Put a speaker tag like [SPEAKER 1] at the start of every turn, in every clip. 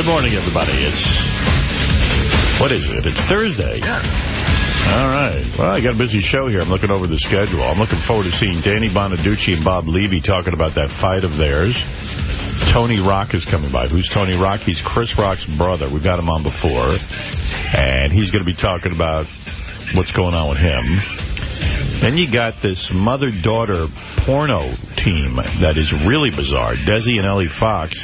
[SPEAKER 1] Good morning, everybody. It's, what is it? It's Thursday.
[SPEAKER 2] Yeah.
[SPEAKER 1] All right. Well, I got a busy show here. I'm looking over the schedule. I'm looking forward to seeing Danny Bonaduce and Bob Levy talking about that fight of theirs. Tony Rock is coming by. Who's Tony Rock? He's Chris Rock's brother. We've got him on before. And he's going to be talking about what's going on with him. Then you got this mother-daughter porno team that is really bizarre. Desi and Ellie Fox.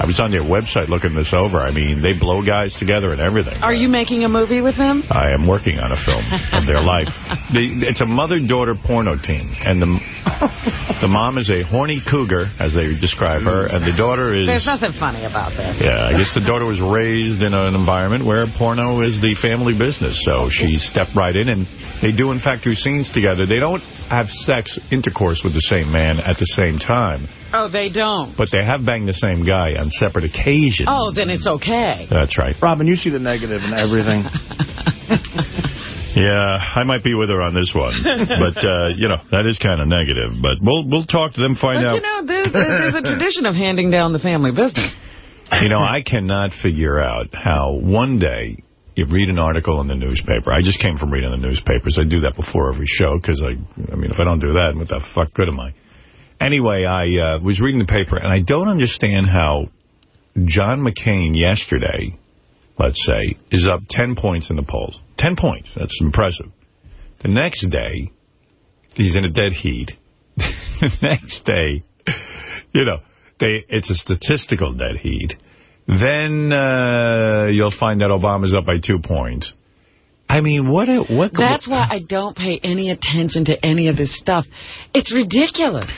[SPEAKER 1] I was on their website looking this over. I mean, they blow guys together and everything.
[SPEAKER 3] Are you making a movie with them?
[SPEAKER 1] I am working on a film of their life. The, it's a mother-daughter porno team, and the the mom is a horny cougar, as they describe her, and the daughter is...
[SPEAKER 3] There's nothing funny about this.
[SPEAKER 1] Yeah, I guess the daughter was raised in an environment where porno is the family business, so she stepped right in, and they do, in fact, do scenes together. They don't have sex intercourse with the same man at the same time,
[SPEAKER 3] Oh, they don't.
[SPEAKER 1] but they have banged the same guy on separate occasions.
[SPEAKER 3] Oh, then it's okay.
[SPEAKER 1] That's right.
[SPEAKER 2] Robin, you see the negative in everything.
[SPEAKER 1] Yeah, I might be with her on this one. but, uh, you know, that is kind of negative. But we'll we'll talk to them, find
[SPEAKER 3] But,
[SPEAKER 1] out.
[SPEAKER 3] you know, there's, there's a tradition of handing down the family business.
[SPEAKER 1] You know, I cannot figure out how one day you read an article in the newspaper. I just came from reading the newspapers. I do that before every show because, I, I mean, if I don't do that, what the fuck good am I? Anyway, I uh, was reading the paper, and I don't understand how John McCain yesterday, let's say, is up 10 points in the polls. 10 points. That's impressive. The next day, he's in a dead heat. the next day, you know, they it's a statistical dead heat. Then uh, you'll find that Obama's up by two points. I mean, what? What?
[SPEAKER 3] That's why I don't pay any attention to any of this stuff. It's ridiculous.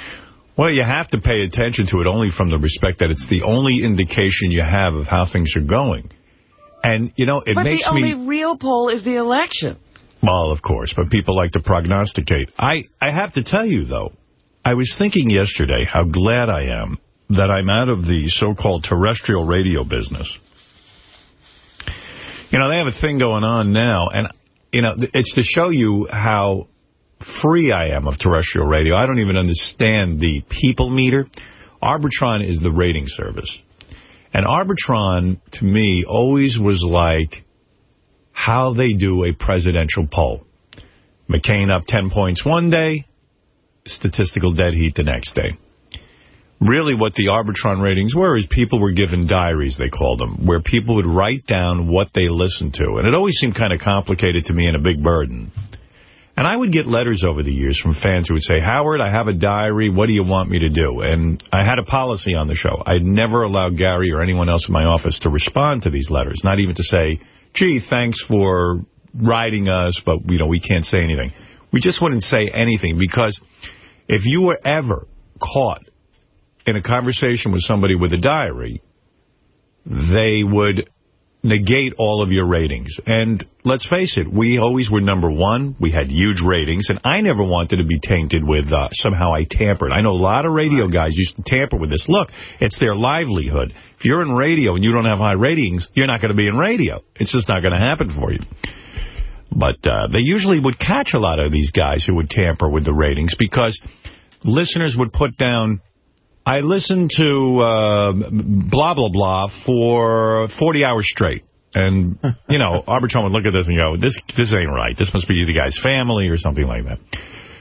[SPEAKER 1] Well, you have to pay attention to it only from the respect that it's the only indication you have of how things are going. And, you know, it
[SPEAKER 3] but
[SPEAKER 1] makes
[SPEAKER 3] the only real poll is the election.
[SPEAKER 1] Well, of course, but people like to prognosticate. I, I have to tell you, though, I was thinking yesterday how glad I am that I'm out of the so-called terrestrial radio business. You know, they have a thing going on now, and, you know, it's to show you how free I am of terrestrial radio. I don't even understand the people meter. Arbitron is the rating service. And Arbitron, to me, always was like how they do a presidential poll. McCain up 10 points one day, statistical dead heat the next day. Really what the Arbitron ratings were is people were given diaries, they called them, where people would write down what they listened to. And it always seemed kind of complicated to me and a big burden. And I would get letters over the years from fans who would say, Howard, I have a diary. What do you want me to do? And I had a policy on the show. I'd never allow Gary or anyone else in my office to respond to these letters, not even to say, gee, thanks for writing us, but you know we can't say anything. We just wouldn't say anything because if you were ever caught in a conversation with somebody with a diary, they would negate all of your ratings. And let's face it, we always were number one. We had huge ratings, and I never wanted to be tainted with uh, somehow I tampered. I know a lot of radio guys used to tamper with this. Look, it's their livelihood. If you're in radio and you don't have high ratings, you're not going to be in radio. It's just not going to happen for you. But uh, they usually would catch a lot of these guys who would tamper with the ratings because listeners would put down, I listened to uh, blah, blah, blah for 40 hours straight. And, you know, Arbitron would look at this and go, this this ain't right. This must be the guy's family or something like that.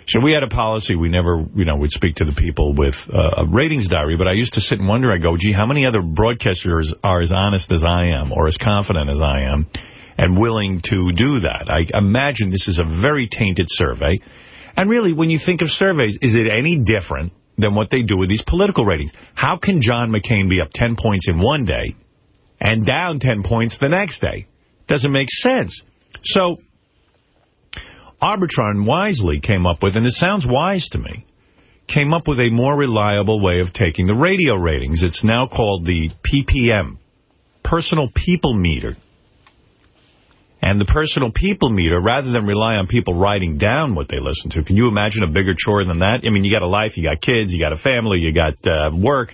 [SPEAKER 1] So we had a policy. We never, you know, would speak to the people with uh, a ratings diary. But I used to sit and wonder, I go, gee, how many other broadcasters are as honest as I am or as confident as I am and willing to do that? I imagine this is a very tainted survey. And really, when you think of surveys, is it any different than what they do with these political ratings? How can John McCain be up 10 points in one day and down 10 points the next day? Doesn't make sense. So Arbitron wisely came up with, and it sounds wise to me, came up with a more reliable way of taking the radio ratings. It's now called the PPM, Personal People Meter. And the personal people meter, rather than rely on people writing down what they listen to, can you imagine a bigger chore than that? I mean, you got a life, you got kids, you got a family, you got uh, work,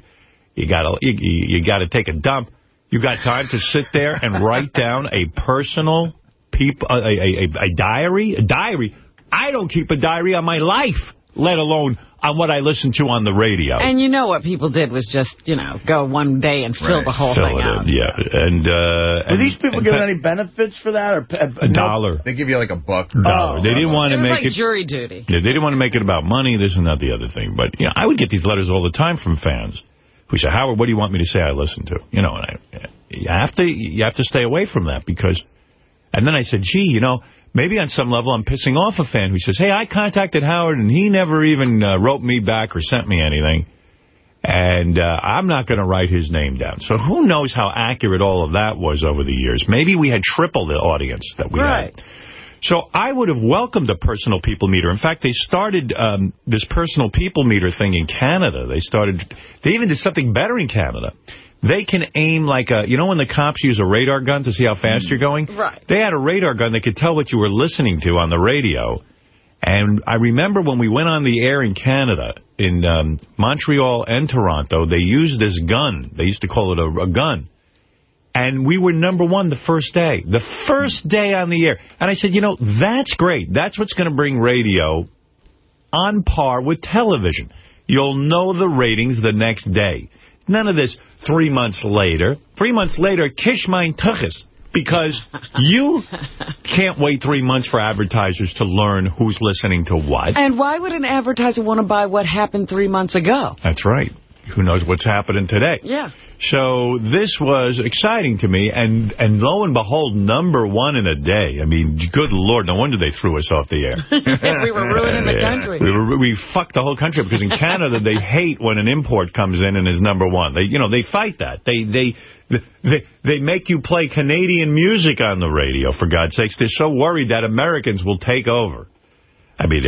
[SPEAKER 1] you got to you, you got to take a dump. You got time to sit there and write down a personal people a, a, a, a diary? A diary? I don't keep a diary on my life, let alone on what I listened to on the radio.
[SPEAKER 3] And you know what people did was just, you know, go one day and fill
[SPEAKER 4] Right.
[SPEAKER 3] the whole
[SPEAKER 1] Fill
[SPEAKER 3] thing
[SPEAKER 1] it
[SPEAKER 3] out.
[SPEAKER 1] in, yeah. And, uh,
[SPEAKER 2] Were these people
[SPEAKER 1] and
[SPEAKER 2] given any benefits for that? or
[SPEAKER 1] A dollar.
[SPEAKER 4] They give you like a buck.
[SPEAKER 1] Dollar.
[SPEAKER 2] Oh,
[SPEAKER 1] they didn't want to make
[SPEAKER 3] like
[SPEAKER 1] it...
[SPEAKER 3] jury duty.
[SPEAKER 1] Yeah, they didn't want to make it about money, this and that, the other thing. But, you know, I would get these letters all the time from fans who say, Howard, what do you want me to say I listen to? You know, and I, you have to you have to stay away from that because... And then I said, gee, you know, maybe on some level I'm pissing off a fan who says, hey, I contacted Howard and he never even uh, wrote me back or sent me anything. And uh, I'm not going to write his name down. So who knows how accurate all of that was over the years. Maybe we had triple the audience that we
[SPEAKER 3] Right.
[SPEAKER 1] had. So I would have welcomed a personal people meter. In fact, they started um, this personal people meter thing in Canada. They started, they even did something better in Canada. They can aim like a, you know when the cops use a radar gun to see how fast you're going?
[SPEAKER 3] Right.
[SPEAKER 1] They had a radar gun that could tell what you were listening to on the radio. And I remember when we went on the air in Canada, in um, Montreal and Toronto, they used this gun. They used to call it a, a gun. And we were number one the first day. The first day on the air. And I said, you know, that's great. That's what's going to bring radio on par with television. You'll know the ratings the next day. None of this three months later. Three months later, kish mein tuchus. Because you can't wait three months for advertisers to learn who's listening to what.
[SPEAKER 3] And why would an advertiser want to buy what happened three months ago?
[SPEAKER 1] That's right. Who knows what's happening today?
[SPEAKER 3] Yeah.
[SPEAKER 1] So this was exciting to me, and and lo and behold, number one in a day. I mean, good Lord, no wonder they threw us off the air.
[SPEAKER 3] we were ruining the
[SPEAKER 1] Yeah.
[SPEAKER 3] country.
[SPEAKER 1] We, were, we fucked the whole country because in Canada they hate when an import comes in and is number one. They, you know, they fight that. They, they, they, they make you play Canadian music on the radio. For God's sakes, they're so worried that Americans will take over. I mean,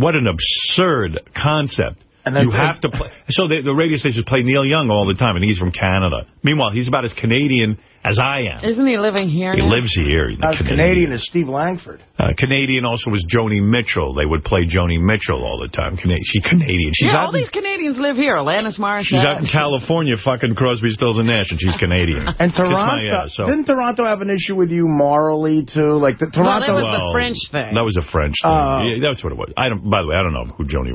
[SPEAKER 1] what an absurd concept.
[SPEAKER 2] And
[SPEAKER 1] you have to play. So the, the radio stations play Neil Young all the time, and he's from Canada. Meanwhile, he's about as Canadian as I am.
[SPEAKER 3] Isn't he living here
[SPEAKER 1] He
[SPEAKER 3] now?
[SPEAKER 1] lives here. the
[SPEAKER 2] As Canadian as Steve Langford.
[SPEAKER 1] uh, Canadian also was Joni Mitchell. They would play Joni Mitchell all the time. Cana she's Canadian. She's
[SPEAKER 3] yeah,
[SPEAKER 1] out
[SPEAKER 3] all
[SPEAKER 1] in-
[SPEAKER 3] these Canadians live here. Alanis Morissette.
[SPEAKER 1] She's out in California fucking Crosby, Stills, and Nash, and she's Canadian.
[SPEAKER 2] And
[SPEAKER 1] Kiss my
[SPEAKER 2] Toronto,
[SPEAKER 1] ass, so-
[SPEAKER 2] didn't Toronto have an issue with you morally, too? Like, the
[SPEAKER 3] Well,
[SPEAKER 2] Toronto...
[SPEAKER 3] that was the French thing.
[SPEAKER 1] That was a French thing.
[SPEAKER 2] Oh.
[SPEAKER 1] yeah, that's what it was. I don't. By the way, I don't know who Joni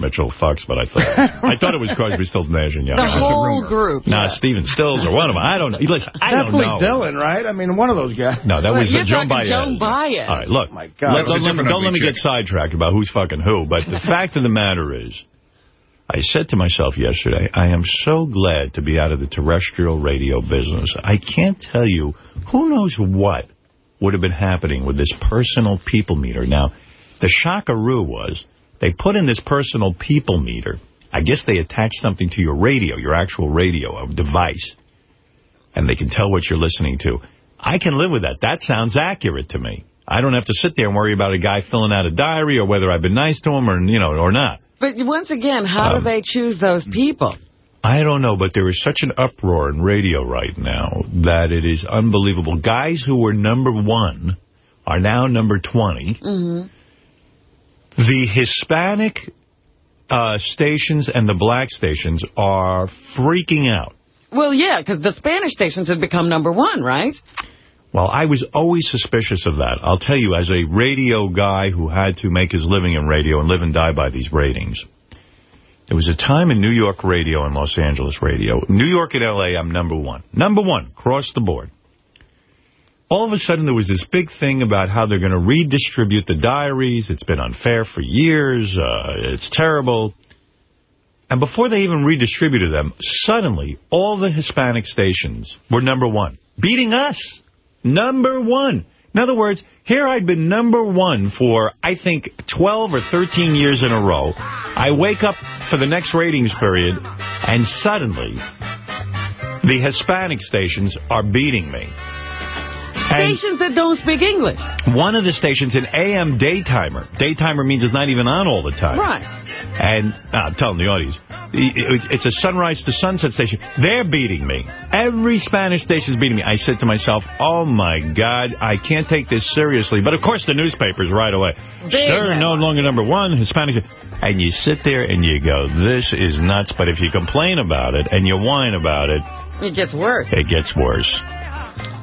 [SPEAKER 1] Mitchell fucks, but I thought I thought it was Crosby, Stills, Nash, and Young.
[SPEAKER 3] the whole
[SPEAKER 1] rumor.
[SPEAKER 3] group.
[SPEAKER 1] Nah, Stephen Stills or one of them. I don't know. Listen, I don't
[SPEAKER 2] Definitely
[SPEAKER 1] know.
[SPEAKER 2] Dylan, right? I mean, one of those guys.
[SPEAKER 1] No, that
[SPEAKER 3] Well,
[SPEAKER 1] was uh,
[SPEAKER 3] you're
[SPEAKER 1] Joan
[SPEAKER 3] talking
[SPEAKER 1] Baez.
[SPEAKER 3] Joan Baez.
[SPEAKER 1] All right, look.
[SPEAKER 2] My God.
[SPEAKER 1] Let-
[SPEAKER 4] That
[SPEAKER 1] don't, let me, don't let me get sidetracked about who's fucking who, but the fact of the matter is, I said to myself yesterday, I am so glad to be out of the terrestrial radio business. I can't tell you who knows what would have been happening with this personal people meter. Now, the shockaroo was they put in this personal people meter. I guess they attach something to your radio, your actual radio, a device, and they can tell what you're listening to. I can live with that. That sounds accurate to me. I don't have to sit there and worry about a guy filling out a diary or whether I've been nice to him or, you know, or not.
[SPEAKER 3] But once again, how
[SPEAKER 1] Um,
[SPEAKER 3] do they choose those people?
[SPEAKER 1] I don't know, but there is such an uproar in radio right now that it is unbelievable. Guys who were number one are now number 20.
[SPEAKER 3] Mm-hmm.
[SPEAKER 1] The Hispanic uh, stations and the black stations are freaking out.
[SPEAKER 3] Well, yeah, because the Spanish stations have become number one, right?
[SPEAKER 1] Well, I was always suspicious of that. I'll tell you, as a radio guy who had to make his living in radio and live and die by these ratings, there was a time in New York radio and Los Angeles radio. New York and L.A., I'm number one. Number one, across the board. All of a sudden, there was this big thing about how they're going to redistribute the diaries. It's been unfair for years. Uh, it's terrible. And before they even redistributed them, suddenly, all the Hispanic stations were number one, beating us. Number one. In other words, here I'd been number one for, I think, 12 or 13 years in a row. I wake up for the next ratings period, and suddenly, the Hispanic stations are beating me.
[SPEAKER 3] Stations that don't speak English.
[SPEAKER 1] one of the stations, an AM daytimer. Daytimer means it's not even on all the time.
[SPEAKER 3] Right.
[SPEAKER 1] And uh, I'm telling the audience, it's a sunrise to sunset station. They're beating me. Every Spanish station's beating me. I said to myself, oh, my God, I can't take this seriously. But, of course, the newspapers right away.
[SPEAKER 3] Big
[SPEAKER 1] Sir, no longer number one, Hispanic. And you sit there and you go, this is nuts. But if you complain about it and you whine about it,
[SPEAKER 3] It gets worse.
[SPEAKER 1] it gets worse.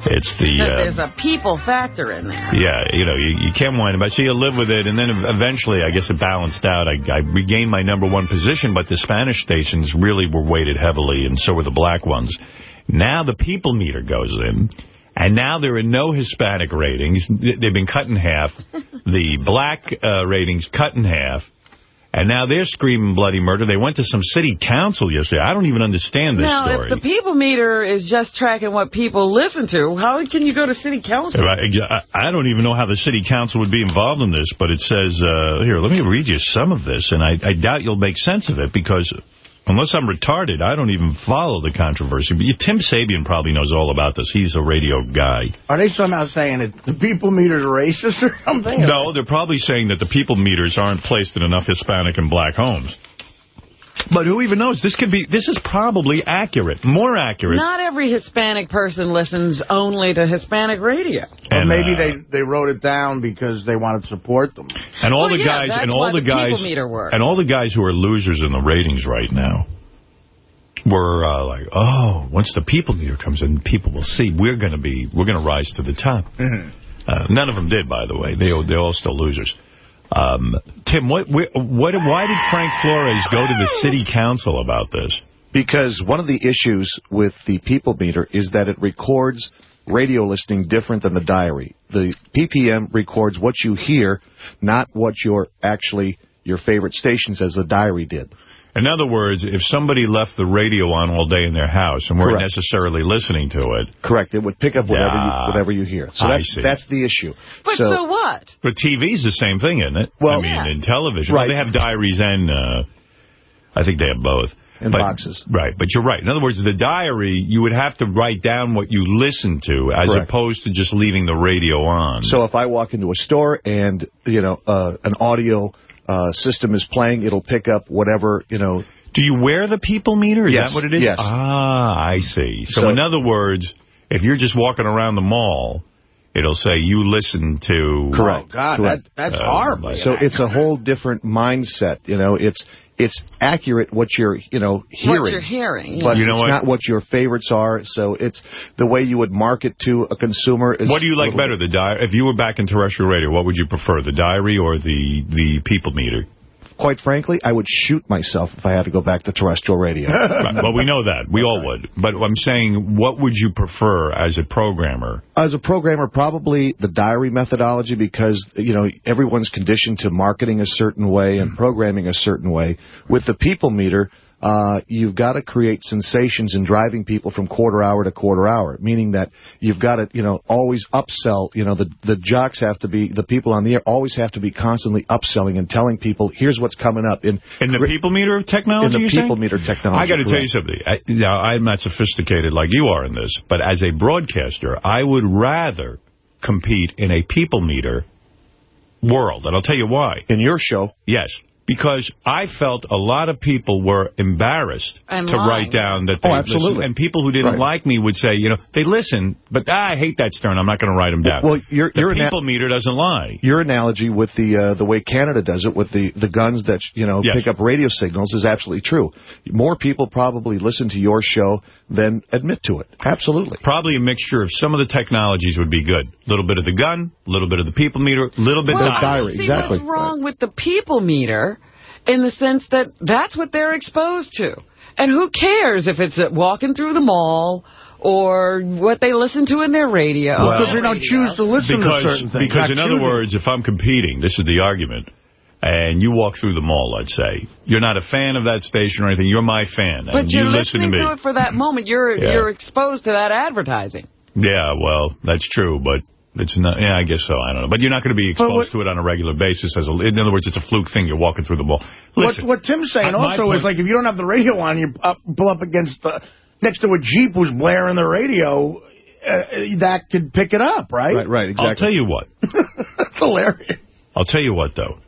[SPEAKER 1] It's the... Uh,
[SPEAKER 3] there's a people factor in there.
[SPEAKER 1] yeah, you know, you, you can't whine about it. So you live with it, and then eventually, I guess it balanced out. I, I regained my number one position, but the Spanish stations really were weighted heavily, and so were the black ones. Now the people meter goes in, and now there are no Hispanic ratings. They've been cut in half. The black uh, ratings cut in half. And now they're screaming bloody murder. They went to some city council yesterday. I don't even understand this
[SPEAKER 3] now,
[SPEAKER 1] story.
[SPEAKER 3] if the people meter is just tracking what people listen to, how can you go to city council?
[SPEAKER 1] I, I don't even know how the city council would be involved in this, but it says, uh, here, let me read you some of this, and I, I doubt you'll make sense of it, because unless I'm retarded, I don't even follow the controversy. But Tim Sabean probably knows all about this. He's a radio guy.
[SPEAKER 2] Are they somehow saying that the people meter's are racist or something?
[SPEAKER 1] No, they're probably saying that the people meters aren't placed in enough Hispanic and black homes. But who even knows? This could be. This is probably accurate, more accurate.
[SPEAKER 3] Not every Hispanic person listens only to Hispanic radio.
[SPEAKER 2] Or
[SPEAKER 1] And,
[SPEAKER 2] maybe
[SPEAKER 1] uh,
[SPEAKER 2] they, they wrote it down because they wanted to support them.
[SPEAKER 1] And all
[SPEAKER 3] Well,
[SPEAKER 1] the
[SPEAKER 3] yeah,
[SPEAKER 1] guys and all the
[SPEAKER 3] the
[SPEAKER 1] guys and all the guys who are losers in the ratings right now were uh, like, oh, once the people meter comes in, people will see we're going to be we're going to rise to the top. Uh, none of them did, by the way. They they're all still losers. Um, Tim, what, what why did Frank Flores go to the city council about this?
[SPEAKER 5] Because one of the issues with the people meter is that it records radio listening different than the diary. The PPM records what you hear, not what your actually your favorite stations as the diary did.
[SPEAKER 1] In other words, if somebody left the radio on all day in their house and weren't
[SPEAKER 5] Correct.
[SPEAKER 1] necessarily listening to it,
[SPEAKER 5] Correct. It would pick up whatever
[SPEAKER 1] Yeah.
[SPEAKER 5] you whatever you hear. So
[SPEAKER 1] I
[SPEAKER 5] that's
[SPEAKER 1] see.
[SPEAKER 5] that's the issue.
[SPEAKER 3] But so, what?
[SPEAKER 1] But TV's the same thing, isn't it?
[SPEAKER 5] Well-
[SPEAKER 1] I mean,
[SPEAKER 3] Yeah.
[SPEAKER 1] in television.
[SPEAKER 5] Right.
[SPEAKER 1] Well, they have diaries and, uh, I think they have both.
[SPEAKER 5] And
[SPEAKER 1] But-
[SPEAKER 5] boxes.
[SPEAKER 1] Right, but you're right. In other words, the diary, you would have to write down what you listen to as
[SPEAKER 5] Correct.
[SPEAKER 1] opposed to just leaving the radio on.
[SPEAKER 5] So if I walk into a store and you know uh, an audio uh, system is playing, it'll pick up whatever you know.
[SPEAKER 1] Do you wear the people meter? Is
[SPEAKER 5] Yes,
[SPEAKER 1] that what it is?
[SPEAKER 5] yes.
[SPEAKER 1] Ah, I see. So,
[SPEAKER 5] So-
[SPEAKER 1] in other words, if you're just walking around the mall, it'll say you listen to...
[SPEAKER 5] Correct.
[SPEAKER 2] Oh, God,
[SPEAKER 5] Correct.
[SPEAKER 2] that, that's
[SPEAKER 1] Uh,
[SPEAKER 2] horrible.
[SPEAKER 5] So it's a whole different mindset. You know, it's it's accurate what you're you know hearing.
[SPEAKER 3] What you're hearing.
[SPEAKER 5] But
[SPEAKER 1] You know
[SPEAKER 5] it's
[SPEAKER 1] what?
[SPEAKER 5] not what your favorites are. So it's the way you would market to a consumer. Is
[SPEAKER 1] What do you like better, the diary? If you were back in terrestrial radio, what would you prefer, the diary or the the people meter?
[SPEAKER 5] Quite frankly, I would shoot myself if I had to go back to terrestrial radio.
[SPEAKER 1] Right, well, we know that. We all would. But I'm saying, what would you prefer as a programmer?
[SPEAKER 5] As a programmer, probably the diary methodology because, you know, everyone's conditioned to marketing a certain way and hmm. programming a certain way. With the people meter, uh, you've got to create sensations in driving people from quarter hour to quarter hour, meaning that you've got to, you know, always upsell. You know, the, the jocks have to be, the people on the air always have to be constantly upselling and telling people, here's what's coming up. In,
[SPEAKER 1] In the people meter of technology,
[SPEAKER 5] in the people
[SPEAKER 1] say?
[SPEAKER 5] meter technology.
[SPEAKER 1] I got to tell you something. I, now, I'm not sophisticated like you are in this, but as a broadcaster, I would rather compete in a people meter world. And I'll tell you why.
[SPEAKER 5] In your show,
[SPEAKER 1] Yes. Because I felt a lot of people were embarrassed
[SPEAKER 3] And
[SPEAKER 1] to
[SPEAKER 3] lying.
[SPEAKER 1] write down that they
[SPEAKER 5] Oh, absolutely.
[SPEAKER 1] listen. And people who didn't
[SPEAKER 5] Right.
[SPEAKER 1] like me would say, you know, they listen, but ah, I hate that Stern. I'm not going to write them down.
[SPEAKER 5] Well, you're-
[SPEAKER 1] the
[SPEAKER 5] you're
[SPEAKER 1] people meter doesn't lie.
[SPEAKER 5] your analogy with the uh, the way Canada does it with the, the guns that you know
[SPEAKER 1] Yes.
[SPEAKER 5] pick up radio signals is absolutely true. More people probably listen to your show than admit to it. Absolutely.
[SPEAKER 1] Probably a mixture of some of the technologies would be good. A little bit of the gun, a little bit of the people meter, a little bit
[SPEAKER 3] Well,
[SPEAKER 1] of
[SPEAKER 5] diary,
[SPEAKER 3] see,
[SPEAKER 5] exactly.
[SPEAKER 3] what's wrong with the people meter in the sense that that's what they're exposed to. And who cares if it's uh, walking through the mall or what they listen to in their radio.
[SPEAKER 1] Well,
[SPEAKER 2] Because they don't choose to listen to
[SPEAKER 1] because
[SPEAKER 2] certain things.
[SPEAKER 1] because in other words, if I'm competing, this is the argument, and you walk through the mall, let's say, you're not a fan of that station or anything, you're my fan,
[SPEAKER 3] But
[SPEAKER 1] and
[SPEAKER 3] you're
[SPEAKER 1] you listen to
[SPEAKER 3] listening to, it for that moment. You're
[SPEAKER 1] Yeah.
[SPEAKER 3] you're exposed to that advertising.
[SPEAKER 1] Yeah, well, that's true, but it's not. Yeah, I guess so. I don't know, but you're not going to be exposed
[SPEAKER 2] what-
[SPEAKER 1] to it on a regular basis. As a, in other words, it's a fluke thing. You're walking through the mall.
[SPEAKER 2] What,
[SPEAKER 1] Listen,
[SPEAKER 2] what Tim's saying
[SPEAKER 1] uh,
[SPEAKER 2] also
[SPEAKER 1] point-
[SPEAKER 2] is like if you don't have the radio on, you up, pull up against the next to a Jeep who's blaring the radio, uh, that could pick it up, right?
[SPEAKER 5] Right. Right. Exactly.
[SPEAKER 1] I'll tell you what.
[SPEAKER 2] That's hilarious.
[SPEAKER 1] I'll tell you what, though.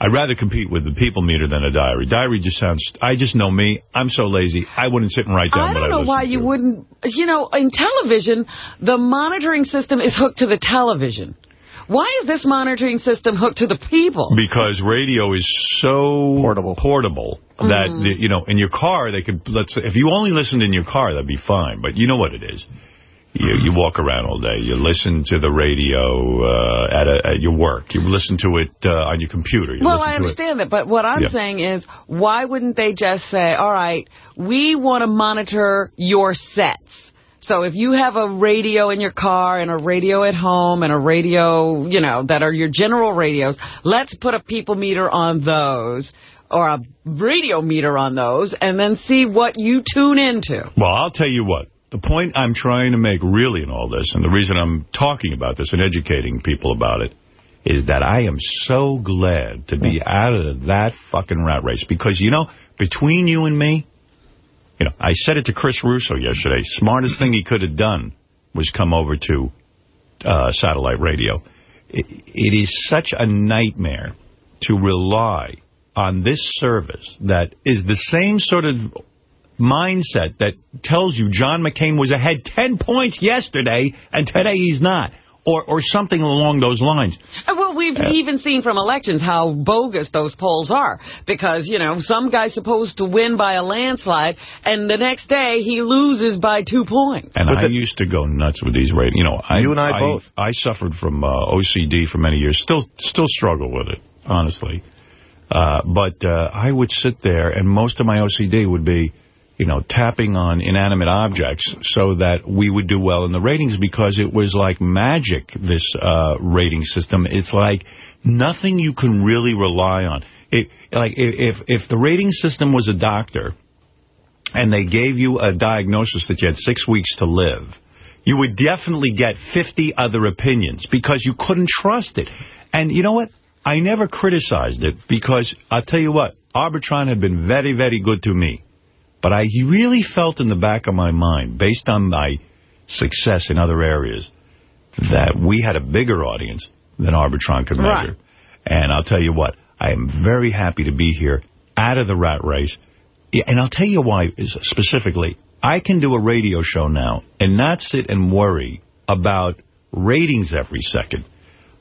[SPEAKER 1] I'd rather compete with the people meter than a diary. Diary just sounds... I just know me. I'm so lazy. I wouldn't sit and write down
[SPEAKER 3] I
[SPEAKER 1] what
[SPEAKER 3] don't
[SPEAKER 1] I
[SPEAKER 3] know
[SPEAKER 1] listen
[SPEAKER 3] why
[SPEAKER 1] to.
[SPEAKER 3] you wouldn't. You know, in television, the monitoring system is hooked to the television. Why is this monitoring system hooked to the people?
[SPEAKER 1] Because radio is so
[SPEAKER 5] Portable.
[SPEAKER 1] portable that,
[SPEAKER 3] mm-hmm.
[SPEAKER 1] the- you know, in your car, they could, let's say, if you only listened in your car, that'd be fine. But you know what it is. You, you walk around all day. You listen to the radio uh, at, a, at your work. You listen to it uh, on your computer. You
[SPEAKER 3] well, I understand that, but what I'm yeah. saying is, why wouldn't they just say, all right, we want to monitor your sets. So if you have a radio in your car and a radio at home and a radio, you know, that are your general radios, let's put a people meter on those or a radio meter on those and then see what you tune into.
[SPEAKER 1] Well, I'll tell you what. The point I'm trying to make really in all this, and the reason I'm talking about this and educating people about it, is that I am so glad to be out of that fucking rat race. Because, you know, between you and me, you know, I said it to Chris Russo yesterday. Smartest thing he could have done was come over to uh, satellite radio. It, it is such a nightmare to rely on this service that is the same sort of mindset that tells you John McCain was ahead 10 points yesterday and today he's not. Or, or something along those lines.
[SPEAKER 3] Uh, well, we've uh, even seen from elections how bogus those polls are. Because, you know, some guy's supposed to win by a landslide, and the next day he loses by two points.
[SPEAKER 1] And I used to go nuts with these ratings. You know, I,
[SPEAKER 5] you and I,
[SPEAKER 1] I
[SPEAKER 5] both.
[SPEAKER 1] I suffered from uh, OCD for many years. Still, still struggle with it, honestly. Uh, but uh, I would sit there, and most of my OCD would be, you know, tapping on inanimate objects so that we would do well in the ratings because it was like magic, this uh, rating system. It's like nothing you can really rely on. It, like if if the rating system was a doctor and they gave you a diagnosis that you had six weeks to live, you would definitely get 50 other opinions because you couldn't trust it. And you know what? I never criticized it because I'll tell you what, Arbitron had been very, very good to me. But I really felt in the back of my mind, based on my success in other areas, that we had a bigger audience than Arbitron could measure. Right. And I'll tell you what, I am very happy to be here, out of the rat race. And I'll tell you why, specifically. I can do a radio show now and not sit and worry about ratings every second.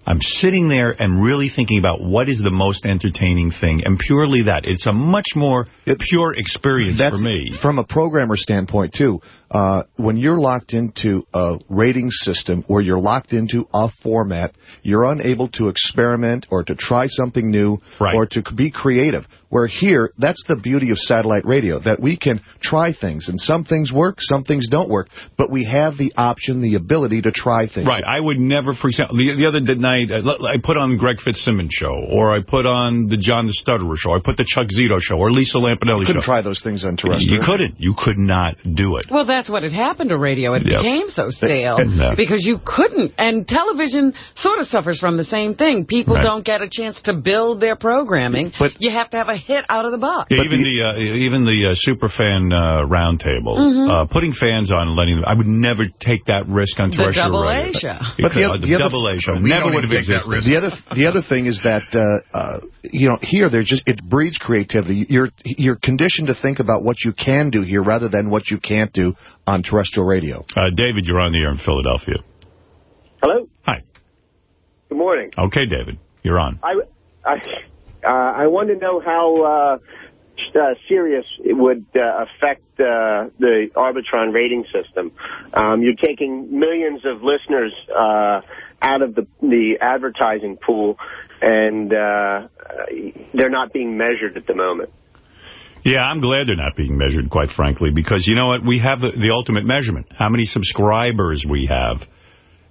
[SPEAKER 1] I'm sitting there and really thinking about what is the most entertaining thing, and purely that. It's a much more pure experience
[SPEAKER 5] for
[SPEAKER 1] me.
[SPEAKER 5] From a programmer standpoint, too, uh, when you're locked into a rating system or you're locked into a format, you're unable to experiment or to try something new
[SPEAKER 1] right.
[SPEAKER 5] or to be creative. Where here, that's the beauty of satellite radio, that we can try things, and some things work, some things don't work, but we have the option, the ability to try things.
[SPEAKER 1] Right. I would never, for example, the, the other night, uh, I put on Greg Fitzsimmons show, or I put on the John the Stutterer show, I put the Chuck Zito show, or Lisa Lampanelli
[SPEAKER 5] show. You couldn't
[SPEAKER 1] show.
[SPEAKER 5] try those things on terrestrial.
[SPEAKER 1] You couldn't. You could not do it.
[SPEAKER 3] Well, that's what had happened to radio. It yep. became so stale because you couldn't. And television sort of suffers from the same thing. People right. don't get a chance to build their programming. But you have to have a hit out of the box.
[SPEAKER 1] Yeah, even the, uh, even the uh, super fan uh, roundtable, mm -hmm. putting fans on and letting them, I would never take that risk on terrestrial
[SPEAKER 3] the
[SPEAKER 1] double
[SPEAKER 3] radio. A show.
[SPEAKER 5] But
[SPEAKER 1] the, the, the double A show never would have existed.
[SPEAKER 5] The other the other thing is that uh, uh, you know here there's just it breeds creativity. You're you're conditioned to think about what you can do here rather than what you can't do on terrestrial radio.
[SPEAKER 1] Uh, David, you're on the air in Philadelphia.
[SPEAKER 6] Hello.
[SPEAKER 1] Hi.
[SPEAKER 6] Good morning.
[SPEAKER 1] Okay, David, you're on.
[SPEAKER 6] I I, uh, I want to know how uh, serious it would uh, affect uh, the Arbitron rating system. Um, you're taking millions of listeners uh, out of the, the advertising pool, and uh, they're not being measured at the moment.
[SPEAKER 1] Yeah, I'm glad they're not being measured, quite frankly, because you know what? We have the, the ultimate measurement, how many subscribers we have.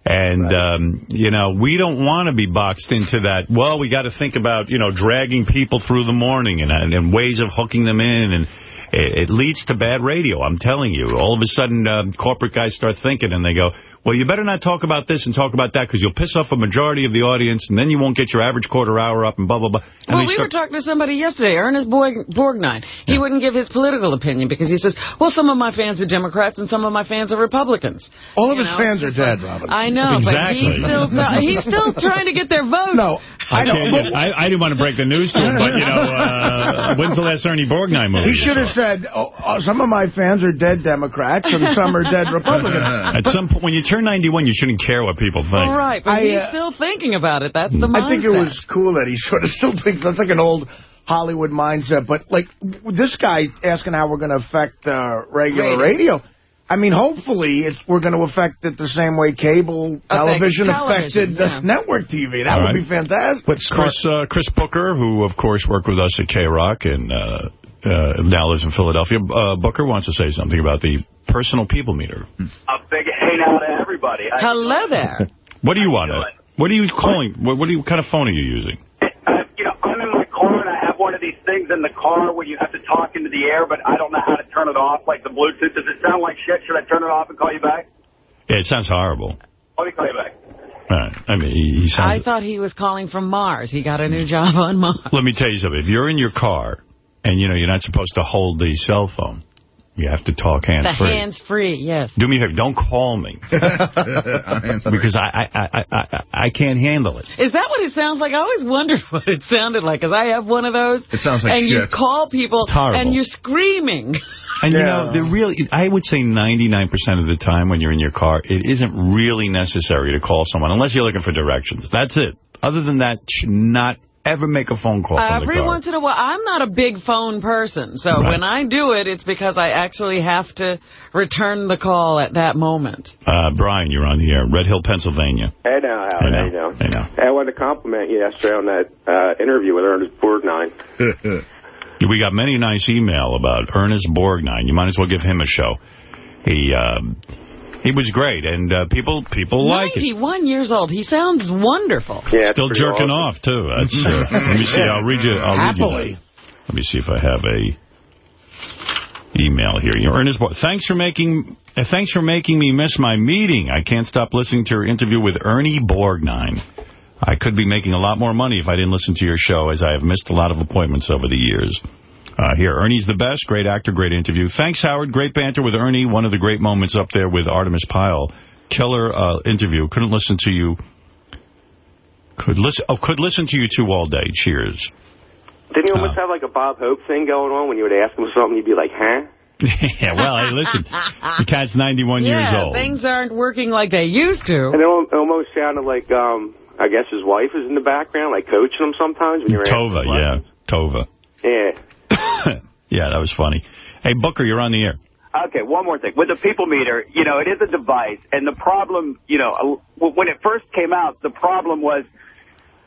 [SPEAKER 1] And, right. um, you know, we don't want to be boxed into that, well, we got to think about, you know, dragging people through the morning and, and, and ways of hooking them in. And it, it, leads to bad radio, I'm telling you. All of a sudden, uh, corporate guys start thinking and they go, well, you better not talk about this and talk about that because you'll piss off a majority of the audience and then you won't get your average quarter hour up and blah, blah, blah. And
[SPEAKER 3] well, we were talking to somebody yesterday, Ernest Borgnine. He yeah. wouldn't give his political opinion because he says, well, some of my fans are Democrats and some of my fans are Republicans.
[SPEAKER 2] All of you his know? fans are dead, Robin.
[SPEAKER 3] I know,
[SPEAKER 1] exactly.
[SPEAKER 3] but he's still, he's still trying to get their vote.
[SPEAKER 2] No,
[SPEAKER 1] I, don't. I, I, didn't want to break the news to him, but, you know, uh, when's the last Ernie Borgnine movie?
[SPEAKER 2] He should have said, oh, oh, some of my fans are dead Democrats and some are dead Republicans.
[SPEAKER 1] At some point, when you turn 91, you shouldn't shouldn't care what people think.
[SPEAKER 3] All right, but I, he's uh, still thinking about it. That's the mindset.
[SPEAKER 2] I think it was cool that he sort of still thinks that's like an old Hollywood mindset. But, like, this guy asking how we're going to affect uh, regular radio. radio I mean, hopefully it's we're going to affect it the same way cable television,
[SPEAKER 3] television
[SPEAKER 2] affected the
[SPEAKER 3] yeah.
[SPEAKER 2] network TV. That
[SPEAKER 1] All
[SPEAKER 2] would
[SPEAKER 1] right.
[SPEAKER 2] be fantastic.
[SPEAKER 1] But Chris, uh, Chris Booker, who, of course, worked with us at K-Rock and uh, uh, now lives in Philadelphia, uh, Booker wants to say something about the personal people meter.
[SPEAKER 7] A big hey now to everybody. I,
[SPEAKER 3] Hello there.
[SPEAKER 1] What do you want. What are you calling? What, what, are you, what kind of phone are you using?
[SPEAKER 7] uh, you know, I'm in my car and I have one of these things in the car where you have to talk into the air, but I don't know how to turn it off, like the Bluetooth. Does it sound like shit? Should I turn it off and call you back?
[SPEAKER 1] Yeah, it sounds horrible.
[SPEAKER 7] Let me call you back.
[SPEAKER 1] All right. I mean, he, he sounds...
[SPEAKER 3] I thought he was calling from Mars. He got a new job on Mars.
[SPEAKER 1] Let me tell you something. If you're in your car and, you know, you're not supposed to hold the cell phone, you have to talk hands-free.
[SPEAKER 3] hands-free, yes.
[SPEAKER 1] Do me a favor. Don't call me. because I, I, I, I, I can't handle it.
[SPEAKER 3] Is that what it sounds like? I always wondered what it sounded like, because I have one of those.
[SPEAKER 4] It sounds like
[SPEAKER 3] And you call people, and you're screaming.
[SPEAKER 1] And, you
[SPEAKER 2] Yeah.
[SPEAKER 1] know, the really, I would say 99% of the time when you're in your car, it isn't really necessary to call someone, unless you're looking for directions. That's it. Other than that, should not ever make a phone call from the
[SPEAKER 3] Every
[SPEAKER 1] car.
[SPEAKER 3] once in a while, I'm not a big phone person, so
[SPEAKER 1] Right.
[SPEAKER 3] when I do it, it's because I actually have to return the call at that moment.
[SPEAKER 1] Uh, Brian, you're on the air. Red Hill, Pennsylvania.
[SPEAKER 8] Hey now,
[SPEAKER 1] I
[SPEAKER 8] Howard.
[SPEAKER 1] know.
[SPEAKER 8] How you doing?
[SPEAKER 1] I know.
[SPEAKER 8] Hey, I wanted to compliment you yesterday on that uh, interview with Ernest Borgnine.
[SPEAKER 1] We got many nice email about Ernest Borgnine. You might as well give him a show. He um, he was great, and uh, people people like it.
[SPEAKER 3] 91 years old. He sounds wonderful.
[SPEAKER 8] Yeah,
[SPEAKER 1] Still jerking
[SPEAKER 8] awesome.
[SPEAKER 1] off too. That's. Uh, let me see. I'll read you. I'll read you.
[SPEAKER 2] Happily.
[SPEAKER 1] that. Let me see if I have a email here. You know, Ernest, Bo- thanks for making uh, thanks for making me miss my meeting. I can't stop listening to your interview with Ernie Borgnine. I could be making a lot more money if I didn't listen to your show, as I have missed a lot of appointments over the years. Uh, here, Ernie's the best. Great actor, great interview. Thanks, Howard. Great banter with Ernie. One of the great moments up there with Artimus Pyle. Killer uh, interview. Couldn't listen to you. Could listen. Oh, could listen to you two all day. Cheers.
[SPEAKER 8] Didn't you
[SPEAKER 1] Uh.
[SPEAKER 8] almost have like a Bob Hope thing going on when you would ask him something, you'd be like, huh?
[SPEAKER 1] yeah, well, hey, listen. The cat's 91 years
[SPEAKER 3] Yeah,
[SPEAKER 1] old.
[SPEAKER 3] things aren't working like they used to.
[SPEAKER 8] And it almost sounded like, um, I guess his wife is in the background, like coaching him sometimes when you're
[SPEAKER 1] Tova,
[SPEAKER 8] asking
[SPEAKER 1] yeah. Tova.
[SPEAKER 8] Yeah.
[SPEAKER 1] Yeah, that was funny. Hey, Booker, you're on the air.
[SPEAKER 7] Okay, one more thing. With the people meter, you know, it is a device, and the problem, you know, when it first came out, the problem was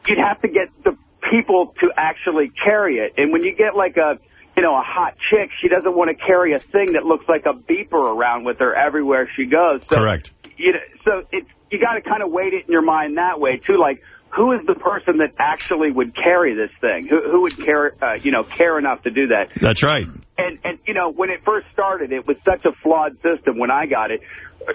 [SPEAKER 7] you'd have to get the people to actually carry it. And when you get like a, you know, a hot chick, she doesn't want to carry a thing that looks like a beeper around with her everywhere she goes. So,
[SPEAKER 1] Correct.
[SPEAKER 7] You know, so it's you got to kind of weight it in your mind that way too. Like, who is the person that actually would carry this thing? Who, who would care, uh, you know, care enough to do that?
[SPEAKER 1] That's right.
[SPEAKER 7] And, and you know, when it first started, it was such a flawed system when I got it.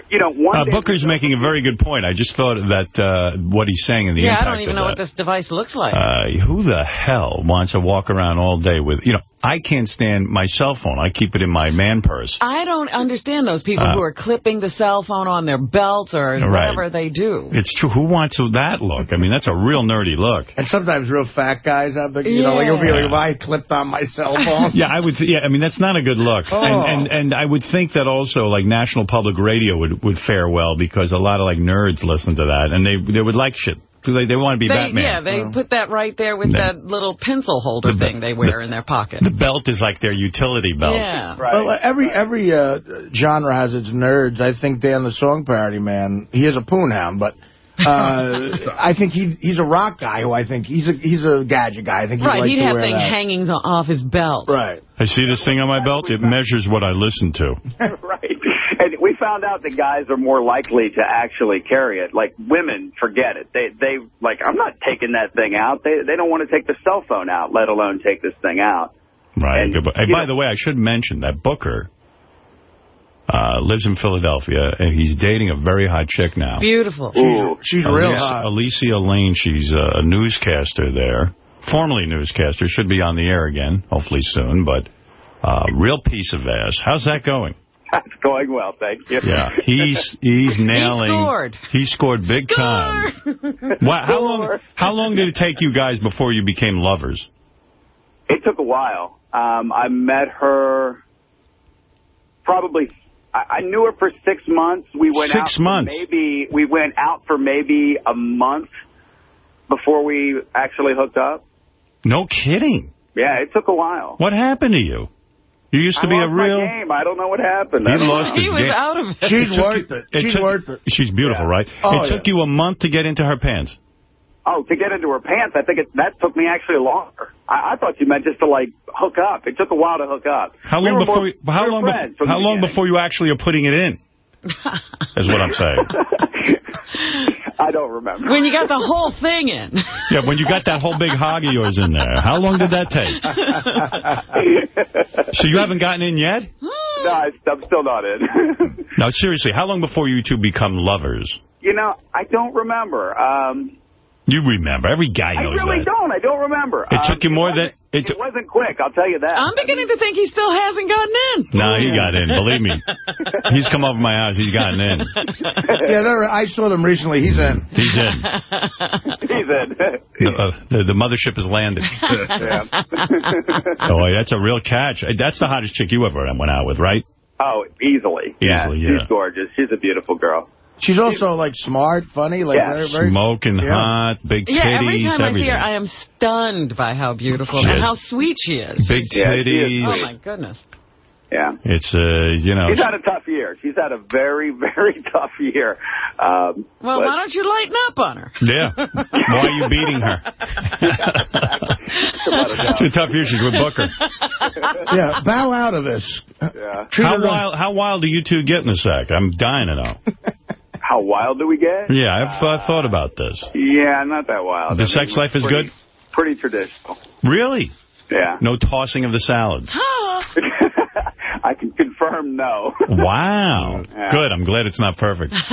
[SPEAKER 7] You know, one
[SPEAKER 1] Uh, Booker's making a very good point. I just thought that uh, what he's saying in the
[SPEAKER 3] Yeah, I don't even
[SPEAKER 1] of
[SPEAKER 3] know what this device looks like.
[SPEAKER 1] Uh, who the hell wants to walk around all day with, you know, I can't stand my cell phone. I keep it in my man purse.
[SPEAKER 3] I don't understand those people
[SPEAKER 1] Uh,
[SPEAKER 3] who are clipping the cell phone on their belts or
[SPEAKER 1] Right.
[SPEAKER 3] whatever they do.
[SPEAKER 1] It's true. Who wants that look? I mean, that's a real nerdy look.
[SPEAKER 2] And sometimes real fat guys have the, you know, like it'll be like if I clipped on my cell phone.
[SPEAKER 1] Yeah, I would. Th yeah, I mean that's not a good look.
[SPEAKER 2] Oh.
[SPEAKER 1] And, and and I would think that also like National Public Radio would would fare well because a lot of like nerds listen to that and they they would like shit. 'Cause They they want to be
[SPEAKER 3] They,
[SPEAKER 1] Batman.
[SPEAKER 3] yeah, they put that right there with
[SPEAKER 1] Yeah.
[SPEAKER 3] that little pencil holder
[SPEAKER 1] The-
[SPEAKER 3] thing they wear in their pocket.
[SPEAKER 1] The belt is like their utility belt.
[SPEAKER 3] Yeah. Right.
[SPEAKER 2] Well, every every uh, genre has its nerds. I think Dan the Song Parody Man, he is a poonhound, but uh, I think he he's a rock guy who I think he's a he's a gadget guy. I think he'd
[SPEAKER 3] Right,
[SPEAKER 2] like
[SPEAKER 3] he'd
[SPEAKER 2] to
[SPEAKER 3] have
[SPEAKER 2] wear
[SPEAKER 3] things
[SPEAKER 2] that.
[SPEAKER 3] hanging off his belt.
[SPEAKER 2] Right.
[SPEAKER 1] I see this thing on my belt. It measures what I listen to.
[SPEAKER 7] right. And we found out that guys are more likely to actually carry it. Like women, forget it. They they like I'm not taking that thing out. They they don't want to take the cell phone out, let alone take this thing out.
[SPEAKER 1] Right.
[SPEAKER 7] And,
[SPEAKER 1] Good- Hey,
[SPEAKER 7] you
[SPEAKER 1] by
[SPEAKER 7] know-
[SPEAKER 1] the way, I should mention that Booker uh, lives in Philadelphia and he's dating a very hot chick now.
[SPEAKER 3] Beautiful.
[SPEAKER 7] Ooh.
[SPEAKER 2] She's real
[SPEAKER 1] Alicia,
[SPEAKER 2] hot.
[SPEAKER 1] Alicia Lane, she's a newscaster there. Formerly newscaster, should be on the air again, hopefully soon, but uh, real piece of ass. How's that going?
[SPEAKER 7] That's going well, thank you.
[SPEAKER 1] Yeah, he's he's nailing.
[SPEAKER 3] He scored.
[SPEAKER 1] He scored big time. What, how long? How long did it take you guys before you became lovers?
[SPEAKER 7] It took a while. Um, I met her probably. I, I knew her for six months. We went
[SPEAKER 1] Six
[SPEAKER 7] out
[SPEAKER 1] months?
[SPEAKER 7] Maybe we went out for maybe a month before we actually hooked up.
[SPEAKER 1] No kidding.
[SPEAKER 7] Yeah, it took a while.
[SPEAKER 1] What happened to you? You used to
[SPEAKER 7] I
[SPEAKER 1] be a
[SPEAKER 7] lost my
[SPEAKER 1] real...
[SPEAKER 7] game. I don't know what happened. I
[SPEAKER 1] He
[SPEAKER 7] don't know.
[SPEAKER 1] lost his
[SPEAKER 3] He was out of it.
[SPEAKER 2] She's
[SPEAKER 1] took
[SPEAKER 2] worth
[SPEAKER 1] you-
[SPEAKER 2] it. She's
[SPEAKER 1] took-
[SPEAKER 2] worth it.
[SPEAKER 1] She's beautiful,
[SPEAKER 7] Yeah.
[SPEAKER 1] right?
[SPEAKER 2] Oh,
[SPEAKER 1] it took
[SPEAKER 2] yeah.
[SPEAKER 1] you a month to get into her pants.
[SPEAKER 7] Oh, to get into her pants, I think it, that took me actually longer. I, I thought you meant just to, like, hook up. It took a while to hook up.
[SPEAKER 1] How
[SPEAKER 7] We
[SPEAKER 1] long
[SPEAKER 7] were
[SPEAKER 1] before?
[SPEAKER 7] more-
[SPEAKER 1] you, how
[SPEAKER 7] we
[SPEAKER 1] long? be- how long
[SPEAKER 7] beginning.
[SPEAKER 1] before you actually are putting it in? Is what I'm saying.
[SPEAKER 7] I don't remember.
[SPEAKER 3] When you got the whole thing in.
[SPEAKER 1] Yeah, when you got that whole big hog of yours in there, how long did that take? So you haven't gotten in yet?
[SPEAKER 7] no, I, I'm still not in.
[SPEAKER 1] No, seriously, how long before you two become lovers?
[SPEAKER 7] you know, I don't remember. Um,
[SPEAKER 1] You remember. Every guy knows that.
[SPEAKER 7] I really
[SPEAKER 1] that.
[SPEAKER 7] don't. I don't remember.
[SPEAKER 1] It
[SPEAKER 7] Um,
[SPEAKER 1] took you more than- it
[SPEAKER 7] It, wasn't quick, I'll tell you that.
[SPEAKER 3] I'm beginning to think he still hasn't gotten in.
[SPEAKER 1] No, he got in. Believe me. He's come over my house. He's gotten in.
[SPEAKER 2] Yeah, they're, I saw them recently. He's in.
[SPEAKER 1] He's in.
[SPEAKER 7] He's in.
[SPEAKER 1] The, uh, the, the mothership has landed.
[SPEAKER 7] Yeah.
[SPEAKER 1] Oh, that's a real catch. That's the hottest chick you ever went out with, right?
[SPEAKER 7] oh, easily.
[SPEAKER 1] Easily, yeah.
[SPEAKER 7] She's gorgeous. She's a beautiful girl.
[SPEAKER 2] She's also, like, smart, funny, like,
[SPEAKER 7] Yeah.
[SPEAKER 2] very, very...
[SPEAKER 1] Smoking
[SPEAKER 2] Yeah.
[SPEAKER 1] hot, big titties,
[SPEAKER 3] Yeah, every time I see her, I am stunned by how beautiful
[SPEAKER 1] She
[SPEAKER 3] and
[SPEAKER 1] is.
[SPEAKER 3] how sweet she is.
[SPEAKER 1] Big
[SPEAKER 7] Yeah, is
[SPEAKER 1] titties.
[SPEAKER 3] Oh, my goodness.
[SPEAKER 7] Yeah.
[SPEAKER 1] It's, uh, you know.
[SPEAKER 7] She's had a tough year. She's had a very, very tough year. Um,
[SPEAKER 3] Well, why don't you lighten up on her?
[SPEAKER 1] Yeah. Why are you beating her? it's a tough year. She's with Booker.
[SPEAKER 2] Yeah, bow out of this.
[SPEAKER 7] Yeah.
[SPEAKER 1] How wild, how wild do you two get in the sack? I'm dying to know.
[SPEAKER 7] How wild do we get?
[SPEAKER 1] Yeah, I've uh, thought about this.
[SPEAKER 7] Yeah, not that wild.
[SPEAKER 1] The
[SPEAKER 7] I mean,
[SPEAKER 1] sex life is
[SPEAKER 7] pretty-
[SPEAKER 1] good?
[SPEAKER 7] Pretty traditional.
[SPEAKER 1] Really?
[SPEAKER 7] Yeah.
[SPEAKER 1] No tossing of the salads.
[SPEAKER 7] I can confirm no.
[SPEAKER 1] Wow.
[SPEAKER 7] Yeah.
[SPEAKER 1] Good. I'm glad it's not perfect.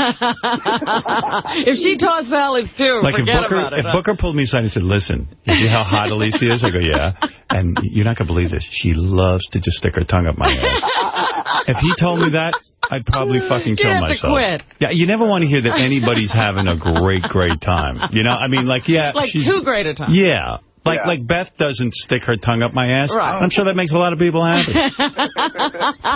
[SPEAKER 3] if she tossed salads, too,
[SPEAKER 1] Like
[SPEAKER 3] forget
[SPEAKER 1] Booker,
[SPEAKER 3] about it.
[SPEAKER 1] if
[SPEAKER 3] huh?
[SPEAKER 1] Booker pulled me aside and said, listen, you see how hot Alicia is? I go, yeah. And you're not going to believe this. She loves to just stick her tongue up my ass. if he told me that, I'd probably fucking
[SPEAKER 3] You
[SPEAKER 1] kill
[SPEAKER 3] have to
[SPEAKER 1] myself.
[SPEAKER 3] quit.
[SPEAKER 1] Yeah, you never want to hear that anybody's having a great, great time. You know, I mean, like, yeah.
[SPEAKER 3] like
[SPEAKER 1] she's,
[SPEAKER 3] too great a time.
[SPEAKER 1] Yeah. Like
[SPEAKER 7] Yeah.
[SPEAKER 1] like Beth doesn't stick her tongue up my ass.
[SPEAKER 3] Right.
[SPEAKER 1] I'm sure that makes a lot of people happy.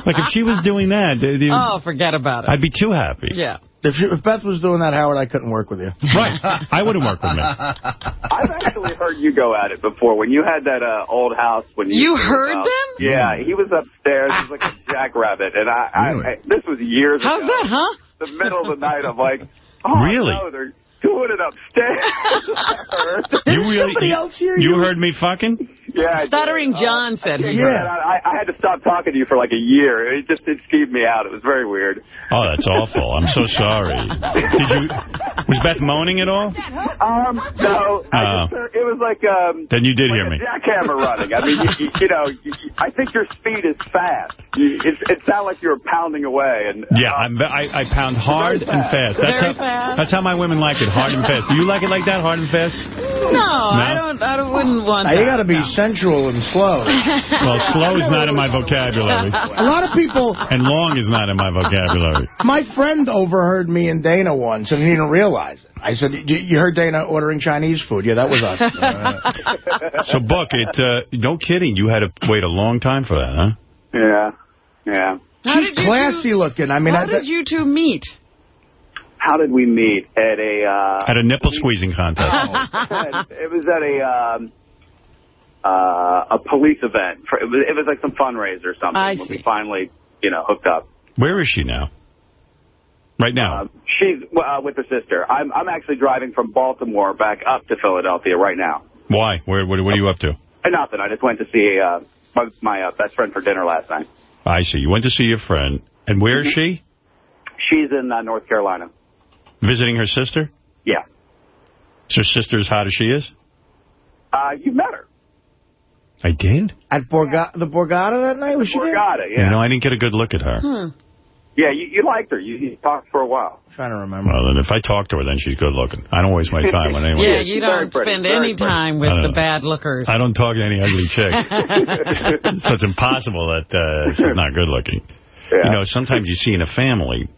[SPEAKER 1] like if she was doing that, the- the-
[SPEAKER 3] Oh, forget about it.
[SPEAKER 1] I'd be too happy.
[SPEAKER 3] yeah.
[SPEAKER 2] If, she, if Beth was doing that, Howard, I couldn't work with you.
[SPEAKER 1] Right. I wouldn't work with me.
[SPEAKER 7] I've actually heard you go at it before when you had that uh, old house. When you
[SPEAKER 3] You heard
[SPEAKER 7] live out.
[SPEAKER 3] them?
[SPEAKER 7] Yeah, he was upstairs. He was like a jackrabbit, and I, I, I this was years
[SPEAKER 3] How's
[SPEAKER 7] ago.
[SPEAKER 3] that, huh?
[SPEAKER 7] The middle of the night, I'm like, oh
[SPEAKER 1] Really?
[SPEAKER 7] no, they're doing it upstairs. I.
[SPEAKER 1] You really
[SPEAKER 2] somebody
[SPEAKER 1] you,
[SPEAKER 2] else hear
[SPEAKER 1] you
[SPEAKER 2] you?
[SPEAKER 1] heard me fucking?
[SPEAKER 7] yeah, I did.
[SPEAKER 3] Stuttering John said he
[SPEAKER 7] Yeah, I, I had to stop talking to you for like a year. It just it skeeved me out. It was very weird.
[SPEAKER 1] Oh, that's awful. I'm so sorry. Did you? Was Beth moaning at all?
[SPEAKER 7] Um, no, I
[SPEAKER 1] Oh.
[SPEAKER 7] just it was like um.
[SPEAKER 1] Then you did
[SPEAKER 7] like
[SPEAKER 1] hear
[SPEAKER 7] a
[SPEAKER 1] me.
[SPEAKER 7] jackhammer running. I mean, you, you, you know, you, you- I think your speed is fast. It, it sounded like you were pounding away. And
[SPEAKER 1] Yeah, I'm, I, I pound hard and fast. That's
[SPEAKER 3] Very
[SPEAKER 1] how,
[SPEAKER 3] fast.
[SPEAKER 1] That's how my women like it, hard and fast. Do you like it like that, hard and fast?
[SPEAKER 3] No, I don't. I don't, wouldn't want
[SPEAKER 2] Now,
[SPEAKER 3] that.
[SPEAKER 2] you got to be sensual and slow.
[SPEAKER 1] Well, slow is not in my vocabulary,
[SPEAKER 2] A lot of people,
[SPEAKER 1] and long is not in my vocabulary.
[SPEAKER 2] my friend overheard me and Dana once, and he didn't realize it. I said, "You you heard Dana ordering Chinese food? Yeah, that was us.
[SPEAKER 1] So, Book, it, uh, no kidding, you had to wait a long time for that, huh?
[SPEAKER 7] yeah, yeah.
[SPEAKER 3] How
[SPEAKER 2] She's
[SPEAKER 3] did you
[SPEAKER 2] classy looking. I mean,
[SPEAKER 3] How
[SPEAKER 2] I,
[SPEAKER 3] did you two meet?
[SPEAKER 7] How did we meet at a? Uh,
[SPEAKER 1] At a nipple squeezing contest.
[SPEAKER 7] it was at a um, uh, a police event. For, it, was, it was like some fundraiser or something.
[SPEAKER 3] I
[SPEAKER 7] when
[SPEAKER 3] see.
[SPEAKER 7] we finally, you know, hooked up.
[SPEAKER 1] Where is she now? Right now?
[SPEAKER 7] Uh, she's uh, with her sister. I'm I'm actually driving from Baltimore back up to Philadelphia right now.
[SPEAKER 1] Why? Where, what, what are you up to?
[SPEAKER 7] Uh, nothing. I just went to see uh, my, my uh, best friend for dinner last night.
[SPEAKER 1] I see. You went to see your friend. And where is she?
[SPEAKER 7] She's in uh, North Carolina.
[SPEAKER 1] Visiting her sister?
[SPEAKER 7] Yeah.
[SPEAKER 1] Is her sister as hot as she is?
[SPEAKER 7] Uh, you met her.
[SPEAKER 1] I did?
[SPEAKER 2] at Borga the Borgata that night? Was she there?
[SPEAKER 7] Borgata, yeah.
[SPEAKER 1] You know, I didn't get a good look at her.
[SPEAKER 7] Yeah, you, you liked her. You, you talked for a while.
[SPEAKER 2] I'm trying to remember.
[SPEAKER 1] Well, then if I talk to her, then she's good looking. I don't waste my time on anyone.
[SPEAKER 3] Yeah,
[SPEAKER 1] else.
[SPEAKER 3] you don't
[SPEAKER 7] pretty,
[SPEAKER 3] spend
[SPEAKER 7] very
[SPEAKER 3] any
[SPEAKER 7] pretty.
[SPEAKER 3] time with the bad lookers.
[SPEAKER 1] I don't talk to any ugly chicks. so it's impossible that uh, she's not good looking.
[SPEAKER 7] Yeah.
[SPEAKER 1] You know, sometimes you see in a family,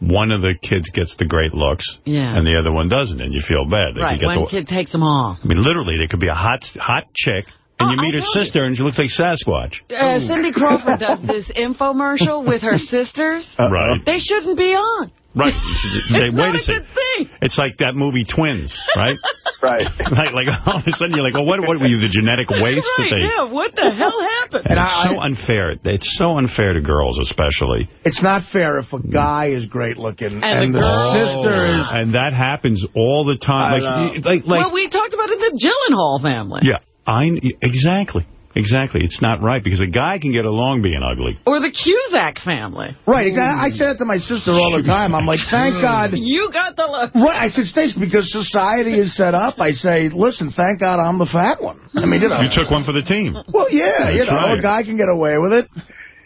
[SPEAKER 1] one of the kids gets the great looks,
[SPEAKER 3] Yeah.
[SPEAKER 1] and the other one doesn't, and you feel bad. They
[SPEAKER 3] right, one
[SPEAKER 1] the,
[SPEAKER 3] kid takes them all.
[SPEAKER 1] I mean, literally, there could be a hot hot chick And you
[SPEAKER 3] Oh,
[SPEAKER 1] meet her sister, and she looks like Sasquatch.
[SPEAKER 3] Uh, Cindy Crawford does this infomercial with her sisters.
[SPEAKER 1] Right.
[SPEAKER 3] They shouldn't be on.
[SPEAKER 1] Right. You should just say,
[SPEAKER 3] It's
[SPEAKER 1] wait
[SPEAKER 3] not
[SPEAKER 1] a
[SPEAKER 3] a
[SPEAKER 1] second.
[SPEAKER 3] good thing.
[SPEAKER 1] It's like that movie Twins, right?
[SPEAKER 7] Right.
[SPEAKER 1] like, like all of a sudden you're like, well, what, what were you, the genetic waste that they...
[SPEAKER 3] yeah, what the hell happened?
[SPEAKER 1] And
[SPEAKER 2] And
[SPEAKER 1] it's
[SPEAKER 2] I-
[SPEAKER 1] so unfair. It's so unfair to girls, especially.
[SPEAKER 2] It's not fair if a guy is great looking
[SPEAKER 3] And the
[SPEAKER 2] the, sister is...
[SPEAKER 1] And that happens all the time.
[SPEAKER 2] I
[SPEAKER 1] Like,
[SPEAKER 2] know.
[SPEAKER 1] like, like,
[SPEAKER 3] well, we talked about it in the Gyllenhaal family.
[SPEAKER 1] yeah, I exactly, exactly. It's not right because a guy can get along being ugly.
[SPEAKER 3] Or the Cusack family.
[SPEAKER 2] Right, exactly. I say that to my sister all the time. I'm like, thank God...
[SPEAKER 3] You got the look.
[SPEAKER 2] Right, I said, Stace, because society is set up, I say, listen, thank God I'm the fat one. I mean, you know.
[SPEAKER 1] You took one for the team.
[SPEAKER 2] Well, yeah, you know,
[SPEAKER 1] right.
[SPEAKER 2] a guy can get away with it.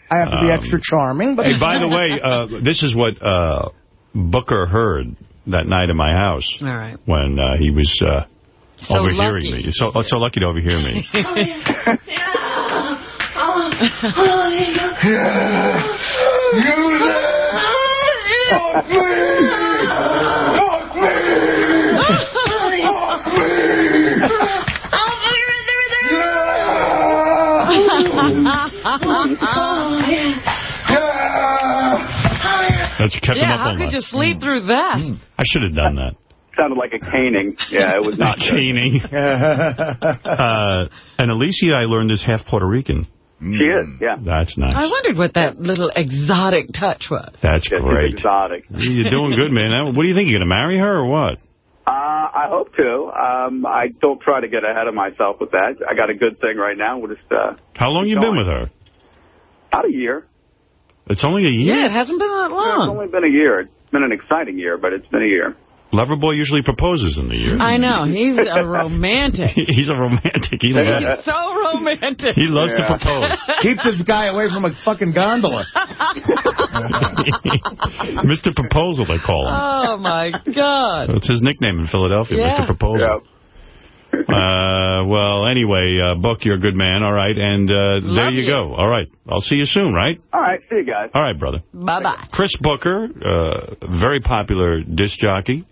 [SPEAKER 2] I have to be
[SPEAKER 1] Um,
[SPEAKER 2] extra charming, but...
[SPEAKER 1] Hey, by the way, uh, this is what uh, Booker heard that night in my house
[SPEAKER 3] All right.
[SPEAKER 1] when uh, he was uh,
[SPEAKER 3] So
[SPEAKER 1] overhearing
[SPEAKER 3] lucky.
[SPEAKER 1] me. So, oh, so lucky to overhear me. That's kept him
[SPEAKER 3] yeah,
[SPEAKER 1] up
[SPEAKER 3] how could you sleep mm. through that? Mm.
[SPEAKER 1] I should have done that.
[SPEAKER 7] Sounded like a caning. Yeah, it was not.
[SPEAKER 1] Caning. uh, and Alicia, I learned, is half Puerto Rican.
[SPEAKER 7] She is, yeah.
[SPEAKER 1] That's nice.
[SPEAKER 3] I wondered what that little exotic touch was.
[SPEAKER 1] That's
[SPEAKER 7] Yeah, she's
[SPEAKER 1] great.
[SPEAKER 7] exotic.
[SPEAKER 1] You're doing good, man. What do you think? You're going to marry her or what?
[SPEAKER 7] Uh, I hope to. Um, I don't try to get ahead of myself with that. I got a good thing right now. We'll just, uh,
[SPEAKER 1] How long you been with her?
[SPEAKER 7] about a year.
[SPEAKER 1] It's only a year?
[SPEAKER 3] Yeah, it hasn't been that long.
[SPEAKER 7] It's only been a year. It's been an exciting year, but it's been a year.
[SPEAKER 1] Loverboy usually proposes in the year.
[SPEAKER 3] I know. He's a romantic.
[SPEAKER 1] He's a romantic. He's a,
[SPEAKER 3] He's so romantic.
[SPEAKER 1] he loves
[SPEAKER 7] Yeah.
[SPEAKER 1] to propose.
[SPEAKER 2] Keep this guy away from a fucking gondola.
[SPEAKER 1] Mr. Proposal, they call him.
[SPEAKER 3] Oh, my God.
[SPEAKER 1] That's his nickname in Philadelphia,
[SPEAKER 3] Yeah.
[SPEAKER 1] Mr. Proposal. Uh, well, anyway, uh, Buck, you're a good man. All right. And uh, there you,
[SPEAKER 3] you.
[SPEAKER 1] go. All right. I'll see you soon, right?
[SPEAKER 7] All right, see you guys.
[SPEAKER 1] All right, brother.
[SPEAKER 3] Bye-bye.
[SPEAKER 1] Chris Booker, uh, very popular disc jockey.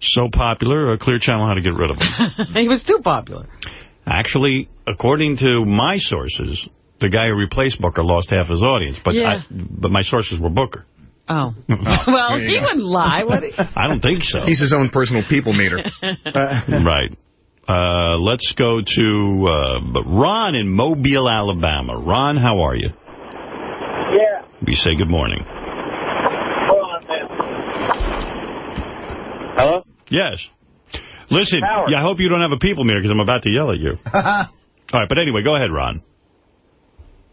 [SPEAKER 1] So popular, uh, Clear Channel had to get rid of him.
[SPEAKER 3] he was too popular.
[SPEAKER 1] Actually, according to my sources, the guy who replaced Booker lost half his audience. But
[SPEAKER 3] Yeah.
[SPEAKER 1] I, but my sources were Booker.
[SPEAKER 3] Oh. well, he
[SPEAKER 4] go.
[SPEAKER 3] wouldn't lie, would he?
[SPEAKER 1] I don't think so.
[SPEAKER 4] He's his own personal people meter.
[SPEAKER 1] right. Uh, let's go to uh, Ron in Mobile, Alabama. Ron, how are you?
[SPEAKER 9] Yeah.
[SPEAKER 1] We say good morning.
[SPEAKER 9] Hold on, man. Hello?
[SPEAKER 1] Yes. Listen,
[SPEAKER 9] Howard.
[SPEAKER 1] I hope you don't have a people meter because I'm about to yell at you. All right, but anyway, go ahead, Ron.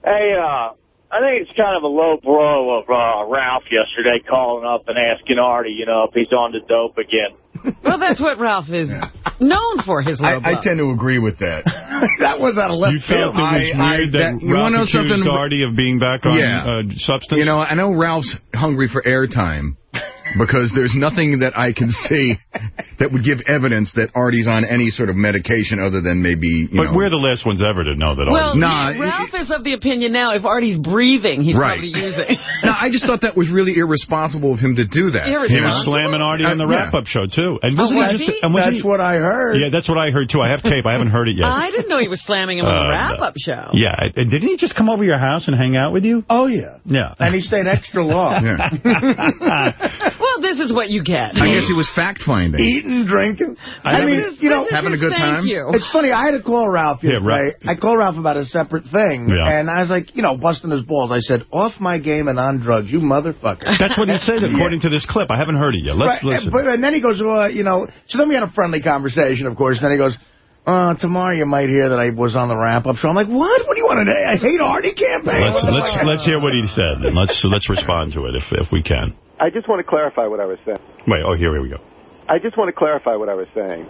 [SPEAKER 9] Hey, uh, I think it's kind of a low blow of uh, Ralph yesterday calling up and asking Artie, you know, if he's on the dope again.
[SPEAKER 3] Well, that's what Ralph is known for, his low
[SPEAKER 4] I, I tend to agree with that.
[SPEAKER 2] that was out of left
[SPEAKER 1] You felt it
[SPEAKER 2] field.
[SPEAKER 1] was
[SPEAKER 4] I- I-
[SPEAKER 1] that,
[SPEAKER 4] that- you
[SPEAKER 1] Ralph
[SPEAKER 4] wanna know
[SPEAKER 1] accused
[SPEAKER 4] something?
[SPEAKER 1] Artie of being back on
[SPEAKER 4] Yeah.
[SPEAKER 1] uh, substance?
[SPEAKER 4] You know, I know Ralph's hungry for airtime because there's nothing that I can see that would give evidence that Artie's on any sort of medication other than maybe, you
[SPEAKER 1] but
[SPEAKER 4] know.
[SPEAKER 1] we're the last ones ever to know that
[SPEAKER 3] Well,
[SPEAKER 1] Artie...
[SPEAKER 4] Nah,
[SPEAKER 3] Ralph is of the opinion now if Artie's breathing, he's
[SPEAKER 4] Right.
[SPEAKER 3] probably using.
[SPEAKER 4] no, I just thought that was really irresponsible of him to do that.
[SPEAKER 1] He was slamming Artie on the
[SPEAKER 4] Uh, yeah.
[SPEAKER 1] wrap-up show, too. And
[SPEAKER 3] Oh,
[SPEAKER 1] wasn't
[SPEAKER 3] was
[SPEAKER 1] he just...
[SPEAKER 3] he?
[SPEAKER 1] And wasn't
[SPEAKER 2] That's
[SPEAKER 1] he-
[SPEAKER 2] what I heard.
[SPEAKER 1] Yeah, that's what I heard, too. I have tape. I haven't heard it yet.
[SPEAKER 3] I didn't know he was slamming him on the
[SPEAKER 1] Uh,
[SPEAKER 3] wrap-up show.
[SPEAKER 1] Yeah, and didn't he just come over your house and hang out with you?
[SPEAKER 2] Oh, yeah.
[SPEAKER 1] Yeah.
[SPEAKER 2] And he stayed extra long.
[SPEAKER 4] Yeah.
[SPEAKER 3] Well, this is what you get.
[SPEAKER 4] I guess he was fact-finding.
[SPEAKER 2] Eating, drinking.
[SPEAKER 1] I
[SPEAKER 2] I, mean,
[SPEAKER 3] This-
[SPEAKER 2] you know,
[SPEAKER 4] having a good time?
[SPEAKER 3] You.
[SPEAKER 2] It's funny, I had to call Ralph
[SPEAKER 1] Yeah,
[SPEAKER 2] yesterday.
[SPEAKER 1] Ralph.
[SPEAKER 2] I called Ralph about a separate thing,
[SPEAKER 1] Yeah.
[SPEAKER 2] and I was like, you know, busting his balls. I said, off my game and on drugs, you motherfucker.
[SPEAKER 1] That's what he said, according to this clip. I haven't heard it yet. Let's
[SPEAKER 2] Right,
[SPEAKER 1] listen.
[SPEAKER 2] And, but, and then he goes, well, you know, so then we had a friendly conversation, of course, and then he goes, uh, tomorrow you might hear that I was on the wrap-up show. I'm like, what? What do you want to do? I hate Artie campaign.
[SPEAKER 1] Let's let's let's hear what he said, and let's let's respond to it if if we can.
[SPEAKER 10] I just want to clarify what I was saying.
[SPEAKER 1] Wait, oh here we go.
[SPEAKER 10] I just want to clarify what I was saying.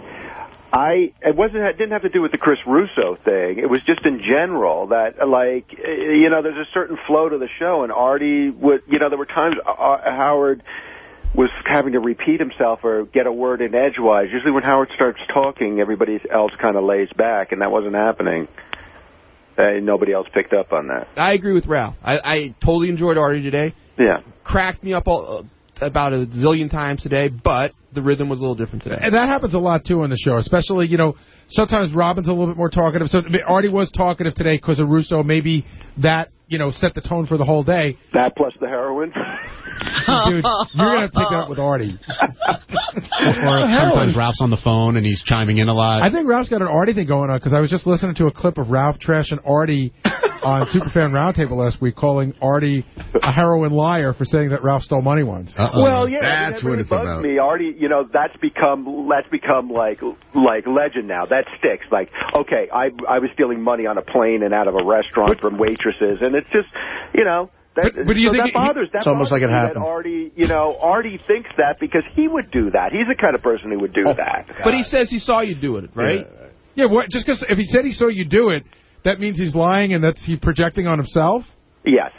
[SPEAKER 10] I it wasn't it didn't have to do with the Chris Russo thing. It was just in general that like you know there's a certain flow to the show and Artie would you know there were times uh, Howard was having to repeat himself or get a word in edgewise. Usually when Howard starts talking, everybody else kind of lays back, and that wasn't happening. Uh, nobody else picked up on that.
[SPEAKER 11] I agree with Ralph. I, I totally enjoyed Artie today.
[SPEAKER 10] Yeah.
[SPEAKER 11] Cracked me up all, uh, about a zillion times today, but the rhythm was a little different today.
[SPEAKER 12] And that happens a lot, too, on the show, especially, you know, sometimes Robin's a little bit more talkative. So I mean, Artie was talkative today because of Russo. Maybe that, you know, set the tone for the whole day.
[SPEAKER 10] That plus the heroin.
[SPEAKER 12] Dude, you're going to have to take that up with Artie.
[SPEAKER 13] Or sometimes Ralph's on the phone and he's chiming in a lot.
[SPEAKER 12] I think Ralph's got an Artie thing going on because I was just listening to a clip of Ralph Trash and Artie on Superfan Roundtable last week calling Artie a heroin liar for saying that Ralph stole money once.
[SPEAKER 10] Well, yeah, I mean,
[SPEAKER 4] That's
[SPEAKER 10] that
[SPEAKER 4] what
[SPEAKER 10] really
[SPEAKER 4] it's about.
[SPEAKER 10] Me, already, you know, that's become that's become like like legend now. That sticks. Like, okay, I I was stealing money on a plane and out of a restaurant from waitresses, and it's just, you know. That,
[SPEAKER 12] But- but do you
[SPEAKER 10] so
[SPEAKER 12] think
[SPEAKER 10] that
[SPEAKER 12] it-
[SPEAKER 10] bothers? That
[SPEAKER 2] It's almost like it happened.
[SPEAKER 10] That Artie, you know, Artie thinks that because he would do that. He's the kind of person who would do oh, that.
[SPEAKER 11] But he says he saw you doing it, right?
[SPEAKER 12] Yeah, what, just because if he said he saw you do it, that means he's lying and that's he projecting on himself?
[SPEAKER 10] Yes.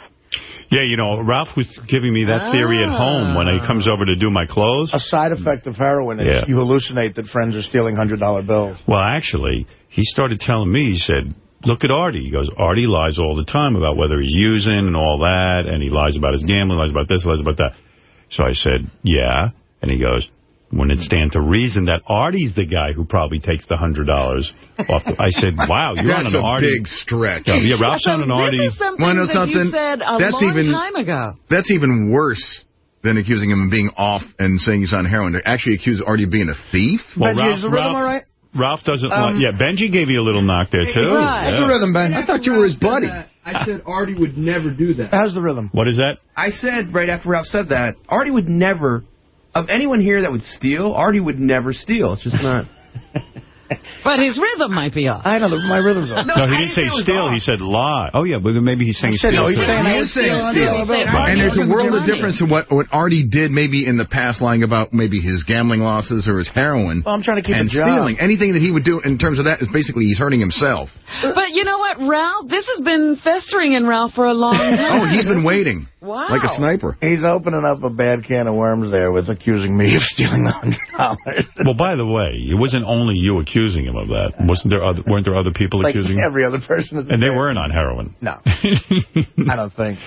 [SPEAKER 1] Yeah, you know, Ralph was giving me that theory at home when he ah. comes over to do my clothes.
[SPEAKER 2] A side effect of heroin is
[SPEAKER 1] Yeah.
[SPEAKER 2] you hallucinate that friends are stealing $100 bills.
[SPEAKER 1] Well, actually, he started telling me, he said, look at Artie. He goes, Artie lies all the time about whether he's using and all that, and he lies about his gambling, lies about this, lies about that. So I said, yeah. And he goes, wouldn't it stand to reason that Artie's the guy who probably takes the $100 off? The, I said, wow, you're
[SPEAKER 4] That's
[SPEAKER 1] on an
[SPEAKER 4] a
[SPEAKER 1] Artie.
[SPEAKER 4] big stretch.
[SPEAKER 1] Yeah, yeah, Ralph's on an Artie.
[SPEAKER 3] This is something
[SPEAKER 4] Wanna
[SPEAKER 3] that
[SPEAKER 4] something?
[SPEAKER 3] you said a
[SPEAKER 4] That's
[SPEAKER 3] long
[SPEAKER 4] even-
[SPEAKER 3] time ago.
[SPEAKER 4] That's even worse than accusing him of being off and saying he's on heroin. To actually accuse Artie of being a thief?
[SPEAKER 1] Well,
[SPEAKER 2] Benji,
[SPEAKER 1] Ralph,
[SPEAKER 2] is the rhythm
[SPEAKER 1] Ralph,
[SPEAKER 2] all right?
[SPEAKER 1] Ralph doesn't
[SPEAKER 2] Um,
[SPEAKER 1] want... Yeah, Benji gave you a little knock there, too.
[SPEAKER 3] Right.
[SPEAKER 2] How's
[SPEAKER 1] Yeah.
[SPEAKER 2] the rhythm, Ben?
[SPEAKER 11] I thought you were his buddy.
[SPEAKER 14] I said Artie would never do that.
[SPEAKER 2] How's the rhythm?
[SPEAKER 1] What is that?
[SPEAKER 14] I said right after Ralph said that, Artie would never, of anyone here that would steal, Artie would never steal. It's just not.
[SPEAKER 3] But his rhythm might be off.
[SPEAKER 2] I know, the, my rhythm's off.
[SPEAKER 1] No, he didn't say steal. He said lie. Oh, yeah, but maybe he's saying
[SPEAKER 2] said-
[SPEAKER 1] steal.
[SPEAKER 2] no, he's saying
[SPEAKER 4] He is saying
[SPEAKER 2] stealing
[SPEAKER 4] steal.
[SPEAKER 2] $100 bills.
[SPEAKER 3] Right.
[SPEAKER 4] And there's a world of difference in what, what Artie did maybe in the past lying about maybe his gambling losses or his heroin.
[SPEAKER 2] Well, I'm trying to keep
[SPEAKER 4] and
[SPEAKER 2] a job.
[SPEAKER 4] stealing. Anything that he would do in terms of that is basically he's hurting himself.
[SPEAKER 3] Uh, but you know what, Ralph? This has been festering in Ralph for a long time.
[SPEAKER 4] Oh, he's been waiting.
[SPEAKER 3] Wow.
[SPEAKER 4] Like a sniper.
[SPEAKER 2] He's opening up a bad can of worms there with accusing me of stealing $100.
[SPEAKER 1] Well, by the way, it wasn't only you accusing him of that. Wasn't there other, weren't there other people
[SPEAKER 2] like
[SPEAKER 1] accusing him?
[SPEAKER 2] every other person. At the
[SPEAKER 1] And they
[SPEAKER 2] table.
[SPEAKER 1] weren't on heroin.
[SPEAKER 2] No, I don't think.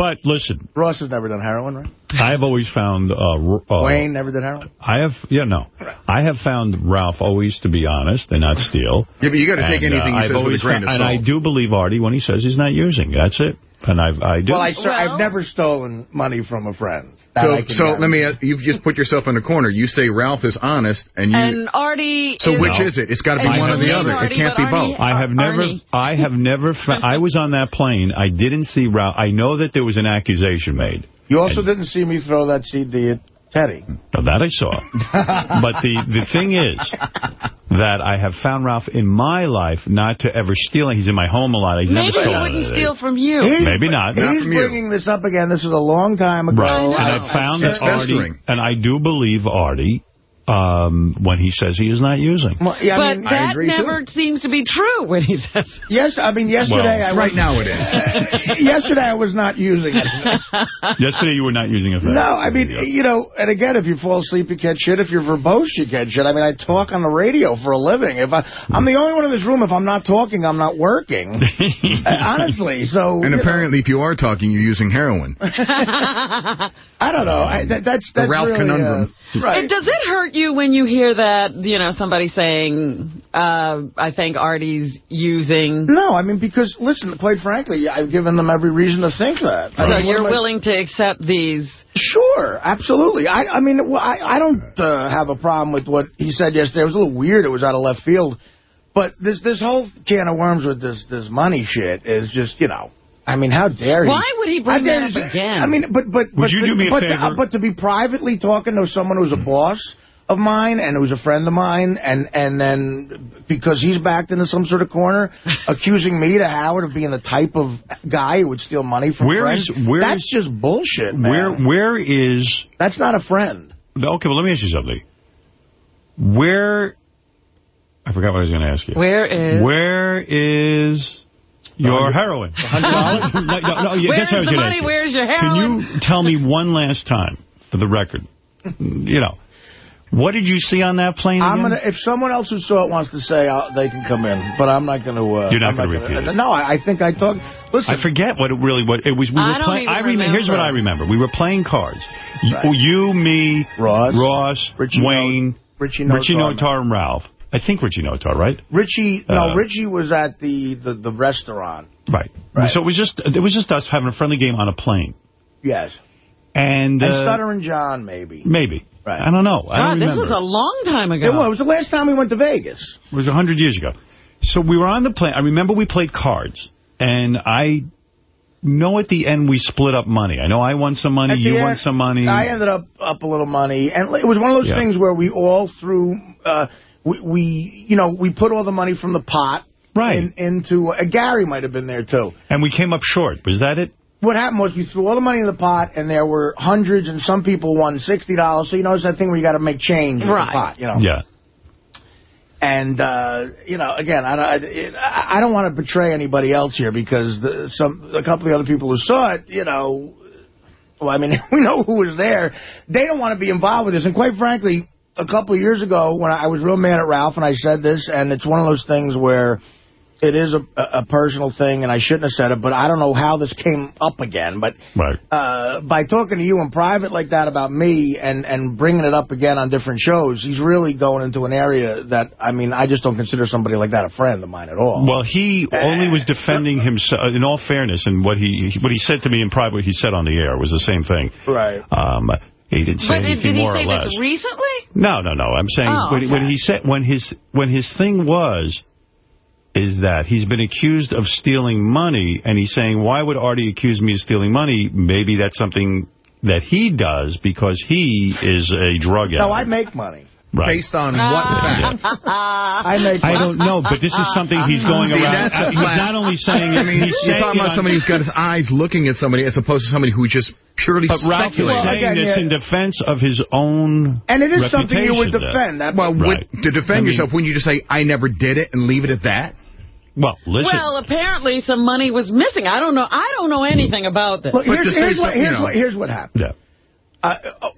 [SPEAKER 1] But listen,
[SPEAKER 2] Ross has never done heroin, right?
[SPEAKER 1] I have always found... Uh, uh,
[SPEAKER 2] Wayne never did heroin?
[SPEAKER 1] I have, yeah, no. I have found Ralph always to be honest and not steal.
[SPEAKER 4] Yeah, but you got to take
[SPEAKER 1] And, uh,
[SPEAKER 4] anything he
[SPEAKER 1] I've
[SPEAKER 4] says with a
[SPEAKER 1] always
[SPEAKER 4] grain
[SPEAKER 1] found-
[SPEAKER 4] of
[SPEAKER 1] And I do believe Artie when he says he's not using. That's it. And I've, I do.
[SPEAKER 2] Well, I, sir,
[SPEAKER 3] Well-
[SPEAKER 2] I've never stolen money from a friend. That
[SPEAKER 4] So, so
[SPEAKER 2] guarantee.
[SPEAKER 4] let me. Uh, you've just put yourself in a corner. You say Ralph is honest, and you.
[SPEAKER 3] And Artie
[SPEAKER 4] so
[SPEAKER 3] is...
[SPEAKER 4] which is it? It's got to be
[SPEAKER 3] And
[SPEAKER 4] one or the other.
[SPEAKER 3] Artie,
[SPEAKER 4] it can't be
[SPEAKER 3] Arnie-
[SPEAKER 4] both.
[SPEAKER 1] I have never,
[SPEAKER 3] Arnie.
[SPEAKER 1] I have never, I was on that plane. I didn't see Ralph. I know that there was an accusation made.
[SPEAKER 2] You also didn't see me throw that CD at Teddy.
[SPEAKER 1] Now, that I saw. but the, the thing is that I have found Ralph in my life not to ever steal. He's in my home a lot. He's
[SPEAKER 3] Maybe
[SPEAKER 1] never
[SPEAKER 3] he wouldn't
[SPEAKER 1] anything.
[SPEAKER 3] steal from you.
[SPEAKER 2] He's-
[SPEAKER 1] Maybe not.
[SPEAKER 4] Not
[SPEAKER 2] He's
[SPEAKER 4] from you.
[SPEAKER 2] bringing this up again. This is a long time ago.
[SPEAKER 1] Right.
[SPEAKER 3] I.
[SPEAKER 1] And I've found
[SPEAKER 4] It's
[SPEAKER 1] that Artie, and I do believe Artie, um, when he says he is not using.
[SPEAKER 2] Well, yeah, I
[SPEAKER 3] but
[SPEAKER 2] mean,
[SPEAKER 3] that
[SPEAKER 4] agree,
[SPEAKER 3] never seems to be true when he says
[SPEAKER 2] yes, I mean, yesterday
[SPEAKER 1] Well,
[SPEAKER 2] I
[SPEAKER 4] Right now it is.
[SPEAKER 2] yesterday I was not using it.
[SPEAKER 1] Yesterday you were not using a
[SPEAKER 2] No, I mean, you know, and again, if you fall asleep, you catch shit. If you're verbose, you catch shit. I mean, I talk on the radio for a living. If I, I'm the only one in this room. If I'm not talking, I'm not working. Uh, Honestly, so.
[SPEAKER 4] And
[SPEAKER 2] you
[SPEAKER 4] apparently, if you are talking, you're using heroin.
[SPEAKER 2] I don't know. I, that, that's
[SPEAKER 4] The
[SPEAKER 2] that's
[SPEAKER 4] Ralph
[SPEAKER 2] really,
[SPEAKER 4] conundrum.
[SPEAKER 2] Uh, right.
[SPEAKER 3] And does it hurt you when you hear that, you know, somebody saying, uh, I think Artie's using...
[SPEAKER 2] No, I mean, because, listen, quite frankly, I've given them every reason to think that. I
[SPEAKER 3] So
[SPEAKER 2] mean,
[SPEAKER 3] you're
[SPEAKER 2] am I-
[SPEAKER 3] willing to accept these...
[SPEAKER 2] Sure, absolutely. I, I mean, I, I don't uh, have a problem with what he said yesterday. It was a little weird. It was out of left field. But this this whole can of worms with this this money shit is just, you know, I mean, how dare he?
[SPEAKER 3] Why would he bring
[SPEAKER 2] I
[SPEAKER 3] that up again?
[SPEAKER 2] I mean, but but but,
[SPEAKER 1] you
[SPEAKER 2] to-
[SPEAKER 1] do me a
[SPEAKER 2] but, to-
[SPEAKER 1] favor?
[SPEAKER 2] but to be privately talking to someone who's a boss of mine and who's a friend of mine, and and then because he's backed into some sort of corner, accusing me to Howard of being the type of guy who would steal money from
[SPEAKER 1] Where
[SPEAKER 2] friends.
[SPEAKER 1] is- where
[SPEAKER 2] that's
[SPEAKER 1] is-
[SPEAKER 2] just bullshit, man.
[SPEAKER 1] Where Where is...
[SPEAKER 2] That's not a friend.
[SPEAKER 1] Okay, well, let me ask you something. Where... I forgot what I was going to ask you.
[SPEAKER 3] Where is...
[SPEAKER 1] Where is your heroin? no, no, no, yeah,
[SPEAKER 3] Where's
[SPEAKER 1] that's what I was
[SPEAKER 3] the
[SPEAKER 1] gonna
[SPEAKER 3] money?
[SPEAKER 1] ask you.
[SPEAKER 3] Where's your heroin?
[SPEAKER 1] Can you tell me one last time, for the record, you know, What did you see on that plane
[SPEAKER 2] I'm
[SPEAKER 1] again?
[SPEAKER 2] gonna. If someone else who saw it wants to say, i they can come in. But I'm not going to. Uh,
[SPEAKER 1] You're not
[SPEAKER 2] I'm
[SPEAKER 1] gonna repeat it.
[SPEAKER 2] No, I, I think I talked. Listen,
[SPEAKER 1] I forget what it really what it was. We
[SPEAKER 2] I
[SPEAKER 1] were
[SPEAKER 2] don't
[SPEAKER 1] playing.
[SPEAKER 2] even
[SPEAKER 1] I remember. Here's what I remember. We were playing cards. You, you, me,
[SPEAKER 2] Ross,
[SPEAKER 1] Ross, Wayne,
[SPEAKER 2] Richie
[SPEAKER 1] Richie
[SPEAKER 2] Notar.
[SPEAKER 1] Notar, and Ralph. I think Richie Notar, right?
[SPEAKER 2] Richie. No,
[SPEAKER 1] Uh,
[SPEAKER 2] Richie was at the the, the restaurant.
[SPEAKER 1] Right. So it was just it was just us having a friendly game on a plane.
[SPEAKER 2] Yes.
[SPEAKER 1] And,
[SPEAKER 2] And
[SPEAKER 1] uh,
[SPEAKER 2] Stuttering John, maybe.
[SPEAKER 1] maybe.
[SPEAKER 2] Right.
[SPEAKER 1] I don't know. I don't
[SPEAKER 3] this was a long time ago.
[SPEAKER 2] It was. It was the last time we went to Vegas.
[SPEAKER 1] It was a 100 years ago. So we were on the plane. I remember we played cards. And I know at the end we split up money. I know I won some money,
[SPEAKER 2] At the
[SPEAKER 1] you won
[SPEAKER 2] end,
[SPEAKER 1] some money.
[SPEAKER 2] I ended up up a little money, and it was one of those
[SPEAKER 1] Yeah.
[SPEAKER 2] things where we all threw, uh, we, we, you know, we put all the money from the pot
[SPEAKER 1] right
[SPEAKER 2] in, into. Uh, Gary might have been there too.
[SPEAKER 1] And we came up short. Was that it?
[SPEAKER 2] What happened was we threw all the money in the pot, and there were hundreds, and some people won sixty dollars. So you know, it's that thing where you got to make change in the pot, you know.
[SPEAKER 1] Yeah.
[SPEAKER 2] And uh, you know, again, I, I, it, I don't want to betray anybody else here because the, some a couple of the other people who saw it, you know, well, I mean, we know who was there. They don't want to be involved with this. And quite frankly, a couple of years ago, when I was real mad at Ralph, and I said this, and it's one of those things where it is a, a personal thing, and I shouldn't have said it, but I don't know how this came up again. But
[SPEAKER 1] right.
[SPEAKER 2] uh, by talking to you in private like that about me and, and bringing it up again on different shows, he's really going into an area that, I mean, I just don't consider somebody like that a friend of mine at all.
[SPEAKER 1] Well, he only was defending himself. In all fairness, and what he what he said to me in private, what he said on the air was the same thing.
[SPEAKER 2] Right.
[SPEAKER 1] Um, he didn't say
[SPEAKER 3] But did,
[SPEAKER 1] anything
[SPEAKER 3] did he
[SPEAKER 1] more
[SPEAKER 3] say
[SPEAKER 1] or less.
[SPEAKER 3] this recently?
[SPEAKER 1] No, no, no. I'm saying
[SPEAKER 3] Oh,
[SPEAKER 1] when, when he said when his when his thing was is that he's been accused of stealing money, and he's saying, why would Artie accuse me of stealing money? Maybe that's something that he does because he is a drug addict.
[SPEAKER 2] No, I make money.
[SPEAKER 1] Right.
[SPEAKER 4] Based on what ah. fact?
[SPEAKER 2] I make
[SPEAKER 1] I don't know, but this is something he's going
[SPEAKER 4] See,
[SPEAKER 1] around.
[SPEAKER 4] that's
[SPEAKER 1] He's not only saying it,
[SPEAKER 4] I mean,
[SPEAKER 1] he's
[SPEAKER 4] you're
[SPEAKER 1] saying
[SPEAKER 4] talking about somebody who's got his eyes looking at somebody as opposed to somebody who just purely
[SPEAKER 1] But Ralph is
[SPEAKER 4] speculates.
[SPEAKER 1] saying
[SPEAKER 2] again,
[SPEAKER 1] this
[SPEAKER 2] yeah.
[SPEAKER 1] in defense of his own
[SPEAKER 2] And it is something you would defend. That,
[SPEAKER 4] Well,
[SPEAKER 1] Right.
[SPEAKER 4] would, to defend
[SPEAKER 1] I mean-
[SPEAKER 4] yourself, wouldn't you just say, I never did it and leave it at that?
[SPEAKER 1] Well, listen.
[SPEAKER 3] Well, apparently some money was missing. I don't know. I don't know anything about this.
[SPEAKER 2] Look,
[SPEAKER 4] But
[SPEAKER 2] here's, here's, what, here's,
[SPEAKER 4] you know.
[SPEAKER 2] what, here's what happened.
[SPEAKER 1] yeah.
[SPEAKER 2] Uh, uh,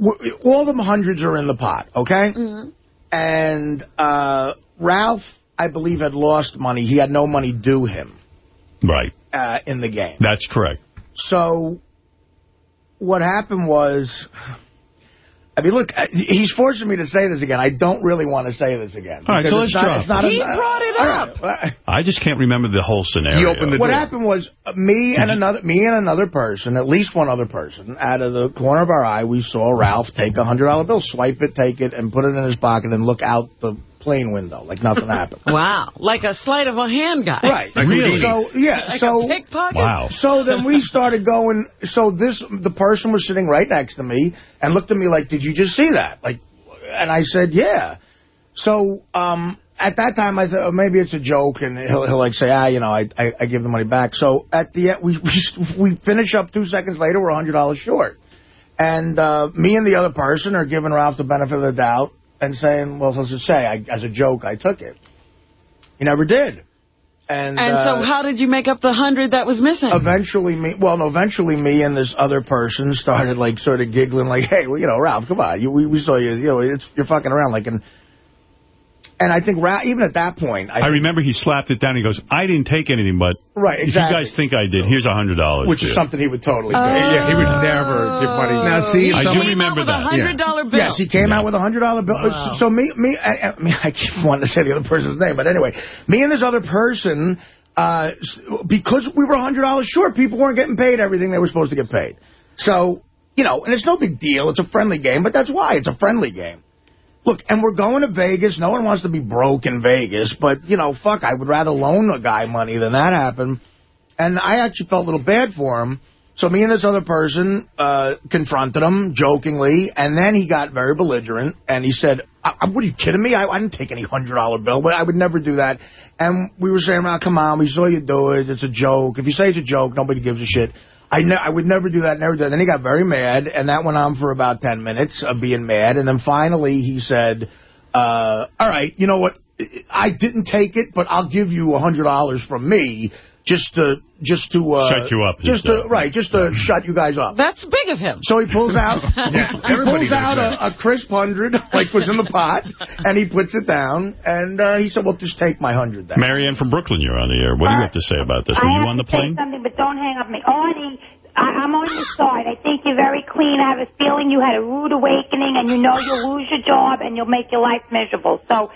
[SPEAKER 2] all the hundreds are in the pot, okay?
[SPEAKER 3] Mm-hmm.
[SPEAKER 2] And uh, Ralph, I believe, had lost money. He had no money due him
[SPEAKER 1] Right.
[SPEAKER 2] uh, in the game.
[SPEAKER 1] That's correct.
[SPEAKER 2] So what happened was, I mean, look, uh, he's forcing me to say this again. I don't really want to say this again.
[SPEAKER 1] All right, so let's
[SPEAKER 2] not,
[SPEAKER 1] drop
[SPEAKER 2] it's not
[SPEAKER 3] He
[SPEAKER 2] a,
[SPEAKER 3] brought it up.
[SPEAKER 2] right.
[SPEAKER 1] I just can't remember the whole scenario.
[SPEAKER 4] He opened the
[SPEAKER 2] What
[SPEAKER 4] door.
[SPEAKER 2] happened was uh, me and another me and another person, at least one other person, out of the corner of our eye, we saw Ralph take a hundred dollar bill, swipe it, take it, and put it in his pocket, and look out the plane window like nothing happened.
[SPEAKER 3] Wow. Like a sleight of a hand guy.
[SPEAKER 2] Right.
[SPEAKER 4] Like
[SPEAKER 1] Really?
[SPEAKER 2] So yeah.
[SPEAKER 3] Like
[SPEAKER 2] so
[SPEAKER 3] a pickpocket?
[SPEAKER 1] Wow.
[SPEAKER 2] So then we started going, so this, the person was sitting right next to me and looked at me like, did you just see that? Like, and I said, yeah. So, um, at that time, I thought, oh, maybe it's a joke, and he'll, he'll like say, ah, you know, I, I, I give the money back. So at the end, we, we, we finish up two seconds later, we're $100 short. And, uh, me and the other person are giving Ralph the benefit of the doubt and saying, well, let's just say, I, as a joke, I took it. He never did. And,
[SPEAKER 3] And
[SPEAKER 2] uh,
[SPEAKER 3] so how did you make up the hundred that was missing?
[SPEAKER 2] eventually me well no eventually me and this other person started like sort of giggling like hey well, you know Ralph come on you, we, we saw you you know it's you're fucking around like and and I think Ralph even at that point I,
[SPEAKER 1] I remember he slapped it down. He goes, I didn't take anything, but
[SPEAKER 2] Right,
[SPEAKER 1] if you guys think I did, here's a $100.
[SPEAKER 2] which is
[SPEAKER 1] Yeah.
[SPEAKER 2] something he would totally do
[SPEAKER 12] Yeah, he would never give money.
[SPEAKER 4] Now, see,
[SPEAKER 3] He
[SPEAKER 1] I do
[SPEAKER 3] came
[SPEAKER 1] remember
[SPEAKER 3] out with
[SPEAKER 1] that.
[SPEAKER 3] a hundred dollar bill.
[SPEAKER 2] Yes, he came out with a hundred dollar bill.
[SPEAKER 3] Wow.
[SPEAKER 2] So me, me, I, I mean, I keep wanting to say the other person's name, but anyway, me and this other person, uh, because we were a hundred dollars short, people weren't getting paid everything they were supposed to get paid. So, you know, and it's no big deal. It's a friendly game, but that's why it's a friendly game. Look, and we're going to Vegas. No one wants to be broke in Vegas, but, you know, fuck, I would rather loan a guy money than that happen. And I actually felt a little bad for him. So me and this other person uh, confronted him jokingly, and then he got very belligerent, and he said, I, what are you kidding me? I, I didn't take any $100 bill, but I would never do that. And we were saying, well, come on, we saw you do it. It's a joke. If you say it's a joke, nobody gives a shit. I, I would never do that, never do that. Then he got very mad, and that went on for about 10 minutes of being mad. And then finally he said, uh, all right, you know what? I didn't take it, but I'll give you a $100 from me just to just to uh,
[SPEAKER 1] Shut you up,
[SPEAKER 2] just to, right, just to shut you guys up.
[SPEAKER 3] That's big of him.
[SPEAKER 2] So he pulls out, he pulls out a, a crisp hundred, like was in the pot, and he puts it down, and uh, he said, "Well, just take my hundred then."
[SPEAKER 1] Marianne from Brooklyn, you're on the air. What do you have to say about this? Were
[SPEAKER 15] I
[SPEAKER 1] you on the
[SPEAKER 15] to say
[SPEAKER 1] plane?
[SPEAKER 15] something, but don't hang up on me. Artie, I, I'm on your side. I think you're very clean. I have a feeling you had a rude awakening, and you know you'll lose your job, and you'll make your life miserable. So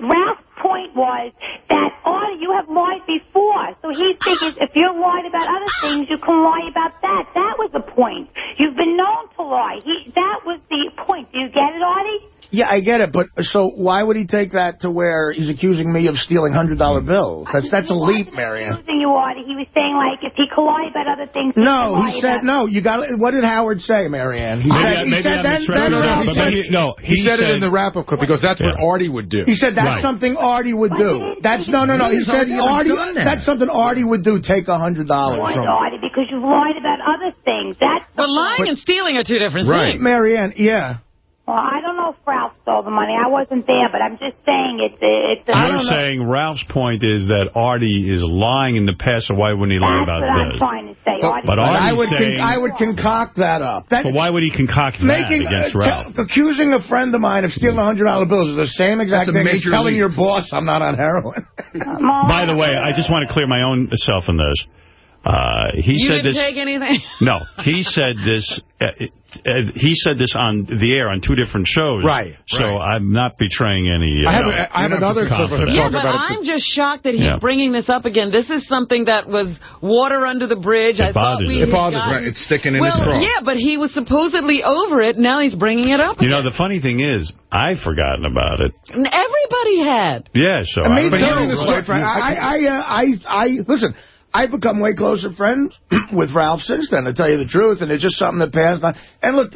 [SPEAKER 15] Ralph's point was that, Artie, you have lied before. So he figures if you're lying about other things, you can lie about that. That was the point. You've been known to lie. He, that was the point. Do you get it, Artie?
[SPEAKER 2] Yeah, I get it, but so why would he take that to where he's accusing me of stealing hundred dollar bills? That's that's a leap, Marianne.
[SPEAKER 15] Accusing you, Artie. He was saying, like, if he could about other things,
[SPEAKER 2] No,
[SPEAKER 15] could lie
[SPEAKER 2] he said no. You got what did Howard say, Marianne? He
[SPEAKER 12] Maybe
[SPEAKER 2] said
[SPEAKER 12] I-
[SPEAKER 2] he
[SPEAKER 12] maybe
[SPEAKER 2] said
[SPEAKER 12] I
[SPEAKER 2] then,
[SPEAKER 12] misread
[SPEAKER 2] then
[SPEAKER 12] it,
[SPEAKER 2] Ralph
[SPEAKER 12] but
[SPEAKER 2] said,
[SPEAKER 12] he- no, he, said, it in the wrap-up clip because that's what Artie would do.
[SPEAKER 2] He said that's
[SPEAKER 12] Right.
[SPEAKER 2] something Artie would do. That's no, no, no. He said Artie. That's something Artie would do. Take a hundred dollars
[SPEAKER 15] Why,
[SPEAKER 2] from.
[SPEAKER 15] Artie? Because you've lied about other things. That's
[SPEAKER 3] But lying and stealing are two different things.
[SPEAKER 2] Right, Marianne. Yeah.
[SPEAKER 15] Well, I don't know if Ralph stole the money. I wasn't there, but I'm just saying it's it's. A,
[SPEAKER 1] You're saying Ralph's point is that Artie is lying in the past, so why wouldn't he lie
[SPEAKER 15] That's
[SPEAKER 1] about
[SPEAKER 15] what I'm trying to say. Artie.
[SPEAKER 1] But
[SPEAKER 2] I would
[SPEAKER 1] saying,
[SPEAKER 2] I would concoct that up. That,
[SPEAKER 1] but why would he concoct that
[SPEAKER 2] Making
[SPEAKER 1] against
[SPEAKER 2] uh,
[SPEAKER 1] Ralph?
[SPEAKER 2] accusing a friend of mine of stealing a hundred dollar bills is the same exact
[SPEAKER 1] That's
[SPEAKER 2] thing as
[SPEAKER 1] major
[SPEAKER 2] telling
[SPEAKER 1] leap.
[SPEAKER 2] your boss I'm not on heroin.
[SPEAKER 1] By the way, I just want to clear my own self in this. Uh, he
[SPEAKER 3] you
[SPEAKER 1] said
[SPEAKER 3] didn't
[SPEAKER 1] this.
[SPEAKER 3] take anything?
[SPEAKER 1] No, he said this. Uh, uh, he said this on the air on two different shows.
[SPEAKER 12] Right,
[SPEAKER 1] So
[SPEAKER 12] right.
[SPEAKER 1] I'm not betraying any. Uh,
[SPEAKER 12] I have a- I have another clip of him.
[SPEAKER 3] Yeah,
[SPEAKER 12] talking
[SPEAKER 3] but
[SPEAKER 12] about it.
[SPEAKER 3] I'm just shocked that he's
[SPEAKER 1] Yeah.
[SPEAKER 3] bringing this up again. This is something that was water under the bridge.
[SPEAKER 1] It
[SPEAKER 3] I thought
[SPEAKER 1] bothers
[SPEAKER 3] we
[SPEAKER 1] him.
[SPEAKER 3] had
[SPEAKER 1] It bothers
[SPEAKER 3] gotten-
[SPEAKER 1] him. Right, it's sticking in
[SPEAKER 3] well,
[SPEAKER 1] his craw.
[SPEAKER 3] yeah, but he was supposedly over it. Now he's bringing it up
[SPEAKER 1] You know, the funny thing is, I've forgotten about it.
[SPEAKER 3] again. Everybody had.
[SPEAKER 1] Yeah, so
[SPEAKER 2] I
[SPEAKER 1] I
[SPEAKER 2] mean,
[SPEAKER 1] don't
[SPEAKER 2] hearing the story, Frank, I, I, uh, I, I, listen. I've become way closer friends with Ralph since then, to tell you the truth, and it's just something that passed on. And look,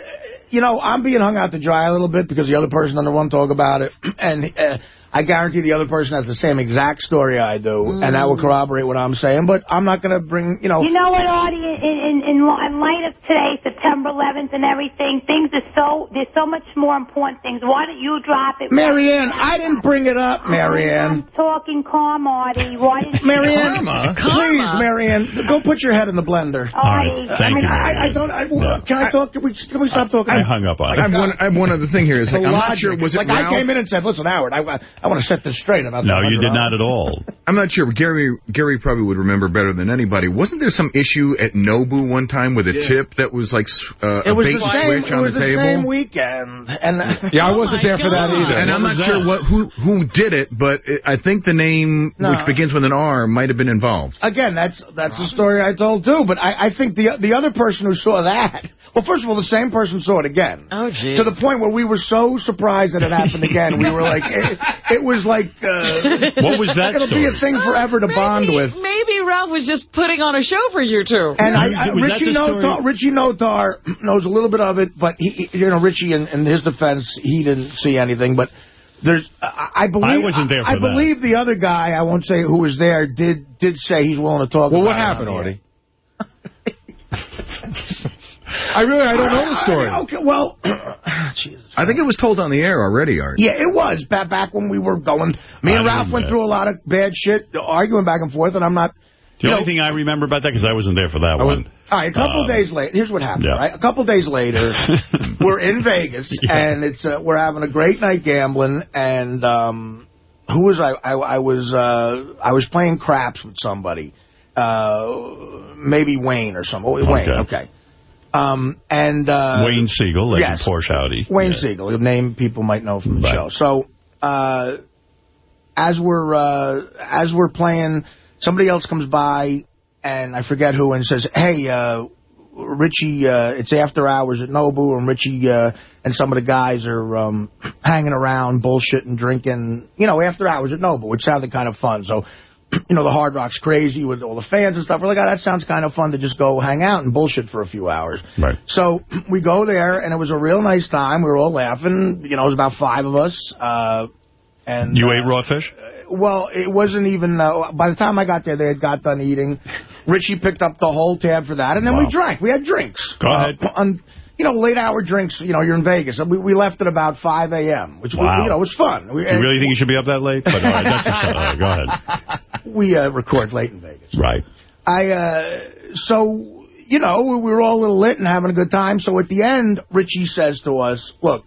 [SPEAKER 2] you know, I'm being hung out to dry a little bit because the other person want to talk about it, and uh, I guarantee the other person has the same exact story I do, and that will mm. corroborate what I'm saying. But I'm not going to bring, you know.
[SPEAKER 15] You know what, Artie? In, in, in, in light of today, September 11th, and everything, things are so there's so much more important things. Why don't you drop it?
[SPEAKER 2] Marianne, I didn't bring it up, Marianne.
[SPEAKER 15] I'm talking calm, Artie. Why did you
[SPEAKER 2] Marianne, please, Marianne, go put your head in the blender.
[SPEAKER 15] Artie.
[SPEAKER 2] I mean, I, I don't. I, Can I talk? Can we, can we stop talking?
[SPEAKER 1] I hung up on
[SPEAKER 4] I have one. I have one other thing here. Is
[SPEAKER 2] The
[SPEAKER 4] like, I'm not sure. Was it
[SPEAKER 2] like
[SPEAKER 4] Ralph?
[SPEAKER 2] I came in and said, "Listen, Howard, I, I want to set this straight about."
[SPEAKER 1] No, you did not at all.
[SPEAKER 4] I'm not sure. Gary Gary probably would remember better than anybody. Wasn't there some issue at Nobu one time with a tip that was like uh,
[SPEAKER 2] It
[SPEAKER 4] a
[SPEAKER 2] was
[SPEAKER 4] bait
[SPEAKER 2] the same.
[SPEAKER 4] switch
[SPEAKER 2] It
[SPEAKER 4] on
[SPEAKER 2] was
[SPEAKER 4] the
[SPEAKER 2] the
[SPEAKER 4] table?
[SPEAKER 2] same weekend, and
[SPEAKER 12] Yeah, I wasn't there for that either.
[SPEAKER 4] And I'm not
[SPEAKER 12] was
[SPEAKER 4] sure what who who did it, but it, I think the name
[SPEAKER 2] No.
[SPEAKER 4] which begins with an R might have been involved.
[SPEAKER 2] Again, that's that's the story I told too. But I, I think the the other person who saw that, well, first of all, the same person saw it again.
[SPEAKER 3] Oh, geez.
[SPEAKER 2] To the point where we were so surprised that it happened again. We were like, it, it was like, uh,
[SPEAKER 1] What was that
[SPEAKER 2] It'll be a thing forever to bond with.
[SPEAKER 3] Maybe Ralph was just putting on a show for you two.
[SPEAKER 2] And I, I, Richie? Notar, Richie Notar knows a little bit of it, but he, he- you know, Richie, in, in his defense, he didn't see anything. But there's, I, I believe,
[SPEAKER 1] I wasn't there for
[SPEAKER 2] I
[SPEAKER 1] that.
[SPEAKER 2] believe the other guy, I won't say who was there, did did say he's willing to talk.
[SPEAKER 12] Well,
[SPEAKER 2] about
[SPEAKER 12] what happened,
[SPEAKER 2] on
[SPEAKER 12] Artie? I really, I don't know the story.
[SPEAKER 2] Okay, well, Jesus.
[SPEAKER 4] I think it was told on the air already, Art.
[SPEAKER 2] Yeah, it was back back when we were going. Me
[SPEAKER 1] I
[SPEAKER 2] and Ralph went
[SPEAKER 1] know.
[SPEAKER 2] through a lot of bad shit, arguing back and forth, and I'm not.
[SPEAKER 1] The only
[SPEAKER 2] know,
[SPEAKER 1] thing I remember about that, because I wasn't there for that one.
[SPEAKER 2] All right, a couple
[SPEAKER 1] Um,
[SPEAKER 2] days later, here's what happened,
[SPEAKER 1] yeah.
[SPEAKER 2] right? A couple days later, we're in Vegas,
[SPEAKER 1] Yeah.
[SPEAKER 2] and it's uh, we're having a great night gambling, and um, who was I? I, I was uh, I was playing craps with somebody, uh, maybe Wayne or something. Oh, Wayne,
[SPEAKER 1] Okay.
[SPEAKER 2] okay. Um, and uh,
[SPEAKER 1] Wayne Siegel, like
[SPEAKER 2] yes.
[SPEAKER 1] Porsche Audi.
[SPEAKER 2] Wayne
[SPEAKER 1] Yeah.
[SPEAKER 2] Siegel, a name people might know from the
[SPEAKER 1] Right.
[SPEAKER 2] show. So, uh, as we're uh, as we're playing, somebody else comes by, and I forget who, and says, "Hey, uh, Richie, uh, it's after hours at Nobu, and Richie uh, and some of the guys are um, hanging around, bullshitting, drinking, you know, after hours at Nobu, which sounded kind of fun. So." You know, the Hard Rock's crazy with all the fans and stuff. We're like, oh, that sounds kind of fun to just go hang out and bullshit for a few hours.
[SPEAKER 1] Right.
[SPEAKER 2] So we go there, and it was a real nice time. We were all laughing. You know, it was about five of us. Uh, and
[SPEAKER 1] You
[SPEAKER 2] uh,
[SPEAKER 1] ate raw fish?
[SPEAKER 2] Well, it wasn't even. Uh, by the time I got there, they had got done eating. Richie picked up the whole tab for that, and then
[SPEAKER 1] Wow.
[SPEAKER 2] we drank. We had drinks.
[SPEAKER 1] Go ahead.
[SPEAKER 2] Uh, on, you know, late hour drinks. You know, you're in Vegas. We, we left at about 5 a.m., which was,
[SPEAKER 1] Wow.
[SPEAKER 2] you know was fun. We,
[SPEAKER 1] you really think you should be up that late? But all right, that's just, go ahead.
[SPEAKER 2] we uh, record late in Vegas.
[SPEAKER 1] Right.
[SPEAKER 2] I, uh, so, you know, we were all a little lit and having a good time. So at the end, Richie says to us, look,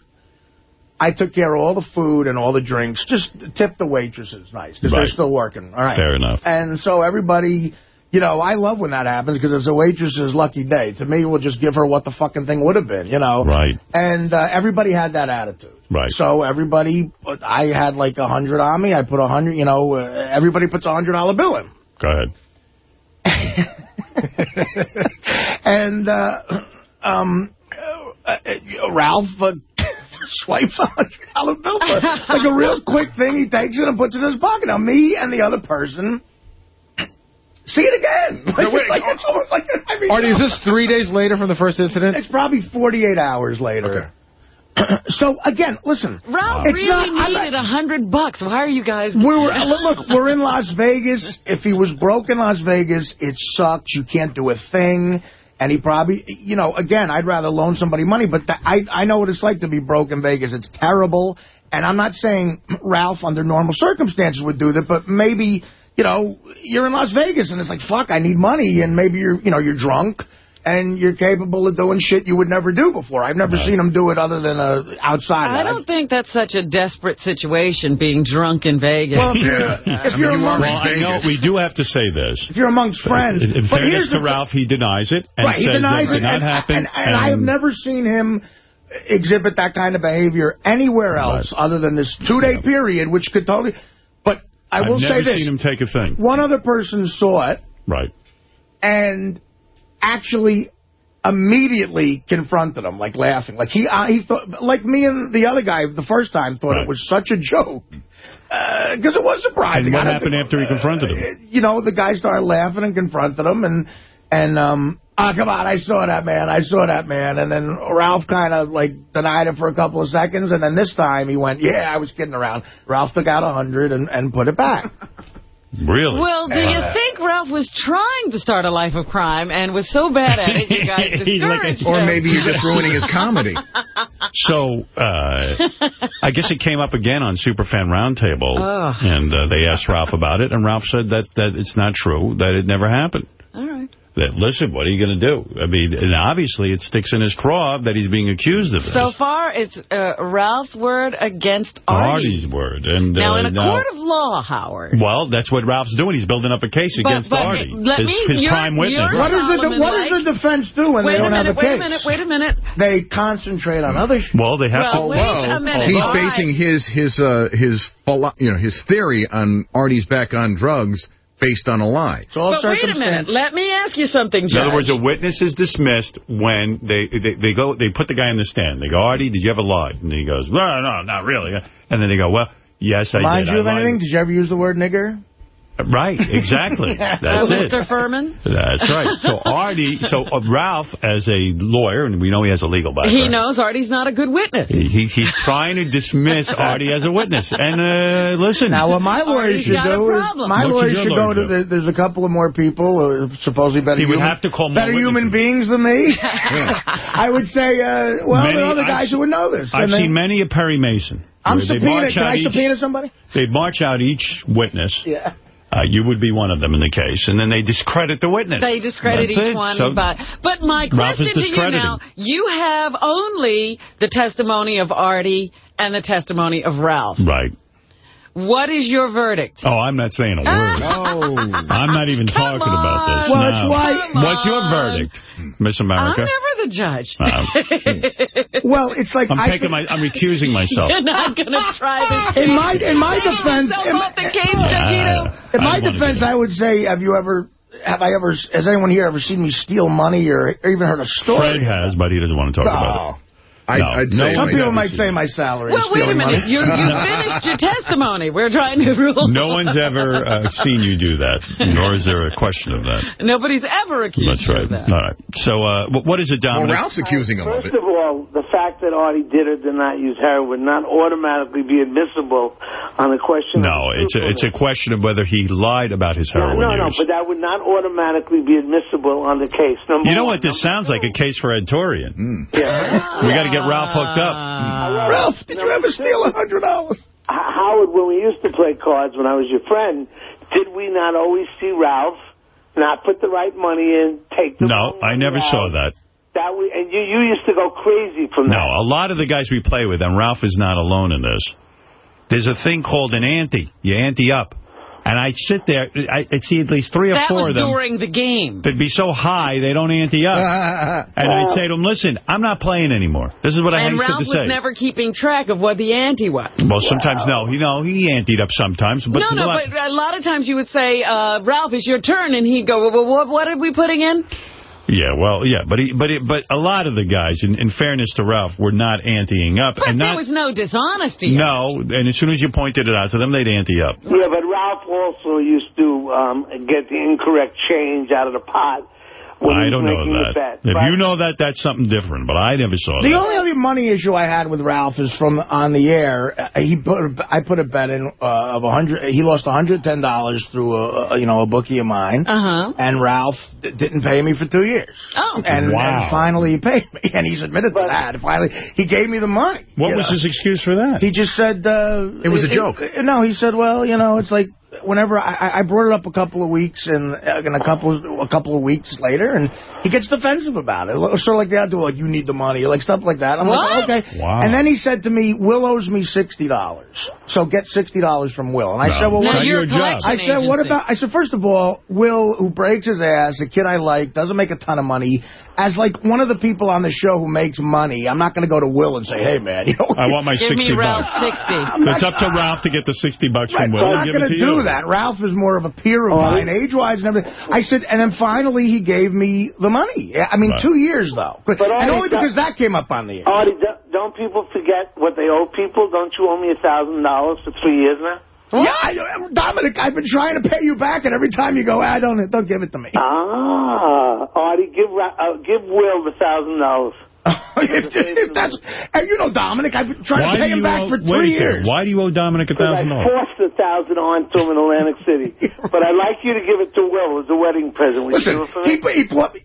[SPEAKER 2] I took care of all the food and all the drinks. Just tip the waitresses nice because they're still working. All right.
[SPEAKER 1] Fair enough.
[SPEAKER 2] And so everybody, you know, I love when that happens because it's a waitress's lucky day. To me, we'll just give her what the fucking thing would have been, you know.
[SPEAKER 1] Right.
[SPEAKER 2] And uh, everybody had that attitude.
[SPEAKER 1] Right.
[SPEAKER 2] So everybody, I had like a hundred on me. I put a hundred, you know, uh, everybody puts a hundred dollar bill in.
[SPEAKER 1] Go ahead.
[SPEAKER 2] and uh, um, uh, uh, Ralph uh, swipes a hundred dollar bill like a real quick thing. He takes it and puts it in his pocket. Now me and the other person see it again. Like, it's, like, it's almost like I mean,
[SPEAKER 12] Artie,
[SPEAKER 2] you
[SPEAKER 12] is this three days later from the first incident?
[SPEAKER 2] It's probably 48 hours later. Okay. so again, listen.
[SPEAKER 3] Ralph
[SPEAKER 2] it's
[SPEAKER 3] really
[SPEAKER 2] not,
[SPEAKER 3] needed a hundred bucks. Why are you guys?
[SPEAKER 2] we were, look, we're in Las Vegas. If he was broke in Las Vegas, it sucks. You can't do a thing. And he probably, you know, again, I'd rather loan somebody money, but th I, I know what it's like to be broke in Vegas. It's terrible. And I'm not saying Ralph, under normal circumstances, would do that, but maybe, you know, you're in Las Vegas and it's like, fuck, I need money. And maybe you're, you know, you're drunk and you're capable of doing shit you would never do before. I've never seen him do it other than uh, outside.
[SPEAKER 3] I don't think that's such a desperate situation, being drunk in Vegas.
[SPEAKER 2] Well, yeah. if you're amongst
[SPEAKER 1] Well, I know we do have to say this.
[SPEAKER 2] if you're amongst friends.
[SPEAKER 1] In, in
[SPEAKER 2] but
[SPEAKER 1] fairness
[SPEAKER 2] here's
[SPEAKER 1] to Ralph, he denies it and
[SPEAKER 2] right, he denies
[SPEAKER 1] that
[SPEAKER 2] it,
[SPEAKER 1] did not
[SPEAKER 2] and,
[SPEAKER 1] happen.
[SPEAKER 2] and, and I have never seen him exhibit that kind of behavior anywhere else other than this two-day period, which could totally... I will say this.
[SPEAKER 1] I've never seen him take a thing.
[SPEAKER 2] One other person saw it
[SPEAKER 1] Right.
[SPEAKER 2] and actually immediately confronted him, like laughing. Like he, uh, he thought, like me and the other guy the first time thought it was such a joke. Because it was surprising.
[SPEAKER 1] And what happened
[SPEAKER 2] think-
[SPEAKER 1] after he confronted him?
[SPEAKER 2] you know, the guy started laughing and confronted him, and, and um, ah, come on, I saw that, man, I saw that, man. And then Ralph kind of, like, denied it for a couple of seconds, and then this time he went, yeah, I was kidding around. Ralph took out a hundred and, and put it back.
[SPEAKER 1] Really?
[SPEAKER 3] Well, do you think Ralph was trying to start a life of crime and was so bad at it you guys
[SPEAKER 1] He's like a-
[SPEAKER 3] discouraged
[SPEAKER 4] Or maybe you're just ruining his comedy.
[SPEAKER 1] So, uh, I guess it came up again on Superfan Roundtable,
[SPEAKER 3] Ugh.
[SPEAKER 1] and uh, they asked Ralph about it, and Ralph said that, that it's not true, that it never happened.
[SPEAKER 3] All right.
[SPEAKER 1] That, listen, what are you going to do? I mean, and obviously it sticks in his craw that he's being accused of this.
[SPEAKER 3] So far, it's uh, Ralph's word against Artie.
[SPEAKER 1] Artie's word. And,
[SPEAKER 3] Now,
[SPEAKER 1] uh,
[SPEAKER 3] in a
[SPEAKER 1] now-
[SPEAKER 3] court of law, Howard.
[SPEAKER 1] Well, that's what Ralph's doing. He's building up a case
[SPEAKER 3] But-
[SPEAKER 1] against
[SPEAKER 3] but
[SPEAKER 1] Artie,
[SPEAKER 3] let
[SPEAKER 1] his,
[SPEAKER 3] me-
[SPEAKER 1] his
[SPEAKER 3] you're-
[SPEAKER 1] prime witness.
[SPEAKER 3] you're
[SPEAKER 2] What does the
[SPEAKER 3] Solomon
[SPEAKER 2] what does the defense do when they don't
[SPEAKER 3] minute,
[SPEAKER 2] have a
[SPEAKER 3] wait
[SPEAKER 2] case?
[SPEAKER 3] a minute, wait a minute.
[SPEAKER 2] They concentrate on other.
[SPEAKER 1] Well, they have
[SPEAKER 3] Well,
[SPEAKER 1] to.
[SPEAKER 3] wait a minute.
[SPEAKER 4] He's
[SPEAKER 3] All
[SPEAKER 4] basing his his uh, his you know his theory on Artie's back on drugs based on a lie.
[SPEAKER 3] But wait a minute. Let me ask you something,
[SPEAKER 1] In other words, a witness is dismissed when they, they they go they put the guy in the stand. They go, Artie, did you ever lie? And he goes, no, no, not really. And then they go, well, yes, I
[SPEAKER 2] Mind
[SPEAKER 1] did.
[SPEAKER 2] you
[SPEAKER 1] I
[SPEAKER 2] of
[SPEAKER 1] lied."
[SPEAKER 2] anything? Did you ever use the word nigger?
[SPEAKER 1] Right, exactly. That's it.
[SPEAKER 3] Mr. Fuhrman?
[SPEAKER 1] That's right. So Artie, so uh, Ralph, as a lawyer, and we know he has a legal background.
[SPEAKER 3] He knows Artie's not a good witness.
[SPEAKER 1] He, he- he's trying to dismiss Artie as a witness. And uh, listen.
[SPEAKER 2] Now, what my lawyer
[SPEAKER 3] Artie's
[SPEAKER 2] should do is, my lawyer
[SPEAKER 1] should
[SPEAKER 2] go to, the, there's a couple of more people, uh, supposedly better
[SPEAKER 1] He would
[SPEAKER 2] human,
[SPEAKER 1] have to call
[SPEAKER 2] better human beings than me. I would say, uh, well,
[SPEAKER 1] Many-
[SPEAKER 2] there are other
[SPEAKER 1] I've
[SPEAKER 2] guys who would know this.
[SPEAKER 1] I've
[SPEAKER 2] and they-
[SPEAKER 1] seen many a Perry Mason.
[SPEAKER 2] I'm
[SPEAKER 1] where
[SPEAKER 2] subpoenaed. Can
[SPEAKER 1] out
[SPEAKER 2] I
[SPEAKER 1] each-
[SPEAKER 2] subpoena somebody?
[SPEAKER 1] They march out each witness.
[SPEAKER 2] Yeah.
[SPEAKER 1] Uh, you would be one of them in the case. And then they discredit the witness.
[SPEAKER 3] They discredit
[SPEAKER 1] That's
[SPEAKER 3] each
[SPEAKER 1] it.
[SPEAKER 3] one.
[SPEAKER 1] So-
[SPEAKER 3] but, but my question to you now, you have only the testimony of Artie and the testimony of Ralph.
[SPEAKER 1] Right.
[SPEAKER 3] What is your verdict?
[SPEAKER 1] Oh, I'm not saying a word. No. I'm not even talking about this.
[SPEAKER 2] Well,
[SPEAKER 1] no.
[SPEAKER 2] why-
[SPEAKER 1] What's your verdict, Miss America?
[SPEAKER 3] I'm
[SPEAKER 1] America?
[SPEAKER 3] never the judge.
[SPEAKER 2] Uh, well, it's like
[SPEAKER 1] I'm
[SPEAKER 2] I
[SPEAKER 1] taking my. I'm recusing myself.
[SPEAKER 3] You're not going to try this.
[SPEAKER 2] In my in my defense, in,
[SPEAKER 3] the case, uh, Judge Ito.
[SPEAKER 2] in my
[SPEAKER 1] I
[SPEAKER 2] defense, I would say, have you ever, have I ever, has anyone here ever seen me steal money or, or even heard a story?
[SPEAKER 1] Fred has, but he doesn't want to talk about it. Oh.
[SPEAKER 4] I,
[SPEAKER 1] No,
[SPEAKER 4] I'd
[SPEAKER 1] no
[SPEAKER 4] say
[SPEAKER 1] one
[SPEAKER 2] Some people might say my salary is
[SPEAKER 3] Well, wait a minute. You, you finished your testimony. We're trying to rule.
[SPEAKER 1] No one's ever uh, seen you do that, nor is there a question of that.
[SPEAKER 3] Nobody's ever accused
[SPEAKER 1] That's
[SPEAKER 3] you
[SPEAKER 1] right.
[SPEAKER 3] of that.
[SPEAKER 1] All right. So, uh, what is it,
[SPEAKER 4] Well,
[SPEAKER 1] Dominic?
[SPEAKER 4] Ralph's accusing him of
[SPEAKER 16] First of all, the fact that Artie did or did not use heroin would not automatically be admissible on the question
[SPEAKER 1] No,
[SPEAKER 16] of
[SPEAKER 1] it's a, it's a question of whether he lied about his
[SPEAKER 16] No,
[SPEAKER 1] heroin
[SPEAKER 16] no, no,
[SPEAKER 1] use.
[SPEAKER 16] but that would not automatically be admissible on the case. Number
[SPEAKER 1] You know
[SPEAKER 16] one.
[SPEAKER 1] what? This sounds like a case for Ed Torian.
[SPEAKER 4] Hmm.
[SPEAKER 16] Yeah.
[SPEAKER 1] We got to get Ralph hooked up. Ah.
[SPEAKER 2] Ralph, did you ever steal a hundred dollars?
[SPEAKER 16] Howard, when we used to play cards, when I was your friend, did we not always see Ralph not put the right money in, take the
[SPEAKER 1] No, I never saw that.
[SPEAKER 16] that we and you you used to go crazy from
[SPEAKER 1] No,
[SPEAKER 16] that.
[SPEAKER 1] No, a lot of the guys we play with, and Ralph is not alone in this, there's a thing called an ante. You ante up. And I'd sit there, I, I'd see at least three or
[SPEAKER 3] That
[SPEAKER 1] four of them.
[SPEAKER 3] That was during the game.
[SPEAKER 1] They'd be so high, they don't ante up. and I'd say to them, listen, I'm not playing anymore. This is what I
[SPEAKER 3] And
[SPEAKER 1] used
[SPEAKER 3] Ralph
[SPEAKER 1] to say.
[SPEAKER 3] And Ralph was never keeping track of what the ante was.
[SPEAKER 1] well, sometimes no. He, no, he anteed up sometimes. But
[SPEAKER 3] no, no,
[SPEAKER 1] a lot-
[SPEAKER 3] but a lot of times you would say, uh, Ralph, it's your turn, and he'd go, well, what, what are we putting in?
[SPEAKER 1] Yeah, well, yeah, but he, but he, but a lot of the guys, in, in fairness to Ralph, were not anteing up.
[SPEAKER 3] But
[SPEAKER 1] and
[SPEAKER 3] there
[SPEAKER 1] not,
[SPEAKER 3] was no dishonesty.
[SPEAKER 1] No, and as soon as you pointed it out to them, they'd ante up.
[SPEAKER 16] Yeah, but Ralph also used to um, get the incorrect change out of the pot. When
[SPEAKER 1] I don't know that.
[SPEAKER 16] bet.
[SPEAKER 1] If you know that, that's something different, but I never saw
[SPEAKER 2] The
[SPEAKER 1] that.
[SPEAKER 2] The only other money issue I had with Ralph is from on the air. Uh, He put a, I put a bet in uh, of a hundred. He lost one hundred ten dollars through a, a you know a bookie of mine.
[SPEAKER 3] Uh huh.
[SPEAKER 2] And Ralph d- didn't pay me for two years.
[SPEAKER 3] Oh.
[SPEAKER 2] And,
[SPEAKER 1] Wow.
[SPEAKER 2] and finally he paid me, and he's admitted to that. And finally, he gave me the money.
[SPEAKER 1] What was
[SPEAKER 2] know.
[SPEAKER 1] his excuse for that?
[SPEAKER 2] He just said... Uh,
[SPEAKER 4] It was a joke.
[SPEAKER 2] no, he said, well, you know, it's like whenever I, I brought it up a couple of weeks and, uh, and a couple a couple of weeks later, and he gets defensive about it. Sort of like the other, like, you need the money, like stuff like that. I'm
[SPEAKER 3] What?
[SPEAKER 2] like, okay.
[SPEAKER 1] Wow.
[SPEAKER 2] And then he said to me, Will owes me $60. So get $60 from Will. And I
[SPEAKER 1] No,
[SPEAKER 2] said, well,
[SPEAKER 1] it's
[SPEAKER 2] what...
[SPEAKER 1] not your job.
[SPEAKER 2] I said, what about... I said, first of all, Will, who breaks his ass, a kid I like, doesn't make a ton of money, as like one of the people on the show who makes money, I'm not going to go to Will and say, hey, man, you know...
[SPEAKER 1] I want my
[SPEAKER 3] Give
[SPEAKER 1] 60
[SPEAKER 3] me Ralph
[SPEAKER 1] bucks.
[SPEAKER 3] 60.
[SPEAKER 1] It's up to Ralph to get the 60 bucks
[SPEAKER 2] Right,
[SPEAKER 1] from
[SPEAKER 2] but
[SPEAKER 1] Will.
[SPEAKER 2] I'm not going to
[SPEAKER 1] to
[SPEAKER 2] do
[SPEAKER 1] you.
[SPEAKER 2] that. Ralph is more of a peer of
[SPEAKER 16] Oh,
[SPEAKER 2] mine, age-wise and everything. I said, and then finally he gave me the money. I mean,
[SPEAKER 1] Right.
[SPEAKER 2] two years, though.
[SPEAKER 16] But
[SPEAKER 2] and
[SPEAKER 16] Artie,
[SPEAKER 2] only because that came up on the air.
[SPEAKER 16] Artie, don't- don't people forget what they owe people? Don't you owe me a thousand dollars for three years now?
[SPEAKER 2] Yeah, I- Dominic, I've been trying to pay you back, and every time you go, I don't, don't give it to me.
[SPEAKER 16] Ah, Artie, give uh, give Will the thousand dollars.
[SPEAKER 2] if, if that's, and you know, Dominic, I've been trying
[SPEAKER 1] Why
[SPEAKER 2] to pay him
[SPEAKER 1] you
[SPEAKER 2] back
[SPEAKER 1] owe,
[SPEAKER 2] for
[SPEAKER 1] wait
[SPEAKER 2] three
[SPEAKER 1] a second.
[SPEAKER 2] years.
[SPEAKER 1] Why do you owe Dominic a thousand dollars?
[SPEAKER 16] forced a thousand on to him in Atlantic City. But I'd like you to give it to Will as a wedding present. Would you do
[SPEAKER 2] Listen,
[SPEAKER 16] it for
[SPEAKER 2] he, he bought me.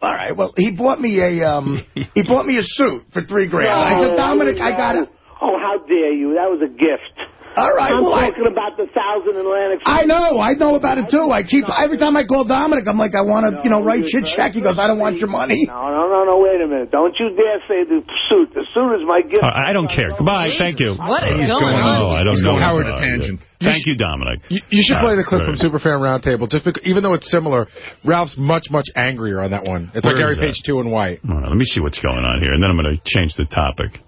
[SPEAKER 2] All right, well, he bought me a um, he bought me a suit for three grand. I said,
[SPEAKER 16] No,
[SPEAKER 2] Dominic, I got it.
[SPEAKER 16] Oh, how dare you? That was a gift.
[SPEAKER 2] All right,
[SPEAKER 16] I'm
[SPEAKER 2] well, I,
[SPEAKER 16] talking about the thousand in Atlantic
[SPEAKER 2] I know, I know about it too. I keep every time I call Dominic, I'm like, I want to, you know, write shit check. He goes, I don't want your money.
[SPEAKER 16] No, no, no, no, wait a minute. Don't you dare say the suit. The suit is my gift.
[SPEAKER 1] Uh, I don't care. Goodbye. Thank you.
[SPEAKER 3] What is
[SPEAKER 1] He's
[SPEAKER 3] going on?
[SPEAKER 1] Oh, I don't
[SPEAKER 4] He's
[SPEAKER 1] know.
[SPEAKER 4] going
[SPEAKER 1] what's
[SPEAKER 4] Howard
[SPEAKER 1] on.
[SPEAKER 4] a tangent.
[SPEAKER 1] Thank you, Dominic.
[SPEAKER 12] You, you should
[SPEAKER 1] Ah,
[SPEAKER 12] play the clip
[SPEAKER 1] right.
[SPEAKER 12] from Superfan Roundtable, just because, even though it's similar, Ralph's much, much angrier on that one. It's
[SPEAKER 1] Where
[SPEAKER 12] like Gary? Page 2 and White.
[SPEAKER 1] All right, let me see what's going on here, and then I'm going to change the topic.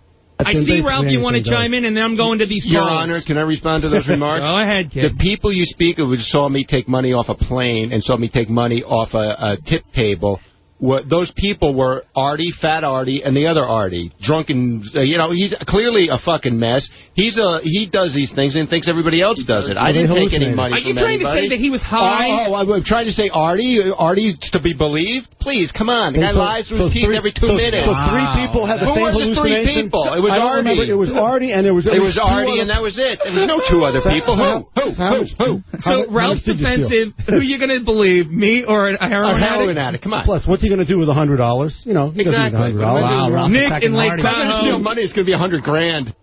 [SPEAKER 17] I see, Ralph, you want to chime in, and then I'm going to these
[SPEAKER 18] Your
[SPEAKER 17] calls.
[SPEAKER 18] Honor, can I respond to those remarks?
[SPEAKER 17] Go ahead, kid.
[SPEAKER 18] The people you speak of who saw me take money off a plane and saw me take money off a, a tip table, were, those people were Artie, Fat Artie, and the other Artie. Drunken, uh, you know, he's clearly a fucking mess. He's a He does these things and thinks everybody else does it. I didn't take any money
[SPEAKER 17] Are you
[SPEAKER 18] from
[SPEAKER 17] trying to say that he was high?
[SPEAKER 18] Oh, oh, I'm trying to say Artie, Artie to be believed? Please, come on. The guy
[SPEAKER 19] So-
[SPEAKER 18] lies through
[SPEAKER 19] so
[SPEAKER 18] his teeth
[SPEAKER 19] three-
[SPEAKER 18] every two
[SPEAKER 19] so-
[SPEAKER 18] minutes.
[SPEAKER 19] So three people had the
[SPEAKER 18] Who
[SPEAKER 19] same
[SPEAKER 18] were the three people? It was
[SPEAKER 19] I
[SPEAKER 18] Artie.
[SPEAKER 19] remember. It was Artie, and there was at
[SPEAKER 18] It was
[SPEAKER 19] two
[SPEAKER 18] Artie,
[SPEAKER 19] other-
[SPEAKER 18] and that was it. There was no two other people. Who? Who?
[SPEAKER 19] How
[SPEAKER 18] Who?
[SPEAKER 19] much-
[SPEAKER 18] Who?
[SPEAKER 17] So
[SPEAKER 19] how
[SPEAKER 17] Ralph's
[SPEAKER 19] much did you steal?
[SPEAKER 17] defensive. Who you going to believe, me or a heroin, addict?
[SPEAKER 18] A heroin
[SPEAKER 17] addict?
[SPEAKER 18] addict. Come on.
[SPEAKER 19] Plus, what's he going to do with a hundred dollars? You know, he doesn't
[SPEAKER 18] Exactly.
[SPEAKER 19] need hundred dollars.
[SPEAKER 18] Wow,
[SPEAKER 17] Nick in Lake
[SPEAKER 18] If I'm going to steal money, it's going to be a hundred grand.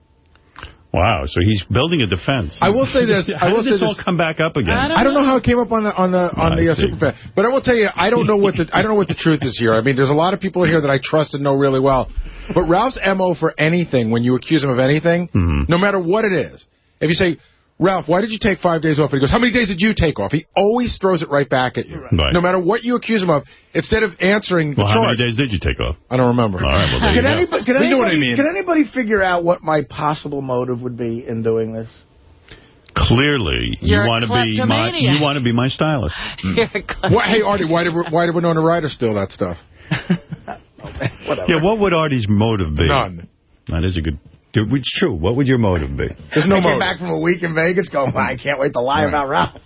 [SPEAKER 1] Wow, so he's building a defense.
[SPEAKER 12] I will say this.
[SPEAKER 1] How
[SPEAKER 12] I will
[SPEAKER 1] does
[SPEAKER 12] say
[SPEAKER 1] this all come back up again?
[SPEAKER 12] I don't know how it came up on the on the on
[SPEAKER 1] I
[SPEAKER 12] the uh,
[SPEAKER 1] see.
[SPEAKER 12] Superfan, but I will tell you, I don't know what the I don't know what the truth is here. I mean, there's a lot of people here that I trust and know really well, but Ralph's mo for anything when you accuse him of anything,
[SPEAKER 1] Mm-hmm.
[SPEAKER 12] no matter what it is, if you say. Ralph, why did you take five days off? And he goes, how many days did you take off? He always throws it right back at you.
[SPEAKER 1] Right.
[SPEAKER 12] No matter what you accuse him of, instead of answering the
[SPEAKER 1] Well, how many days did you take off?
[SPEAKER 12] I don't remember.
[SPEAKER 1] All right, well, there you
[SPEAKER 2] Can
[SPEAKER 1] go.
[SPEAKER 2] anybody, can,
[SPEAKER 12] You know what I mean.
[SPEAKER 2] can anybody figure out what my possible motive would be in doing this?
[SPEAKER 1] Clearly,
[SPEAKER 3] You're
[SPEAKER 1] you want to be my you want to be my stylist.
[SPEAKER 3] You're a clever-
[SPEAKER 12] hey, Artie, why did, why did Winona Ryder steal that stuff?
[SPEAKER 2] Oh, whatever.
[SPEAKER 1] Yeah, what would Artie's motive be?
[SPEAKER 12] None.
[SPEAKER 1] That is a good. Dude, It's true. What would your motive be?
[SPEAKER 12] There's no
[SPEAKER 2] I came
[SPEAKER 12] motive.
[SPEAKER 2] back from a week in Vegas going, I can't wait to lie
[SPEAKER 12] Right.
[SPEAKER 2] about Ralph.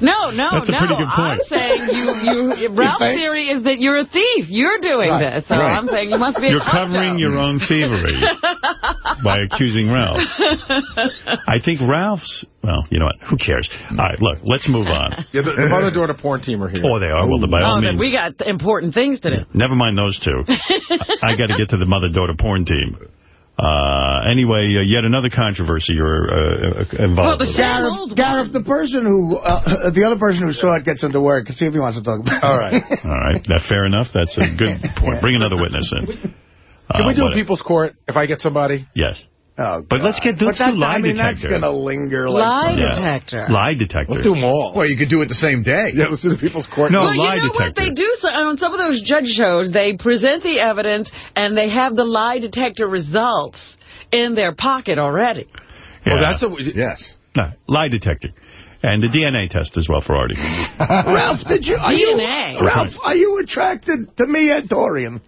[SPEAKER 3] No, no,
[SPEAKER 1] That's a
[SPEAKER 3] no.
[SPEAKER 1] pretty good
[SPEAKER 3] I'm saying you, you. Ralph's
[SPEAKER 2] think?
[SPEAKER 3] theory is that you're a thief. You're doing
[SPEAKER 2] Right.
[SPEAKER 3] this, so
[SPEAKER 1] Right.
[SPEAKER 3] I'm saying you must be.
[SPEAKER 1] You're
[SPEAKER 3] a klepto.
[SPEAKER 1] covering your own thievery by accusing Ralph. I think Ralph's. Well, you know what? Who cares? All right, look, let's move on.
[SPEAKER 12] Yeah, the, the mother-daughter porn team are here.
[SPEAKER 1] Oh, they are. Well, by all
[SPEAKER 3] Oh, then
[SPEAKER 1] means.
[SPEAKER 3] we got important things to do.
[SPEAKER 1] Never mind those two. I got to get to the mother-daughter porn team. Uh, anyway, uh, yet another controversy you're uh, uh, involved with.
[SPEAKER 2] Gareth, Gareth, the person who, uh, the other person who saw it gets into work. See if he wants to talk about it. All right.
[SPEAKER 1] All right, that fair enough. That's a good point. Bring another witness in.
[SPEAKER 12] Can
[SPEAKER 1] Uh,
[SPEAKER 12] we do a people's court if I get somebody?
[SPEAKER 1] Yes.
[SPEAKER 2] Oh,
[SPEAKER 1] But let's get
[SPEAKER 2] But
[SPEAKER 1] let's do lie
[SPEAKER 2] I mean,
[SPEAKER 1] detector.
[SPEAKER 2] that's going to linger. Like
[SPEAKER 3] Lie
[SPEAKER 1] Yeah.
[SPEAKER 3] detector.
[SPEAKER 1] Lie detector.
[SPEAKER 12] Let's do them all.
[SPEAKER 4] Well, you could do it the same day.
[SPEAKER 12] Yeah, let's do the people's court.
[SPEAKER 1] No,
[SPEAKER 3] well, you
[SPEAKER 1] lie
[SPEAKER 3] know what
[SPEAKER 1] detector.
[SPEAKER 3] they do so, on some of those judge shows? They present the evidence and they have the lie detector results in their pocket already.
[SPEAKER 1] Yeah.
[SPEAKER 12] Well, that's a...
[SPEAKER 4] Yes.
[SPEAKER 1] No, lie detector. And the DNA test as well for Artie.
[SPEAKER 2] Ralph, did you? Are you, Ralph, are you attracted to me and Dorian?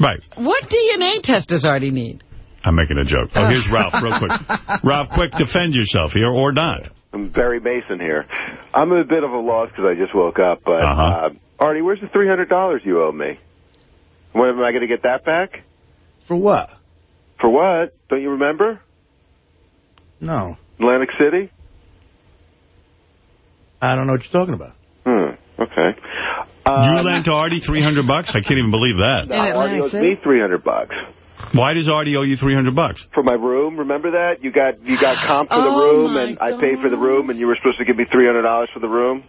[SPEAKER 1] Right.
[SPEAKER 3] What DNA test does Artie need?
[SPEAKER 1] I'm making a joke. Oh, here's Ralph, real quick. Ralph, quick, defend yourself here or not.
[SPEAKER 10] I'm Barry Mason here. I'm a bit of a loss because I just woke up, but
[SPEAKER 1] Uh-huh.
[SPEAKER 10] uh, Artie, where's the three hundred dollars you owe me? When am I going to get that back?
[SPEAKER 2] For what?
[SPEAKER 10] For what? Don't you remember?
[SPEAKER 2] No.
[SPEAKER 10] Atlantic City.
[SPEAKER 2] I don't know what you're talking about.
[SPEAKER 10] Hmm. Okay.
[SPEAKER 1] you
[SPEAKER 10] Um,
[SPEAKER 1] lent Artie 300 bucks? I can't even believe that.
[SPEAKER 3] In Atlantic
[SPEAKER 10] Artie owes
[SPEAKER 3] City?
[SPEAKER 10] me three hundred bucks
[SPEAKER 1] Why does Artie owe you 300 bucks?
[SPEAKER 10] for my room. Remember that? You got you got comp for the
[SPEAKER 3] Oh,
[SPEAKER 10] room,
[SPEAKER 3] my
[SPEAKER 10] and I paid for the room, and you were supposed to give me three hundred dollars for the room.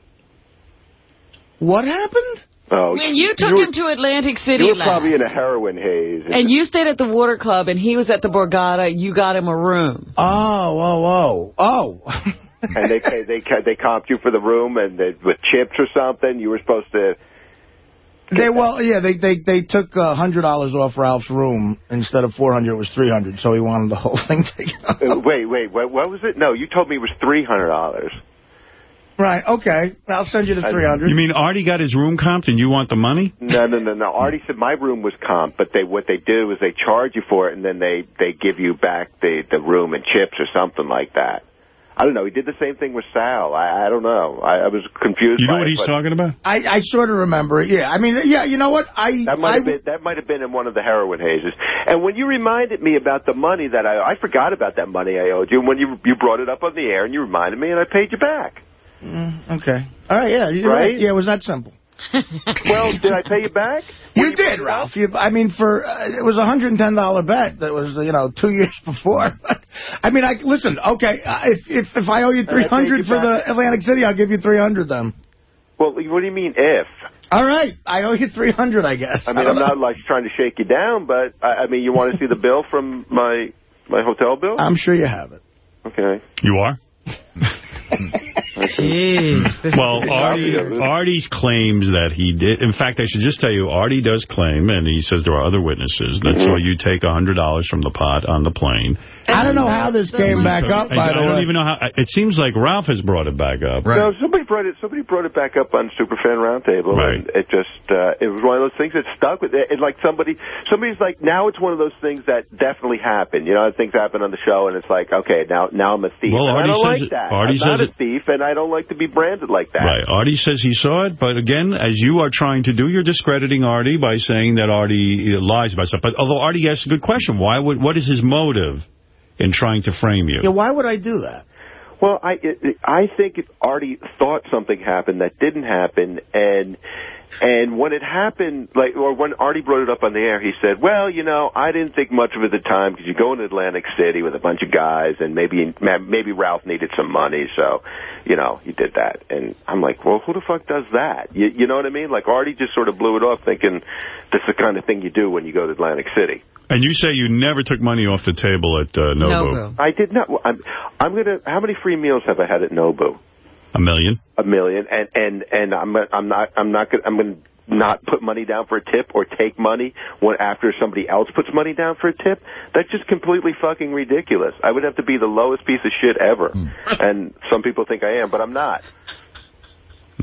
[SPEAKER 2] What happened?
[SPEAKER 10] Oh,
[SPEAKER 3] When you took
[SPEAKER 10] were,
[SPEAKER 3] him to Atlantic City
[SPEAKER 10] You were
[SPEAKER 3] last,
[SPEAKER 10] probably in a heroin haze.
[SPEAKER 3] and you stayed at the Water Club, and he was at the Borgata, you got him a room.
[SPEAKER 2] Oh, oh, oh, Oh.
[SPEAKER 10] and they they they comped you for the room, and they, with chips or something, you were supposed to.
[SPEAKER 2] They well, yeah, they they they took a hundred dollars off Ralph's room instead of four hundred. It was three hundred, so he wanted the whole thing taken. off.
[SPEAKER 10] Uh, wait, wait, what, what was it? No, you told me it was three hundred dollars.
[SPEAKER 2] Right. Okay. I'll send you the three hundred.
[SPEAKER 1] You mean Artie got his room comped and you want the money?
[SPEAKER 10] No, no, no, no. Artie said my room was comp, but they what they do is they charge you for it, and then they they give you back the the room and chips or something like that. I don't know. He did the same thing with Sal. I, I don't know. I, I was confused.
[SPEAKER 1] You know
[SPEAKER 10] by
[SPEAKER 1] what
[SPEAKER 10] it,
[SPEAKER 1] he's talking about?
[SPEAKER 2] I I sort of remember it. Yeah. I mean, yeah. You know what? I
[SPEAKER 10] That might
[SPEAKER 2] I,
[SPEAKER 10] have been that might have been in one of the heroin hazes. And when you reminded me about the money that I I forgot about that money I owed you. And when you you brought it up on the air and you reminded me, and I paid you back.
[SPEAKER 2] Mm, okay. All right. Yeah. You're right.
[SPEAKER 10] Right?
[SPEAKER 2] Yeah. It was that simple.
[SPEAKER 10] Well, did I pay you back?
[SPEAKER 2] You did, Ralph. You, I mean, for uh, it was a hundred and ten dollar bet that was you know two years before. I mean, I listen. Okay, uh, if if if I owe you
[SPEAKER 10] I paid
[SPEAKER 2] three hundred
[SPEAKER 10] you
[SPEAKER 2] for the. Atlantic City, I'll give you three hundred then.
[SPEAKER 10] Well, what do you mean if?
[SPEAKER 2] All right, I owe you three hundred. I guess.
[SPEAKER 10] I mean, I'm not like trying to shake you down, but I, I mean, you want to see the bill from my my hotel bill?
[SPEAKER 2] I'm sure you have it.
[SPEAKER 10] Okay.
[SPEAKER 1] You are?
[SPEAKER 3] Jeez.
[SPEAKER 1] Well, Artie, Artie's claims that he did. In fact, I should just tell you, Artie does claim, and he says there are other witnesses, that mm-hmm. why you take $100 from the pot on the plane.
[SPEAKER 2] I don't know how this came back up.
[SPEAKER 1] I,
[SPEAKER 2] By
[SPEAKER 1] I don't
[SPEAKER 2] way,
[SPEAKER 1] even know how. It seems like Ralph has brought it back up.
[SPEAKER 10] No, somebody brought it. Somebody brought it back up on Superfan Roundtable,
[SPEAKER 1] Right.
[SPEAKER 10] and it just uh, it was one of those things that stuck with it. It's like somebody, somebody's like, now it's one of those things that definitely happen. You know, things happen on the show, and it's like, okay, now now I'm a thief.
[SPEAKER 1] Well, Artie
[SPEAKER 10] I don't
[SPEAKER 1] says
[SPEAKER 10] like
[SPEAKER 1] it-
[SPEAKER 10] that.
[SPEAKER 1] Artie
[SPEAKER 10] I'm not a thief, and I don't like to be branded like that.
[SPEAKER 1] Right. Artie says he saw it, but again, as you are trying to do, you're discrediting Artie by saying that Artie uh, lies about stuff. But although Artie asks a good question, why would what is his motive in trying to frame you?
[SPEAKER 2] yeah, why would I do that?
[SPEAKER 10] Well, I it, it- I think if Artie thought something happened that didn't happen, and and when it happened, like or when Artie brought it up on the air, he said, "Well, you know, I didn't think much of it at the time because you go into Atlantic City with a bunch of guys, and maybe maybe Ralph needed some money, so you know he did that." And I'm like, "Well, who the fuck does that?" You, you know what I mean? Like Artie just sort of blew it off, thinking this is the kind of thing you do when you go to Atlantic City.
[SPEAKER 1] And you say you never took money off the table at uh, Nobu.
[SPEAKER 10] I did not. I'm, I'm gonna. How many free meals have I had at Nobu?
[SPEAKER 1] A million.
[SPEAKER 10] A million, and and and and I'm I'm not I'm not gonna I'm gonna not put money down for a tip or take money when after somebody else puts money down for a tip. That's just completely fucking ridiculous. I would have to be the lowest piece of shit ever, and some people think I am, but I'm not.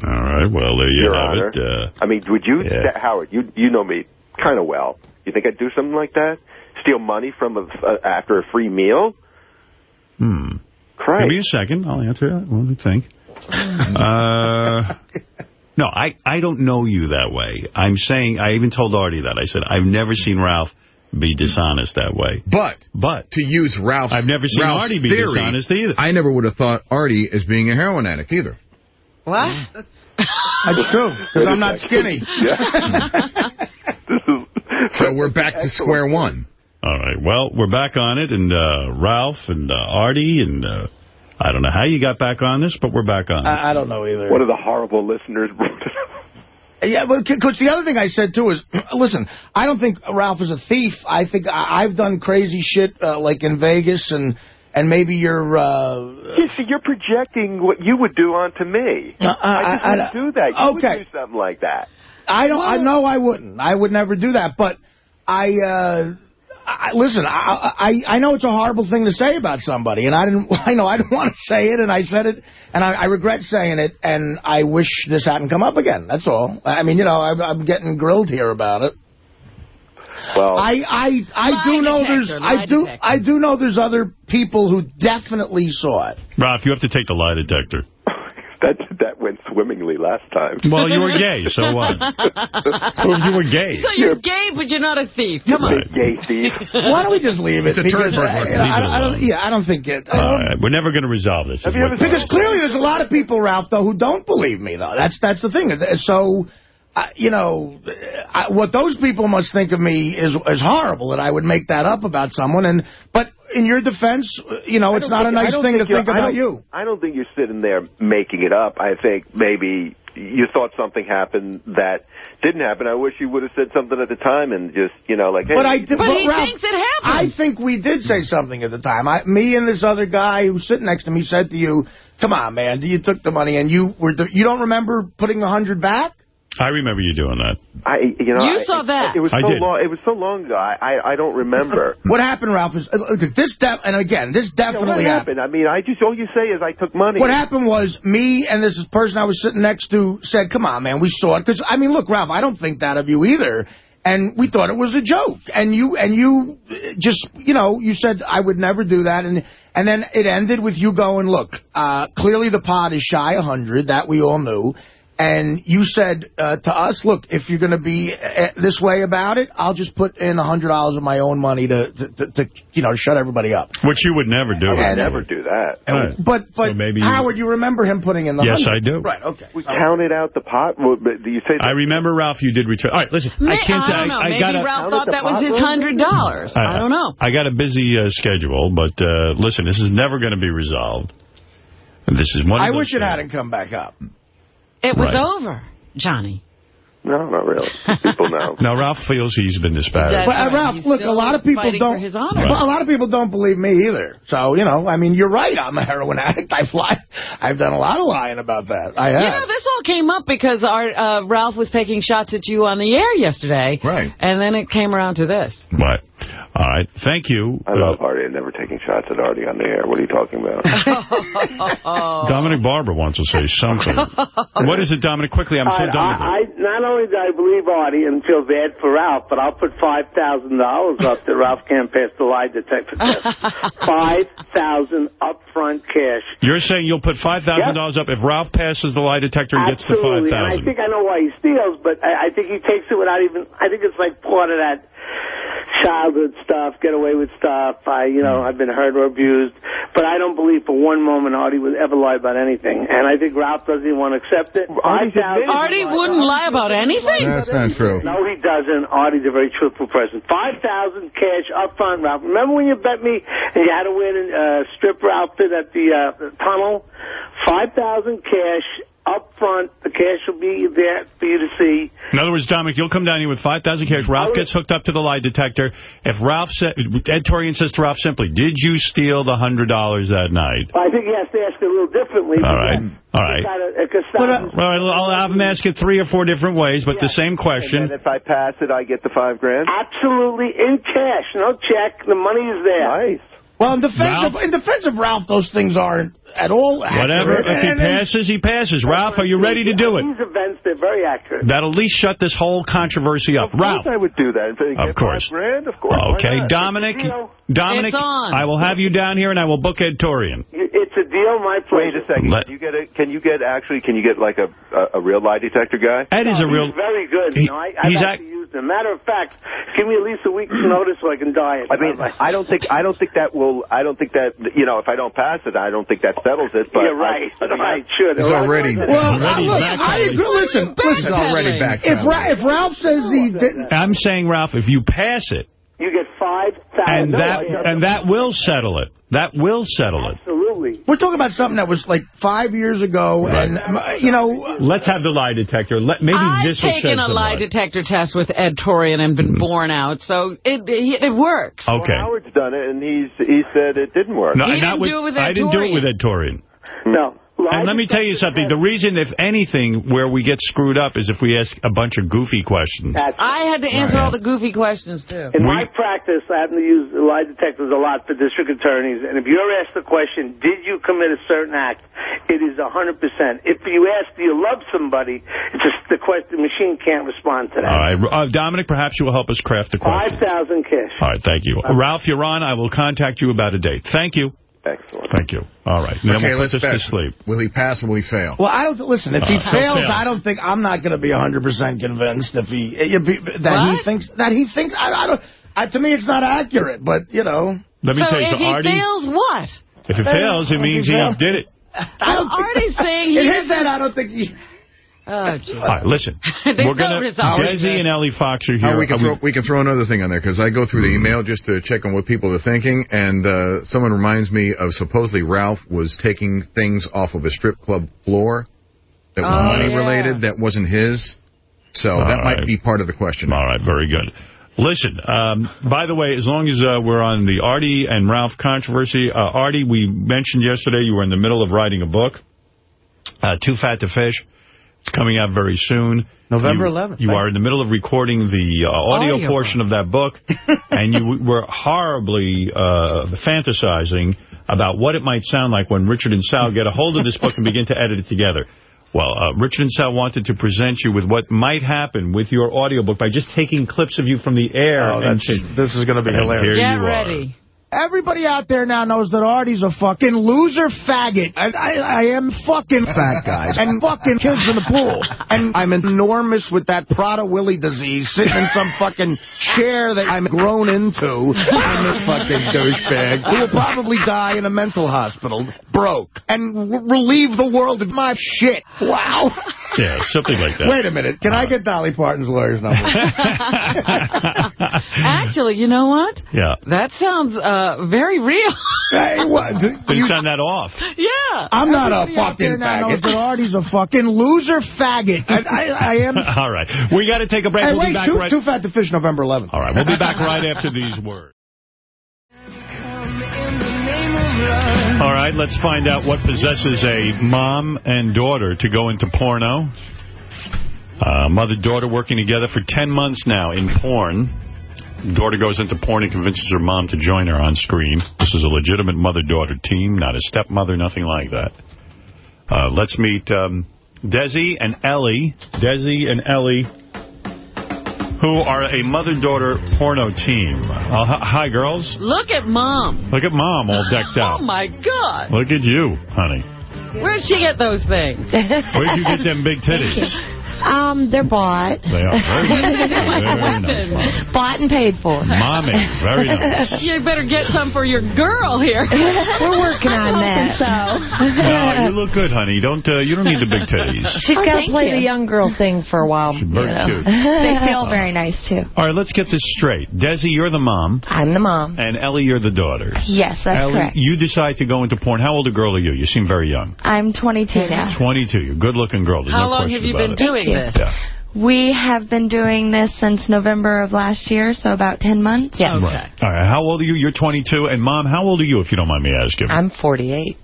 [SPEAKER 1] All right. Well, there you
[SPEAKER 10] Your
[SPEAKER 1] have
[SPEAKER 10] Honor.
[SPEAKER 1] it. Uh,
[SPEAKER 10] I mean, would you,
[SPEAKER 1] Yeah.
[SPEAKER 10] Howard? You you know me kind of well. You think I'd do something like that? Steal money from a, uh, after a free meal?
[SPEAKER 1] hmm.
[SPEAKER 10] Christ.
[SPEAKER 1] Give me a second. I'll answer it. Let me think. uh, no, I, I don't know you that way. I'm saying, I even told Artie that. I said, I've never seen Ralph be dishonest that way.
[SPEAKER 4] But
[SPEAKER 1] But
[SPEAKER 4] to use Ralph's
[SPEAKER 1] I've never seen
[SPEAKER 4] Ralph's
[SPEAKER 1] Artie be
[SPEAKER 4] theory,
[SPEAKER 1] dishonest either.
[SPEAKER 4] I never would have thought Artie as being a heroin addict either.
[SPEAKER 3] What?
[SPEAKER 2] That's true because I'm not skinny.
[SPEAKER 4] So we're back to square one.
[SPEAKER 1] All right. Well, we're back on it, and uh, Ralph and uh, Artie, and uh, I don't know how you got back on this, but we're back on it.
[SPEAKER 2] I, I don't know either.
[SPEAKER 10] One of the horrible listeners
[SPEAKER 2] Yeah, but because the other thing I said, too, is, listen, I don't think Ralph is a thief. I think I, I've done crazy shit, uh, like in Vegas, and and maybe you're... Uh,
[SPEAKER 10] You see, you're projecting what you would do onto me.
[SPEAKER 2] Uh,
[SPEAKER 10] I just
[SPEAKER 2] I-
[SPEAKER 10] wouldn't
[SPEAKER 2] I-
[SPEAKER 10] do that. You
[SPEAKER 2] okay.
[SPEAKER 10] would do something like that.
[SPEAKER 2] I don't. I know I wouldn't. I would never do that. But I, uh, I listen. I, I I know it's a horrible thing to say about somebody, and I didn't. I know I didn't want to say it, and I said it, and I, I regret saying it, and I wish this hadn't come up again. That's all. I mean, you know, I'm, I'm getting grilled here about it.
[SPEAKER 10] Well,
[SPEAKER 2] I I I do know
[SPEAKER 3] detector,
[SPEAKER 2] there's I do
[SPEAKER 3] detector.
[SPEAKER 2] I do know there's other people who definitely saw it.
[SPEAKER 1] Ralph, you have to take the lie detector.
[SPEAKER 10] That that went swimmingly last time.
[SPEAKER 1] Well, you were gay, so what? Well, you were gay.
[SPEAKER 3] So you're gay, but you're not a thief. Come on.
[SPEAKER 10] Gay thief.
[SPEAKER 2] Why don't we just leave it?
[SPEAKER 1] It's a
[SPEAKER 2] Because,
[SPEAKER 1] turn for
[SPEAKER 2] uh,
[SPEAKER 1] it.
[SPEAKER 2] you know, I, I don't, yeah, I don't think it. Don't-
[SPEAKER 1] right. We're never going to resolve this.
[SPEAKER 2] Because clearly there's a lot of people, Ralph, though, who don't believe me, though. That's that's the thing. So, uh, you know, I, what those people must think of me is is horrible that I would make that up about someone. And But in your defense, uh, you know, it's
[SPEAKER 10] don't
[SPEAKER 2] not a
[SPEAKER 10] I
[SPEAKER 2] nice
[SPEAKER 10] don't
[SPEAKER 2] thing to think about
[SPEAKER 10] don't-
[SPEAKER 2] you.
[SPEAKER 10] I don't think you're sitting there making it up. I think maybe you thought something happened that didn't happen. I wish you would have said something at the time and just, you know, like, hey.
[SPEAKER 2] But I did,
[SPEAKER 3] But he
[SPEAKER 2] Ralph,
[SPEAKER 3] thinks it happened.
[SPEAKER 2] I think we did say something at the time. I, me and this other guy who's sitting next to me said to you, "Come on, man, you took the money and you were the, you don't remember putting a hundred back."
[SPEAKER 1] I remember you doing that.
[SPEAKER 10] I, you know,
[SPEAKER 3] You
[SPEAKER 10] I-
[SPEAKER 3] saw that.
[SPEAKER 10] It, was
[SPEAKER 1] I
[SPEAKER 10] so
[SPEAKER 1] did.
[SPEAKER 10] long. It was so long ago. I, I, I don't remember.
[SPEAKER 2] What happened, Ralph? Is uh, this def- and again, this
[SPEAKER 10] Yeah, what
[SPEAKER 2] definitely happened.
[SPEAKER 10] happened? I mean, I just all you say is I took money.
[SPEAKER 2] What happened was me and this person I was sitting next to said, come on, man, we saw it. Because, I mean, look, Ralph, I don't think that of you either. And we thought it was a joke. And you and you uh, just, you know, you said I would never do that. And and then it ended with you going, look, uh, clearly the pod is shy 100. That we all knew. And you said uh, to us, look, if you're going to be uh, this way about it, I'll just put in $100 of my own money to, to, to, to you know, shut everybody up.
[SPEAKER 1] Which you would never do.
[SPEAKER 10] I would never do that.
[SPEAKER 1] Right.
[SPEAKER 2] But but
[SPEAKER 1] So maybe you-
[SPEAKER 2] Howard, you remember him putting in the
[SPEAKER 1] Yes,
[SPEAKER 2] 100.
[SPEAKER 1] I do.
[SPEAKER 2] Right, okay.
[SPEAKER 10] We counted out the pot. Well, but do you say?
[SPEAKER 1] I remember, Ralph, you did return. All right, listen.
[SPEAKER 3] May-
[SPEAKER 1] I can't.
[SPEAKER 3] I don't know.
[SPEAKER 1] I,
[SPEAKER 3] Maybe
[SPEAKER 1] got
[SPEAKER 3] Ralph thought that was his hundred dollars. I don't know.
[SPEAKER 1] I got a busy uh, schedule, but uh, listen, this is never going to be resolved. This is one.
[SPEAKER 2] I
[SPEAKER 1] those
[SPEAKER 2] wish it
[SPEAKER 1] things.
[SPEAKER 2] hadn't come back up.
[SPEAKER 3] It was
[SPEAKER 1] Right.
[SPEAKER 3] over, Johnny.
[SPEAKER 10] No, not really. People know.
[SPEAKER 1] Now, Ralph feels he's been disparaged.
[SPEAKER 3] That's
[SPEAKER 2] But uh,
[SPEAKER 3] right.
[SPEAKER 2] Ralph,
[SPEAKER 3] He's
[SPEAKER 2] look, a lot of people don't.
[SPEAKER 3] for his honor.
[SPEAKER 2] But a lot of people don't believe me either. So you know, I mean, you're right. I'm a heroin addict. I've lied. I've done a lot of lying about that. I have.
[SPEAKER 3] You know, this all came up because our uh, Ralph was taking shots at you on the air yesterday.
[SPEAKER 4] Right.
[SPEAKER 3] And then it came around to this.
[SPEAKER 1] What? All right. Thank you.
[SPEAKER 10] I love uh, Artie. I'm never taking shots at Artie on the air. What are you talking about?
[SPEAKER 1] Dominic Barbara wants to say something. what is it, Dominic? Quickly, I'm so
[SPEAKER 16] I,
[SPEAKER 1] done with
[SPEAKER 16] I, I, not only do I believe Artie and feel bad for Ralph, but I'll put $5,000 up that Ralph can't pass the lie detector test. 5000 upfront cash.
[SPEAKER 1] You're saying you'll put $5,000 up if Ralph passes the lie detector and gets the
[SPEAKER 16] Absolutely. And I think I know why he steals, but I, I think he takes it without even, I think it's like part of that childhood stuff, get away with stuff. I, you know, I've been hurt or abused, but I don't believe for one moment Artie would ever lie about anything. And I think Ralph doesn't even want to accept it.
[SPEAKER 10] Artie's admitted-
[SPEAKER 3] Artie wouldn't lie about anything.
[SPEAKER 4] That's not true.
[SPEAKER 16] No, he doesn't. Artie's a very truthful person. Five thousand cash up front, Ralph. Remember when you bet me and you had to win a uh, stripper outfit at the, uh, the tunnel? Five thousand cash up front. The cash will be there for you to see.
[SPEAKER 1] In other words, Dominic, you'll come down here with 5000 cash. Ralph gets hooked up to the lie detector. If Ralph sa Ed Torian says to Ralph simply, did you steal the $100 that night?
[SPEAKER 16] I think he has to ask it a little differently.
[SPEAKER 1] All right. All right.
[SPEAKER 16] But, uh,
[SPEAKER 1] Well, I'll have him ask it three or four different ways, but the same question.
[SPEAKER 10] And if I pass it, I get the five grand.
[SPEAKER 16] Absolutely in cash, no check. The money is there.
[SPEAKER 10] Nice.
[SPEAKER 2] Well, in defense of in defense of Ralph, those things aren't at all.
[SPEAKER 1] Whatever.
[SPEAKER 2] accurate.
[SPEAKER 1] If he
[SPEAKER 2] And- and-
[SPEAKER 1] passes, he passes. Ralph, are you ready to do it?
[SPEAKER 16] These events, they're very accurate.
[SPEAKER 1] That'll at least shut this whole controversy up.
[SPEAKER 10] Of course
[SPEAKER 1] Ralph.
[SPEAKER 10] I would do that.
[SPEAKER 1] Of course.
[SPEAKER 10] Five grand, of course.
[SPEAKER 1] Okay. Dominic. Dominic, I will have you down here and I will book Ed Torian.
[SPEAKER 16] It's a deal, my pleasure.
[SPEAKER 10] Wait a second.
[SPEAKER 1] Let-
[SPEAKER 10] Can you get a, Can you get actually? Can you get like a a, a real lie detector guy?
[SPEAKER 1] Ed is a real.
[SPEAKER 16] He's very good.
[SPEAKER 1] He-
[SPEAKER 16] you know, I, I've
[SPEAKER 1] he's
[SPEAKER 16] actually used him. Matter of fact, give me at least a week's notice so I can die.
[SPEAKER 10] I mean, I don't think I don't think that will. I don't think that you know. If I don't pass it, I don't think that settles it. But
[SPEAKER 16] You're right.
[SPEAKER 10] I, I think
[SPEAKER 16] right, sure.
[SPEAKER 4] He's already.
[SPEAKER 2] Well,
[SPEAKER 1] Already
[SPEAKER 2] look, I
[SPEAKER 1] on.
[SPEAKER 2] agree. Listen, listen.
[SPEAKER 4] He's already back.
[SPEAKER 2] If, Ra if Ralph says he didn't,
[SPEAKER 1] I'm saying, Ralph, if you pass it,
[SPEAKER 16] you get five thousand.
[SPEAKER 1] And that and that will settle it. That will settle it.
[SPEAKER 16] Absolutely.
[SPEAKER 2] We're talking about something that was like five years ago, and, uh, you know...
[SPEAKER 1] Let's have the lie detector. Let, maybe
[SPEAKER 3] I've
[SPEAKER 1] this will
[SPEAKER 3] taken a
[SPEAKER 1] some
[SPEAKER 3] lie detector test with Ed Torian and been borne out, so it it, it works.
[SPEAKER 1] Okay.
[SPEAKER 10] Well, Howard's done it, and he's he said it didn't work.
[SPEAKER 1] No, and that was- I didn't do it with Ed Torian.
[SPEAKER 16] No.
[SPEAKER 1] And let me tell you something. The reason, if anything, where we get screwed up is if we ask a bunch of goofy questions.
[SPEAKER 3] I had to answer all the goofy questions, too.
[SPEAKER 16] In my practice, I happen to use lie detectors a lot for district attorneys, and if you're asked the question, did you commit a certain act, it is 100%. If you ask, do you love somebody, it's just the question, the machine can't respond to that.
[SPEAKER 1] All right. Uh, Dominic, perhaps you will help us craft the question.
[SPEAKER 16] 5,000 cash.
[SPEAKER 1] All right. Thank you. Ralph, you're on. I will contact you about a date. Thank you.
[SPEAKER 10] Excellent.
[SPEAKER 1] Thank you. All right. Then
[SPEAKER 4] Okay,
[SPEAKER 1] we'll
[SPEAKER 4] let's
[SPEAKER 1] put this
[SPEAKER 4] bet.
[SPEAKER 1] to sleep.
[SPEAKER 4] Will he pass or will he fail?
[SPEAKER 2] Well, I don't listen. If he
[SPEAKER 1] Uh, he'll
[SPEAKER 2] fails,
[SPEAKER 1] fail.
[SPEAKER 2] I don't think I'm not going to be 100 percent convinced if he if he that
[SPEAKER 3] What?
[SPEAKER 2] he thinks that he thinks. I, I don't. I, to me, it's not accurate. But you know,
[SPEAKER 1] Let me
[SPEAKER 3] so
[SPEAKER 1] tell you,
[SPEAKER 3] if
[SPEAKER 1] so
[SPEAKER 3] he
[SPEAKER 1] Artie,
[SPEAKER 3] fails, what?
[SPEAKER 1] if he fails, it means he
[SPEAKER 2] failed.
[SPEAKER 1] did it.
[SPEAKER 3] Well, Artie's saying he
[SPEAKER 2] in his head, I don't think he.
[SPEAKER 3] Oh, gee.
[SPEAKER 1] All right, listen.
[SPEAKER 3] There's
[SPEAKER 1] We're gonna
[SPEAKER 3] result.
[SPEAKER 1] Desi and Ellie Fox are here.
[SPEAKER 4] How we can
[SPEAKER 1] Are
[SPEAKER 4] throw we can throw another thing on there because I go through the email just to check on what people are thinking, and uh, someone reminds me of supposedly Ralph was taking things off of a strip club floor that was
[SPEAKER 1] Oh,
[SPEAKER 4] money
[SPEAKER 1] yeah.
[SPEAKER 4] related that wasn't his. So
[SPEAKER 1] All
[SPEAKER 4] that
[SPEAKER 1] right.
[SPEAKER 4] might be part of the question.
[SPEAKER 1] All right, very good. Listen, um, by the way, as long as uh, we're on the Artie and Ralph controversy, uh, Artie, we mentioned yesterday you were in the middle of writing a book, uh, Too Fat to Fish. It's coming out very soon.
[SPEAKER 2] November
[SPEAKER 1] You-
[SPEAKER 2] 11th.
[SPEAKER 1] You are in the middle of recording the uh, audio,
[SPEAKER 2] Audio
[SPEAKER 1] portion of that book, and you were horribly uh, fantasizing about what it might sound like when Richard and Sal get a hold of this book and begin to edit it together. Well, uh, Richard and Sal wanted to present you with what might happen with your audiobook by just taking clips of you from the air.
[SPEAKER 2] Oh,
[SPEAKER 1] and
[SPEAKER 2] that's- this is going to be hilarious.
[SPEAKER 1] Here
[SPEAKER 3] Get
[SPEAKER 1] you are.
[SPEAKER 2] Everybody out there now knows that Artie's a fucking loser faggot. I, I, I am fucking fat, guys. And fucking kids in the pool. And I'm enormous with that Prader-Willi disease, sitting in some fucking chair that I'm grown into. I'm a fucking douchebag who will probably die in a mental hospital, broke, and relieve the world of my shit. Wow.
[SPEAKER 1] Yeah, something like that.
[SPEAKER 2] Wait a minute. Can I get Dolly Parton's lawyer's number?
[SPEAKER 3] Actually, you know what?
[SPEAKER 1] Yeah.
[SPEAKER 3] That sounds uh, very real.
[SPEAKER 2] Hey, what?
[SPEAKER 1] Did you sound that off.
[SPEAKER 3] yeah.
[SPEAKER 2] I'm not a Everybody out fucking now knows faggot. that Artie's a fucking loser faggot. I, I, I am.
[SPEAKER 1] All right. We got to take a break.
[SPEAKER 2] Hey,
[SPEAKER 1] we'll be back
[SPEAKER 2] too,
[SPEAKER 1] right...
[SPEAKER 2] too fat to fish November 11th.
[SPEAKER 1] All right, we'll be back right after these words. All right, let's find out what possesses a mom and daughter to go into porno. Uh, Mother-daughter working together for 10 months now in porn. Daughter goes into porn and convinces her mom to join her on screen. This is a legitimate mother-daughter team, not a stepmother, nothing like that. Uh, let's meet um, Desi and Ellie. Desi and Ellie, who are a mother-daughter porno team. Uh, hi- hi, girls.
[SPEAKER 3] Look at Mom.
[SPEAKER 1] Look at Mom all decked out.
[SPEAKER 3] Oh, my God.
[SPEAKER 1] Look at you, honey.
[SPEAKER 3] Where'd she get those things?
[SPEAKER 1] Where'd you get them big titties?
[SPEAKER 20] Um, they're bought.
[SPEAKER 1] They are very nice. Very nice, Mom.
[SPEAKER 20] Bought and paid for.
[SPEAKER 1] Mommy, very nice.
[SPEAKER 3] You better get some for your girl here.
[SPEAKER 20] We're working on that.
[SPEAKER 1] No, you look good, honey. Don't uh, you don't need the big titties.
[SPEAKER 20] She's
[SPEAKER 21] Oh,
[SPEAKER 20] got to play
[SPEAKER 21] you.
[SPEAKER 20] the young girl thing for a while.
[SPEAKER 1] very
[SPEAKER 20] you know.
[SPEAKER 1] cute.
[SPEAKER 21] They feel very nice, too.
[SPEAKER 1] All right, let's get this straight. Desi, you're the mom,
[SPEAKER 20] I'm the mom.
[SPEAKER 1] and Ellie, you're the daughter.
[SPEAKER 21] Yes, that's
[SPEAKER 1] Ellie,
[SPEAKER 21] correct.
[SPEAKER 1] you decide to go into porn. How old a girl are you? You seem very young.
[SPEAKER 21] I'm 22 now.
[SPEAKER 1] 22. You're a good-looking girl. There's
[SPEAKER 3] How
[SPEAKER 1] no
[SPEAKER 3] long have you
[SPEAKER 1] about
[SPEAKER 3] been
[SPEAKER 1] it.
[SPEAKER 3] doing
[SPEAKER 21] Thank
[SPEAKER 3] this?
[SPEAKER 1] Yeah.
[SPEAKER 21] We have been doing this since November of last year, so about 10 months.
[SPEAKER 3] Yes.
[SPEAKER 1] Right. All right. How old are you? You're 22. And, Mom, how old are you, if you don't mind me asking?
[SPEAKER 20] I'm 48.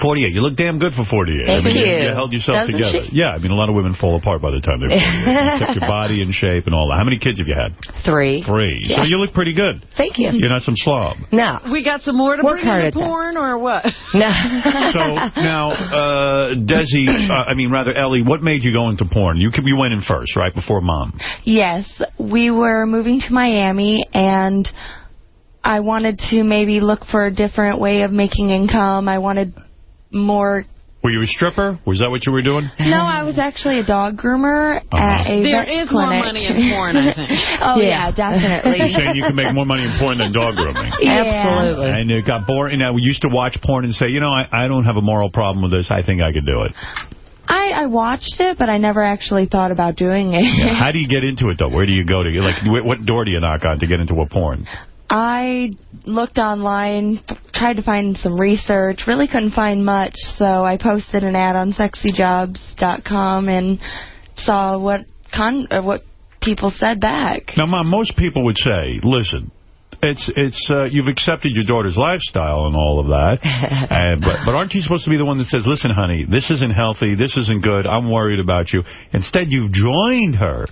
[SPEAKER 1] 48. You look damn good for 48. I
[SPEAKER 20] Thank
[SPEAKER 1] mean,
[SPEAKER 20] you.
[SPEAKER 1] You held yourself
[SPEAKER 20] Doesn't
[SPEAKER 1] together.
[SPEAKER 20] she?
[SPEAKER 1] Yeah, I mean, a lot of women fall apart by the time they're 48. you took your body in shape and all that. How many kids have you had?
[SPEAKER 20] Three.
[SPEAKER 1] Three.
[SPEAKER 20] Yeah.
[SPEAKER 1] So you look pretty good.
[SPEAKER 20] Thank you.
[SPEAKER 1] You're not some slob.
[SPEAKER 20] No.
[SPEAKER 3] We got some more to
[SPEAKER 20] Work
[SPEAKER 3] bring
[SPEAKER 20] hard
[SPEAKER 3] into
[SPEAKER 20] at that.
[SPEAKER 3] porn, or what?
[SPEAKER 20] No.
[SPEAKER 1] So now, uh, Desi, uh, I mean, rather, Ellie, what made you go into porn? You, you went in first, right, before Mom?
[SPEAKER 21] Yes, we were moving to Miami, and I wanted to maybe look for a different way of making income. I wanted more...
[SPEAKER 1] Were you a stripper? Was that what you were doing?
[SPEAKER 21] No, I was actually a dog groomer
[SPEAKER 1] Uh-huh.
[SPEAKER 21] at a
[SPEAKER 3] There
[SPEAKER 21] vet
[SPEAKER 3] is more money in porn, I think.
[SPEAKER 21] oh,
[SPEAKER 20] Yeah.
[SPEAKER 21] yeah, definitely.
[SPEAKER 1] You're saying you can make more money in porn than dog grooming.
[SPEAKER 21] Yeah.
[SPEAKER 20] Absolutely.
[SPEAKER 1] And it got boring. Now, we used to watch porn and say, you know, I, I don't have a moral problem with this. I think I could do it.
[SPEAKER 21] I, I watched it, but I never actually thought about doing it.
[SPEAKER 1] Yeah, How do you get into it, though? Where do you go to? Like, what door do you knock on to get into a porn?
[SPEAKER 21] I looked online, tried to find some research, really couldn't find much, so I posted an ad on sexyjobs.com and saw what con or what people said back.
[SPEAKER 1] Now, Mom, most people would say, listen, it's it's uh, you've accepted your daughter's lifestyle and all of that, and, but but aren't you supposed to be the one that says, listen, honey, this isn't healthy, this isn't good, I'm worried about you. Instead, you've joined her.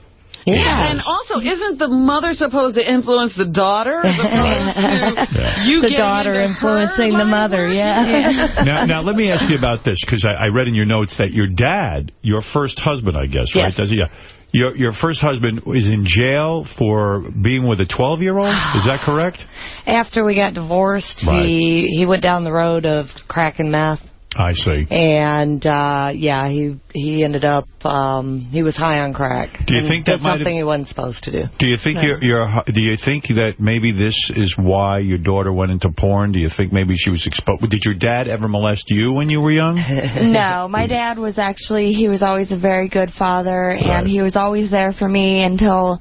[SPEAKER 3] Yeah, and also, isn't the mother supposed to influence the daughter as you
[SPEAKER 20] the daughter influencing the mother, yeah.
[SPEAKER 1] now, now, let me ask you about this, because I, I read in your notes that your dad, your first husband, I guess, right? Does he, yeah. Your, your first husband is in jail for being with a 12-year-old? Is that correct?
[SPEAKER 20] After we got divorced,
[SPEAKER 1] Right.
[SPEAKER 20] he he went down the road of crack and meth.
[SPEAKER 1] I see.
[SPEAKER 20] And, uh, yeah, he he ended up, um, he was high on crack.
[SPEAKER 1] Do you think that
[SPEAKER 20] did
[SPEAKER 1] might have-
[SPEAKER 20] something he wasn't supposed to do.
[SPEAKER 1] Do you think
[SPEAKER 20] No.
[SPEAKER 1] you're, you're do you think that maybe this is why your daughter went into porn? Do you think maybe she was exposed? Did your dad ever molest you when you were young?
[SPEAKER 21] no, my dad was actually, he was always a very good father, and he was always there for me until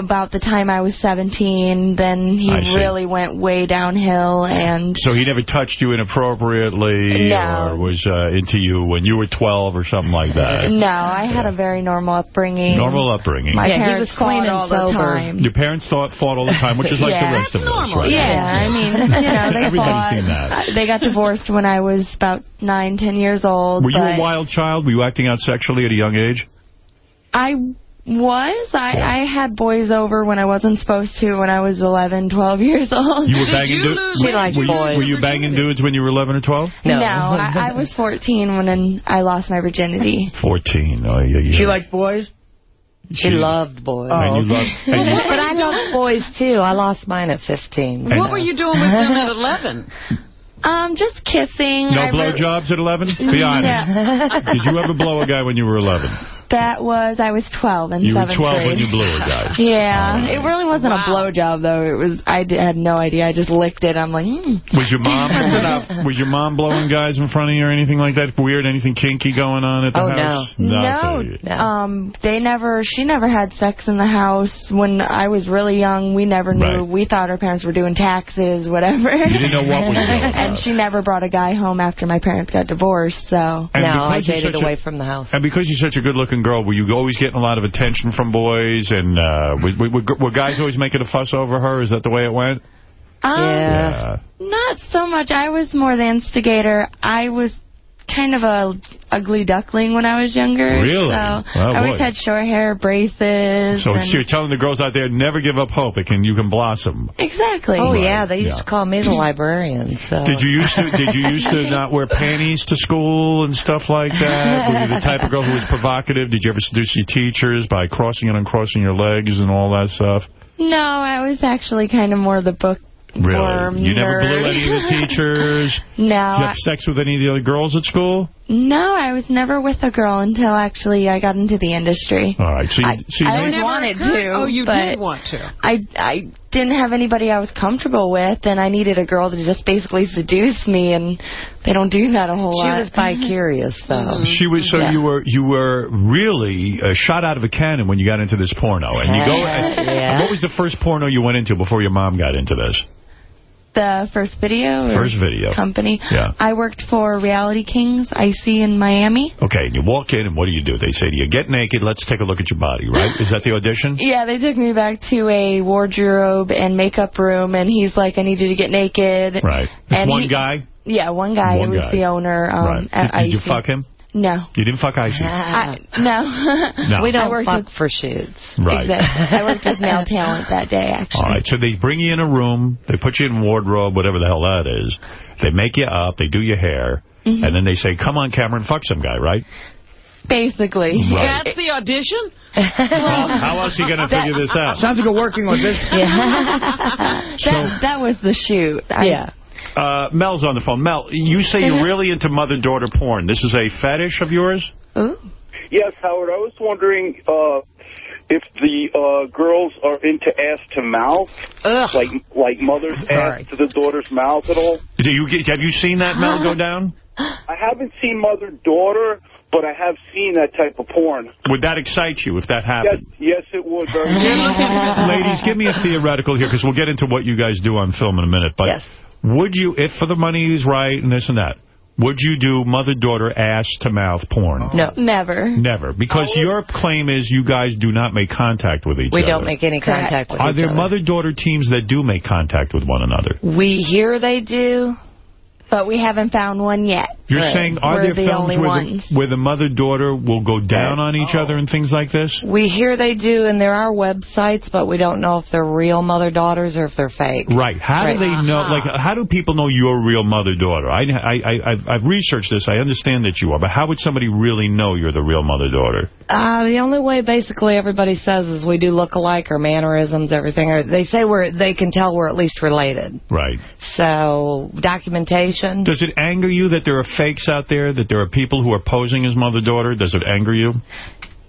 [SPEAKER 21] about the time I was 17. Then he really went way downhill, and
[SPEAKER 1] So he never touched you inappropriately
[SPEAKER 21] No.
[SPEAKER 1] or was uh, into you when you were 12 or something like that?
[SPEAKER 21] no, I had a very normal upbringing.
[SPEAKER 1] Normal upbringing.
[SPEAKER 21] My
[SPEAKER 20] Yeah, he
[SPEAKER 21] parents
[SPEAKER 20] was clean
[SPEAKER 21] fought
[SPEAKER 20] and
[SPEAKER 21] all the time.
[SPEAKER 1] Your parents thought, fought all the time, which is like
[SPEAKER 21] Yeah.
[SPEAKER 1] the rest of us, right?
[SPEAKER 21] Yeah, I mean, you know, they
[SPEAKER 1] Everybody's
[SPEAKER 21] fought.
[SPEAKER 1] seen that.
[SPEAKER 21] Uh, They got divorced when I was about nine, ten years old.
[SPEAKER 1] Were you a wild child? Were you acting out sexually at a young age?
[SPEAKER 21] I was. I, I had boys over when I wasn't supposed to when I was 11, 12 years old.
[SPEAKER 1] You were banging dudes?
[SPEAKER 21] She liked
[SPEAKER 1] were, you,
[SPEAKER 21] boys.
[SPEAKER 1] were you banging dudes when you were 11 or 12?
[SPEAKER 21] No, I, I was 14 when I lost my virginity.
[SPEAKER 1] 14. Oh, yeah, yeah.
[SPEAKER 2] She liked boys?
[SPEAKER 20] She loved boys.
[SPEAKER 1] And you loved, and you,
[SPEAKER 20] but I love boys, too. I lost mine at 15.
[SPEAKER 3] What were you doing with them at 11?
[SPEAKER 21] Um, just kissing.
[SPEAKER 1] no
[SPEAKER 21] I really-
[SPEAKER 1] blowjobs at 11? Be honest.
[SPEAKER 21] No.
[SPEAKER 1] Did you ever blow a guy when you were 11?
[SPEAKER 21] That was, I was 12 in
[SPEAKER 1] You were 12
[SPEAKER 21] grade.
[SPEAKER 1] when you blew a guy.
[SPEAKER 21] Yeah, it really wasn't a blowjob though. It was I d- had no idea. I just licked it. I'm like, hmm.
[SPEAKER 1] Was your mom Was your mom blowing guys in front of you or anything like that? Weird? Anything kinky going on at the
[SPEAKER 21] Oh,
[SPEAKER 1] house?
[SPEAKER 21] no. Um, they never, she never had sex in the house. When I was really young, we never knew.
[SPEAKER 1] Right.
[SPEAKER 21] We thought our parents were doing taxes, whatever.
[SPEAKER 1] You didn't know what was going on.
[SPEAKER 21] and she never brought a guy home after my parents got divorced, so.
[SPEAKER 1] And
[SPEAKER 20] no, I
[SPEAKER 1] because
[SPEAKER 20] dated
[SPEAKER 1] such a-
[SPEAKER 20] away from the house.
[SPEAKER 1] And because you're such a good-looking girl, were you always getting a lot of attention from boys? And uh, were, were, were guys always making a fuss over her? Is that the way it went?
[SPEAKER 21] Um,
[SPEAKER 1] Yeah.
[SPEAKER 21] Not so much. I was more the instigator. I was kind of a ugly duckling when I was younger.
[SPEAKER 1] Really?
[SPEAKER 21] So
[SPEAKER 1] Oh,
[SPEAKER 21] I always
[SPEAKER 1] boy.
[SPEAKER 21] had short hair, braces.
[SPEAKER 1] So
[SPEAKER 21] and
[SPEAKER 1] you're telling the girls out there, never give up hope. It can, you can blossom.
[SPEAKER 21] Exactly.
[SPEAKER 20] Oh,
[SPEAKER 1] Right,
[SPEAKER 20] yeah, they used
[SPEAKER 1] yeah.
[SPEAKER 20] to call me the librarian. So.
[SPEAKER 1] Did you used to did you used to not wear panties to school and stuff like that? Were you the type of girl who was provocative? Did you ever seduce your teachers by crossing and uncrossing your legs and all that stuff?
[SPEAKER 21] No, I was actually kind of more the book
[SPEAKER 1] Really?
[SPEAKER 21] worm
[SPEAKER 1] you never blew any of the teachers?
[SPEAKER 21] no,
[SPEAKER 1] Did you have sex with any of the other girls at school?
[SPEAKER 21] No, I was never with a girl until actually I got into the industry.
[SPEAKER 1] All right. So you,
[SPEAKER 21] I,
[SPEAKER 1] so you
[SPEAKER 21] I always wanted to.
[SPEAKER 3] Oh, you did want to.
[SPEAKER 21] I I didn't have anybody I was comfortable with, and I needed a girl to just basically seduce me, and they don't do that a whole
[SPEAKER 20] She
[SPEAKER 21] lot.
[SPEAKER 20] She was bi-curious, though.
[SPEAKER 1] She was so
[SPEAKER 21] Yeah.
[SPEAKER 1] you were you were really uh, shot out of a cannon when you got into this porno, and you go. And,
[SPEAKER 20] Yeah.
[SPEAKER 1] and what was the first porno you went into before your mom got into this?
[SPEAKER 21] The first video?
[SPEAKER 1] First video.
[SPEAKER 21] Company.
[SPEAKER 1] Yeah.
[SPEAKER 21] I worked for Reality Kings, IC in Miami.
[SPEAKER 1] Okay, and you walk in, and what do you do? They say to you, "Get naked. Let's take a look at your body." Right? Is that the audition?
[SPEAKER 21] Yeah, they took me back to a wardrobe and makeup room, and he's like, I need you to get naked.
[SPEAKER 1] Right. It's
[SPEAKER 21] And
[SPEAKER 1] one
[SPEAKER 21] he-
[SPEAKER 1] guy.
[SPEAKER 21] Yeah, one guy.
[SPEAKER 1] One
[SPEAKER 21] it was
[SPEAKER 1] guy.
[SPEAKER 21] the owner um,
[SPEAKER 1] right.
[SPEAKER 21] at
[SPEAKER 1] Did, did you fuck him?
[SPEAKER 21] No.
[SPEAKER 1] You didn't fuck Icy.
[SPEAKER 21] I, no.
[SPEAKER 1] No.
[SPEAKER 20] We don't
[SPEAKER 21] worked
[SPEAKER 20] fuck
[SPEAKER 21] with,
[SPEAKER 20] for shoots.
[SPEAKER 1] Right.
[SPEAKER 21] Exactly. I worked with male talent that day, actually.
[SPEAKER 1] All right, so they bring you in a room, they put you in wardrobe, whatever the hell that is. They make you up, they do your hair,
[SPEAKER 21] Mhm.
[SPEAKER 1] and then they say, come on, Cameron, fuck some guy, right?
[SPEAKER 21] Basically.
[SPEAKER 1] Right.
[SPEAKER 3] That's the audition?
[SPEAKER 1] How else are you going to figure this out?
[SPEAKER 2] Sounds like a working audition.
[SPEAKER 21] that, that was the shoot. I,
[SPEAKER 20] Yeah.
[SPEAKER 1] Uh, Mel's on the phone. Mel, you say you're really into mother-daughter porn. This is a fetish of yours?
[SPEAKER 21] Ooh.
[SPEAKER 22] Yes, Howard. I was wondering uh, if the uh, girls are into ass to mouth, like like mother's ass to the daughter's mouth at all.
[SPEAKER 1] Do you get, have you seen that, Mel, go down?
[SPEAKER 22] I haven't seen mother-daughter, but I have seen that type of porn.
[SPEAKER 1] Would that excite you if that
[SPEAKER 22] Yes,
[SPEAKER 1] happened?
[SPEAKER 22] yes, it would very
[SPEAKER 1] Ladies, give me a theoretical here, because we'll get into what you guys do on film in a minute. But
[SPEAKER 20] Yes.
[SPEAKER 1] Would you, if for the money is right and this and that, would you do mother-daughter ass-to-mouth porn?
[SPEAKER 20] No.
[SPEAKER 21] Never.
[SPEAKER 1] Never. Because your claim is you guys do not make contact with each
[SPEAKER 20] We
[SPEAKER 1] other.
[SPEAKER 20] We don't make any contact with
[SPEAKER 1] Are there mother-daughter teams that do make contact with one another?
[SPEAKER 21] We hear they do, but we haven't found one yet.
[SPEAKER 1] You're saying, are
[SPEAKER 21] We're
[SPEAKER 1] there
[SPEAKER 21] the
[SPEAKER 1] films where the, where the mother-daughter will go down on each other and things like this?
[SPEAKER 20] We hear they do, and there are websites, but we don't know if they're real mother-daughters or if they're fake.
[SPEAKER 1] Right. How do
[SPEAKER 20] Right.
[SPEAKER 1] they know, like, how do people know you're a real mother-daughter? I, I, I, I've, I've researched this. I understand that you are, but how would somebody really know you're the real mother-daughter?
[SPEAKER 20] Uh, the only way basically everybody says is we do look alike, our mannerisms, everything. Or they say we're they can tell we're at least related.
[SPEAKER 1] Right.
[SPEAKER 20] So documentation.
[SPEAKER 1] Does it anger you that there are fakes out there, that there are people who are posing as mother-daughter? Does it anger you?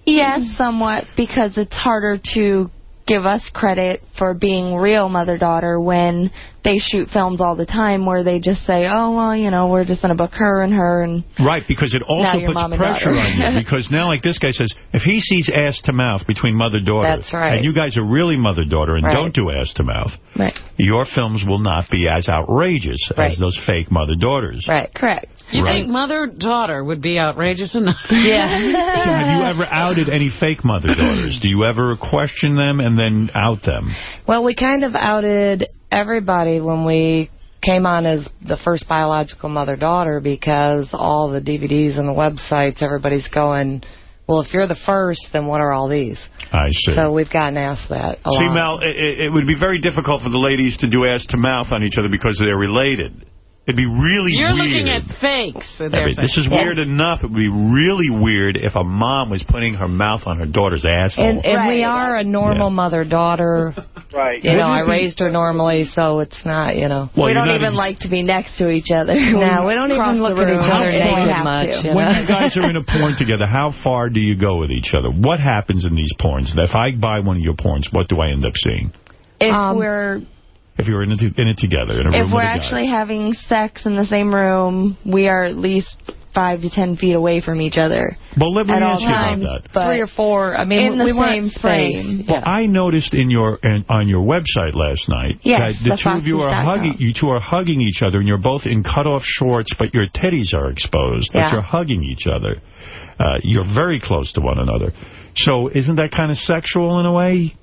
[SPEAKER 21] Yes, somewhat, because it's harder to give us credit for being real mother-daughter when they shoot films all the time where they just say, oh, well, you know, we're just going to book her and her and
[SPEAKER 1] Right, because it also puts pressure on you. Because now, like this guy says, if he sees ass-to-mouth between mother-daughter,
[SPEAKER 20] That's right.
[SPEAKER 1] and you guys are really mother-daughter and
[SPEAKER 20] Right.
[SPEAKER 1] don't do ass-to-mouth,
[SPEAKER 20] Right.
[SPEAKER 1] your films will not be as outrageous
[SPEAKER 3] Right.
[SPEAKER 1] as those fake mother-daughters.
[SPEAKER 20] Right.
[SPEAKER 21] Correct.
[SPEAKER 3] You
[SPEAKER 1] Right.
[SPEAKER 3] think mother-daughter would be outrageous enough? Yeah.
[SPEAKER 1] Have you ever outed any fake mother-daughters? Do you ever question them and then out them?
[SPEAKER 20] Well, we kind of outed everybody when we came on as the first biological mother-daughter because all the DVDs and the websites, everybody's going, well, if you're the first, then what are all these?
[SPEAKER 1] I see.
[SPEAKER 20] So we've gotten asked that a
[SPEAKER 1] See,
[SPEAKER 20] lot.
[SPEAKER 1] Mel, it, it would be very difficult for the ladies to do ass-to-mouth on each other because they're related. It'd be really
[SPEAKER 3] You're
[SPEAKER 1] weird.
[SPEAKER 3] looking at fakes.
[SPEAKER 1] I
[SPEAKER 3] they're
[SPEAKER 1] mean, this is
[SPEAKER 3] saying.
[SPEAKER 1] weird enough. It would be really weird if a mom was putting her mouth on her daughter's asshole.
[SPEAKER 20] And, and we are a normal mother-daughter.
[SPEAKER 22] Right.
[SPEAKER 20] You know, I raised her normally, so it's not, you know.
[SPEAKER 1] Well,
[SPEAKER 21] we don't even
[SPEAKER 1] even-
[SPEAKER 21] like to be next to each other.
[SPEAKER 20] No, we don't even look at each other
[SPEAKER 21] Until we
[SPEAKER 20] naked
[SPEAKER 21] have
[SPEAKER 20] much.
[SPEAKER 21] to.
[SPEAKER 20] You
[SPEAKER 1] when
[SPEAKER 20] know?
[SPEAKER 1] you guys are in a porn together, how far do you go with each other? What happens in these porns? If I buy one of your porns, what do I end up seeing?
[SPEAKER 21] If
[SPEAKER 20] Um,
[SPEAKER 21] we're
[SPEAKER 1] If you're in it, in it together, in a room
[SPEAKER 21] if we're
[SPEAKER 1] a guy.
[SPEAKER 21] actually having sex in the same room, we are at least five to ten feet away from each other.
[SPEAKER 1] Well, let me
[SPEAKER 21] at
[SPEAKER 1] ask you about that.
[SPEAKER 21] But
[SPEAKER 20] Three or four. I mean,
[SPEAKER 21] in the
[SPEAKER 20] we
[SPEAKER 21] same
[SPEAKER 20] weren't
[SPEAKER 21] frame.
[SPEAKER 20] space.
[SPEAKER 1] Well, I noticed in your in, on your website last night
[SPEAKER 21] Yes,
[SPEAKER 1] that the,
[SPEAKER 21] the
[SPEAKER 1] two of you are
[SPEAKER 21] foxes.com.
[SPEAKER 1] hugging. You two are hugging each other, and you're both in cut-off shorts, but your titties are exposed. But
[SPEAKER 21] Yeah.
[SPEAKER 1] you're hugging each other. Uh, you're very close to one another. So isn't that kind of sexual in a way?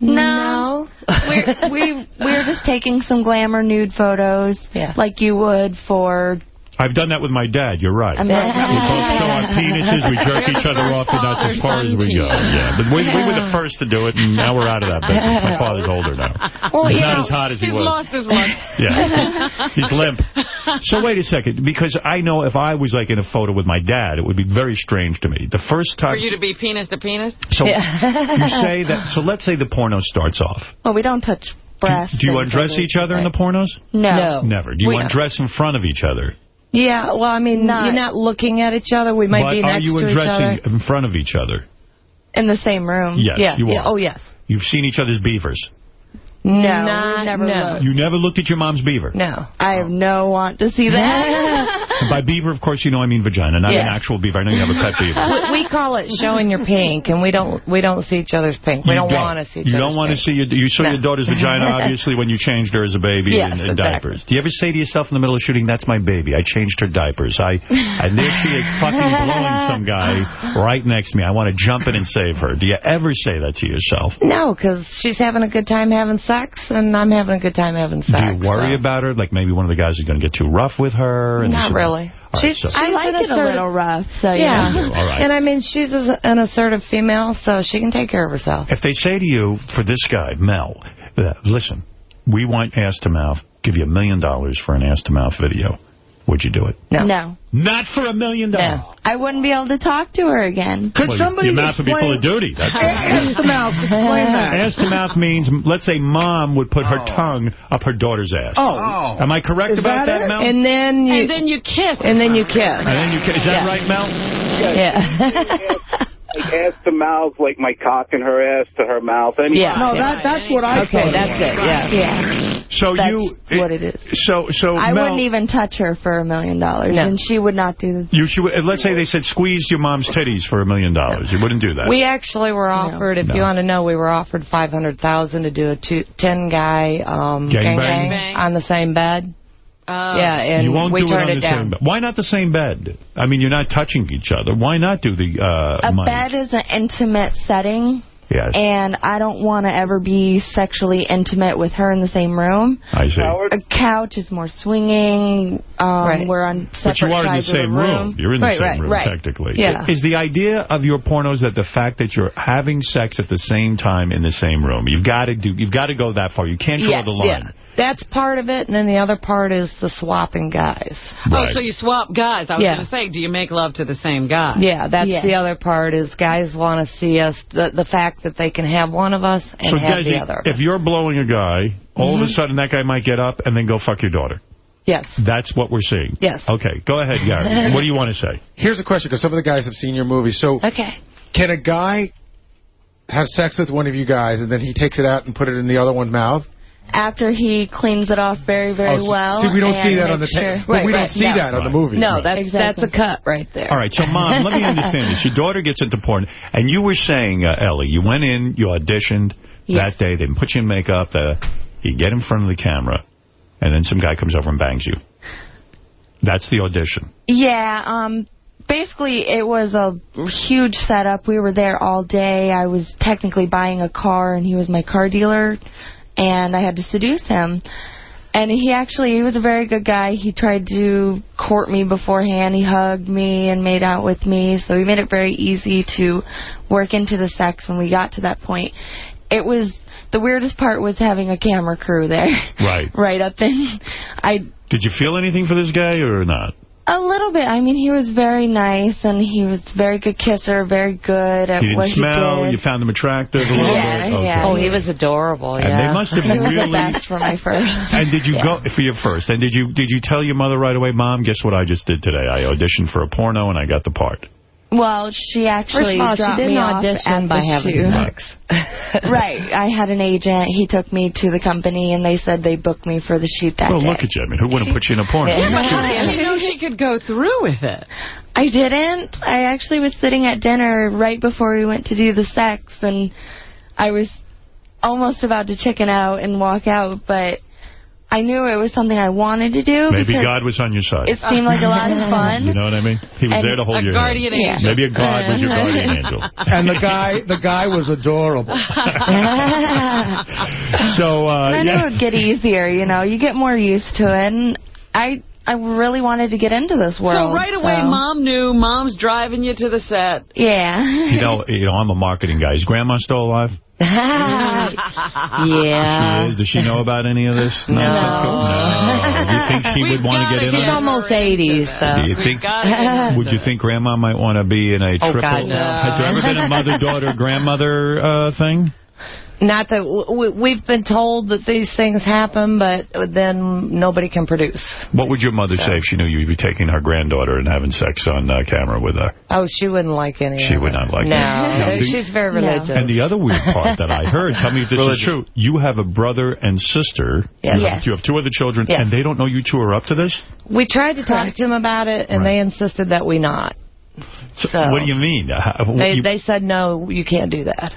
[SPEAKER 21] No, we're we we're just taking some glamour nude photos, yeah. like you would for.
[SPEAKER 1] I've done that with my dad. You're right. We both show our penises. We jerk each other off, and that's as far as we go. Yeah, but we, we were the first to do it, and now we're out of that business. My father's older now.
[SPEAKER 3] Well,
[SPEAKER 1] He's not
[SPEAKER 3] know,
[SPEAKER 1] as hot as he was.
[SPEAKER 3] he's
[SPEAKER 1] was.
[SPEAKER 3] lost his luck.
[SPEAKER 1] Yeah. He's limp. So wait a second, because I know if I was like in a photo with my dad, it would be very strange to me. The first time For
[SPEAKER 3] you to be penis to penis?
[SPEAKER 1] So you say that... So let's say the porno starts off.
[SPEAKER 21] Well, we don't touch breasts.
[SPEAKER 1] Do you undress each other in the pornos?
[SPEAKER 21] No.
[SPEAKER 1] Never. Do you
[SPEAKER 21] We-
[SPEAKER 1] undress in front of each other?
[SPEAKER 20] Yeah, well, I mean,
[SPEAKER 21] Not-
[SPEAKER 20] you're not looking at each other. We might
[SPEAKER 1] but
[SPEAKER 20] be next to each other.
[SPEAKER 1] undressing in front of each other?
[SPEAKER 21] in the same room.
[SPEAKER 1] Yes,
[SPEAKER 20] yeah,
[SPEAKER 1] you
[SPEAKER 20] yeah. Oh, yes.
[SPEAKER 1] You've seen each other's beavers.
[SPEAKER 21] No,
[SPEAKER 20] Not-
[SPEAKER 21] never
[SPEAKER 20] no.
[SPEAKER 21] looked.
[SPEAKER 1] You never looked at your mom's beaver?
[SPEAKER 20] No.
[SPEAKER 21] I have no want to see that.
[SPEAKER 1] By beaver, of course, you know I mean vagina, not
[SPEAKER 20] Yeah.
[SPEAKER 1] an actual beaver. I know you have a pet beaver.
[SPEAKER 20] we, we call it showing your pink, and we don't we don't see each other's pink. We
[SPEAKER 1] You
[SPEAKER 20] don't, want to see each
[SPEAKER 1] You
[SPEAKER 20] other's
[SPEAKER 1] don't want to see your, you saw your daughter's vagina, obviously, when you changed her as a baby
[SPEAKER 20] Yes,
[SPEAKER 1] in, in
[SPEAKER 20] exactly.
[SPEAKER 1] diapers. Do you ever say to yourself in the middle of shooting, that's my baby, I changed her diapers. I And there she is fucking blowing some guy right next to me. I want to jump in and save her. Do you ever say that to yourself?
[SPEAKER 20] No, because she's having a good time having sex, and I'm having a good time having sex.
[SPEAKER 1] Do you worry
[SPEAKER 20] so.
[SPEAKER 1] about her? Like maybe one of the guys is going to get too rough with her? And
[SPEAKER 20] Not really.
[SPEAKER 1] All right,
[SPEAKER 20] she's,
[SPEAKER 1] so-
[SPEAKER 21] I like
[SPEAKER 20] an
[SPEAKER 21] it a little rough, so
[SPEAKER 20] Yeah.
[SPEAKER 21] yeah.
[SPEAKER 1] You all right.
[SPEAKER 20] And I mean, she's an assertive female, so she can take care of herself.
[SPEAKER 1] If they say to you, for this guy, Mel, uh, listen, we want ass-to-mouth, give you a million dollars for an ass-to-mouth video, would you do it?
[SPEAKER 20] No.
[SPEAKER 21] No.
[SPEAKER 1] Not for a million dollars.
[SPEAKER 21] No. I wouldn't be able to talk to her again.
[SPEAKER 2] Could
[SPEAKER 1] Well,
[SPEAKER 2] somebody
[SPEAKER 1] your mouth would be full of duty. That's
[SPEAKER 2] Ask the mouth. Explain that.
[SPEAKER 1] Ass to mouth means, let's say mom would put her oh. tongue up her daughter's ass.
[SPEAKER 2] Oh.
[SPEAKER 1] Am I correct
[SPEAKER 2] Is
[SPEAKER 1] about
[SPEAKER 2] that
[SPEAKER 1] that. Mel?
[SPEAKER 20] And then you
[SPEAKER 3] And then you kiss.
[SPEAKER 20] and then you kiss.
[SPEAKER 1] And then you can, is that
[SPEAKER 20] Yeah.
[SPEAKER 1] right, Mel?
[SPEAKER 20] Yeah.
[SPEAKER 22] Like ass to mouth, like my cock in her ass to her mouth. Any
[SPEAKER 20] Yeah.
[SPEAKER 2] No, that that's what I
[SPEAKER 20] okay,
[SPEAKER 2] thought.
[SPEAKER 20] that's it. Yeah.
[SPEAKER 21] Yeah.
[SPEAKER 1] So
[SPEAKER 21] That's
[SPEAKER 1] you,
[SPEAKER 21] what it is.
[SPEAKER 1] So, so
[SPEAKER 21] I
[SPEAKER 1] Mel,
[SPEAKER 21] wouldn't even touch her for a million dollars, and she would not do
[SPEAKER 1] You should. uh, Let's say they said squeeze your mom's titties for a million dollars. You wouldn't do that.
[SPEAKER 20] We actually were offered, if
[SPEAKER 1] No.
[SPEAKER 20] you want to know, we were offered 500000 to do a two, 10-guy um,
[SPEAKER 1] Gangbang?
[SPEAKER 20] gangbang on the same bed.
[SPEAKER 3] Oh.
[SPEAKER 20] yeah, and
[SPEAKER 1] you won't
[SPEAKER 20] we
[SPEAKER 1] do it
[SPEAKER 20] turned
[SPEAKER 1] on
[SPEAKER 20] it,
[SPEAKER 1] the
[SPEAKER 20] down.
[SPEAKER 1] same bed. Why not the same bed? I mean, you're not touching each other. Why not do the uh,
[SPEAKER 21] A
[SPEAKER 1] money?
[SPEAKER 21] bed is an intimate setting.
[SPEAKER 1] Yes.
[SPEAKER 21] And I don't want to ever be sexually intimate with her in the same room.
[SPEAKER 1] I see.
[SPEAKER 21] A couch is more swinging. Um, We're on
[SPEAKER 1] But you are in the same
[SPEAKER 21] the
[SPEAKER 1] room. You're in the
[SPEAKER 21] right,
[SPEAKER 1] same
[SPEAKER 21] right,
[SPEAKER 1] room,
[SPEAKER 21] right.
[SPEAKER 1] technically.
[SPEAKER 21] Yeah.
[SPEAKER 1] Is the idea of your pornos that the fact that you're having sex at the same time in the same room, you've got to do, you've got to go that far. You can't draw
[SPEAKER 20] Yes,
[SPEAKER 1] the line.
[SPEAKER 20] yeah. That's part of it, and then the other part is the swapping guys.
[SPEAKER 3] Oh, so you swap guys. I was
[SPEAKER 20] Yeah.
[SPEAKER 3] going to say, do you make love to the same guy?
[SPEAKER 20] Yeah, that's the other part is guys want to see us, the the fact that they can have one of us and
[SPEAKER 1] so
[SPEAKER 20] have
[SPEAKER 1] guys,
[SPEAKER 20] the other. of us.
[SPEAKER 1] if you're blowing a guy, all of a
[SPEAKER 20] Mhm.
[SPEAKER 1] sudden that guy might get up and then go fuck your daughter.
[SPEAKER 20] Yes.
[SPEAKER 1] That's what we're seeing.
[SPEAKER 20] Yes.
[SPEAKER 1] Okay, go ahead, Gary. what do you want to say?
[SPEAKER 12] Here's a question, because some of the guys have seen your movie. So
[SPEAKER 20] okay.
[SPEAKER 12] can a guy have sex with one of you guys, and then he takes it out and put it in the other one's mouth?
[SPEAKER 21] After he cleans it off very, very
[SPEAKER 12] Oh,
[SPEAKER 21] well.
[SPEAKER 12] see, we don't see that on the ta-
[SPEAKER 21] sure-
[SPEAKER 12] but we don't see that on the movie.
[SPEAKER 20] No, that's
[SPEAKER 21] Exactly.
[SPEAKER 20] that's a cut right there.
[SPEAKER 1] All right, so Mom, let me understand this. Your daughter gets into porn, and you were saying, uh, Ellie, you went in, you auditioned that day, they put you in makeup, uh, you get in front of the camera, and then some guy comes over and bangs you. That's the audition.
[SPEAKER 21] Yeah, um, basically it was a huge setup. We were there all day. I was technically buying a car, and he was my car dealer, and I had to seduce him. And he actually, he was a very good guy. He tried to court me beforehand. He hugged me and made out with me. So he made it very easy to work into the sex when we got to that point. It was, the weirdest part was having a camera crew there.
[SPEAKER 1] Right.
[SPEAKER 21] right up in, I
[SPEAKER 1] Did you feel anything for this guy or not?
[SPEAKER 21] A little bit. I mean, he was very nice, and he was a very good kisser, very good at
[SPEAKER 1] He didn't
[SPEAKER 21] what
[SPEAKER 1] smell?
[SPEAKER 21] he did.
[SPEAKER 1] You found him attractive a little
[SPEAKER 21] Yeah,
[SPEAKER 1] bit? Okay.
[SPEAKER 21] yeah.
[SPEAKER 20] Oh, he was adorable,
[SPEAKER 1] And
[SPEAKER 20] yeah.
[SPEAKER 1] they must have
[SPEAKER 21] he was
[SPEAKER 1] really...
[SPEAKER 21] the best for my first.
[SPEAKER 1] And did you go for your first? And did you did you tell your mother right away, Mom? Guess what I just did today? I auditioned for a porno and I got the part.
[SPEAKER 21] Well, she actually
[SPEAKER 20] all, she
[SPEAKER 21] dropped
[SPEAKER 20] didn't
[SPEAKER 21] me off
[SPEAKER 20] audition
[SPEAKER 21] at
[SPEAKER 20] by
[SPEAKER 21] the
[SPEAKER 20] having
[SPEAKER 21] shoot.
[SPEAKER 20] sex.
[SPEAKER 21] right. I had an agent. He took me to the company, and they said they booked me for the shoot that
[SPEAKER 1] Well,
[SPEAKER 21] day.
[SPEAKER 1] look at you. I mean, who wouldn't put you in a porno?
[SPEAKER 3] I didn't know she could go through with it.
[SPEAKER 21] I didn't. I actually was sitting at dinner right before we went to do the sex, and I was almost about to chicken out and walk out, but I knew it was something I wanted to do.
[SPEAKER 1] Maybe God was on your side.
[SPEAKER 21] It seemed like a lot of fun.
[SPEAKER 1] You know what I mean? He was
[SPEAKER 21] And
[SPEAKER 1] there to hold
[SPEAKER 21] a
[SPEAKER 1] your
[SPEAKER 21] guardian
[SPEAKER 1] hand.
[SPEAKER 21] angel.
[SPEAKER 1] Maybe a God was your guardian angel.
[SPEAKER 2] And the guy, the guy was adorable.
[SPEAKER 1] So, uh,
[SPEAKER 21] I knew
[SPEAKER 1] yeah.
[SPEAKER 21] it would get easier, you know. You get more used to it, and I I really wanted to get into this world.
[SPEAKER 3] so right away,
[SPEAKER 21] so-
[SPEAKER 3] Mom knew. Mom's driving you to the set.
[SPEAKER 21] Yeah.
[SPEAKER 1] You know, you know, I'm a marketing guy. Is Grandma still alive?
[SPEAKER 20] yeah.
[SPEAKER 1] She. Does she know about any of this?
[SPEAKER 20] No.
[SPEAKER 1] That's. No. Do you think she would want to get in
[SPEAKER 20] She's
[SPEAKER 1] on it?
[SPEAKER 20] almost 80, so.
[SPEAKER 1] Do you think? Would you think Grandma might want to be in a
[SPEAKER 20] Oh,
[SPEAKER 1] triple?
[SPEAKER 20] God, no.
[SPEAKER 1] Has there ever been a mother-daughter, grandmother uh, thing?
[SPEAKER 20] Not that we've been told that these things happen, but then nobody can produce.
[SPEAKER 1] What would your mother say if she knew you'd be taking her granddaughter and having sex on uh, camera with her?
[SPEAKER 20] Oh, she wouldn't like any
[SPEAKER 1] She
[SPEAKER 20] of
[SPEAKER 1] would
[SPEAKER 20] it.
[SPEAKER 1] not like
[SPEAKER 20] no,
[SPEAKER 1] it. Now, do-
[SPEAKER 20] she's very religious.
[SPEAKER 1] And the other weird part that I heard, tell me if this is true, you have a brother and sister.
[SPEAKER 20] Yes.
[SPEAKER 1] You have-
[SPEAKER 20] Yes.
[SPEAKER 1] You have two other children,
[SPEAKER 20] Yes.
[SPEAKER 1] and they don't know you two are up to this?
[SPEAKER 20] We tried to talk to them about it, and they insisted that we not.
[SPEAKER 1] So, what do you mean? Uh,
[SPEAKER 20] They,
[SPEAKER 1] you,
[SPEAKER 20] they said, no, you can't do that.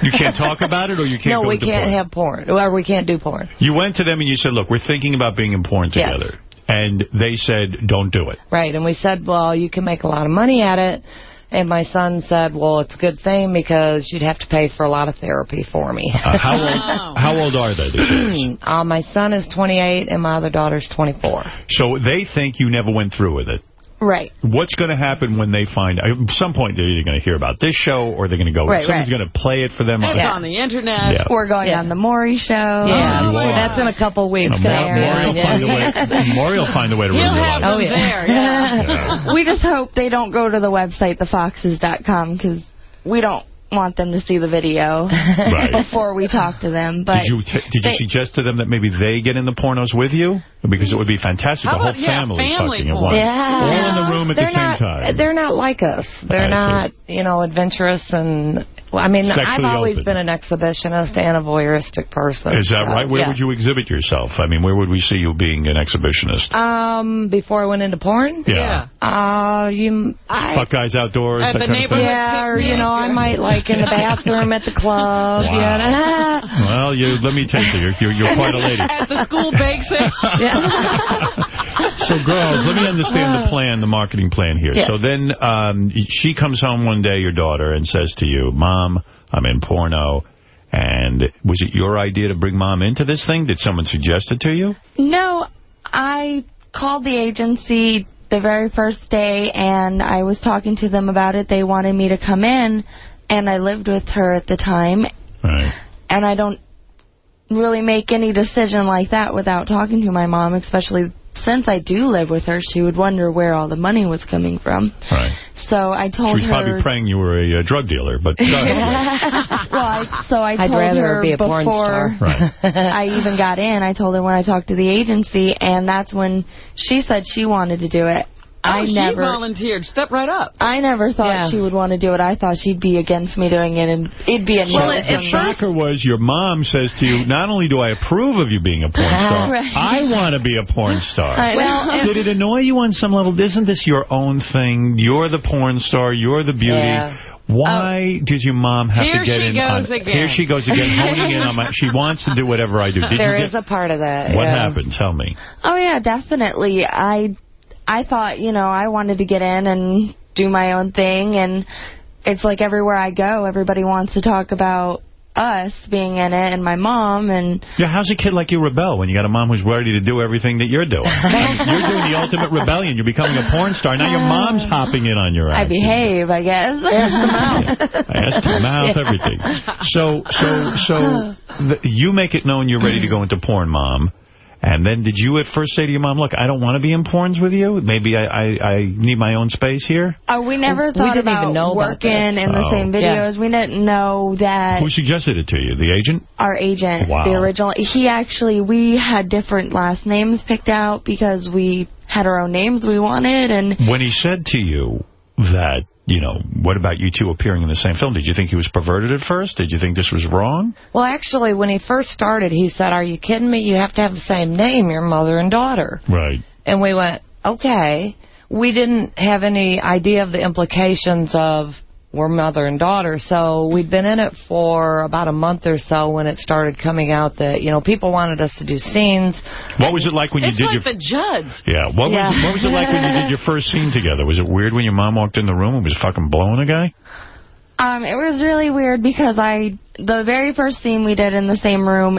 [SPEAKER 1] you can't talk about it, or you can't
[SPEAKER 20] no, we can't
[SPEAKER 1] porn?
[SPEAKER 20] have porn, or we can't do porn.
[SPEAKER 1] You went to them and you said, look, we're thinking about being in porn
[SPEAKER 20] Yes.
[SPEAKER 1] together. And they said, don't do it.
[SPEAKER 20] Right, and we said, well, you can make a lot of money at it. And my son said, well, it's a good thing because you'd have to pay for a lot of therapy for me.
[SPEAKER 1] Uh, how, old, how old are they?
[SPEAKER 20] uh, my son is 28 and my other daughter's 24.
[SPEAKER 1] So they think you never went through with it.
[SPEAKER 21] Right.
[SPEAKER 1] What's going to happen when they find... At some point, they're either going to hear about this show or they're going to go...
[SPEAKER 21] Right,
[SPEAKER 1] someone's
[SPEAKER 21] right.
[SPEAKER 1] going to play it for them.
[SPEAKER 3] It's
[SPEAKER 1] on,
[SPEAKER 3] on the internet.
[SPEAKER 1] Yeah.
[SPEAKER 21] We're going on the Maury show.
[SPEAKER 20] Yeah,
[SPEAKER 1] Oh, you
[SPEAKER 20] that's in a couple weeks.
[SPEAKER 1] Uh, Maury, Maury will find a way. Maury will find a way to ruin
[SPEAKER 21] He'll
[SPEAKER 1] your
[SPEAKER 21] have
[SPEAKER 1] life.
[SPEAKER 21] them Oh, yeah.
[SPEAKER 3] there,
[SPEAKER 1] Yeah.
[SPEAKER 21] we just hope they don't go to the website, thefoxes.com, because we don't want them to see the video
[SPEAKER 1] Right.
[SPEAKER 21] before we talk to them. But
[SPEAKER 1] Did you t did you
[SPEAKER 21] they-
[SPEAKER 1] suggest to them that maybe they get in the pornos with you? Because it would be fantastic.
[SPEAKER 21] How
[SPEAKER 1] the whole
[SPEAKER 21] about, yeah,
[SPEAKER 1] family,
[SPEAKER 21] family
[SPEAKER 1] fucking at once.
[SPEAKER 20] Yeah.
[SPEAKER 1] All in the room at
[SPEAKER 20] they're
[SPEAKER 1] the same
[SPEAKER 20] not,
[SPEAKER 1] time.
[SPEAKER 20] They're not like us. They're
[SPEAKER 1] I see.
[SPEAKER 20] not, you know, adventurous and Well, I mean,
[SPEAKER 1] Sexually
[SPEAKER 20] I've always
[SPEAKER 1] open.
[SPEAKER 20] been an exhibitionist and a voyeuristic person.
[SPEAKER 1] Is that
[SPEAKER 20] so,
[SPEAKER 1] right? Where
[SPEAKER 20] yeah.
[SPEAKER 1] would you exhibit yourself? I mean, where would we see you being an exhibitionist?
[SPEAKER 20] Um, before I went into porn?
[SPEAKER 1] Yeah.
[SPEAKER 20] Uh, you... I,
[SPEAKER 1] Fuck guys outdoors,
[SPEAKER 20] At the
[SPEAKER 1] kind of thing?
[SPEAKER 20] Yeah, or, you know, I might, like, in the bathroom at the club, you know.
[SPEAKER 1] Well, you, let me tell you, you're, you're, you're quite a lady.
[SPEAKER 3] At the school bake sale.
[SPEAKER 1] So, girls, let me understand the plan, the marketing plan here.
[SPEAKER 3] Yes.
[SPEAKER 1] So then um, she comes home one day, your daughter, and says to you, Mom, I'm in porno. And was it your idea to bring Mom into this thing? Did someone suggest it to you?
[SPEAKER 21] No, I called the agency the very first day, and I was talking to them about it. They wanted me to come in, and I lived with her at the time.
[SPEAKER 1] Right.
[SPEAKER 21] And I don't really make any decision like that without talking to my mom, especially since I do live with her. She would wonder where all the money was coming from.
[SPEAKER 1] Right.
[SPEAKER 21] So I told her...
[SPEAKER 1] She was
[SPEAKER 21] her...
[SPEAKER 1] probably praying you were a, uh drug dealer, but
[SPEAKER 21] well, I, so I
[SPEAKER 20] I'd
[SPEAKER 21] told her
[SPEAKER 20] be a porn
[SPEAKER 21] before
[SPEAKER 20] star. Right.
[SPEAKER 21] I even got in. I told her when I talked to the agency, and that's when she said she wanted to do it. Oh, I
[SPEAKER 3] oh, she
[SPEAKER 21] never,
[SPEAKER 3] volunteered. Step right up.
[SPEAKER 21] I never thought
[SPEAKER 3] Yeah.
[SPEAKER 21] she would want to do it. I thought she'd be against me doing it, and it'd be a
[SPEAKER 1] Well,
[SPEAKER 21] no.
[SPEAKER 1] the shocker was your mom says to you, not only do I approve of you being a porn star,
[SPEAKER 21] Right.
[SPEAKER 1] I want to be a porn star.
[SPEAKER 21] Well,
[SPEAKER 1] Did it annoy you on some level? Isn't this your own thing? You're the porn star. You're the beauty.
[SPEAKER 20] Yeah.
[SPEAKER 1] Why oh. does your mom have
[SPEAKER 20] Here
[SPEAKER 1] to get
[SPEAKER 20] she
[SPEAKER 1] in
[SPEAKER 20] goes
[SPEAKER 1] on
[SPEAKER 20] again.
[SPEAKER 1] Here she goes again, honing in on my... She wants to do whatever I do. Did
[SPEAKER 20] There
[SPEAKER 1] you
[SPEAKER 20] is
[SPEAKER 1] get,
[SPEAKER 20] a part of that.
[SPEAKER 1] What
[SPEAKER 20] yeah.
[SPEAKER 1] happened? Tell me.
[SPEAKER 21] Oh yeah, definitely. I I thought, you know, I wanted to get in and do my own thing and it's like everywhere I go, everybody wants to talk about us being in it and my mom and
[SPEAKER 1] Yeah, how's a kid like you rebel when you got a mom who's ready to do everything that you're doing? you're doing the ultimate rebellion. You're becoming a porn star. Now your mom's um, hopping in on your
[SPEAKER 21] I behave, I guess.
[SPEAKER 1] Ass to mouth,
[SPEAKER 21] Yeah.
[SPEAKER 1] everything. So, so, so the, you make it known you're ready to go into porn, Mom. And then did you at first say to your mom, look, I don't want to be in porns with you. Maybe I, I, I need my own space here?
[SPEAKER 21] Oh, we never
[SPEAKER 20] We
[SPEAKER 21] thought
[SPEAKER 20] didn't
[SPEAKER 21] about
[SPEAKER 20] even know about
[SPEAKER 21] working
[SPEAKER 20] this.
[SPEAKER 21] in the
[SPEAKER 1] Oh.
[SPEAKER 21] same videos. We didn't know that
[SPEAKER 1] Who suggested it to you? The agent?
[SPEAKER 21] our agent,
[SPEAKER 1] Wow.
[SPEAKER 21] the original, he actually, we had different last names picked out because we had our own names we wanted. And
[SPEAKER 1] When he said to you that, you know, what about you two appearing in the same film? Did you think he was perverted at first? Did you think this was wrong?
[SPEAKER 20] Well, actually, when he first started, he said, are you kidding me? You have to have the same name, your mother and daughter.
[SPEAKER 1] Right.
[SPEAKER 20] And we went, okay. We didn't have any idea of the implications of we're mother and daughter. So we'd been in it for about a month or so when it started coming out that, you know, people wanted us to do scenes.
[SPEAKER 1] What was it like when you
[SPEAKER 3] It's
[SPEAKER 1] did
[SPEAKER 3] like
[SPEAKER 1] your...
[SPEAKER 3] the Judds.
[SPEAKER 1] Yeah, what
[SPEAKER 20] Yeah.
[SPEAKER 1] was what was it like when you did your first scene together? Was it weird when your mom walked in the room and was fucking blowing a guy?
[SPEAKER 21] um, it was really weird because I, the very first scene we did in the same room,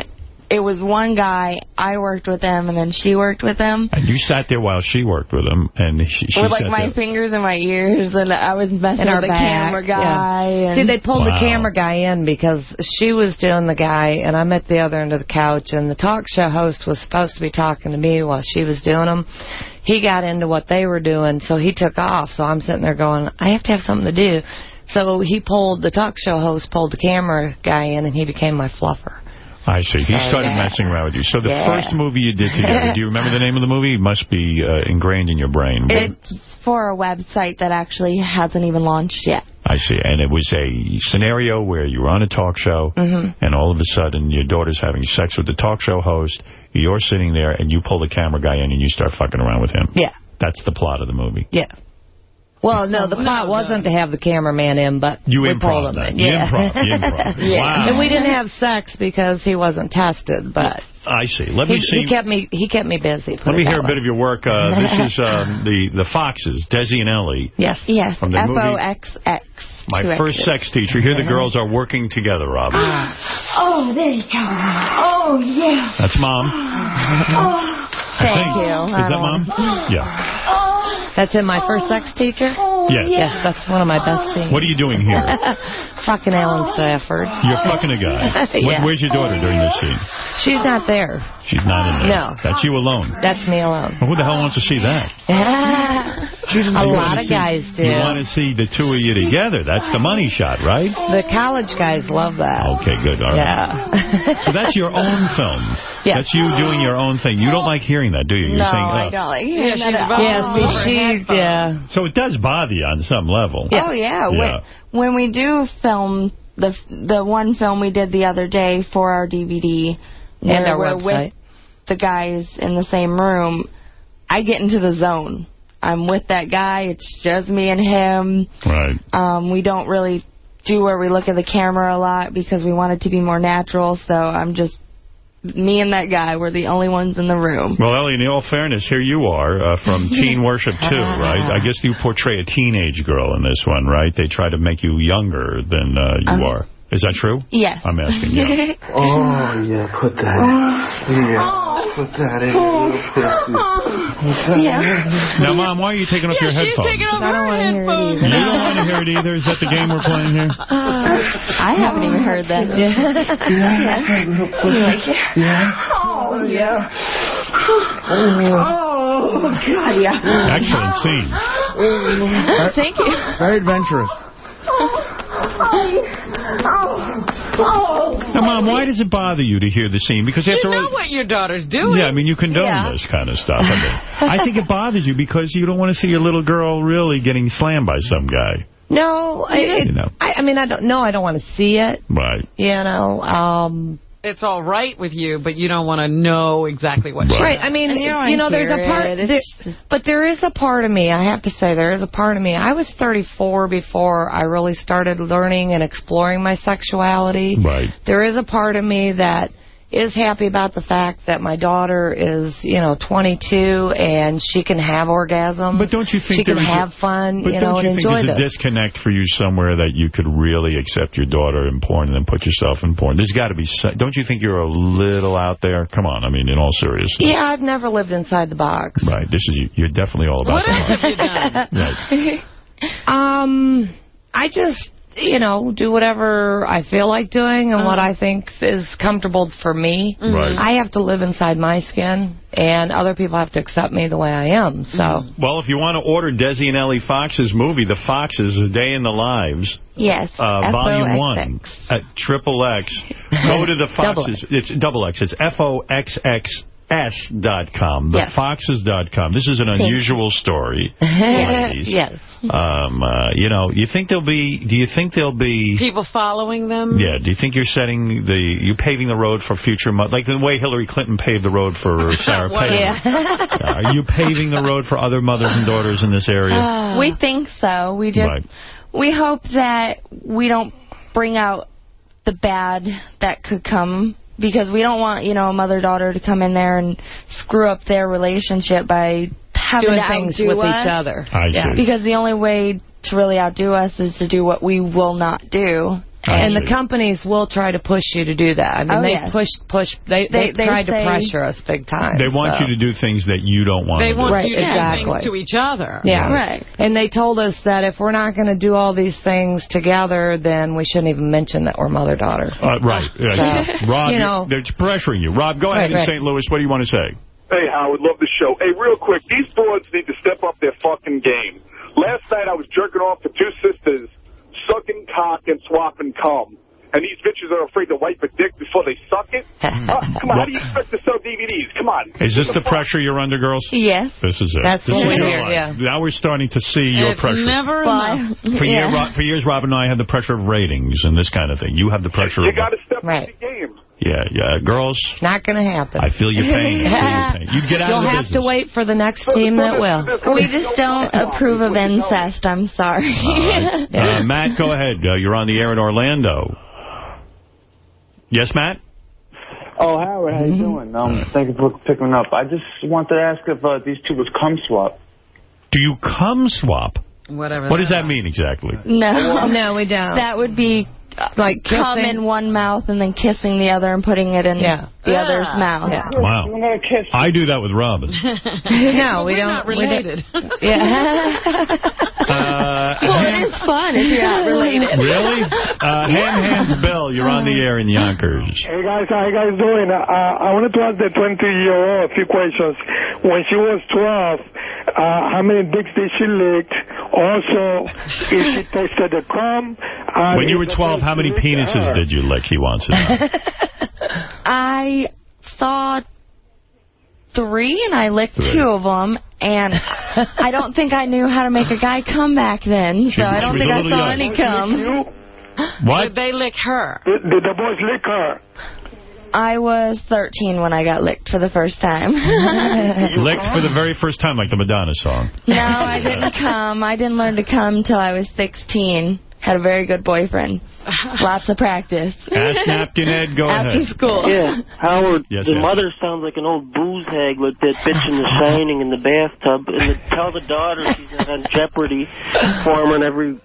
[SPEAKER 21] it was one guy, I worked with him, and then she worked with him.
[SPEAKER 1] And you sat there while she worked with him, and she, she
[SPEAKER 21] with like
[SPEAKER 1] sat
[SPEAKER 21] my
[SPEAKER 1] there.
[SPEAKER 21] fingers in my ears, and I was messing
[SPEAKER 20] in
[SPEAKER 21] with
[SPEAKER 20] our
[SPEAKER 21] the
[SPEAKER 20] back.
[SPEAKER 21] camera guy.
[SPEAKER 20] Yeah.
[SPEAKER 21] And
[SPEAKER 20] See, they pulled
[SPEAKER 1] Wow.
[SPEAKER 20] the camera guy in because she was doing the guy, and I'm at the other end of the couch, and the talk show host was supposed to be talking to me while she was doing them. He got into what they were doing, so he took off. So I'm sitting there going, I have to have something to do. So he pulled, the talk show host pulled the camera guy in, and he became my fluffer.
[SPEAKER 1] I see. He
[SPEAKER 20] So,
[SPEAKER 1] started
[SPEAKER 20] yeah.
[SPEAKER 1] messing around with you. So the
[SPEAKER 20] Yeah.
[SPEAKER 1] first movie you did together, do you remember the name of the movie? It must be uh, ingrained in your brain.
[SPEAKER 21] It's for a website that actually hasn't even launched yet.
[SPEAKER 1] I see. And it was a scenario where you were on a talk show,
[SPEAKER 21] Mhm.
[SPEAKER 1] and all of a sudden your daughter's having sex with the talk show host. You're sitting there, and you pull the camera guy in, and you start fucking around with him.
[SPEAKER 20] Yeah.
[SPEAKER 1] That's the plot of the movie.
[SPEAKER 20] Yeah. Well, no, the plot wasn't to have the cameraman in, but
[SPEAKER 1] You
[SPEAKER 20] we pulled him
[SPEAKER 1] that.
[SPEAKER 20] in.
[SPEAKER 1] You
[SPEAKER 20] Yeah.
[SPEAKER 1] improv, improv.
[SPEAKER 20] yeah.
[SPEAKER 1] Wow.
[SPEAKER 20] And we didn't have sex because he wasn't tested, but
[SPEAKER 1] I see. Let
[SPEAKER 20] he,
[SPEAKER 1] me see.
[SPEAKER 20] he kept me he kept me busy.
[SPEAKER 1] Let me hear a
[SPEAKER 20] way.
[SPEAKER 1] bit of your work. Uh, this is um, the the Foxes, Desi and Ellie.
[SPEAKER 21] Yes. Yes.
[SPEAKER 1] From the movie-
[SPEAKER 21] F-O-X-X.
[SPEAKER 1] My first sex teacher. Here the girls are working together, Robin.
[SPEAKER 21] Oh, there you go. Oh, yeah.
[SPEAKER 1] That's mom.
[SPEAKER 21] Oh. Thank you.
[SPEAKER 1] Is that mom? Yeah.
[SPEAKER 20] That's in my first sex teacher?
[SPEAKER 1] Yes.
[SPEAKER 20] Yes, that's one of my best scenes.
[SPEAKER 1] What are you doing here?
[SPEAKER 20] Fucking Alan Stafford.
[SPEAKER 1] You're fucking a guy. When-
[SPEAKER 20] Yeah.
[SPEAKER 1] where's your daughter during this scene?
[SPEAKER 20] She's not there.
[SPEAKER 1] She's not in there.
[SPEAKER 20] No.
[SPEAKER 1] That's you alone.
[SPEAKER 20] That's me alone.
[SPEAKER 1] Well, who the hell wants to see that?
[SPEAKER 20] a lot of
[SPEAKER 1] see-
[SPEAKER 20] guys do.
[SPEAKER 1] You want to see the two of you together. That's the money shot, right?
[SPEAKER 20] The college guys love that.
[SPEAKER 1] Okay, good. All right.
[SPEAKER 20] Yeah.
[SPEAKER 1] So that's your own film.
[SPEAKER 20] Yeah.
[SPEAKER 1] That's you doing your own thing. You don't like hearing that, do you? You're
[SPEAKER 21] no,
[SPEAKER 1] saying,
[SPEAKER 21] I don't like
[SPEAKER 3] Yeah,
[SPEAKER 21] hearing
[SPEAKER 3] she's
[SPEAKER 21] that at
[SPEAKER 3] about-
[SPEAKER 21] all.
[SPEAKER 20] Yeah, see, she's, yeah.
[SPEAKER 1] So it does bother you on some level.
[SPEAKER 21] Oh, yeah.
[SPEAKER 1] Yeah.
[SPEAKER 21] When, when we do film the the one film we did the other day for our DVD,
[SPEAKER 20] And our
[SPEAKER 21] we're
[SPEAKER 20] website.
[SPEAKER 21] with the guys in the same room, I get into the zone. I'm with that guy. It's just me and him.
[SPEAKER 1] Right.
[SPEAKER 21] Um, we don't really do where we look at the camera a lot because we want it to be more natural. So I'm just me and that guy. We're the only ones in the room.
[SPEAKER 1] Well, Ellie, in all fairness, here you are uh, from Teen Worship 2, right? I guess you portray a teenage girl in this one, right? They try to make you younger than uh, you
[SPEAKER 21] Uh-huh.
[SPEAKER 1] are. Is that true?
[SPEAKER 21] Yes.
[SPEAKER 1] I'm asking you.
[SPEAKER 23] Oh, yeah, put that in. Yeah, put that in, you little pussy.
[SPEAKER 21] Yeah.
[SPEAKER 1] Now, Mom, why are you taking off your headphones?
[SPEAKER 21] I don't want to hear it
[SPEAKER 1] You
[SPEAKER 21] either.
[SPEAKER 1] don't want to hear it either? Is that the game we're playing here?
[SPEAKER 21] Uh, I haven't even heard that.
[SPEAKER 23] Yeah, little pussy. Oh, yeah.
[SPEAKER 21] Oh, yeah. Oh, God, yeah.
[SPEAKER 1] Excellent scene.
[SPEAKER 21] Thank you.
[SPEAKER 2] Very adventurous.
[SPEAKER 1] Now, Mom, why does it bother you to hear the scene? Because
[SPEAKER 3] You
[SPEAKER 1] after
[SPEAKER 3] know
[SPEAKER 1] all...
[SPEAKER 3] what your daughter's doing.
[SPEAKER 1] Yeah, I mean, you condone
[SPEAKER 3] Yeah.
[SPEAKER 1] this kind of stuff. I, mean, I think it bothers you because you don't want to see your little girl really getting slammed by some guy.
[SPEAKER 20] No, I, it,
[SPEAKER 1] You know.
[SPEAKER 20] I, I mean, I don't. No, I don't want to see it.
[SPEAKER 1] Right.
[SPEAKER 20] You know, um,
[SPEAKER 3] It's all right with you, but you don't want to know exactly what she's
[SPEAKER 20] right. I mean,
[SPEAKER 21] you
[SPEAKER 20] know, there's a part, there, but there is a part of me. I have to say, there is a part of me. I was 34 before I really started learning and exploring my sexuality.
[SPEAKER 1] Right.
[SPEAKER 20] There is a part of me that is happy about the fact that my daughter is, you know, 22 and she can have orgasms.
[SPEAKER 1] But don't you think
[SPEAKER 20] she can
[SPEAKER 1] there is a-
[SPEAKER 20] have fun,
[SPEAKER 1] But
[SPEAKER 20] you
[SPEAKER 1] don't
[SPEAKER 20] know,
[SPEAKER 1] you
[SPEAKER 20] and
[SPEAKER 1] think
[SPEAKER 20] enjoy
[SPEAKER 1] there's a disconnect for you somewhere that you could really accept your daughter in porn and then put yourself in porn? There's got to be... So, don't you think you're a little out there? Come on, I mean, in all seriousness.
[SPEAKER 20] Yeah, I've never lived inside the box.
[SPEAKER 1] Right, this is... You're definitely all about
[SPEAKER 20] What
[SPEAKER 1] that.
[SPEAKER 20] else have you done? um, I just, you know, do whatever I feel like doing and what uh-huh. I think is comfortable for me. Mm-hmm.
[SPEAKER 1] Right.
[SPEAKER 20] I have to live inside my skin, and other people have to accept me the way I am. So, mm-hmm.
[SPEAKER 1] Well, if you want to order Desi and Ellie Fox's movie, The Foxes, A Day in the Lives,
[SPEAKER 21] Yes.
[SPEAKER 1] uh, Volume 1 at Triple X, go to The
[SPEAKER 20] Double
[SPEAKER 1] Foxes. It's double X. It's F-O-X-X. S.com,
[SPEAKER 20] Yes.
[SPEAKER 1] thefoxes.com. This is an unusual story. ladies.
[SPEAKER 20] yes.
[SPEAKER 1] Um, uh, you know, you think there'll be, do you think there'll be,
[SPEAKER 3] People following them?
[SPEAKER 1] yeah, do you think you're setting the, you're paving the road for future, like the way Hillary Clinton paved the road for Sarah
[SPEAKER 3] What-
[SPEAKER 1] Palin?
[SPEAKER 21] Yeah.
[SPEAKER 1] Are you paving the road for other mothers and daughters in this area?
[SPEAKER 21] we think so. We just
[SPEAKER 1] Right.
[SPEAKER 21] we hope that we don't bring out the bad that could come because we don't want you know a mother daughter to come in there and screw up their relationship by having
[SPEAKER 20] Doing
[SPEAKER 21] to
[SPEAKER 20] things
[SPEAKER 21] outdo
[SPEAKER 20] with
[SPEAKER 21] us.
[SPEAKER 20] each other.
[SPEAKER 1] I see.
[SPEAKER 21] Because the only way to really outdo us is to do what we will not do.
[SPEAKER 20] and the companies will try to push you to do that. I mean,
[SPEAKER 21] Oh,
[SPEAKER 20] they
[SPEAKER 21] yes.
[SPEAKER 20] push, push. They
[SPEAKER 21] They-
[SPEAKER 20] they,
[SPEAKER 21] they
[SPEAKER 20] tried to pressure us big time.
[SPEAKER 1] They want
[SPEAKER 20] so.
[SPEAKER 1] you to do things that you don't want
[SPEAKER 3] They
[SPEAKER 1] to do.
[SPEAKER 3] want
[SPEAKER 20] Right,
[SPEAKER 3] you to do
[SPEAKER 20] exactly.
[SPEAKER 3] things to each other.
[SPEAKER 20] Yeah.
[SPEAKER 21] Right.
[SPEAKER 20] And they told us that if we're not going to do all these things together, then we shouldn't even mention that we're mother-daughter.
[SPEAKER 1] Uh, right. Yes.
[SPEAKER 20] So,
[SPEAKER 1] Rob,
[SPEAKER 20] you
[SPEAKER 1] you
[SPEAKER 20] know-
[SPEAKER 1] they're pressuring you. Rob, go ahead
[SPEAKER 20] Right,
[SPEAKER 1] in
[SPEAKER 20] right.
[SPEAKER 1] St. Louis. What do you want to say?
[SPEAKER 22] Hey, Howard, love the show. Hey, real quick, these broads need to step up their fucking game. Last night I was jerking off to two sisters, sucking cock and swapping cum. And these bitches are afraid to wipe a dick before they suck it? Uh, come on, how do you expect to sell DVDs? Come on.
[SPEAKER 1] Is this the pressure you're under, girls?
[SPEAKER 21] Yes.
[SPEAKER 1] This is it.
[SPEAKER 20] That's
[SPEAKER 1] this
[SPEAKER 20] what
[SPEAKER 1] is
[SPEAKER 20] we
[SPEAKER 1] your
[SPEAKER 20] hear,
[SPEAKER 1] life.
[SPEAKER 20] yeah.
[SPEAKER 1] Now we're starting to see your
[SPEAKER 3] It's
[SPEAKER 1] pressure.
[SPEAKER 3] never
[SPEAKER 21] Bye.
[SPEAKER 3] enough.
[SPEAKER 1] For, year,
[SPEAKER 21] Yeah.
[SPEAKER 1] Ro- for years, Rob and I had the pressure of ratings and this kind of thing. You have the pressure
[SPEAKER 22] You
[SPEAKER 1] of...
[SPEAKER 22] got to step
[SPEAKER 20] Right.
[SPEAKER 22] up the game.
[SPEAKER 1] Yeah, yeah. Girls,
[SPEAKER 20] Not going to happen.
[SPEAKER 1] I feel your pain. Feel your pain. You get out of here.
[SPEAKER 20] You'll
[SPEAKER 1] of the
[SPEAKER 20] have
[SPEAKER 1] business.
[SPEAKER 20] to wait for the next team that will.
[SPEAKER 21] We just don't approve of incest. I'm sorry.
[SPEAKER 1] All right. Uh, Matt, go ahead. Uh, you're on the air in Orlando. Yes, Matt?
[SPEAKER 24] Oh, Howard, how are you doing? Um, thank you for picking up. I just wanted to ask if uh, these two was cum swap.
[SPEAKER 1] Do you cum swap?
[SPEAKER 3] Whatever.
[SPEAKER 1] What does that mean exactly?
[SPEAKER 21] no.
[SPEAKER 20] No, we don't.
[SPEAKER 21] That would be
[SPEAKER 20] like
[SPEAKER 21] cum
[SPEAKER 20] kissing.
[SPEAKER 21] in one mouth and then kissing the other and putting it in
[SPEAKER 20] Yeah.
[SPEAKER 21] the other's mouth.
[SPEAKER 20] Yeah.
[SPEAKER 1] Wow.
[SPEAKER 24] I'm gonna kiss.
[SPEAKER 1] I do that with Robin.
[SPEAKER 20] no, we
[SPEAKER 3] We're
[SPEAKER 20] don't.
[SPEAKER 3] not
[SPEAKER 20] we don't-
[SPEAKER 3] related.
[SPEAKER 20] Yeah.
[SPEAKER 1] Uh,
[SPEAKER 21] Well, it is fun if you're not related.
[SPEAKER 1] really? Uh, Ham Hands Bill, you're on the air in Yonkers.
[SPEAKER 25] Hey guys, how you guys doing? Uh, I wanted to ask the 20-year-old a few questions. When she was 12, uh, how many dicks did she lick? Also, if she tasted the cum. uh,
[SPEAKER 1] When you were 12, how many penises did you lick, he wants to know.
[SPEAKER 21] I saw three and I licked
[SPEAKER 1] Three.
[SPEAKER 21] two of them. And I don't think I knew how to make a guy come back then,
[SPEAKER 1] She-
[SPEAKER 21] so I don't think I saw
[SPEAKER 1] young.
[SPEAKER 21] any come.
[SPEAKER 25] You?
[SPEAKER 1] What?
[SPEAKER 3] Did they lick her?
[SPEAKER 25] Did, did the boys lick her?
[SPEAKER 21] I was 13 when I got licked for the first time.
[SPEAKER 1] Licked for the very first time, like the Madonna song.
[SPEAKER 21] no, I didn't come. I didn't learn to come till I was 16. Had a very good boyfriend. Lots of practice.
[SPEAKER 1] Ask Napkin Ed, go
[SPEAKER 21] After
[SPEAKER 1] ahead.
[SPEAKER 21] school.
[SPEAKER 26] Yeah, Howard,
[SPEAKER 1] Yes,
[SPEAKER 26] the
[SPEAKER 1] yes.
[SPEAKER 26] mother sounds like an old booze hag like that bitch in The Shining in the bathtub. And the, tell the daughter she's on Jeopardy, forming every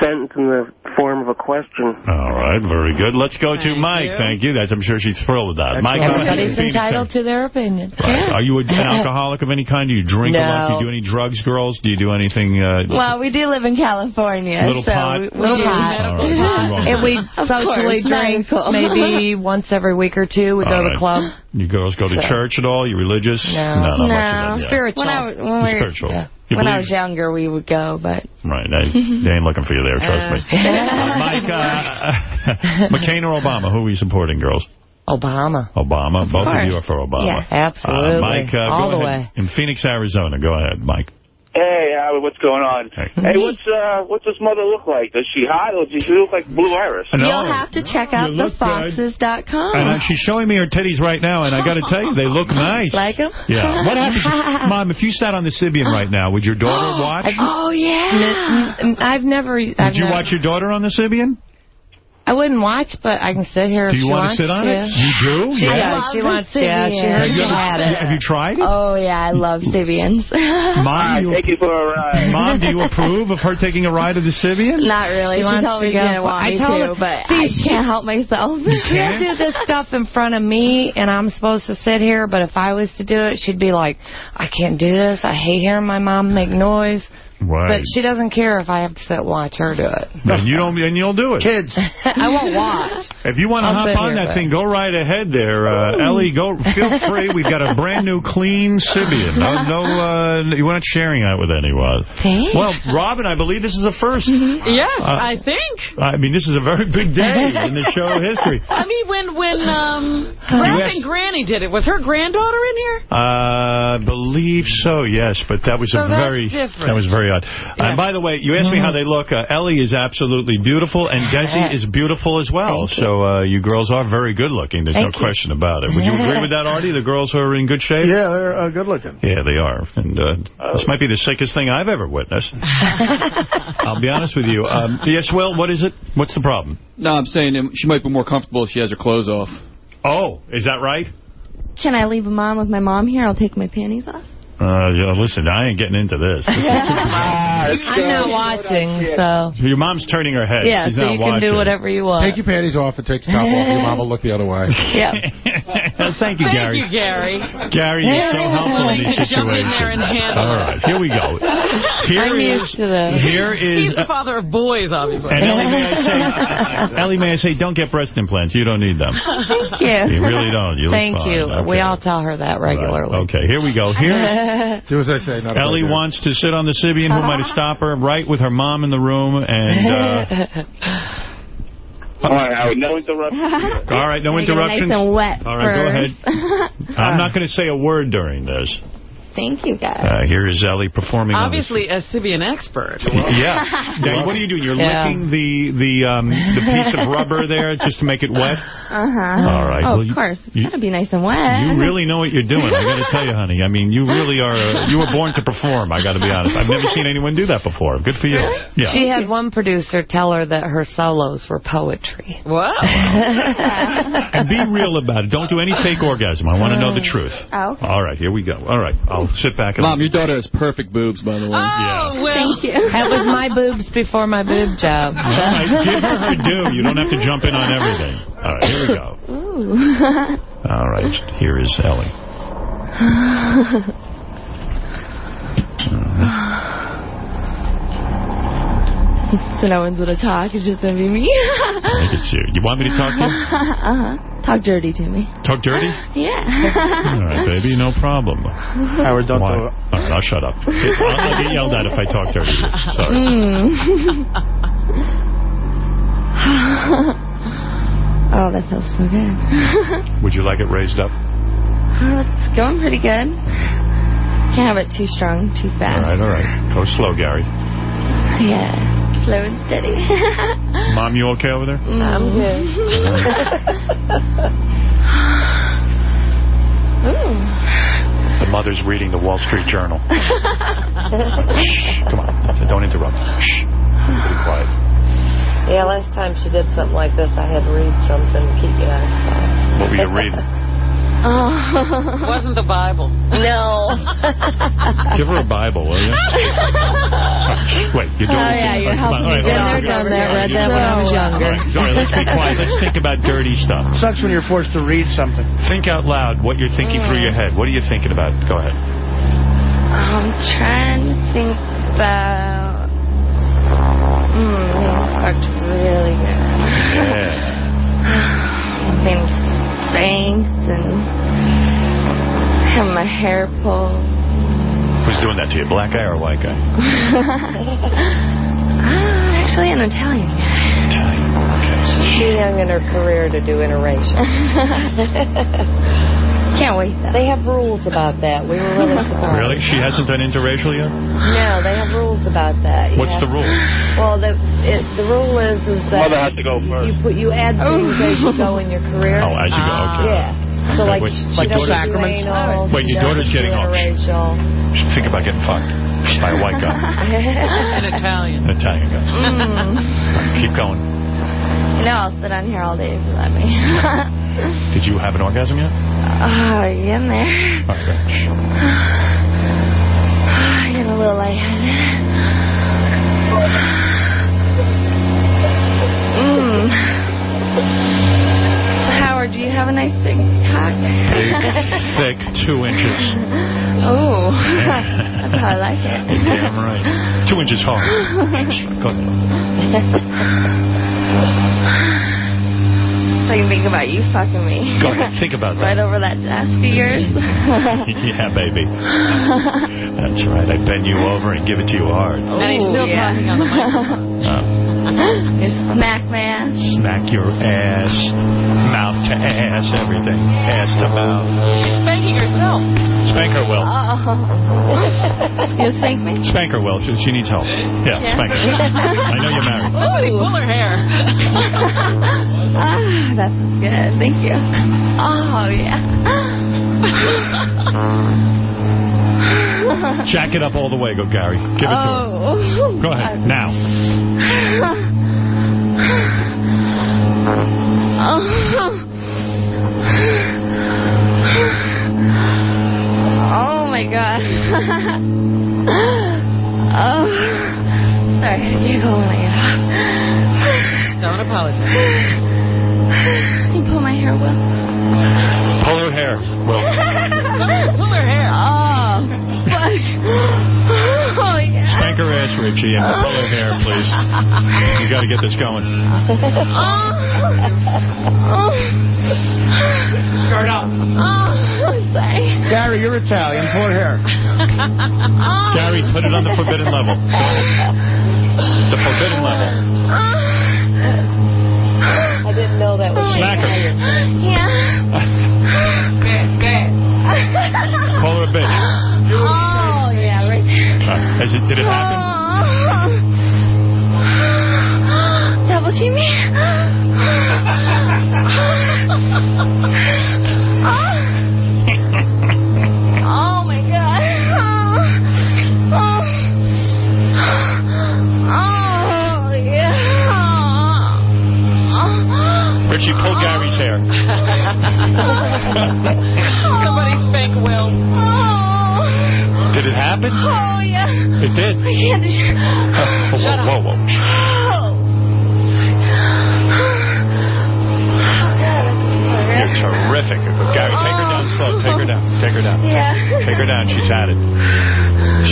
[SPEAKER 26] sentence in the form of a question.
[SPEAKER 1] All right, very good. Let's go to Mike. Thank you. That's, I'm sure she's thrilled with that. Mike.
[SPEAKER 20] Everybody's entitled to their opinion.
[SPEAKER 1] Right. Are you an alcoholic of any kind? Do you drink a lot? Do you do any drugs, girls? Do you do anything? Uh,
[SPEAKER 21] Well, we do live in California,
[SPEAKER 1] Little
[SPEAKER 21] so
[SPEAKER 1] pot?
[SPEAKER 21] we, we
[SPEAKER 20] Little
[SPEAKER 21] do.
[SPEAKER 20] pot.
[SPEAKER 1] All right, nothing
[SPEAKER 20] And we socially drink
[SPEAKER 21] cool.
[SPEAKER 20] maybe once every week or two. We go
[SPEAKER 1] All
[SPEAKER 20] to
[SPEAKER 1] right.
[SPEAKER 20] the club.
[SPEAKER 1] You girls go to
[SPEAKER 20] So-
[SPEAKER 1] church at all? You religious?
[SPEAKER 21] No,
[SPEAKER 1] not
[SPEAKER 21] no.
[SPEAKER 1] much of that. Yeah.
[SPEAKER 20] Spiritual.
[SPEAKER 21] When I, when we were,
[SPEAKER 1] Spiritual.
[SPEAKER 21] yeah.
[SPEAKER 1] You
[SPEAKER 21] when I was younger, we would go, but
[SPEAKER 1] Right. They, they ain't looking for you there, trust me. Uh, Mike, uh, McCain or Obama? Who are you supporting, girls?
[SPEAKER 20] Obama.
[SPEAKER 1] Obama. Both of you are for Obama.
[SPEAKER 20] Yeah, absolutely.
[SPEAKER 1] Uh, Mike, uh,
[SPEAKER 20] All the
[SPEAKER 1] ahead.
[SPEAKER 20] way.
[SPEAKER 1] In Phoenix, Arizona. Go ahead, Mike.
[SPEAKER 24] Hey, Howard, what's going on? Hey, what's uh, what's this mother look like? Does she hot or does she look like Blue Iris?
[SPEAKER 21] you'll have to check out thefoxes.com.
[SPEAKER 1] And uh, she's showing me her titties right now, and I got to tell you, they look nice.
[SPEAKER 21] Like them?
[SPEAKER 1] Yeah. What happens, Mom, if you sat on the Sybian right now, would your daughter watch?
[SPEAKER 21] Oh, yeah.
[SPEAKER 20] I've never.
[SPEAKER 1] Would
[SPEAKER 20] I've
[SPEAKER 1] you
[SPEAKER 20] never,
[SPEAKER 1] watch your daughter on the Sybian?
[SPEAKER 20] I wouldn't watch, but I can sit here if
[SPEAKER 1] Do you
[SPEAKER 20] she
[SPEAKER 1] want
[SPEAKER 20] wants
[SPEAKER 1] to sit on
[SPEAKER 20] to.
[SPEAKER 1] it? You do?
[SPEAKER 20] She
[SPEAKER 1] yeah.
[SPEAKER 20] does. She wants to. Yeah, she heard
[SPEAKER 1] you,
[SPEAKER 20] you had it.
[SPEAKER 1] have you tried it?
[SPEAKER 21] Oh, yeah, I love Sybians.
[SPEAKER 1] Mom, you,
[SPEAKER 24] Take you for a ride.
[SPEAKER 1] Mom, do you approve of her taking a ride of the Sybian?
[SPEAKER 21] Not really.
[SPEAKER 20] She
[SPEAKER 21] She,
[SPEAKER 20] wants
[SPEAKER 21] told
[SPEAKER 20] to
[SPEAKER 21] me she didn't
[SPEAKER 20] for-
[SPEAKER 21] want
[SPEAKER 20] I
[SPEAKER 21] me
[SPEAKER 20] told
[SPEAKER 21] to,
[SPEAKER 20] her-
[SPEAKER 21] but
[SPEAKER 20] See,
[SPEAKER 21] I
[SPEAKER 20] she-
[SPEAKER 21] can't help myself.
[SPEAKER 20] She'll do this stuff in front of me, and I'm supposed to sit here, but if I was to do it, she'd be like, I can't do this. I hate hearing my mom make noise.
[SPEAKER 1] Right.
[SPEAKER 20] But she doesn't care if I have to sit and watch her do it.
[SPEAKER 1] And you don't, and you'll do it.
[SPEAKER 2] Kids.
[SPEAKER 20] I won't watch.
[SPEAKER 1] If you want to hop on
[SPEAKER 20] here,
[SPEAKER 1] that
[SPEAKER 20] but-
[SPEAKER 1] thing, go right ahead there. Uh, Ellie, go. Feel free. We've got a brand new clean Sybian. No, no uh, you're not sharing that with anyone.
[SPEAKER 21] Thanks.
[SPEAKER 1] Well, Robin, I believe this is a first.
[SPEAKER 3] Yes,
[SPEAKER 1] Uh,
[SPEAKER 3] I think.
[SPEAKER 1] I mean, this is a very big day in the show history.
[SPEAKER 3] I mean, when when um, Ralph
[SPEAKER 1] asked-
[SPEAKER 3] and Granny did it, was her granddaughter in here?
[SPEAKER 1] Uh, I believe so, yes, but that was
[SPEAKER 3] So
[SPEAKER 1] a very
[SPEAKER 3] different.
[SPEAKER 1] that was very odd. And by the way, you asked me how they look. Uh, Ellie is absolutely beautiful, and Desi is beautiful as well.
[SPEAKER 20] Thank you.
[SPEAKER 1] so uh, you girls are very good looking. There's
[SPEAKER 20] Thank
[SPEAKER 1] no
[SPEAKER 20] you.
[SPEAKER 1] question about it. Would you agree with that, Artie? The girls who are in good shape.
[SPEAKER 2] Yeah, they're uh, good looking.
[SPEAKER 1] Yeah, they are. And uh, this might be the sickest thing I've ever witnessed. I'll be honest with you. Um, yes, Will, what is it? What's the problem?
[SPEAKER 27] No, I'm saying um, she might be more comfortable if she has her clothes off.
[SPEAKER 1] Oh, is that right?
[SPEAKER 21] Can I leave them on with my mom here? I'll take my panties off.
[SPEAKER 1] Uh, yeah, listen, I ain't getting into this.
[SPEAKER 20] I'm not watching, so...
[SPEAKER 1] Your mom's turning her head.
[SPEAKER 20] Yeah,
[SPEAKER 1] She's
[SPEAKER 20] so
[SPEAKER 1] not
[SPEAKER 20] you can
[SPEAKER 1] watching.
[SPEAKER 20] do whatever you want.
[SPEAKER 12] Take your panties off and take your top off. Your mom will look the other way.
[SPEAKER 20] Yeah.
[SPEAKER 1] Thank you,
[SPEAKER 3] Thank
[SPEAKER 1] Gary.
[SPEAKER 3] Thank you, Gary.
[SPEAKER 1] Gary, you're so helpful in these
[SPEAKER 3] Jump in there and
[SPEAKER 1] situations. All right, here we go. Here
[SPEAKER 20] I'm
[SPEAKER 1] is-
[SPEAKER 20] used to this.
[SPEAKER 1] Here
[SPEAKER 3] He's the father of boys, obviously.
[SPEAKER 1] and Ellie, may I say, Ellie, may I say, don't get breast implants. You don't need them.
[SPEAKER 20] Thank you.
[SPEAKER 1] You really don't. You look
[SPEAKER 20] Thank
[SPEAKER 1] fine.
[SPEAKER 20] you.
[SPEAKER 1] Okay.
[SPEAKER 20] We all tell her that regularly.
[SPEAKER 1] Right. Okay, here we go. Here's
[SPEAKER 12] Do as I say. Not
[SPEAKER 1] Ellie
[SPEAKER 12] do.
[SPEAKER 1] wants to sit on the Sybian. Who might have stopped her? Right with her mom in the room. And uh,
[SPEAKER 24] All right, Howard, no interruption.
[SPEAKER 1] all right, no
[SPEAKER 21] Gotta get it
[SPEAKER 1] interruptions.
[SPEAKER 21] Nice and wet
[SPEAKER 1] All right, go ahead. I'm not going to say a word during this.
[SPEAKER 21] Thank you, guys.
[SPEAKER 1] Uh, here is Ellie performing. on this-
[SPEAKER 3] Obviously, a Sybian expert.
[SPEAKER 1] Yeah. Danny, what are you doing? You're
[SPEAKER 21] Yeah.
[SPEAKER 1] licking the the um, the piece of rubber there just to make it wet?
[SPEAKER 21] Uh-huh.
[SPEAKER 1] All right,
[SPEAKER 21] Oh,
[SPEAKER 1] well,
[SPEAKER 21] of
[SPEAKER 1] you-
[SPEAKER 21] course. It's
[SPEAKER 1] you-
[SPEAKER 21] got to be nice and wet.
[SPEAKER 1] You really know what you're doing. I got to tell you, honey. I mean, you really are. Uh, you were born to perform. I got to be honest. I've never seen anyone do that before. Good for you. Yeah.
[SPEAKER 20] She had one producer tell her that her solos were poetry.
[SPEAKER 3] Wow.
[SPEAKER 1] and be real about it. Don't do any fake orgasm. I want to know the truth.
[SPEAKER 21] Oh, okay.
[SPEAKER 1] All right, here we go. All right, I'll sit back and.
[SPEAKER 27] Mom, your daughter has perfect boobs, by the way.
[SPEAKER 3] Oh, well.
[SPEAKER 21] Thank you.
[SPEAKER 20] That was my boobs before my boob job.
[SPEAKER 1] All right, give her her due. You don't have to jump in on everything. All right, here we go.
[SPEAKER 21] Ooh.
[SPEAKER 1] All right, here is Ellie.
[SPEAKER 21] so no one's going to talk. It's just going to be me.
[SPEAKER 1] Look at you. You want me to talk to you?
[SPEAKER 21] uh-huh. Talk dirty to me.
[SPEAKER 1] Talk dirty?
[SPEAKER 21] Yeah.
[SPEAKER 1] All right, baby, no problem.
[SPEAKER 2] Howard, don't
[SPEAKER 1] Why?
[SPEAKER 2] do it.
[SPEAKER 1] All right, I'll shut up. I'll, I'll get yelled at if I talk dirty. to you. Sorry.
[SPEAKER 21] Mm. oh, that feels so good.
[SPEAKER 1] Would you like it raised up?
[SPEAKER 21] oh, it's going pretty good. Can't have it too strong, too
[SPEAKER 1] All
[SPEAKER 21] fast.
[SPEAKER 1] right, all right. Go slow, Gary.
[SPEAKER 21] Yeah. Slow and steady.
[SPEAKER 1] Mom, you okay over there? Mm-hmm.
[SPEAKER 21] I'm good. Ooh. Mm.
[SPEAKER 1] The mother's reading the Wall Street Journal. Shh, come on. Don't interrupt. Shh. Be quiet.
[SPEAKER 20] Yeah, last time she did something like this, I had to read something to keep me occupied.
[SPEAKER 1] What were you reading?
[SPEAKER 21] Oh.
[SPEAKER 3] wasn't the Bible.
[SPEAKER 21] No.
[SPEAKER 1] Give her a Bible, will you? Wait, your daughter's
[SPEAKER 21] Oh, yeah, you're
[SPEAKER 1] come on,
[SPEAKER 21] helping
[SPEAKER 1] all right,
[SPEAKER 21] me.
[SPEAKER 1] all right,
[SPEAKER 21] Been there, done that, read that when I was younger.
[SPEAKER 1] All right, all right, let's be quiet. Let's think about dirty stuff.
[SPEAKER 2] Sucks when you're forced to read something.
[SPEAKER 1] Think out loud what you're thinking through your head. What are you thinking about? Go ahead.
[SPEAKER 21] I'm trying to think about. Hmm, things fucked really good.
[SPEAKER 1] Yeah.
[SPEAKER 21] Being spanked and have my hair pulled.
[SPEAKER 1] Who's doing that to you, black guy or white guy?
[SPEAKER 21] Ah, actually, an Italian guy.
[SPEAKER 20] She's too young in her career to do interracial.
[SPEAKER 21] Can't wait, though.
[SPEAKER 20] They have rules about that. We were really surprised.
[SPEAKER 1] Really? She hasn't done interracial yet?
[SPEAKER 20] No, they have rules about that. You
[SPEAKER 1] What's
[SPEAKER 20] have-
[SPEAKER 1] the rule?
[SPEAKER 20] Well, the it, the rule is is that
[SPEAKER 1] Mother has to go first.
[SPEAKER 20] you put you add things as you go in your career.
[SPEAKER 1] Oh, as you go, okay.
[SPEAKER 20] Yeah. So like,
[SPEAKER 1] Wait,
[SPEAKER 20] she
[SPEAKER 1] like
[SPEAKER 20] doesn't do
[SPEAKER 1] sacraments?
[SPEAKER 20] anal,
[SPEAKER 1] Wait,
[SPEAKER 20] she
[SPEAKER 1] your daughter's
[SPEAKER 20] doesn't
[SPEAKER 1] getting off.
[SPEAKER 20] interracial.
[SPEAKER 1] Should think about getting fucked by a white guy,
[SPEAKER 3] An Italian.
[SPEAKER 1] an Italian guy.
[SPEAKER 21] Mm.
[SPEAKER 1] Keep going.
[SPEAKER 21] No, I'll sit on here all day if you let me.
[SPEAKER 1] Did you have an orgasm yet?
[SPEAKER 21] Oh, you in there?
[SPEAKER 1] Okay.
[SPEAKER 21] I get a little lightheaded. Mm. So, Howard, do you have a nice big cock?
[SPEAKER 1] Big, thick, two inches.
[SPEAKER 21] Oh, that's how I like it.
[SPEAKER 1] Damn right. Two inches hard. Ahead.
[SPEAKER 21] So I can think about you fucking me.
[SPEAKER 1] Go ahead. Think about that.
[SPEAKER 21] Right over that desk of yours.
[SPEAKER 1] yeah, baby. That's right. I bend you over and give it to you hard.
[SPEAKER 3] And he's still
[SPEAKER 21] yeah.
[SPEAKER 3] talking on the microphone.
[SPEAKER 1] Uh,
[SPEAKER 21] you smack my ass.
[SPEAKER 1] smack your ass, mouth to ass, everything. Ass to mouth.
[SPEAKER 3] She's spanking herself.
[SPEAKER 1] Spank her, Will.
[SPEAKER 21] Oh. you spank me?
[SPEAKER 1] Spank her, Will. She, she needs help. Yeah,
[SPEAKER 21] Yeah.
[SPEAKER 1] spank her. I know you're married.
[SPEAKER 3] Somebody pull her hair.
[SPEAKER 21] ah, that's good. Thank you. Oh, yeah.
[SPEAKER 1] Jack it up all the way. Go, Gary. Give it to her.
[SPEAKER 21] oh.
[SPEAKER 1] Go ahead. Now.
[SPEAKER 21] Oh my god. oh. Sorry, I giggle when I get.
[SPEAKER 3] Don't apologize.
[SPEAKER 21] You pull my hair, Will.
[SPEAKER 1] Pull her hair, Will.
[SPEAKER 21] Oh, yeah.
[SPEAKER 1] Spank her ass, Richie, and pull her hair, please. You got to get this going.
[SPEAKER 21] Oh.
[SPEAKER 2] Skirt up.
[SPEAKER 21] Oh, sorry.
[SPEAKER 2] Gary, you're Italian. Pull her hair. Oh.
[SPEAKER 1] Gary, put it on the forbidden level. The forbidden level. Oh.
[SPEAKER 20] I didn't know that was
[SPEAKER 1] Smack her.
[SPEAKER 21] Yeah.
[SPEAKER 1] Call her a bitch.
[SPEAKER 21] Oh.
[SPEAKER 1] Uh, is it, did it happen?
[SPEAKER 21] Oh. Double team me. Oh my god. Oh. Oh, yeah.
[SPEAKER 1] Richie, pull Gary's hair.
[SPEAKER 3] Somebody spank Will.
[SPEAKER 1] Did it happen?
[SPEAKER 21] Oh, yeah.
[SPEAKER 1] It did.
[SPEAKER 21] I can't.
[SPEAKER 1] Oh, whoa, whoa, whoa.
[SPEAKER 21] Oh.
[SPEAKER 1] oh God, You're terrific. Gary, take her down slow. Oh, take her down. Take her down.
[SPEAKER 21] Yeah.
[SPEAKER 1] Take her down. She's had it.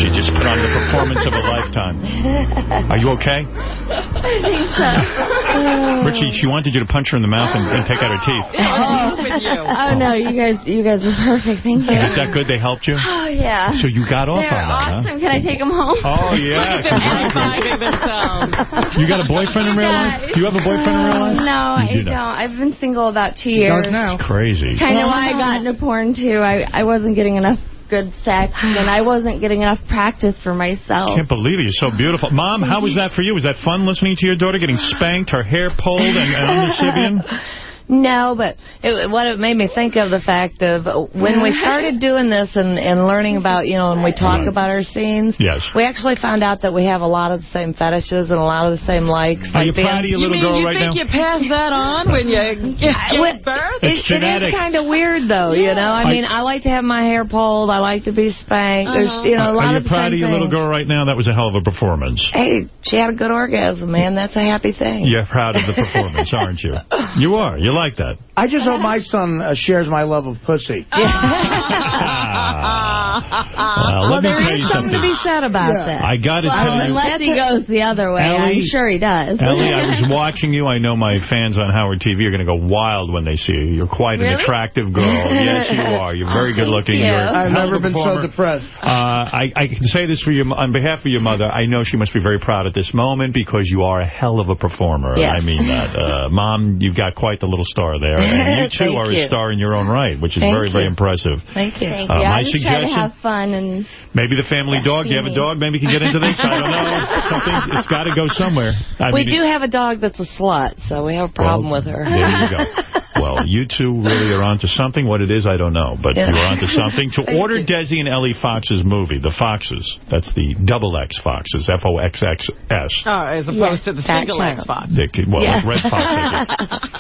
[SPEAKER 1] She just put on the performance of a lifetime. Are you okay?
[SPEAKER 21] I think so.
[SPEAKER 1] Richie, she wanted you to punch her in the mouth and, and take out her teeth.
[SPEAKER 21] Oh. oh no, you guys, you guys are perfect. Thank you.
[SPEAKER 1] Is that good? They helped you?
[SPEAKER 21] Oh yeah.
[SPEAKER 1] So you got off
[SPEAKER 21] They're
[SPEAKER 1] on that,
[SPEAKER 21] awesome. Can I take them home?
[SPEAKER 1] Oh, yeah. You got a boyfriend in real life? Do you have a boyfriend in real life?
[SPEAKER 21] No, I
[SPEAKER 1] You do
[SPEAKER 21] don't.
[SPEAKER 1] not.
[SPEAKER 21] I've been single about two
[SPEAKER 1] She
[SPEAKER 21] years.
[SPEAKER 1] does now. It's crazy.
[SPEAKER 21] Kind of why I got into porn too. I I wasn't getting enough good sex, and I wasn't getting enough practice for myself.
[SPEAKER 1] I Can't believe it. You're so beautiful. Mom, how was that for you? Was that fun listening to your daughter getting spanked, her hair pulled, and, and under Sybian?
[SPEAKER 20] No, but it, what it made me think of the fact of when we started doing this and, and learning about, you know, and we talk about our scenes,
[SPEAKER 1] Yes.
[SPEAKER 20] we actually found out that we have a lot of the same fetishes and a lot of the same likes.
[SPEAKER 1] Are
[SPEAKER 20] like
[SPEAKER 1] you proud of your
[SPEAKER 3] You
[SPEAKER 1] little
[SPEAKER 3] mean
[SPEAKER 1] girl
[SPEAKER 3] you
[SPEAKER 1] right
[SPEAKER 3] think
[SPEAKER 1] now?
[SPEAKER 3] you think you pass that on when you give, give birth?
[SPEAKER 20] It,
[SPEAKER 1] It's
[SPEAKER 20] it is kind of weird, though, you know. I
[SPEAKER 1] I-
[SPEAKER 20] mean, I like to have my hair pulled. I like to be spanked. There's, uh-huh. you know, a lot
[SPEAKER 1] Are you
[SPEAKER 20] of
[SPEAKER 1] proud of your little girl right now? That was a hell of a performance.
[SPEAKER 20] Hey, she had a good orgasm, man. That's a happy thing.
[SPEAKER 1] You're proud of the performance, aren't you? You are. You like that.
[SPEAKER 2] I just hope my son uh, shares my love of pussy.
[SPEAKER 1] Well,
[SPEAKER 20] well,
[SPEAKER 1] let me
[SPEAKER 20] there
[SPEAKER 1] tell
[SPEAKER 20] is
[SPEAKER 1] you
[SPEAKER 20] something to be said about that.
[SPEAKER 1] I got to tell you.
[SPEAKER 21] Unless he goes the other way.
[SPEAKER 1] Ellie-
[SPEAKER 21] I'm sure he does.
[SPEAKER 1] Ellie, I was watching you. I know my fans on Howard TV are going to go wild when they see you. You're quite an attractive girl. Yes, you are. You're very good looking.
[SPEAKER 21] you.
[SPEAKER 1] You're a
[SPEAKER 2] I've never
[SPEAKER 1] a
[SPEAKER 2] been so depressed.
[SPEAKER 1] Uh, I, I can say this for you on behalf of your mother. I know she must be very proud at this moment because you are a hell of a performer.
[SPEAKER 20] Yes.
[SPEAKER 1] I mean that. Uh, Mom, you've got quite the little star there. And you, too, are
[SPEAKER 20] you.
[SPEAKER 1] a star in your own right, which is
[SPEAKER 20] Thank
[SPEAKER 1] very, very impressive.
[SPEAKER 20] Thank you.
[SPEAKER 21] Thank
[SPEAKER 1] Uh,
[SPEAKER 21] you.
[SPEAKER 1] my
[SPEAKER 21] I just try to
[SPEAKER 1] suggestion-
[SPEAKER 21] have fun and
[SPEAKER 1] Maybe the family dog. Do you have a dog? Maybe we can get into this. I don't know. Something. It's got to go somewhere. I
[SPEAKER 20] we
[SPEAKER 1] mean,
[SPEAKER 20] do have a dog that's a slut, so we have a problem
[SPEAKER 1] Well,
[SPEAKER 20] with her.
[SPEAKER 1] There you go. Well, you two really are onto something. What it is, I don't know. But
[SPEAKER 20] Yeah.
[SPEAKER 1] you're onto something. To order
[SPEAKER 20] you.
[SPEAKER 1] Desi and Ellie Fox's movie, The Foxes, that's the double X Foxes, F-O-X-X-S.
[SPEAKER 3] Oh, as opposed
[SPEAKER 20] Yes,
[SPEAKER 3] to the single. X box.
[SPEAKER 1] They could- Well,
[SPEAKER 21] Yeah.
[SPEAKER 1] Red Fox.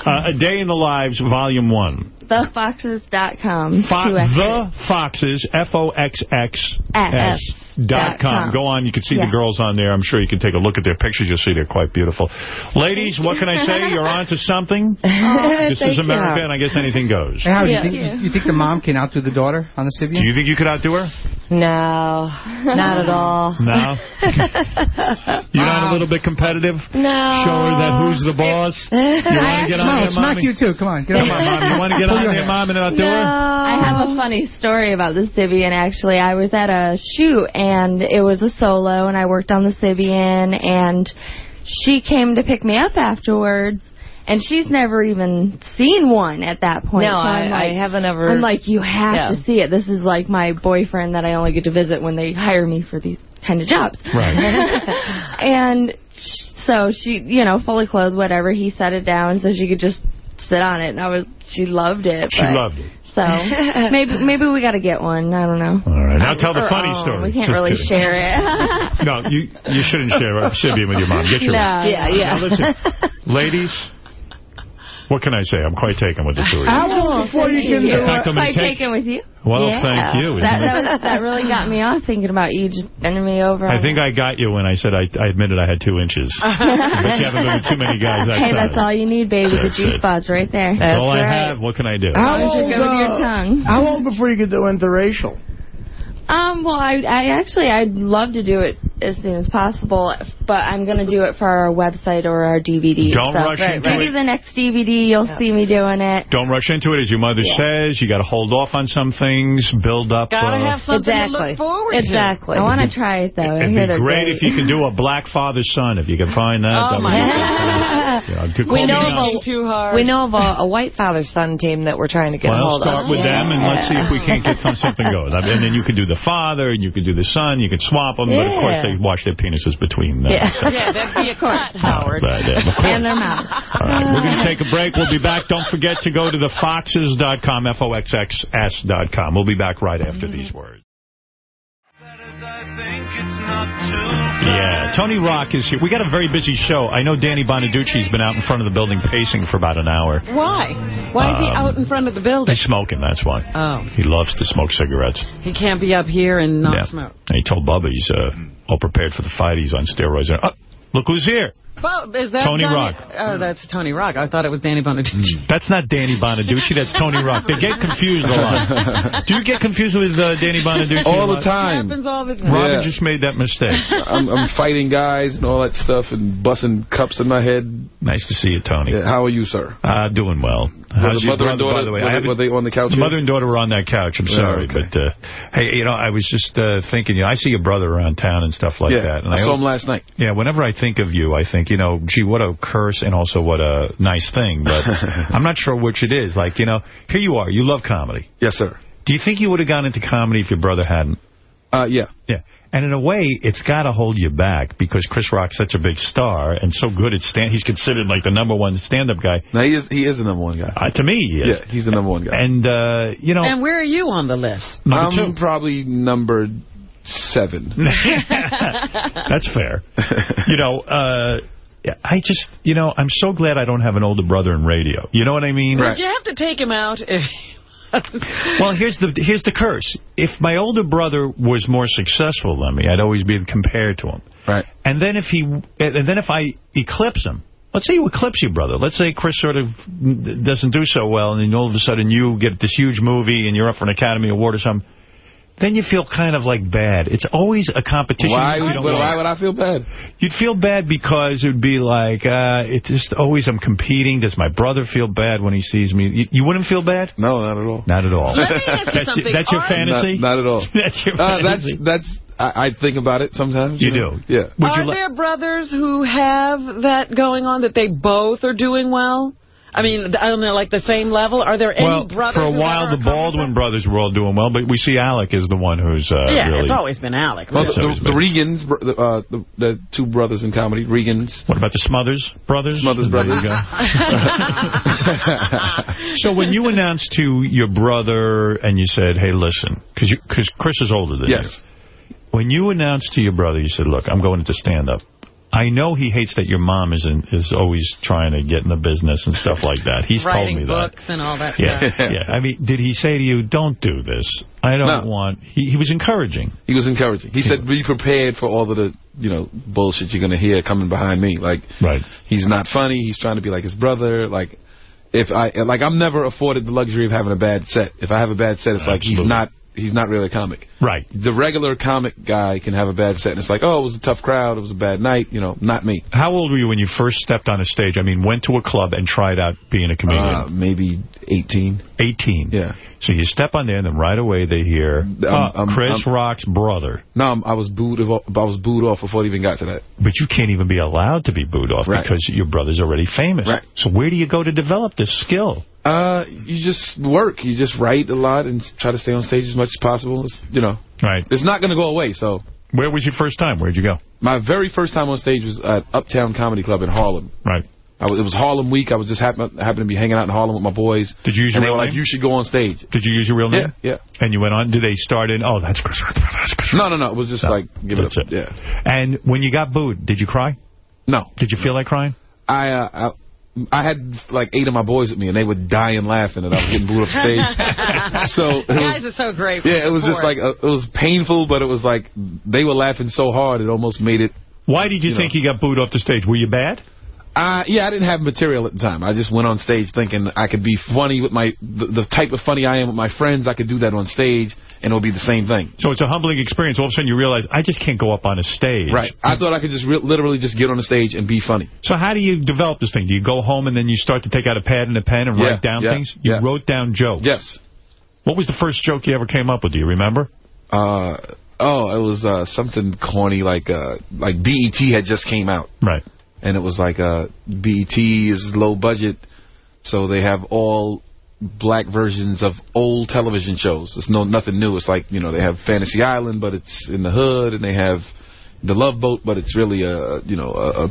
[SPEAKER 1] Uh, A Day in the Lives, Volume 1.
[SPEAKER 21] thefoxes.com.
[SPEAKER 1] Fo the Foxes, F-O-X-X-S. Dot com. Go on. You can see
[SPEAKER 21] Yeah.
[SPEAKER 1] the girls on there. I'm sure you can take a look at their pictures. You'll see they're quite beautiful. Ladies, what can I say? You're on to something. Oh, this is
[SPEAKER 20] thank
[SPEAKER 1] America,
[SPEAKER 20] you.
[SPEAKER 1] and I guess anything goes.
[SPEAKER 28] Hey, Howard,
[SPEAKER 20] Yeah.
[SPEAKER 28] you, think, you think the mom can outdo the daughter on the Sybian?
[SPEAKER 1] Do you think you could outdo her?
[SPEAKER 20] No, not at all.
[SPEAKER 1] No? You're not a little bit competitive?
[SPEAKER 20] No.
[SPEAKER 1] Show her that who's the boss? You want to get on
[SPEAKER 28] Mom,
[SPEAKER 1] there,
[SPEAKER 28] smack
[SPEAKER 1] mommy?
[SPEAKER 28] you too. Come on, get
[SPEAKER 1] Come
[SPEAKER 28] on.
[SPEAKER 1] on, mom. You want to get
[SPEAKER 28] Pull
[SPEAKER 1] on there, mom, and outdo
[SPEAKER 21] No.
[SPEAKER 1] her?
[SPEAKER 21] I have a funny story about the Sybian, actually. I was at a shoot, and it was a solo, and I worked on the Sybian, and she came to pick me up afterwards, and she's never even seen one at that point.
[SPEAKER 20] No,
[SPEAKER 21] so I'm
[SPEAKER 20] I, I
[SPEAKER 21] like,
[SPEAKER 20] haven't ever.
[SPEAKER 21] I'm like, you have
[SPEAKER 20] Yeah.
[SPEAKER 21] to see it. This is like my boyfriend that I only get to visit when they hire me for these kind of jobs.
[SPEAKER 1] Right.
[SPEAKER 21] and so she, you know, fully clothed, whatever. He set it down so she could just sit on it, and I was, she loved it.
[SPEAKER 1] She loved it.
[SPEAKER 21] So maybe maybe we got to get one. I don't know.
[SPEAKER 1] All right. Now tell the funny
[SPEAKER 21] own.
[SPEAKER 1] story.
[SPEAKER 21] We can't
[SPEAKER 1] Just
[SPEAKER 21] really
[SPEAKER 1] kidding.
[SPEAKER 21] share it.
[SPEAKER 1] No, you you shouldn't share it. Should be with your mom. Get your
[SPEAKER 21] no.
[SPEAKER 1] own.
[SPEAKER 21] Yeah, yeah.
[SPEAKER 1] Now listen, ladies, what can I say? I'm quite taken with the two of you.
[SPEAKER 2] How long before you can do
[SPEAKER 1] In I'm
[SPEAKER 21] Quite
[SPEAKER 1] take-
[SPEAKER 21] taken with you.
[SPEAKER 1] Well,
[SPEAKER 21] yeah.
[SPEAKER 1] thank you.
[SPEAKER 21] That, that, was, that really got me off thinking about you just bending me over.
[SPEAKER 1] I think I got you when I said I, I admitted I had two inches. but you haven't been with too many guys that
[SPEAKER 21] Hey,
[SPEAKER 1] size.
[SPEAKER 21] that's all you need, baby. The
[SPEAKER 1] That's
[SPEAKER 21] G
[SPEAKER 1] it.
[SPEAKER 21] spot's right there.
[SPEAKER 1] That's all I have. What can I do?
[SPEAKER 2] How
[SPEAKER 21] As long
[SPEAKER 2] old,
[SPEAKER 21] you're good with your
[SPEAKER 2] uh,
[SPEAKER 21] tongue.
[SPEAKER 2] how long before you could do interracial?
[SPEAKER 21] Um, well, I, I actually, I'd love to do it as soon as possible, but I'm going to do it for our website or our DVD.
[SPEAKER 1] Don't
[SPEAKER 21] so
[SPEAKER 1] rush into
[SPEAKER 21] maybe
[SPEAKER 1] it.
[SPEAKER 21] the next DVD, you'll see me doing it.
[SPEAKER 1] Don't rush into it. As your mother says, you got to hold off on some things, build up.
[SPEAKER 21] Gotta
[SPEAKER 1] uh,
[SPEAKER 21] have something to look forward to. Exactly. I want to try it, though. I
[SPEAKER 1] It'd be
[SPEAKER 21] they're
[SPEAKER 1] great if you could do a black father-son, if you could find that.
[SPEAKER 21] Oh,
[SPEAKER 1] that
[SPEAKER 21] my
[SPEAKER 1] be yeah,
[SPEAKER 20] We know of a,
[SPEAKER 21] too hard.
[SPEAKER 20] We know of a, a white father-son team that we're trying to get
[SPEAKER 1] Well,
[SPEAKER 20] a hold
[SPEAKER 1] start
[SPEAKER 20] of.
[SPEAKER 1] with them, and let's see if we can't get some- something going. I mean, and then you can do the father, and you can do the son, you can swap them, but of course they wash their penises between them.
[SPEAKER 21] Yeah, yeah that'd be a cut, Howard.
[SPEAKER 1] But, uh, of course.
[SPEAKER 21] And their mouths.
[SPEAKER 1] All right, we're going to take a break. We'll be back. Don't forget to go to thefoxes.com, F-O-X-X-S.com. We'll be back right after these words. Yeah, Tony Rock is here. We got a very busy show. I know Danny Bonaduce's been out in front of the building pacing for about an hour.
[SPEAKER 3] Why? Why is he
[SPEAKER 1] Um,
[SPEAKER 3] out in front of the building?
[SPEAKER 1] He's smoking, that's why.
[SPEAKER 3] Oh.
[SPEAKER 1] He loves to smoke cigarettes.
[SPEAKER 3] He can't be up here and not
[SPEAKER 1] Yeah.
[SPEAKER 3] smoke.
[SPEAKER 1] And he told Bubba he's uh, all prepared for the fight. He's on steroids. Oh, look who's here.
[SPEAKER 3] Well, is that
[SPEAKER 1] Tony
[SPEAKER 3] Johnny-
[SPEAKER 1] Rock.
[SPEAKER 3] Oh, that's Tony Rock. I thought it was Danny Bonaduce.
[SPEAKER 1] That's not Danny Bonaduce. That's Tony Rock. They get confused a lot. Do you get confused with uh, Danny Bonaduce?
[SPEAKER 29] All the
[SPEAKER 1] lot?
[SPEAKER 29] time.
[SPEAKER 3] happens all the time.
[SPEAKER 1] Robin
[SPEAKER 29] Yeah.
[SPEAKER 1] just made that mistake.
[SPEAKER 29] I'm, I'm fighting guys and all that stuff and busting cups in my head.
[SPEAKER 1] Nice to see you, Tony.
[SPEAKER 29] Yeah, how are you, sir?
[SPEAKER 1] Uh, doing well. How's
[SPEAKER 29] the
[SPEAKER 1] your
[SPEAKER 29] mother and daughter,
[SPEAKER 1] by the way?
[SPEAKER 29] were
[SPEAKER 1] I
[SPEAKER 29] they-
[SPEAKER 1] haven't-
[SPEAKER 29] were they on the couch
[SPEAKER 1] The
[SPEAKER 29] here?
[SPEAKER 1] mother and daughter were on that couch. I'm
[SPEAKER 29] Yeah,
[SPEAKER 1] sorry.
[SPEAKER 29] okay.
[SPEAKER 1] But, uh, hey, you know, I was just uh, thinking, you know, I see your brother around town and stuff like
[SPEAKER 29] yeah,
[SPEAKER 1] that. And
[SPEAKER 29] I saw
[SPEAKER 1] hope-
[SPEAKER 29] him last night.
[SPEAKER 1] Yeah, whenever I think of you, I think, you know, gee, what a curse and also what a nice thing. But I'm not sure which it is. Like, you know, here you are. You love comedy.
[SPEAKER 29] Yes, sir.
[SPEAKER 1] Do you think you would have gone into comedy if your brother hadn't?
[SPEAKER 29] Uh, yeah.
[SPEAKER 1] Yeah. And in a way, it's got to hold you back because Chris Rock's such a big star and so good at stand. He's considered like the number one stand-up guy.
[SPEAKER 29] No, he is he is the number one guy.
[SPEAKER 1] Uh, to me, he is.
[SPEAKER 29] Yeah, he's the number one guy.
[SPEAKER 1] And, uh, you know...
[SPEAKER 3] And where are you on the list?
[SPEAKER 1] Number
[SPEAKER 29] I'm probably number seven.
[SPEAKER 1] That's fair. you know, uh, I just, you know, I'm so glad I don't have an older brother in radio. You know what I mean?
[SPEAKER 3] Did you have to take him out? If
[SPEAKER 1] Well, here's the here's the curse. If my older brother was more successful than me, I'd always be compared to him.
[SPEAKER 29] Right.
[SPEAKER 1] And then if he, and then if I eclipse him, let's say you eclipse your brother. Let's say Chris sort of doesn't do so well, and then all of a sudden you get this huge movie and you're up for an Academy Award or something. Then you feel kind of like bad. It's always a competition.
[SPEAKER 29] Why,
[SPEAKER 1] you
[SPEAKER 29] would,
[SPEAKER 1] don't
[SPEAKER 29] why would I feel bad?
[SPEAKER 1] You'd feel bad because it would be like, uh, it's just always I'm competing. Does my brother feel bad when he sees me? You, you wouldn't feel bad?
[SPEAKER 29] No, not at all.
[SPEAKER 1] Not at all.
[SPEAKER 3] Let me ask you
[SPEAKER 1] that's,
[SPEAKER 3] something.
[SPEAKER 1] that's your fantasy?
[SPEAKER 29] Not, not at all.
[SPEAKER 1] That's your
[SPEAKER 29] Uh,
[SPEAKER 1] fantasy?
[SPEAKER 29] that's that's. I, I think about it sometimes.
[SPEAKER 1] You
[SPEAKER 29] know?
[SPEAKER 1] do?
[SPEAKER 29] Yeah.
[SPEAKER 3] are there brothers who have that going on, that they both are doing well? I mean, on the, like the same level? Are there any
[SPEAKER 1] well,
[SPEAKER 3] brothers
[SPEAKER 1] for a while, the Baldwin brothers were all doing well, but we see Alec is the one who's uh,
[SPEAKER 3] Yeah,
[SPEAKER 1] really...
[SPEAKER 3] it's always been Alec.
[SPEAKER 29] Well, the, the, the Regans, the, uh, the, the two brothers in comedy, Regans.
[SPEAKER 1] What about the Smothers brothers?
[SPEAKER 29] Smothers
[SPEAKER 1] There you
[SPEAKER 29] brothers.
[SPEAKER 1] go. so when you announced to your brother and you said, hey, listen, because because Chris is older than
[SPEAKER 29] Yes.
[SPEAKER 1] you. When you announced to your brother, you said, look, I'm going into stand-up. I know he hates that your mom is in, is always trying to get in the business and stuff like that. He's
[SPEAKER 3] Writing
[SPEAKER 1] told me that.
[SPEAKER 3] Writing books and all that
[SPEAKER 1] Yeah,
[SPEAKER 3] stuff.
[SPEAKER 1] yeah. I mean, did he say to you, don't do this? I don't
[SPEAKER 29] No.
[SPEAKER 1] want... He, he was encouraging.
[SPEAKER 29] He was encouraging. He said, be prepared for all of the, you know, bullshit you're going to hear coming behind me. Like,
[SPEAKER 1] right.
[SPEAKER 29] he's not funny. He's trying to be like his brother. Like, if I, like, I'm never afforded the luxury of having a bad set. If I have a bad set, it's like he's not, he's not really a comic.
[SPEAKER 1] Right.
[SPEAKER 29] The regular comic guy can have a bad set, and it's like, oh, it was a tough crowd. It was a bad night. You know, not me.
[SPEAKER 1] How old were you when you first stepped on a stage? I mean, went to a club and tried out being a comedian?
[SPEAKER 29] Uh, maybe 18.
[SPEAKER 1] 18.
[SPEAKER 29] Yeah.
[SPEAKER 1] So you step on there, and then right away they hear, uh,
[SPEAKER 29] um,
[SPEAKER 1] Chris
[SPEAKER 29] um,
[SPEAKER 1] Rock's brother.
[SPEAKER 29] No, I'm- I was booed. Off, I was booed off before it even got to that.
[SPEAKER 1] But you can't even be allowed to be booed off
[SPEAKER 29] Right.
[SPEAKER 1] because your brother's already famous.
[SPEAKER 29] Right.
[SPEAKER 1] So where do you go to develop this skill?
[SPEAKER 29] Uh, you just work. You just write a lot and try to stay on stage as much as possible. It's, you know,
[SPEAKER 1] Right.
[SPEAKER 29] it's not going to go away. So
[SPEAKER 1] Where was your first time? Where'd you go?
[SPEAKER 29] my very first time on stage was at Uptown Comedy Club in Harlem.
[SPEAKER 1] Right.
[SPEAKER 29] I was, it was Harlem Week. I was just happen, happened to be hanging out in Harlem with my boys.
[SPEAKER 1] Did you use your real
[SPEAKER 29] were
[SPEAKER 1] name?
[SPEAKER 29] like, you should go on stage.
[SPEAKER 1] Did you use your real name?
[SPEAKER 29] Yeah, yeah.
[SPEAKER 1] And you went on? Did they start in, oh, that's Chris That's Chris
[SPEAKER 29] No, no, no. It was just
[SPEAKER 1] No,
[SPEAKER 29] like, give it up.
[SPEAKER 1] that's it.
[SPEAKER 29] Yeah.
[SPEAKER 1] And when you got booed, did you cry?
[SPEAKER 29] No.
[SPEAKER 1] Did you feel like crying?
[SPEAKER 29] I, uh, I, I had like eight of my boys with me, and they were dying laughing that I was getting booed off stage. so it
[SPEAKER 3] Guys
[SPEAKER 29] was,
[SPEAKER 3] are so great.
[SPEAKER 29] yeah, it was just like uh, it was painful, but it was like they were laughing so hard it almost made it.
[SPEAKER 1] Why did you,
[SPEAKER 29] You
[SPEAKER 1] think you got booed off the stage? Were you bad?
[SPEAKER 29] Uh, yeah, I didn't have material at the time. I just went on stage thinking I could be funny with my the, the type of funny I am with my friends. I could do that on stage, and it'll be the same thing.
[SPEAKER 1] So it's a humbling experience. All of a sudden you realize, I just can't go up on a stage.
[SPEAKER 29] Right. I thought I could just literally just get on the stage and be funny.
[SPEAKER 1] So how do you develop this thing? Do you go home and then you start to take out a pad and a pen and
[SPEAKER 29] Yeah,
[SPEAKER 1] write down
[SPEAKER 29] yeah,
[SPEAKER 1] things? You
[SPEAKER 29] yeah.
[SPEAKER 1] wrote down jokes.
[SPEAKER 29] Yes.
[SPEAKER 1] What was the first joke you ever came up with? Do you remember?
[SPEAKER 29] Uh, oh, it was uh, something corny like uh, like BET had just came out.
[SPEAKER 1] Right.
[SPEAKER 29] And it was like a BET is low budget, so they have all black versions of old television shows. It's no nothing new. It's like you know they have Fantasy Island, but it's in the hood, and they have the Love Boat, but it's really a you know a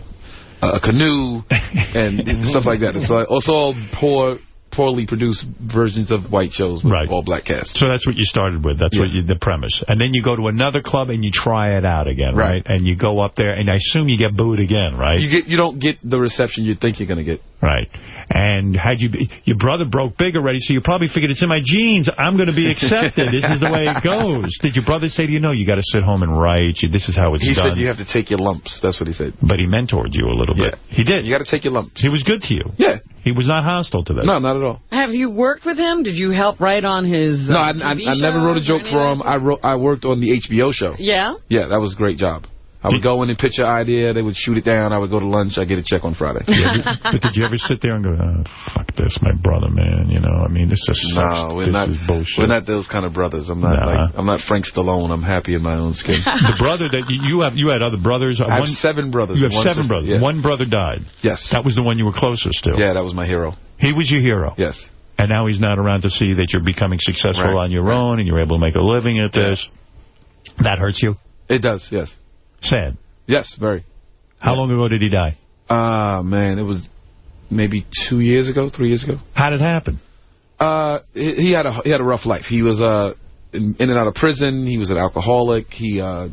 [SPEAKER 29] a, a canoe and stuff like that. It's like it's all poor, poorly produced versions of white shows with
[SPEAKER 1] Right.
[SPEAKER 29] all black cast.
[SPEAKER 1] So that's what you started with. That's what you, the premise. And then you go to another club and you try it out again, right?
[SPEAKER 29] Right.
[SPEAKER 1] And you go up there and I assume you get booed again, right?
[SPEAKER 29] You get you don't get the reception you think you're gonna get.
[SPEAKER 1] Right. And had you be, your brother broke big already, so you probably figured it's in my genes. I'm going to be accepted. this is the way it goes. Did your brother say to you, no, you got to sit home and write. You, this is how it's
[SPEAKER 29] He
[SPEAKER 1] done.
[SPEAKER 29] said you have to take your lumps. That's what he said.
[SPEAKER 1] But he mentored you a little bit. He did.
[SPEAKER 29] You got to take your lumps.
[SPEAKER 1] He was good to you.
[SPEAKER 29] Yeah.
[SPEAKER 1] He was not hostile to that.
[SPEAKER 29] No, not at all.
[SPEAKER 3] Have you worked with him? Did you help write on his? Uh,
[SPEAKER 29] No, I, I, I never wrote a joke for him. I wrote. I worked on the HBO show.
[SPEAKER 3] Yeah.
[SPEAKER 29] Yeah, that was a great job. I would go in and pitch an idea. They would shoot it down. I would go to lunch. I get a check on Friday.
[SPEAKER 1] but did you ever sit there and go, oh, fuck this, my brother, man? You know, I mean, this is sucks.
[SPEAKER 29] No, we're
[SPEAKER 1] this
[SPEAKER 29] not.
[SPEAKER 1] is bullshit.
[SPEAKER 29] We're not those kind of brothers. I'm not
[SPEAKER 1] Nah.
[SPEAKER 29] like. I'm not Frank Stallone. I'm happy in my own skin.
[SPEAKER 1] the brother that you you have, you had other brothers.
[SPEAKER 29] I have seven brothers.
[SPEAKER 1] You have
[SPEAKER 29] One
[SPEAKER 1] seven
[SPEAKER 29] sister,
[SPEAKER 1] brothers.
[SPEAKER 29] yeah.
[SPEAKER 1] One brother died.
[SPEAKER 29] Yes.
[SPEAKER 1] That was the one you were closest to.
[SPEAKER 29] Yeah, that was my hero.
[SPEAKER 1] He was your hero.
[SPEAKER 29] Yes.
[SPEAKER 1] And now he's not around to see that you're becoming successful
[SPEAKER 29] Right,
[SPEAKER 1] on your own and you're able to make a living at this. That hurts you?
[SPEAKER 29] It does, yes.
[SPEAKER 1] Sad.
[SPEAKER 29] Yes, very.
[SPEAKER 1] How long ago did he die?
[SPEAKER 29] Ah, man, it was maybe two years ago, three years ago.
[SPEAKER 1] How did it happen?
[SPEAKER 29] Uh, he, he had a he had a rough life. He was uh in, in and out of prison. He was an alcoholic. He uh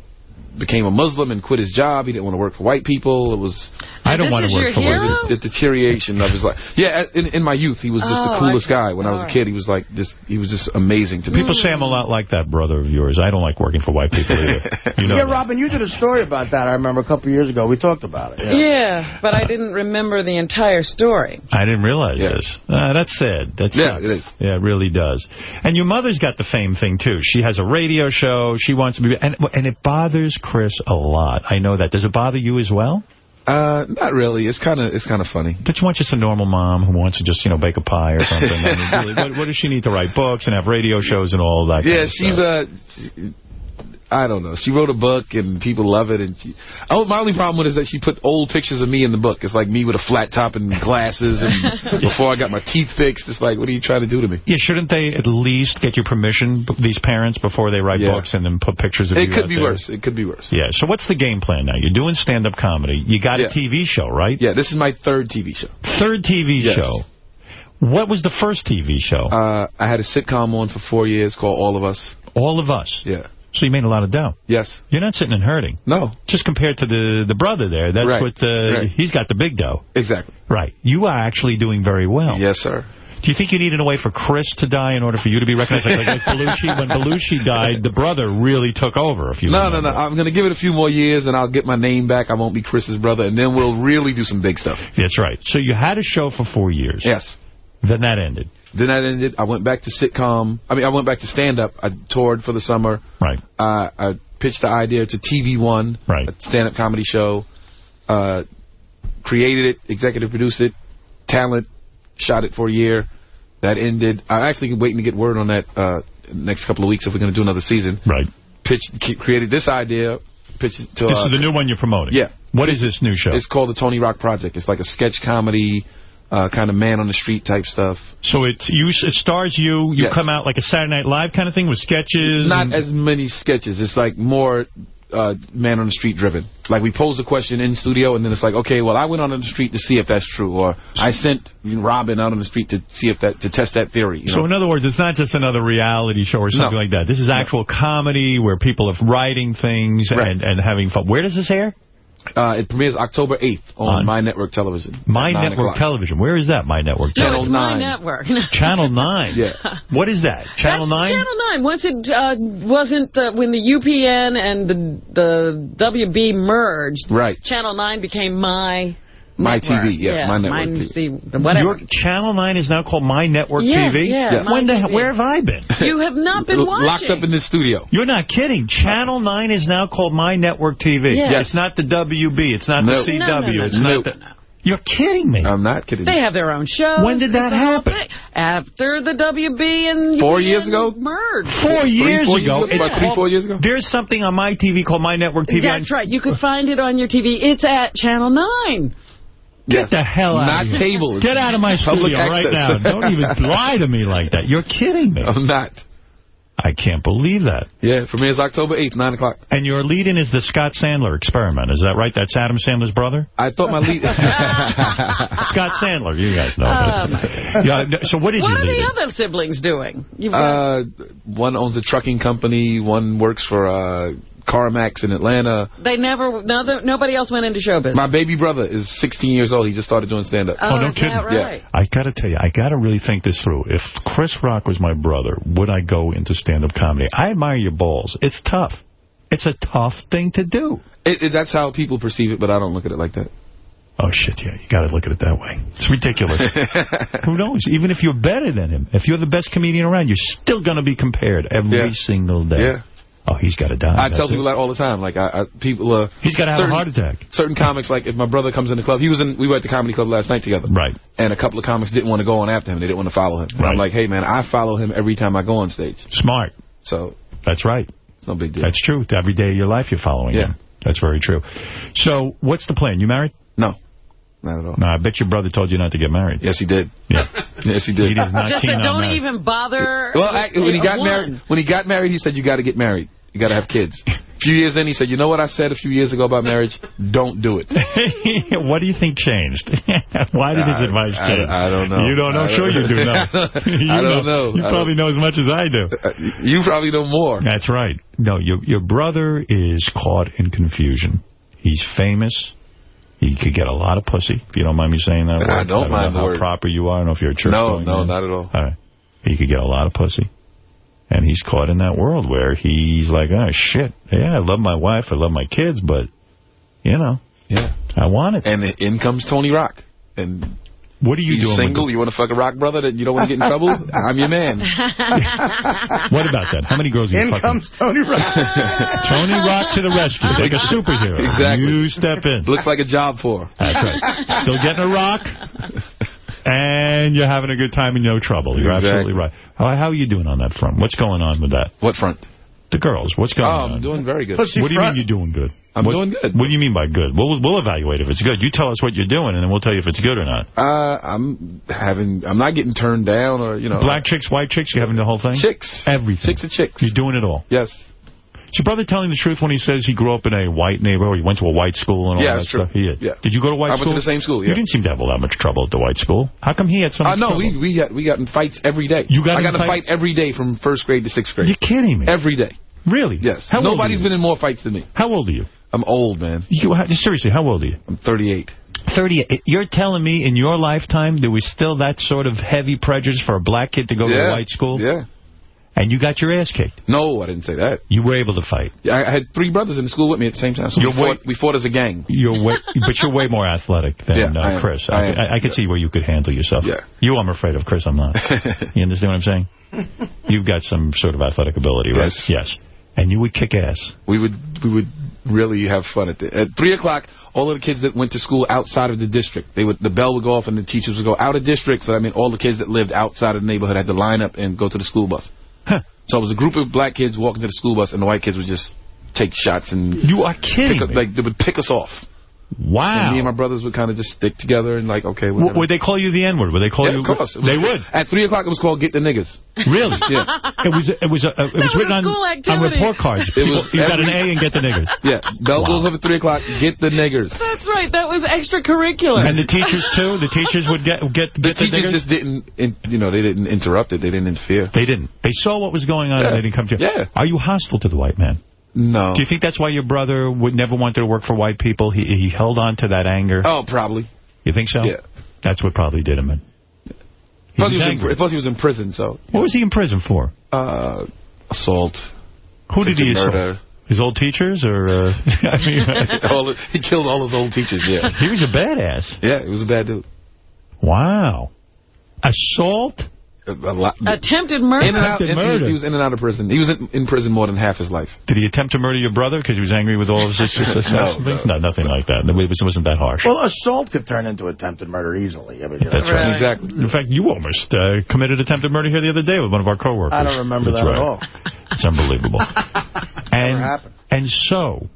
[SPEAKER 29] became a Muslim and quit his job. He didn't want to work for white people. It was
[SPEAKER 1] I don't want to work for white
[SPEAKER 29] people. The deterioration of his life. Yeah, in, in my youth, he was just
[SPEAKER 1] Oh,
[SPEAKER 29] the coolest guy. When I was a kid, he was like just he was just amazing to me.
[SPEAKER 1] People say I'm a lot like that brother of yours. I don't like working for white people either. You know
[SPEAKER 2] yeah,
[SPEAKER 1] that.
[SPEAKER 2] Robin, you did a story about that, I remember, a couple of years ago. We talked about it.
[SPEAKER 3] Yeah. but I didn't remember the entire story.
[SPEAKER 1] I didn't realize this. Uh, that's sad. That's
[SPEAKER 29] Yeah, it is.
[SPEAKER 1] Yeah, it really does. And your mother's got the fame thing, too. She has a radio show. She wants to be... And, and it bothers Chris a lot. I know that. Does it bother you as well?
[SPEAKER 29] Uh, not really. It's kind of it's kind of funny.
[SPEAKER 1] Don't you want just a normal mom who wants to just, you know, bake a pie or something? I mean, really, what, what does she need to write books and have radio shows and all that
[SPEAKER 29] Yeah, she's
[SPEAKER 1] stuff?
[SPEAKER 29] I don't know. She wrote a book and people love it. And she, oh, my only problem with it is that she put old pictures of me in the book. It's like me with a flat top and glasses, and before I got my teeth fixed. It's like, what are you trying to do to me?
[SPEAKER 1] Yeah, shouldn't they at least get your permission, these parents, before they write
[SPEAKER 29] Yeah.
[SPEAKER 1] books and then put pictures of
[SPEAKER 29] It
[SPEAKER 1] you
[SPEAKER 29] It
[SPEAKER 1] could
[SPEAKER 29] be
[SPEAKER 1] there?
[SPEAKER 29] worse. It could be worse.
[SPEAKER 1] Yeah, so what's the game plan now? You're doing stand-up comedy. You got
[SPEAKER 29] Yeah.
[SPEAKER 1] a TV show, right?
[SPEAKER 29] Yeah, this is my third TV show.
[SPEAKER 1] Third TV
[SPEAKER 29] Yes.
[SPEAKER 1] show. What was the first TV show?
[SPEAKER 29] Uh, I had a sitcom on for four years called All of Us.
[SPEAKER 1] All of Us.
[SPEAKER 29] Yeah.
[SPEAKER 1] So you made a lot of dough.
[SPEAKER 29] Yes.
[SPEAKER 1] You're not sitting and hurting.
[SPEAKER 29] No.
[SPEAKER 1] Just compared to the the brother there, that's
[SPEAKER 29] Right.
[SPEAKER 1] what uh,
[SPEAKER 29] Right.
[SPEAKER 1] he's got the big dough.
[SPEAKER 29] Exactly.
[SPEAKER 1] Right. You are actually doing very well.
[SPEAKER 29] Yes, sir.
[SPEAKER 1] Do you think you needed a way for Chris to die in order for you to be recognized? Like, like Belushi, when Belushi died, the brother really took over. If you
[SPEAKER 29] No,
[SPEAKER 1] remember.
[SPEAKER 29] no, no. I'm going to give it a few more years, and I'll get my name back. I won't be Chris's brother, and then we'll really do some big stuff.
[SPEAKER 1] That's right. So you had a show for four years.
[SPEAKER 29] Yes.
[SPEAKER 1] Then that ended.
[SPEAKER 29] Then that ended. I went back to sitcom. I mean, I went back to stand-up. I toured for the summer.
[SPEAKER 1] Right.
[SPEAKER 29] Uh, I pitched the idea to TV One,
[SPEAKER 1] right.
[SPEAKER 29] a stand-up comedy show. Uh, created it, executive produced it, talent, shot it for a year. That ended. I'm actually waiting to get word on that uh, next couple of weeks if we're going to do another season.
[SPEAKER 1] Right.
[SPEAKER 29] Pitched, created this idea, pitched it to.
[SPEAKER 1] This
[SPEAKER 29] uh,
[SPEAKER 1] is the new one you're promoting.
[SPEAKER 29] Yeah.
[SPEAKER 1] What is this new show?
[SPEAKER 29] It's called the Tony Rock Project. It's like a sketch comedy, uh, kind of man on the street type stuff.
[SPEAKER 1] So it you it stars you. You
[SPEAKER 29] Yes.
[SPEAKER 1] come out like a Saturday Night Live kind of thing with sketches.
[SPEAKER 29] Not as many sketches. It's like more uh, man on the street driven. Like we pose the question in studio, and then it's like, okay, well, I went on the street to see if that's true, or I sent Robin out on the street to see if that to test that theory. You
[SPEAKER 1] So
[SPEAKER 29] know?
[SPEAKER 1] in other words, it's not just another reality show or something
[SPEAKER 29] No.
[SPEAKER 1] like that. This is actual comedy where people are writing things
[SPEAKER 29] Right.
[SPEAKER 1] and, and having fun. Where does this air?
[SPEAKER 29] Uh, it premieres October 8th on,
[SPEAKER 1] On-
[SPEAKER 29] My Network Television.
[SPEAKER 1] My Network. Television. Where is that, My Network
[SPEAKER 3] No,
[SPEAKER 1] Television?
[SPEAKER 3] it's my network.
[SPEAKER 1] Channel 9.
[SPEAKER 29] Yeah.
[SPEAKER 1] What is that? Channel
[SPEAKER 3] That's
[SPEAKER 1] 9?
[SPEAKER 3] Channel 9. Once it uh, wasn't, uh, when the UPN and the, the WB merged,
[SPEAKER 29] Right.
[SPEAKER 3] Channel 9 became my
[SPEAKER 29] My
[SPEAKER 3] network.
[SPEAKER 29] TV, yeah, My Network
[SPEAKER 3] mine,
[SPEAKER 29] TV.
[SPEAKER 3] see, whatever.
[SPEAKER 1] Your Channel 9 is now called My Network
[SPEAKER 3] Yeah,
[SPEAKER 1] TV?
[SPEAKER 3] yeah, Yeah.
[SPEAKER 1] When the,
[SPEAKER 3] TV.
[SPEAKER 1] where have I been?
[SPEAKER 3] You have not been watching.
[SPEAKER 29] Locked up in this studio.
[SPEAKER 1] You're not kidding. Channel 9 is now called My Network TV.
[SPEAKER 3] Yes.
[SPEAKER 1] It's not the WB. It's not
[SPEAKER 29] No.
[SPEAKER 1] the CW.
[SPEAKER 3] No, no, no,
[SPEAKER 1] it's
[SPEAKER 29] no.
[SPEAKER 1] not the... You're kidding me.
[SPEAKER 29] I'm not kidding.
[SPEAKER 3] They have their own shows.
[SPEAKER 1] When did that
[SPEAKER 3] It's the whole
[SPEAKER 1] happen?
[SPEAKER 3] After the WB and
[SPEAKER 29] Four
[SPEAKER 3] UPN
[SPEAKER 29] years ago?
[SPEAKER 3] merged.
[SPEAKER 1] Four
[SPEAKER 29] Three,
[SPEAKER 1] years
[SPEAKER 29] four
[SPEAKER 1] ago.
[SPEAKER 29] years ago? About
[SPEAKER 1] It's
[SPEAKER 29] three, four years ago?
[SPEAKER 1] There's something on my TV called My Network TV.
[SPEAKER 3] That's right. You could find it on your TV. It's at Channel 9.
[SPEAKER 1] Get
[SPEAKER 29] Yes.
[SPEAKER 1] the hell out
[SPEAKER 29] Not
[SPEAKER 1] of here.
[SPEAKER 29] Not cable.
[SPEAKER 1] Get out of my
[SPEAKER 29] Public
[SPEAKER 1] studio right now. Don't even lie to me like that. You're kidding me.
[SPEAKER 29] I'm not.
[SPEAKER 1] I can't believe that.
[SPEAKER 29] Yeah, for me it's October 8th, 9 o'clock.
[SPEAKER 1] And your lead-in is the Scott Sandler experiment. Is that right? That's Adam Sandler's brother?
[SPEAKER 29] I thought my lead...
[SPEAKER 1] Scott Sandler. You guys know
[SPEAKER 3] Um,
[SPEAKER 1] that. Yeah, no, so what is
[SPEAKER 3] what
[SPEAKER 1] your
[SPEAKER 3] are the other siblings doing? You've got,
[SPEAKER 29] Uh, one owns a trucking company. One works for uh, CarMax in Atlanta.
[SPEAKER 3] they never, no, nobody else went into show business.
[SPEAKER 29] My baby brother is 16 years old. He just started doing stand-up.
[SPEAKER 3] Oh,
[SPEAKER 1] Oh, no kidding.
[SPEAKER 3] that right?
[SPEAKER 1] I got to tell you, I got to really think this through. If Chris Rock was my brother, would I go into stand-up comedy? I admire your balls. It's tough. It's a tough thing to do.
[SPEAKER 29] It, it, that's how people perceive it, but I don't look at it like that.
[SPEAKER 1] Oh, shit, yeah. You got to look at it that way. It's ridiculous. Who knows? Even if you're better than him, if you're the best comedian around, you're still going to be compared every
[SPEAKER 29] Yeah.
[SPEAKER 1] single day.
[SPEAKER 29] Yeah.
[SPEAKER 1] Oh, he's got to die.
[SPEAKER 29] I
[SPEAKER 1] That's
[SPEAKER 29] tell
[SPEAKER 1] it.
[SPEAKER 29] people that all the time. Like, I, I people, uh,
[SPEAKER 1] He's got to have
[SPEAKER 29] certain,
[SPEAKER 1] a heart attack.
[SPEAKER 29] Certain comics, like if my brother comes in the club, he was in. We were at the comedy club last night together,
[SPEAKER 1] Right.
[SPEAKER 29] and a couple of comics didn't want to go on after him. They didn't want to follow him. And I'm like, hey man, I follow him every time I go on stage.
[SPEAKER 1] Smart.
[SPEAKER 29] So
[SPEAKER 1] That's right.
[SPEAKER 29] it's no big deal.
[SPEAKER 1] That's true. Every day of your life, you're following
[SPEAKER 29] Yeah.
[SPEAKER 1] him. That's very true. So, what's the plan? You married?
[SPEAKER 29] No, not at all.
[SPEAKER 1] No, I bet your brother told you not to get married.
[SPEAKER 29] Yes, he did.
[SPEAKER 1] Yeah.
[SPEAKER 29] Yes, he did.
[SPEAKER 1] He is not
[SPEAKER 3] Just
[SPEAKER 1] keen
[SPEAKER 3] said,
[SPEAKER 1] on
[SPEAKER 3] don't
[SPEAKER 1] that.
[SPEAKER 3] even bother.
[SPEAKER 29] Well, I, when he got
[SPEAKER 3] One.
[SPEAKER 29] married, when he got married, he said you got to get married. You got to have kids. A few years in, he said, you know what I said a few years ago about marriage? Don't do it.
[SPEAKER 1] what do you think changed? Why did his advice
[SPEAKER 29] I-
[SPEAKER 1] change?
[SPEAKER 29] I don't know.
[SPEAKER 1] You don't know?
[SPEAKER 29] I
[SPEAKER 1] Sure
[SPEAKER 29] don't-
[SPEAKER 1] you do know.
[SPEAKER 29] I
[SPEAKER 1] You
[SPEAKER 29] don't know.
[SPEAKER 1] You probably know as much as I do.
[SPEAKER 29] Uh, uh, you probably know more.
[SPEAKER 1] That's right. No, your your brother is caught in confusion. He's famous. He could get a lot of pussy, if you don't mind me saying that
[SPEAKER 29] I
[SPEAKER 1] word.
[SPEAKER 29] don't mind the
[SPEAKER 1] how proper you are. I don't know if you're a church
[SPEAKER 29] No, no,
[SPEAKER 1] man.
[SPEAKER 29] not at all.
[SPEAKER 1] All right. He could get a lot of pussy. And he's caught in that world where he's like, oh, shit. Yeah, I love my wife. I love my kids, but, you know,
[SPEAKER 29] Yeah.
[SPEAKER 1] I want it.
[SPEAKER 29] And in comes Tony Rock. And
[SPEAKER 1] What are you
[SPEAKER 29] he's
[SPEAKER 1] doing? with
[SPEAKER 29] single. You want to fuck a rock brother that you don't want to get in trouble? I'm your man.
[SPEAKER 1] what about that? How many girls are you
[SPEAKER 2] In
[SPEAKER 1] fucking?
[SPEAKER 2] comes Tony Rock.
[SPEAKER 1] Tony Rock to the rescue, like a superhero.
[SPEAKER 29] Exactly.
[SPEAKER 1] You step in.
[SPEAKER 29] Looks like a job for her.
[SPEAKER 1] That's right. Still getting a rock, and you're having a good time and no trouble. You're
[SPEAKER 29] Exactly.
[SPEAKER 1] absolutely right. How, how are you doing on that front? What's going on with that?
[SPEAKER 29] What front?
[SPEAKER 1] The girls. What's going
[SPEAKER 29] Oh,
[SPEAKER 1] on?
[SPEAKER 29] I'm doing very good.
[SPEAKER 1] what do you mean you're doing good?
[SPEAKER 29] I'm
[SPEAKER 1] What-
[SPEAKER 29] doing good.
[SPEAKER 1] What do you mean by good? We'll we'll evaluate if it's good. You tell us what you're doing, and then we'll tell you if it's good or not.
[SPEAKER 29] Uh, I'm having. I'm not getting turned down or you know.
[SPEAKER 1] Black chicks, white chicks, you having the whole thing?
[SPEAKER 29] Chicks.
[SPEAKER 1] Everything.
[SPEAKER 29] Chicks are chicks.
[SPEAKER 1] You're doing it all.
[SPEAKER 29] Yes.
[SPEAKER 1] Is your brother telling the truth when he says he grew up in a white neighborhood, or he went to a white school and all
[SPEAKER 29] Yeah,
[SPEAKER 1] that
[SPEAKER 29] true.
[SPEAKER 1] stuff? He is.
[SPEAKER 29] Yeah.
[SPEAKER 1] Did you go to white
[SPEAKER 29] I
[SPEAKER 1] school?
[SPEAKER 29] went to the same school, yeah.
[SPEAKER 1] You didn't seem to have all that much trouble at the white school. How come he had so much
[SPEAKER 29] Uh, no,
[SPEAKER 1] trouble?
[SPEAKER 29] we we got we got in fights every day.
[SPEAKER 1] You got
[SPEAKER 29] I got in a
[SPEAKER 1] fight-
[SPEAKER 29] every day from first grade to sixth grade.
[SPEAKER 1] You're kidding me.
[SPEAKER 29] Every day.
[SPEAKER 1] Really?
[SPEAKER 29] Yes.
[SPEAKER 1] How
[SPEAKER 29] Nobody's been in more fights than me.
[SPEAKER 1] How old are you?
[SPEAKER 29] I'm old, man.
[SPEAKER 1] You seriously, how old are you?
[SPEAKER 29] I'm 38.
[SPEAKER 1] 38. You're telling me in your lifetime there was still that sort of heavy prejudice for a black kid to go to a white school?
[SPEAKER 29] Yeah.
[SPEAKER 1] And you got your ass kicked.
[SPEAKER 29] No, I didn't say that.
[SPEAKER 1] You were able to fight.
[SPEAKER 29] Yeah, I had three brothers in the school with me at the same time. So we
[SPEAKER 1] You're way-
[SPEAKER 29] fought, we fought as a gang.
[SPEAKER 1] You're way, but you're way more athletic than
[SPEAKER 29] Yeah,
[SPEAKER 1] uh,
[SPEAKER 29] I.
[SPEAKER 1] Chris.
[SPEAKER 29] I
[SPEAKER 1] I. I, I could see where you could handle yourself.
[SPEAKER 29] Yeah.
[SPEAKER 1] You, I'm afraid of. Chris, I'm not. you understand what I'm saying? You've got some sort of athletic ability, right?
[SPEAKER 29] Yes.
[SPEAKER 1] Yes. And you would kick ass.
[SPEAKER 29] We would we would really have fun at the, at three o'clock. All of the kids that went to school outside of the district, they would the bell would go off and the teachers would go out of district. So I mean, all the kids that lived outside of the neighborhood had to line up and go to the school bus. So it was a group of black kids walking to the school bus, and the white kids would just take shots and
[SPEAKER 1] You are kidding
[SPEAKER 29] pick up,
[SPEAKER 1] me.
[SPEAKER 29] like they would pick us off.
[SPEAKER 1] Wow.
[SPEAKER 29] And me and my brothers would kind of just stick together and like, okay, whatever.
[SPEAKER 1] would they call you the N-word? Would they call
[SPEAKER 29] yeah,
[SPEAKER 1] you?
[SPEAKER 29] of course. It
[SPEAKER 1] They would.
[SPEAKER 29] At three o'clock, it was called "Get the Niggas."
[SPEAKER 1] Really?
[SPEAKER 29] Yeah.
[SPEAKER 1] It was it was uh, it was
[SPEAKER 3] was
[SPEAKER 1] written
[SPEAKER 3] a
[SPEAKER 1] on,
[SPEAKER 3] school
[SPEAKER 1] on report cards.
[SPEAKER 29] It
[SPEAKER 1] People,
[SPEAKER 29] was
[SPEAKER 1] you got an A and get the niggers.
[SPEAKER 29] Yeah. Bell
[SPEAKER 1] Wow.
[SPEAKER 29] goes up at three o'clock. Get the niggers.
[SPEAKER 3] That's right. That was extracurricular.
[SPEAKER 1] And the teachers too. The teachers would get get
[SPEAKER 29] The
[SPEAKER 1] get the,
[SPEAKER 29] teachers just didn't, in, you know, they didn't interrupt it. They didn't interfere.
[SPEAKER 1] They didn't. They saw what was going on and they didn't come to you.
[SPEAKER 29] Yeah.
[SPEAKER 1] Are you hostile to the white man?
[SPEAKER 29] No.
[SPEAKER 1] Do you think that's why your brother would never wanted to work for white people? He he held on to that anger.
[SPEAKER 29] Oh, probably.
[SPEAKER 1] You think so?
[SPEAKER 29] Yeah.
[SPEAKER 1] That's what probably did him in.
[SPEAKER 29] Plus
[SPEAKER 1] was
[SPEAKER 29] he, was
[SPEAKER 1] angry.
[SPEAKER 29] in, plus he was in prison, so
[SPEAKER 1] What was he in prison for?
[SPEAKER 29] uh, assault.
[SPEAKER 1] Who did he assault?
[SPEAKER 29] murder.
[SPEAKER 1] His old teachers, or uh, I mean,
[SPEAKER 29] all, he killed all his old teachers. Yeah.
[SPEAKER 1] he was a badass.
[SPEAKER 29] Yeah, he was a bad dude.
[SPEAKER 1] Wow. Assault?
[SPEAKER 29] A, a lot.
[SPEAKER 3] Attempted murder.
[SPEAKER 29] In and out.
[SPEAKER 1] Attempted
[SPEAKER 29] and he,
[SPEAKER 1] murder.
[SPEAKER 29] he was in and out of prison. He was in, in prison more than half his life.
[SPEAKER 1] Did he attempt to murder your brother because he was angry with all of his success?
[SPEAKER 29] No,
[SPEAKER 1] things?
[SPEAKER 29] no.
[SPEAKER 1] no, nothing like that. It was- wasn't that harsh.
[SPEAKER 2] Well, assault could turn into attempted murder easily. I mean, you know.
[SPEAKER 1] That's right.
[SPEAKER 3] Right.
[SPEAKER 29] Exactly.
[SPEAKER 1] In fact, you almost uh, committed attempted murder here the other day with one of our coworkers.
[SPEAKER 2] I don't remember
[SPEAKER 1] That's
[SPEAKER 2] that
[SPEAKER 1] right.
[SPEAKER 2] at all.
[SPEAKER 1] It's unbelievable. and
[SPEAKER 2] happened.
[SPEAKER 1] and so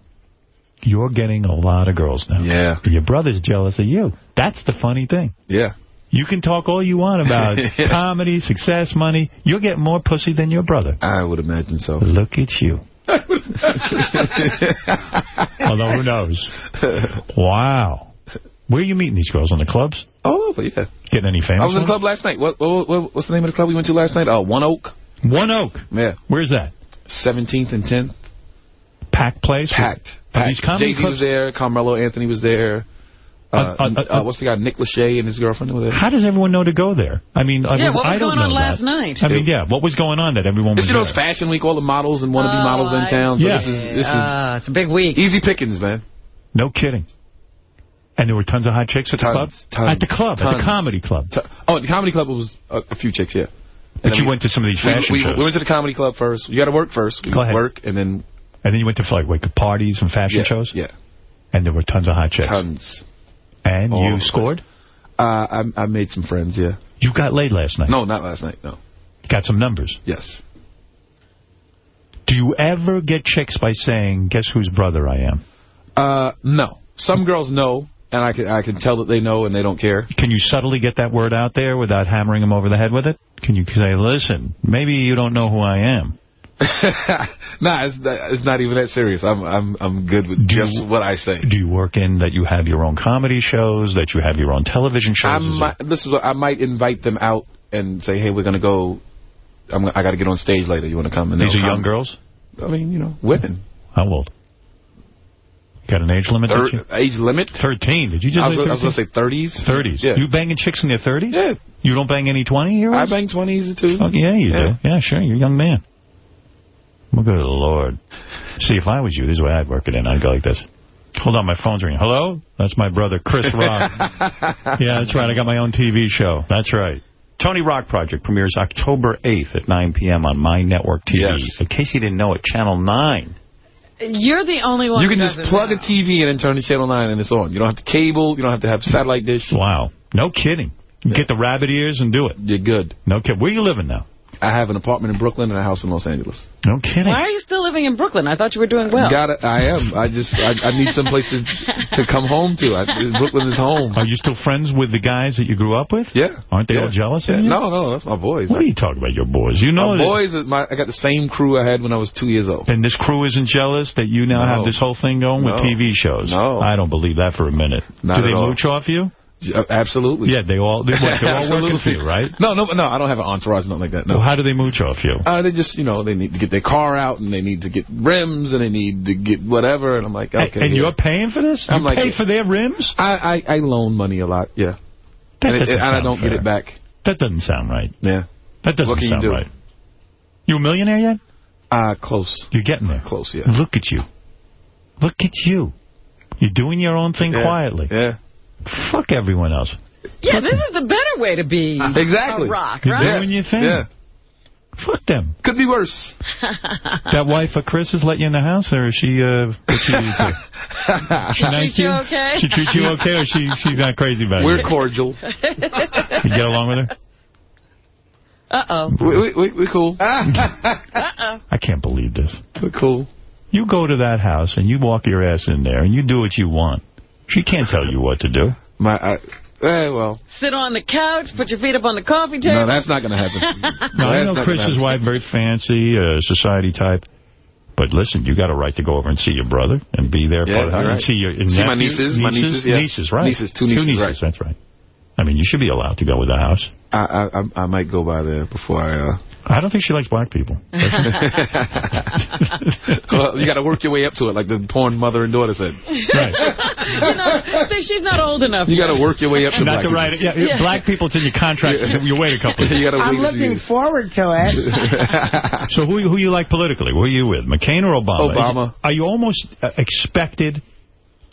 [SPEAKER 1] you're getting a lot of girls now.
[SPEAKER 29] Yeah.
[SPEAKER 1] Your brother's jealous of you. That's the funny thing.
[SPEAKER 29] Yeah.
[SPEAKER 1] You can talk all you want about comedy, success, money. You'll get more pussy than your brother.
[SPEAKER 29] I would imagine so.
[SPEAKER 1] Look at you. Although, who knows? Wow. Where are you meeting these girls? On the clubs?
[SPEAKER 29] All over, yeah.
[SPEAKER 1] Getting any famous
[SPEAKER 29] I was in the club last night. What, what, what What's the name of the club we went to last night? Uh, One Oak.
[SPEAKER 1] One Oak.
[SPEAKER 29] Yeah.
[SPEAKER 1] Where's that?
[SPEAKER 29] 17th and 10th.
[SPEAKER 1] Packed place?
[SPEAKER 29] Packed. Packed. Jay-Z was there. Carmelo Anthony was there. Uh,
[SPEAKER 1] Uh, uh, uh,
[SPEAKER 29] uh, what's the guy? Nick Lachey and his girlfriend were.
[SPEAKER 1] How does everyone know to go there? I mean, I,
[SPEAKER 3] Yeah,
[SPEAKER 1] mean,
[SPEAKER 3] what was
[SPEAKER 1] I don't
[SPEAKER 3] going on last
[SPEAKER 1] that.
[SPEAKER 3] night?
[SPEAKER 1] I mean, yeah, what was going on that everyone was
[SPEAKER 29] It's, you know, it's? Fashion Week. All the models and wannabe models in town. So
[SPEAKER 1] Yeah.
[SPEAKER 29] this is this is
[SPEAKER 3] Uh, it's a big week.
[SPEAKER 29] easy pickings, man.
[SPEAKER 1] No kidding. And there were tons of hot chicks at the club?
[SPEAKER 29] Tons, tons,
[SPEAKER 1] at the club, at the comedy club.
[SPEAKER 29] T- Oh, the comedy club was a, a few chicks, yeah.
[SPEAKER 1] But
[SPEAKER 29] And then
[SPEAKER 1] you
[SPEAKER 29] we-
[SPEAKER 1] went to some of these
[SPEAKER 29] we,
[SPEAKER 1] fashion
[SPEAKER 29] we,
[SPEAKER 1] shows.
[SPEAKER 29] we went to the comedy club first. You got to work first. We
[SPEAKER 1] Go ahead.
[SPEAKER 29] work and then
[SPEAKER 1] and then you went to like, like parties and fashion
[SPEAKER 29] yeah,
[SPEAKER 1] shows?
[SPEAKER 29] Yeah,
[SPEAKER 1] And there were tons of hot chicks.
[SPEAKER 29] tons.
[SPEAKER 1] And
[SPEAKER 29] All
[SPEAKER 1] you scored?
[SPEAKER 29] Uh, I, I made some friends. Yeah.
[SPEAKER 1] You got laid last night.
[SPEAKER 29] No, not last night. No.
[SPEAKER 1] Got some numbers.
[SPEAKER 29] Yes.
[SPEAKER 1] Do you ever get chicks by saying, guess whose brother I am?
[SPEAKER 29] Uh, no. Some girls know. and I can I can tell that they know and they don't care.
[SPEAKER 1] Can you subtly get that word out there without hammering them over the head with it? Can you say, listen, maybe you don't know who I am?
[SPEAKER 29] nah, it's not, it's not even that serious. I'm I'm I'm good with just what I say.
[SPEAKER 1] Do you work in that you have your own comedy shows, that you have your own television shows?
[SPEAKER 29] I might, this is what, I might invite them out and say, hey, we're gonna go. I'm I got to get on stage later. You want to come? And
[SPEAKER 1] These are young girls?
[SPEAKER 29] I mean, you know, women.
[SPEAKER 1] How old? Got an age limit?
[SPEAKER 29] Thir-
[SPEAKER 1] you?
[SPEAKER 29] age limit?
[SPEAKER 1] 13. Did you just
[SPEAKER 29] I was, was going to say 30s.
[SPEAKER 1] 30s.
[SPEAKER 29] Yeah.
[SPEAKER 1] You banging chicks in their 30s?
[SPEAKER 29] Yeah.
[SPEAKER 1] You don't bang any 20-year-olds?
[SPEAKER 29] I bang 20s too.
[SPEAKER 1] Oh, yeah, you
[SPEAKER 29] Yeah.
[SPEAKER 1] do. Yeah, sure. You're a young man. Well, good Lord. See, if I was you, this is the way I'd work it in. I'd go like this. Hold on, my phone's ringing. Hello? That's my brother, Chris Rock. yeah, that's right. I got my own TV show. That's right. Tony Rock Project premieres October 8th at 9 p.m. on My Network TV.
[SPEAKER 29] Yes.
[SPEAKER 1] In case you didn't know it, Channel 9.
[SPEAKER 3] You're the only one
[SPEAKER 29] You
[SPEAKER 3] who
[SPEAKER 29] can just plug
[SPEAKER 3] know.
[SPEAKER 29] a TV in and turn to Channel 9 and it's on. You don't have to cable. You don't have to have satellite dish.
[SPEAKER 1] Wow. No kidding. Get the rabbit ears and do it.
[SPEAKER 29] You're good.
[SPEAKER 1] No kidding. Where you living now?
[SPEAKER 29] I have an apartment in Brooklyn and a house in Los Angeles.
[SPEAKER 1] No kidding.
[SPEAKER 3] Why are you still living in Brooklyn? I thought you were doing well.
[SPEAKER 29] Got it. I am. I just I, I need some place to to come home to. I, Brooklyn is home.
[SPEAKER 1] Are you still friends with the guys that you grew up with?
[SPEAKER 29] Yeah.
[SPEAKER 1] Aren't they
[SPEAKER 29] Yeah.
[SPEAKER 1] all jealous
[SPEAKER 29] Yeah.
[SPEAKER 1] of you?
[SPEAKER 29] No, no, that's my boys.
[SPEAKER 1] What are you talking about, your boys? You know
[SPEAKER 29] my boys is my. I got the same crew I had when I was two years old.
[SPEAKER 1] And this crew isn't jealous that you now
[SPEAKER 29] No.
[SPEAKER 1] have this whole thing going with TV shows?
[SPEAKER 29] No.
[SPEAKER 1] I don't believe that for a minute.
[SPEAKER 29] Not
[SPEAKER 1] Do they
[SPEAKER 29] all.
[SPEAKER 1] mooch off you?
[SPEAKER 29] Uh, absolutely.
[SPEAKER 1] Yeah, they all, they, what, they're all working for you, right?
[SPEAKER 29] No, no, no. I don't have an entourage, or nothing like that. No.
[SPEAKER 1] Well, how do they mooch off you?
[SPEAKER 29] Uh, they just, you know, they need to get their car out and they need to get rims and they need to get whatever. And I'm like, okay.
[SPEAKER 1] and
[SPEAKER 29] yeah.
[SPEAKER 1] you're paying for this?
[SPEAKER 29] I'm
[SPEAKER 1] you
[SPEAKER 29] like,
[SPEAKER 1] pay for their rims?
[SPEAKER 29] I, I, I loan money a lot, yeah.
[SPEAKER 1] That
[SPEAKER 29] and, it- and I don't get it back.
[SPEAKER 1] That doesn't sound right.
[SPEAKER 29] Yeah.
[SPEAKER 1] That doesn't
[SPEAKER 29] What can you
[SPEAKER 1] sound
[SPEAKER 29] do?
[SPEAKER 1] right. You a millionaire yet?
[SPEAKER 29] Uh, close.
[SPEAKER 1] You're getting there.
[SPEAKER 29] Close, yeah.
[SPEAKER 1] Look at you. Look at you. You're doing your own thing
[SPEAKER 29] Yeah.
[SPEAKER 1] quietly.
[SPEAKER 29] Yeah.
[SPEAKER 1] Fuck everyone else.
[SPEAKER 3] Yeah, this is the better way to be
[SPEAKER 29] Exactly.
[SPEAKER 3] a rock,
[SPEAKER 1] You're
[SPEAKER 3] right?
[SPEAKER 1] doing your thing.
[SPEAKER 29] Yeah.
[SPEAKER 1] Fuck them.
[SPEAKER 29] Could be worse.
[SPEAKER 1] That wife of Chris has let you in the house, or is she, uh, what's she do to?
[SPEAKER 3] She treat you okay?
[SPEAKER 1] She treats you okay, or she, she's not crazy about
[SPEAKER 29] We're
[SPEAKER 1] you?
[SPEAKER 29] cordial.
[SPEAKER 1] You get along with her?
[SPEAKER 3] Uh-oh.
[SPEAKER 29] We, we, we, we cool.
[SPEAKER 3] Uh-oh.
[SPEAKER 1] I can't believe this.
[SPEAKER 29] We're cool.
[SPEAKER 1] You go to that house, and you walk your ass in there, and you do what you want. She can't tell you what to do.
[SPEAKER 29] My, I, eh, well,
[SPEAKER 3] Sit on the couch, put your feet up on the coffee table.
[SPEAKER 29] no, that's not going to happen.
[SPEAKER 1] No, I
[SPEAKER 29] That's
[SPEAKER 1] know
[SPEAKER 29] not
[SPEAKER 1] Chris's
[SPEAKER 29] gonna
[SPEAKER 1] wife, very fancy, uh, society type. But listen, you got a right to go over and see your brother and be there.
[SPEAKER 29] Yeah,
[SPEAKER 1] part of the-
[SPEAKER 29] you're
[SPEAKER 1] and see your
[SPEAKER 29] See my
[SPEAKER 1] nephew-
[SPEAKER 29] nieces, my nieces, yeah.
[SPEAKER 1] Nieces, right.
[SPEAKER 29] Nieces, two nieces, right.
[SPEAKER 1] that's right. I mean, you should be allowed to go with the house.
[SPEAKER 29] I, I, I- I might go by there before I... Uh...
[SPEAKER 1] I don't think she likes black people.
[SPEAKER 29] well, you got to work your way up to it, like the porn mother and daughter said.
[SPEAKER 1] Right.
[SPEAKER 3] you know, she's not old enough.
[SPEAKER 29] You got to work your way up to
[SPEAKER 1] Not
[SPEAKER 29] black
[SPEAKER 1] the right. Yeah,
[SPEAKER 3] Yeah.
[SPEAKER 1] Black people, it's in your contract. You wait a couple of
[SPEAKER 29] you got to
[SPEAKER 2] I'm
[SPEAKER 29] wait. a few
[SPEAKER 2] looking
[SPEAKER 29] years.
[SPEAKER 2] forward to it.
[SPEAKER 1] So who who you like politically? Who are you with, McCain or Obama?
[SPEAKER 29] Obama.
[SPEAKER 1] Is- are you almost uh, expected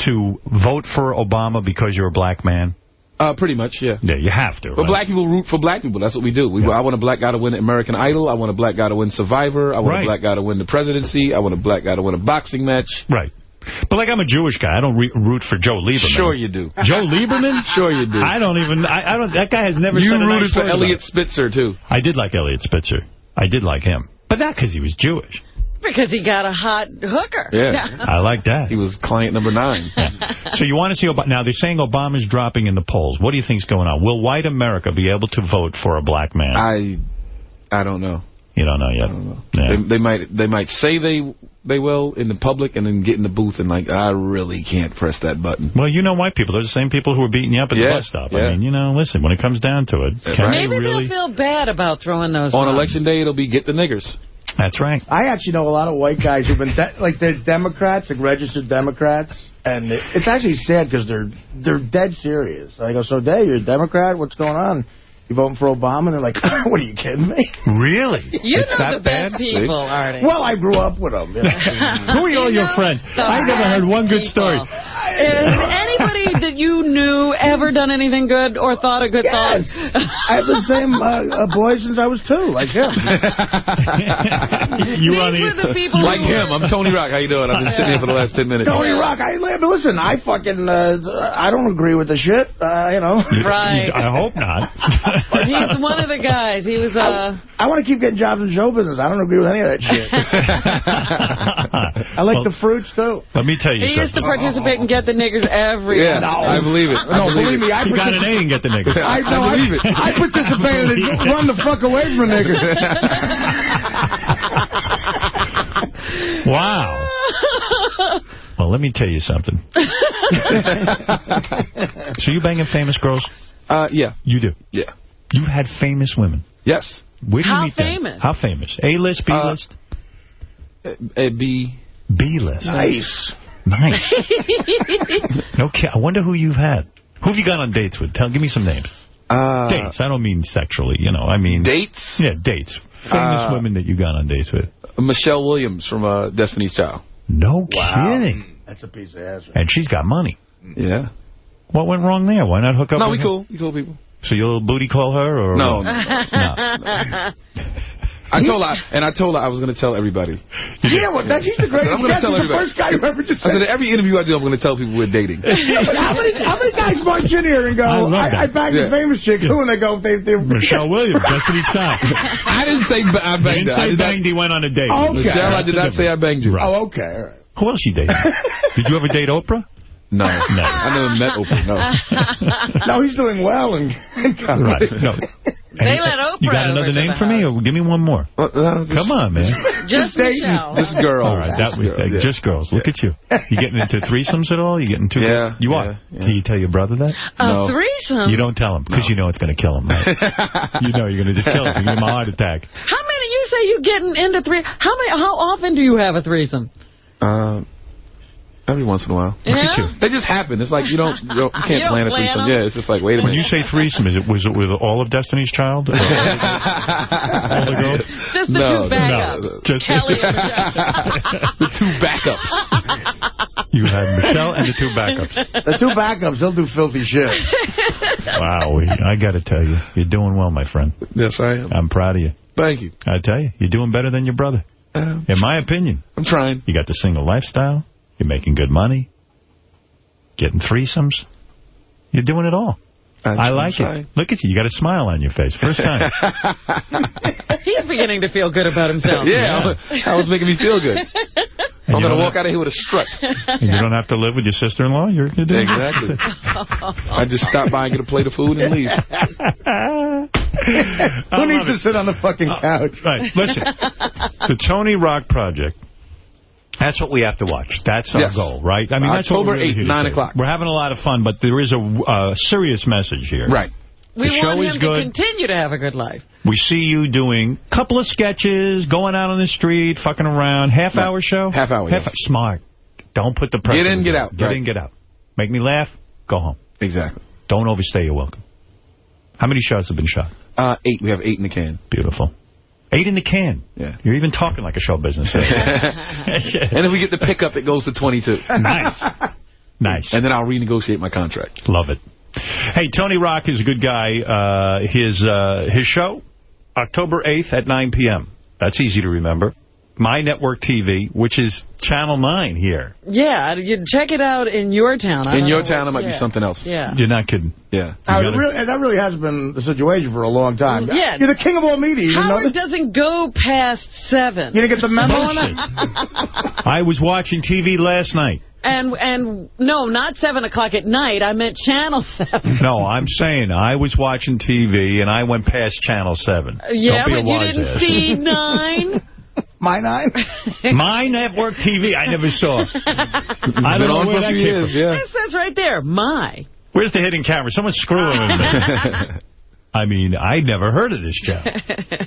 [SPEAKER 1] to vote for Obama because you're a black man?
[SPEAKER 29] Uh, pretty much, yeah.
[SPEAKER 1] Yeah, you have to.
[SPEAKER 29] But
[SPEAKER 1] right?
[SPEAKER 29] black people root for black people. That's what we do. We, I want a black guy to win American Idol. I want a black guy to win Survivor. I want
[SPEAKER 1] Right.
[SPEAKER 29] a black guy to win the presidency. I want a black guy to win a boxing match.
[SPEAKER 1] Right. But like I'm a Jewish guy. I don't re root for Joe Lieberman.
[SPEAKER 29] Sure you do.
[SPEAKER 1] Joe Lieberman?
[SPEAKER 29] Sure you do.
[SPEAKER 1] I don't even. I, I don't. That guy has never.
[SPEAKER 29] you rooted
[SPEAKER 1] nice
[SPEAKER 29] for Elliot
[SPEAKER 1] it.
[SPEAKER 29] Spitzer, too.
[SPEAKER 1] I did like Elliot Spitzer. I did like him, but not because he was Jewish.
[SPEAKER 3] Because he got a hot hooker.
[SPEAKER 29] Yeah.
[SPEAKER 1] I like that.
[SPEAKER 29] He was client number nine.
[SPEAKER 1] So you want to see Obama? Now they're saying Obama's dropping in the polls. What do you think's going on? Will white America be able to vote for a black man?
[SPEAKER 29] I I don't know.
[SPEAKER 1] you don't know yet. Yeah.
[SPEAKER 29] They, they might they might say they they will in the public and then get in the booth and like I really can't press that button.
[SPEAKER 1] Well, you know white people. They're the same people who are beating you up at the
[SPEAKER 29] Yeah,
[SPEAKER 1] bus stop.
[SPEAKER 29] yeah.
[SPEAKER 1] I mean, you know, listen, when it comes down to it, uh, can
[SPEAKER 29] right.
[SPEAKER 1] you
[SPEAKER 3] Maybe
[SPEAKER 1] really...
[SPEAKER 3] they'll feel bad about throwing those
[SPEAKER 29] On
[SPEAKER 3] bombs.
[SPEAKER 29] election day it'll be get the niggers.
[SPEAKER 1] That's right.
[SPEAKER 2] I actually know a lot of white guys who've been, like, they're Democrats, like registered Democrats, and it's actually sad because they're they're dead serious. I go, so Dave, you're a Democrat? What's going on? You voting for Obama? And they're like, what are you kidding me?
[SPEAKER 1] Really?
[SPEAKER 3] You
[SPEAKER 1] It's
[SPEAKER 3] know
[SPEAKER 1] that
[SPEAKER 3] the best
[SPEAKER 1] bad?
[SPEAKER 3] people, Artie.
[SPEAKER 2] Well, I grew up with them. You know?
[SPEAKER 1] Who are all your friends? I never heard one good story.
[SPEAKER 3] Has anybody that you knew ever done anything good or thought a good
[SPEAKER 2] Yes.
[SPEAKER 3] thought?
[SPEAKER 2] I have the same uh, uh, boy since I was two, like him.
[SPEAKER 1] you
[SPEAKER 3] These
[SPEAKER 1] on the,
[SPEAKER 3] were the people
[SPEAKER 29] Like
[SPEAKER 3] who
[SPEAKER 29] him. I'm Tony Rock. How you doing? I've been sitting here for the last 10 minutes.
[SPEAKER 2] Tony Rock, I listen. I fucking uh, I don't agree with the shit. Uh, you know.
[SPEAKER 3] Right.
[SPEAKER 1] I hope not.
[SPEAKER 3] He's one of the guys. He was, uh...
[SPEAKER 2] I want to keep getting jobs in show business. I don't agree with any of that shit. I like
[SPEAKER 1] Well,
[SPEAKER 2] the fruits too.
[SPEAKER 1] Let me tell you
[SPEAKER 3] He used to
[SPEAKER 1] something.
[SPEAKER 3] participate and get the niggers every
[SPEAKER 2] me.
[SPEAKER 29] Yeah,
[SPEAKER 2] no.
[SPEAKER 29] I believe it. I
[SPEAKER 2] no,
[SPEAKER 29] believe
[SPEAKER 2] believe
[SPEAKER 29] it.
[SPEAKER 2] me. I
[SPEAKER 1] You got an
[SPEAKER 2] partic-
[SPEAKER 1] A and get the nigga.
[SPEAKER 2] I, no,
[SPEAKER 29] I
[SPEAKER 2] I,
[SPEAKER 29] believe it.
[SPEAKER 2] I participated in run the fuck away from a nigga.
[SPEAKER 1] Wow. Well, let me tell you something. so you banging famous girls?
[SPEAKER 29] Uh, yeah.
[SPEAKER 1] You do?
[SPEAKER 29] Yeah.
[SPEAKER 1] You've had famous women?
[SPEAKER 29] Yes.
[SPEAKER 1] Where do you
[SPEAKER 3] How
[SPEAKER 1] meet them?
[SPEAKER 3] famous?
[SPEAKER 1] How famous? A-list, B-list?
[SPEAKER 29] A B.
[SPEAKER 1] B-list.
[SPEAKER 2] Nice.
[SPEAKER 1] Nice. no kid. I wonder who you've had. Who have you gone on dates with? Tell, give me some names.
[SPEAKER 29] Uh,
[SPEAKER 1] dates. I don't mean sexually. You know, I mean
[SPEAKER 29] Dates?
[SPEAKER 1] Yeah, dates. Famous
[SPEAKER 29] Uh,
[SPEAKER 1] women that you've gone on dates with.
[SPEAKER 29] Michelle Williams from uh, Destiny's Child.
[SPEAKER 1] No
[SPEAKER 2] Wow.
[SPEAKER 1] kidding.
[SPEAKER 2] That's a piece of ass.
[SPEAKER 1] And she's got money.
[SPEAKER 29] Yeah.
[SPEAKER 1] What went wrong there? Why not hook up
[SPEAKER 29] No,
[SPEAKER 1] with
[SPEAKER 29] we
[SPEAKER 1] her?
[SPEAKER 29] cool. We cool people.
[SPEAKER 1] So you'll booty call her or
[SPEAKER 29] No,
[SPEAKER 1] what?
[SPEAKER 29] no. I told her, and I told her I was going to tell everybody.
[SPEAKER 2] Yeah, well, that, he's the greatest
[SPEAKER 29] I'm gonna
[SPEAKER 2] guest.
[SPEAKER 29] tell
[SPEAKER 2] He's the
[SPEAKER 29] everybody.
[SPEAKER 2] first guy who ever just
[SPEAKER 29] I
[SPEAKER 2] said
[SPEAKER 29] said, every interview I do, I'm going to tell people we're dating.
[SPEAKER 2] Yeah, but how many how many guys march in here and go,
[SPEAKER 1] I love
[SPEAKER 2] I, I,
[SPEAKER 1] that.
[SPEAKER 2] banged
[SPEAKER 29] Yeah.
[SPEAKER 2] a famous chick, who, and they go, they, they,
[SPEAKER 1] Michelle Williams, Destiny Child.
[SPEAKER 29] I didn't say I
[SPEAKER 1] You
[SPEAKER 29] banged
[SPEAKER 1] didn't
[SPEAKER 29] her. I
[SPEAKER 1] say
[SPEAKER 29] did not-
[SPEAKER 1] banged, he went on a date.
[SPEAKER 2] Okay.
[SPEAKER 29] Michelle, I did not say I banged you.
[SPEAKER 1] Right.
[SPEAKER 2] Oh, okay, all right.
[SPEAKER 1] Who else you dated? Did you ever date Oprah?
[SPEAKER 29] No.
[SPEAKER 1] No.
[SPEAKER 29] I never met Oprah. No.
[SPEAKER 2] No, he's doing well. And,
[SPEAKER 1] Right. No.
[SPEAKER 3] They let Oprah
[SPEAKER 1] You got another name
[SPEAKER 3] the
[SPEAKER 1] for me? Or give me one more.
[SPEAKER 29] Uh, uh, just,
[SPEAKER 1] Come on, man.
[SPEAKER 3] Just
[SPEAKER 2] dating.
[SPEAKER 3] Michelle.
[SPEAKER 29] Just girls.
[SPEAKER 1] All right, that was
[SPEAKER 29] Girls, yeah.
[SPEAKER 1] just girls. Look at you. You getting into threesomes at all? You getting too?
[SPEAKER 29] Yeah,
[SPEAKER 1] You
[SPEAKER 29] yeah,
[SPEAKER 1] are.
[SPEAKER 29] yeah.
[SPEAKER 1] Do you tell your brother that?
[SPEAKER 3] A
[SPEAKER 29] No.
[SPEAKER 3] threesome?
[SPEAKER 1] You don't tell him because you know it's going to kill him. Right? you know you're going to just kill him. You're Give him a heart attack.
[SPEAKER 3] How many, you say you getting into three, how many, how often do you have a threesome?
[SPEAKER 29] Uh, every once in a while.
[SPEAKER 3] Yeah?
[SPEAKER 1] at you.
[SPEAKER 29] They just happen. It's like you don't, you, don't, you can't
[SPEAKER 3] You don't
[SPEAKER 29] plan a
[SPEAKER 3] plan
[SPEAKER 29] threesome.
[SPEAKER 3] them?
[SPEAKER 29] Yeah, it's just like, wait a minute.
[SPEAKER 1] When you say threesome, is it was it with all of Destiny's Child? All the girls?
[SPEAKER 3] Just the
[SPEAKER 29] No,
[SPEAKER 3] two backups.
[SPEAKER 1] no. Just-
[SPEAKER 3] Kelly and
[SPEAKER 29] the two backups.
[SPEAKER 1] You had Michelle and the two backups.
[SPEAKER 2] the two backups, they'll do filthy shit.
[SPEAKER 1] Wow, I got to tell you, you're doing well, my friend.
[SPEAKER 29] Yes, I am.
[SPEAKER 1] I'm proud of you.
[SPEAKER 29] Thank you.
[SPEAKER 1] I tell you, you're doing better than your brother.
[SPEAKER 29] Uh,
[SPEAKER 1] In my opinion,
[SPEAKER 29] I'm trying.
[SPEAKER 1] you got the single lifestyle. You're making good money. Getting threesomes. You're doing it all.
[SPEAKER 29] I'm
[SPEAKER 1] I like
[SPEAKER 29] trying.
[SPEAKER 1] it. Look at you. You got a smile on your face. First time.
[SPEAKER 3] He's beginning to feel good about himself.
[SPEAKER 29] Yeah, that was making me feel good. I'm going to walk out of here with a strut.
[SPEAKER 1] and you don't have to live with your sister-in-law. You're, you're doing
[SPEAKER 29] Exactly. I just stop by and get a plate of food and leave.
[SPEAKER 2] Who needs to sit on the fucking uh, couch?
[SPEAKER 1] Right. Listen, the Tony Rock Project. That's what we have to watch. That's our
[SPEAKER 29] Yes.
[SPEAKER 1] goal, right? I mean, that's what
[SPEAKER 29] October
[SPEAKER 1] we're really
[SPEAKER 29] 8th,
[SPEAKER 1] here to
[SPEAKER 29] 9 o'clock.
[SPEAKER 1] We're having a lot of fun, but there is a uh, serious message here.
[SPEAKER 29] Right.
[SPEAKER 3] We
[SPEAKER 1] The show
[SPEAKER 3] want
[SPEAKER 1] is
[SPEAKER 3] him
[SPEAKER 1] good.
[SPEAKER 3] to continue to have a good life.
[SPEAKER 1] We see you doing a couple of sketches, going out on the street, fucking around. Half-hour show?
[SPEAKER 29] Half hour, yes.
[SPEAKER 1] Smart. Don't put the pressure.
[SPEAKER 29] Get in, get out.
[SPEAKER 1] Get
[SPEAKER 29] Right.
[SPEAKER 1] in, get out. Make me laugh, go home.
[SPEAKER 29] Exactly.
[SPEAKER 1] Don't overstay your welcome. How many shots have been shot?
[SPEAKER 29] Uh, eight. We have eight in the can.
[SPEAKER 1] Beautiful. Eight in the can.
[SPEAKER 29] Yeah.
[SPEAKER 1] You're even talking like a show business.
[SPEAKER 29] and if we get the pickup, it goes to 22.
[SPEAKER 1] nice. Nice.
[SPEAKER 29] And then I'll renegotiate my contract.
[SPEAKER 1] Love it. Hey, Tony Rock is a good guy. Uh, his uh, his show, October 8th at 9 p.m. That's easy to remember. My Network TV, which is Channel 9 here.
[SPEAKER 3] Yeah, you check it out in your town. I
[SPEAKER 29] In your town,
[SPEAKER 3] what-
[SPEAKER 29] it might be something else.
[SPEAKER 3] Yeah.
[SPEAKER 1] You're not kidding.
[SPEAKER 29] Yeah.
[SPEAKER 2] Howard,
[SPEAKER 1] uh,
[SPEAKER 2] gotta- really, that really has been the situation for a long time.
[SPEAKER 3] Yeah.
[SPEAKER 2] You're the king of all media. You know
[SPEAKER 3] Howard doesn't go past seven.
[SPEAKER 2] You didn't get the memo on
[SPEAKER 1] Bullshit.
[SPEAKER 2] that?
[SPEAKER 1] I was watching TV last night.
[SPEAKER 3] And and no, not seven o'clock at night. I meant Channel Seven.
[SPEAKER 1] No, I'm saying I was watching TV and I went past Channel 7.
[SPEAKER 3] Yeah,
[SPEAKER 1] Don't be a
[SPEAKER 3] but you didn't
[SPEAKER 1] ass.
[SPEAKER 3] see nine.
[SPEAKER 2] My nine?
[SPEAKER 1] My Network TV, I never saw. I don't know where
[SPEAKER 29] for a
[SPEAKER 1] that came
[SPEAKER 29] years,
[SPEAKER 1] from.
[SPEAKER 29] yeah.
[SPEAKER 3] Yes, that's right there. My.
[SPEAKER 1] Where's the hidden camera? Someone's screwing with me. I mean, I never heard of this channel,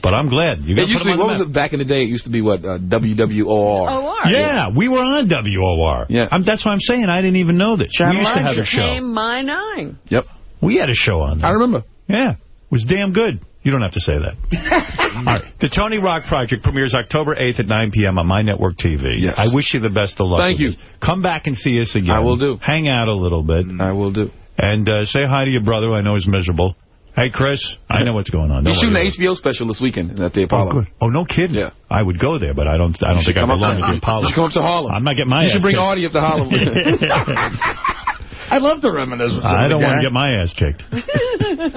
[SPEAKER 1] but I'm glad. You
[SPEAKER 29] It
[SPEAKER 1] gotta
[SPEAKER 29] used to be, what
[SPEAKER 1] the
[SPEAKER 29] was it back in the day? It used to be, what, uh, WWOR.
[SPEAKER 3] OR.
[SPEAKER 1] Yeah, we were on WOR.
[SPEAKER 29] Yeah.
[SPEAKER 1] I'm, that's what I'm saying. I didn't even know that.
[SPEAKER 2] Channel
[SPEAKER 1] we used to have a show.
[SPEAKER 3] Became my nine.
[SPEAKER 29] Yep.
[SPEAKER 1] We had a show on there.
[SPEAKER 29] I remember.
[SPEAKER 1] Yeah. It was damn good. You don't have to say that. All right. The Tony Rock Project premieres October 8th at 9 p.m. on My Network TV.
[SPEAKER 29] Yes.
[SPEAKER 1] I wish you the best of luck.
[SPEAKER 29] Thank you.
[SPEAKER 1] this. Come back and see us again.
[SPEAKER 29] I will do.
[SPEAKER 1] Hang out a little bit.
[SPEAKER 29] I will do.
[SPEAKER 1] And uh, say hi to your brother. I know he's miserable. Hey, Chris, I know what's going on.
[SPEAKER 29] We're
[SPEAKER 1] Don't
[SPEAKER 29] shooting
[SPEAKER 1] worry
[SPEAKER 29] the HBO special this weekend at the Apollo.
[SPEAKER 1] Oh, good. Oh, no kidding.
[SPEAKER 29] Yeah.
[SPEAKER 1] I would go there, but I don't. I don't think I
[SPEAKER 29] come up
[SPEAKER 1] belong
[SPEAKER 29] to-
[SPEAKER 1] at the Apollo.
[SPEAKER 29] You should come up to Harlem.
[SPEAKER 1] I'm not getting my
[SPEAKER 29] You should bring
[SPEAKER 1] kicked.
[SPEAKER 29] Artie up to Harlem.
[SPEAKER 2] I'd love to reminisce with
[SPEAKER 1] I don't want to get my ass kicked.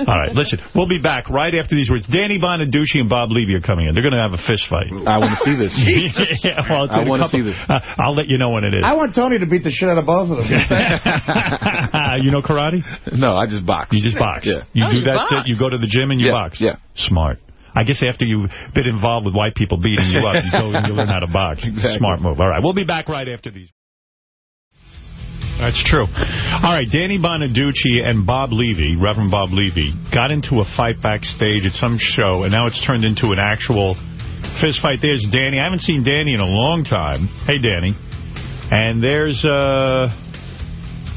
[SPEAKER 1] All right, listen. We'll be back right after these words. Danny Bonaduce and Bob Levy are coming in. They're going to have a fist fight.
[SPEAKER 29] I want to see this.
[SPEAKER 1] yeah, well,
[SPEAKER 29] I wanna see this.
[SPEAKER 1] Uh, I'll let you know when it is.
[SPEAKER 2] I want Tony to beat the shit out of both of them.
[SPEAKER 1] you know karate?
[SPEAKER 29] No, I just box.
[SPEAKER 1] You just box.
[SPEAKER 29] Yeah.
[SPEAKER 1] You
[SPEAKER 29] Oh,
[SPEAKER 1] do
[SPEAKER 29] you
[SPEAKER 1] that.
[SPEAKER 29] box.
[SPEAKER 1] uh, you go to the gym and you
[SPEAKER 29] Yeah,
[SPEAKER 1] box.
[SPEAKER 29] yeah.
[SPEAKER 1] Smart. I guess after you've been involved with white people beating you up, you go and you learn how to box.
[SPEAKER 29] Exactly.
[SPEAKER 1] Smart move. All right, we'll be back right after these. That's true. All right, Danny Bonaduce and Bob Levy, Reverend Bob Levy, got into a fight backstage at some show, and now it's turned into an actual fist fight. There's Danny. I haven't seen Danny in a long time. Hey, Danny. And there's, uh...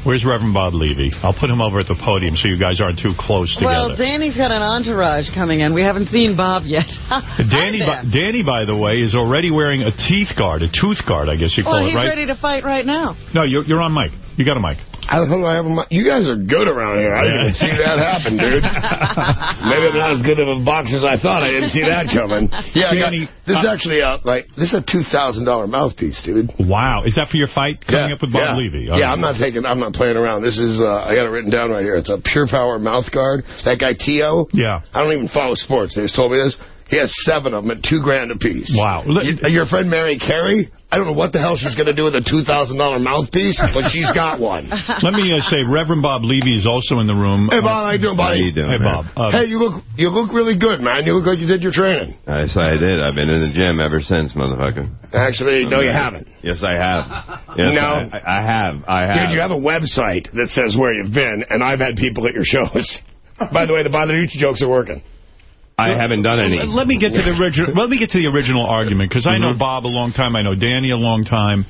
[SPEAKER 1] Where's Reverend Bob Levy? I'll put him over at the podium so you guys aren't too close together.
[SPEAKER 3] Well, Danny's got an entourage coming in. We haven't seen Bob yet.
[SPEAKER 1] Danny, by, Danny, by the way, is already wearing a teeth guard, a tooth guard, I guess you call
[SPEAKER 3] Well,
[SPEAKER 1] it,
[SPEAKER 3] he's ready to fight right now.
[SPEAKER 1] No, you're, you're on mic. You got a mic.
[SPEAKER 30] I don't I have a mi- You guys are good around here. I didn't see that happen, dude. Maybe I'm not as good of a boxer as I thought. I didn't see that coming. Yeah, I got, this is
[SPEAKER 1] uh,
[SPEAKER 30] actually uh, like this is a two thousand dollar mouthpiece, dude.
[SPEAKER 1] Wow, is that for your fight coming
[SPEAKER 30] yeah,
[SPEAKER 1] up with Bob
[SPEAKER 30] yeah.
[SPEAKER 1] Levy?
[SPEAKER 30] Yeah, I'm not taking. I'm not playing around. This is. Uh, I got it written down right here. It's a Pure Power mouth guard. That guy Tio.
[SPEAKER 1] Yeah.
[SPEAKER 30] I don't even follow sports. They just told me this. He has seven of them at two grand a piece.
[SPEAKER 1] Wow.
[SPEAKER 30] You- your friend Mary Carey. I don't know what the hell she's going to do with a two thousand dollar mouthpiece, but she's got one.
[SPEAKER 1] Let me uh, say, Reverend Bob Levy is also in the room.
[SPEAKER 30] Hey, Bob, how you doing, buddy?
[SPEAKER 1] Hey, Bob. Uh,
[SPEAKER 30] hey, you look you look really good, man. You look like you did your training.
[SPEAKER 31] Yes, I did. I've been in the gym ever since, motherfucker.
[SPEAKER 30] Actually, no, you haven't.
[SPEAKER 31] Yes, I have. Yes,
[SPEAKER 30] No.
[SPEAKER 31] I, I have. I have.
[SPEAKER 30] Dude, you have a website that says where you've been, and I've had people at your shows. By the way, the Bonaduce jokes are working.
[SPEAKER 31] I haven't done any.
[SPEAKER 1] Let me get to the original. Let me get to the original argument because I
[SPEAKER 31] Mm-hmm.
[SPEAKER 1] know Bob a long time. I know Danny a long time.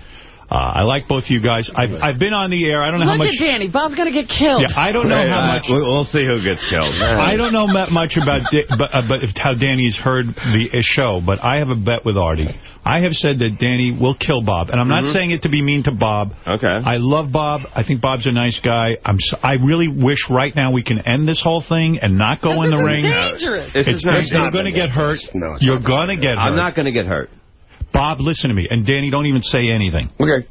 [SPEAKER 1] Uh, I like both you guys. I've I've been on the air. I don't know
[SPEAKER 3] Look
[SPEAKER 1] how much.
[SPEAKER 3] at Danny. Bob's going to get killed.
[SPEAKER 1] Yeah, I don't know
[SPEAKER 31] Hey,
[SPEAKER 1] how
[SPEAKER 31] uh,
[SPEAKER 1] much.
[SPEAKER 31] We'll, we'll see who gets killed.
[SPEAKER 1] I don't know much about, Da- but, uh, but if, how Danny's heard the uh, show. But I have a bet with Artie. I have said that Danny will kill Bob, and I'm not
[SPEAKER 31] Mhm.
[SPEAKER 1] saying it to be mean to Bob.
[SPEAKER 31] Okay.
[SPEAKER 1] I love Bob. I think Bob's a nice guy. I'm. So, I really wish right now we can end this whole thing and not go in the
[SPEAKER 3] This is
[SPEAKER 1] ring.
[SPEAKER 3] dangerous.
[SPEAKER 31] This
[SPEAKER 1] It's
[SPEAKER 31] is not-
[SPEAKER 1] you're going to get hurt.
[SPEAKER 30] No, it's
[SPEAKER 1] you're going to get hurt.
[SPEAKER 31] I'm not going to get hurt.
[SPEAKER 1] Bob, listen to me. And Danny, don't even say anything.
[SPEAKER 30] Okay.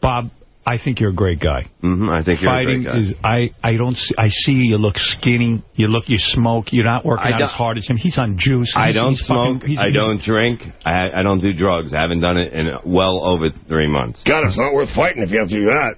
[SPEAKER 1] Bob, I think you're a great guy.
[SPEAKER 31] Mm-hmm. I think you're
[SPEAKER 1] Fighting
[SPEAKER 31] a great guy.
[SPEAKER 1] Fighting is I I don't see I see you look skinny. You look you smoke. You're not working out as hard as him. He's on juice.
[SPEAKER 31] I don't
[SPEAKER 1] he's fucking-
[SPEAKER 31] smoke.
[SPEAKER 1] he's-
[SPEAKER 31] I
[SPEAKER 1] he's-
[SPEAKER 31] don't drink. I, I don't do drugs. I haven't done it in well over three months.
[SPEAKER 30] God, it's not worth fighting if you have to do that.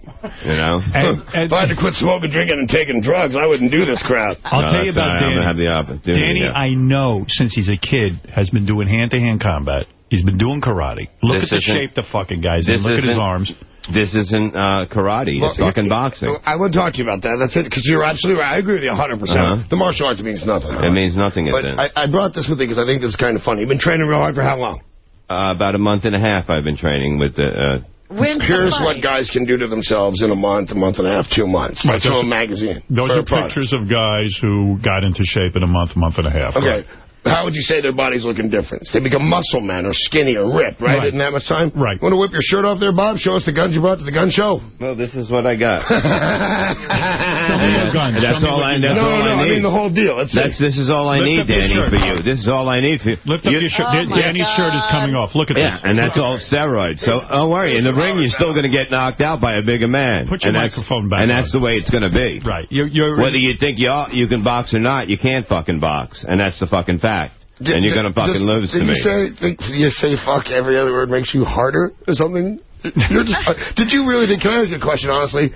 [SPEAKER 31] You know?
[SPEAKER 30] if I had to quit smoking, drinking, and taking drugs, I wouldn't do this crap.
[SPEAKER 1] I'll
[SPEAKER 31] No,
[SPEAKER 1] tell you about
[SPEAKER 31] all right.
[SPEAKER 1] Danny.
[SPEAKER 31] I'm going to have the opportunity.
[SPEAKER 1] Danny,
[SPEAKER 31] yeah.
[SPEAKER 1] I know since he's a kid has been doing hand-to-hand combat. He's been doing karate. Look
[SPEAKER 31] This
[SPEAKER 1] at the shape the fucking guy's in. Look at his arms.
[SPEAKER 31] This isn't uh, karate. It's
[SPEAKER 30] Well,
[SPEAKER 31] fucking boxing.
[SPEAKER 30] I wouldn't talk to you about that. That's it, because you're absolutely right. I agree with you 100%.
[SPEAKER 31] Uh-huh.
[SPEAKER 30] The martial arts means nothing.
[SPEAKER 31] It means nothing.
[SPEAKER 30] But I, I brought this with me because I think this is kind of funny. You've been training real hard for how long?
[SPEAKER 31] uh, about a month and a half I've been training with the... Uh,
[SPEAKER 3] When's
[SPEAKER 30] Here's what guys can do to themselves in a month, a month and a half, two months.
[SPEAKER 1] Right,
[SPEAKER 30] That's from a magazine.
[SPEAKER 1] Those are
[SPEAKER 30] a product.
[SPEAKER 1] pictures of guys who got into shape in a month, month and a half.
[SPEAKER 30] Okay.
[SPEAKER 1] Right.
[SPEAKER 30] How would you say their bodies look in difference? They become muscle men or skinny or ripped, right?
[SPEAKER 1] Right.
[SPEAKER 30] Isn't that much time?
[SPEAKER 1] Right.
[SPEAKER 30] Want to whip your shirt off there, Bob? Show us the guns you brought to the gun show.
[SPEAKER 31] well, this is what I got.
[SPEAKER 1] Show me your gun.
[SPEAKER 31] That's all I-
[SPEAKER 1] you
[SPEAKER 30] no,
[SPEAKER 31] all
[SPEAKER 30] no, no.
[SPEAKER 31] I
[SPEAKER 30] I
[SPEAKER 31] need.
[SPEAKER 30] mean the whole deal. Let's
[SPEAKER 31] That's. This is all I
[SPEAKER 1] Lift
[SPEAKER 31] need, Danny, for you. This is all I need for you.
[SPEAKER 1] Lift up
[SPEAKER 31] You-
[SPEAKER 1] your shirt.
[SPEAKER 3] Oh, my
[SPEAKER 1] Danny's shirt is coming off. Look at
[SPEAKER 31] Yeah,
[SPEAKER 1] this.
[SPEAKER 31] and that's all steroids. So don't worry. In the ring, you're still going to get knocked out by a bigger man.
[SPEAKER 1] Put your
[SPEAKER 31] and that's-
[SPEAKER 1] microphone back
[SPEAKER 31] And that's the way it's going to be.
[SPEAKER 1] Right. You're, you're,
[SPEAKER 31] Whether you think you are, you can box or not, you can't fucking box, and that's the fucking fact.
[SPEAKER 30] Did-
[SPEAKER 31] and you're going to fucking
[SPEAKER 30] did-
[SPEAKER 31] lose
[SPEAKER 30] did
[SPEAKER 31] to
[SPEAKER 30] you
[SPEAKER 31] me.
[SPEAKER 30] Say, think, you say fuck every other word makes you harder or something? You're just, uh, did you really think, can I ask you a question honestly?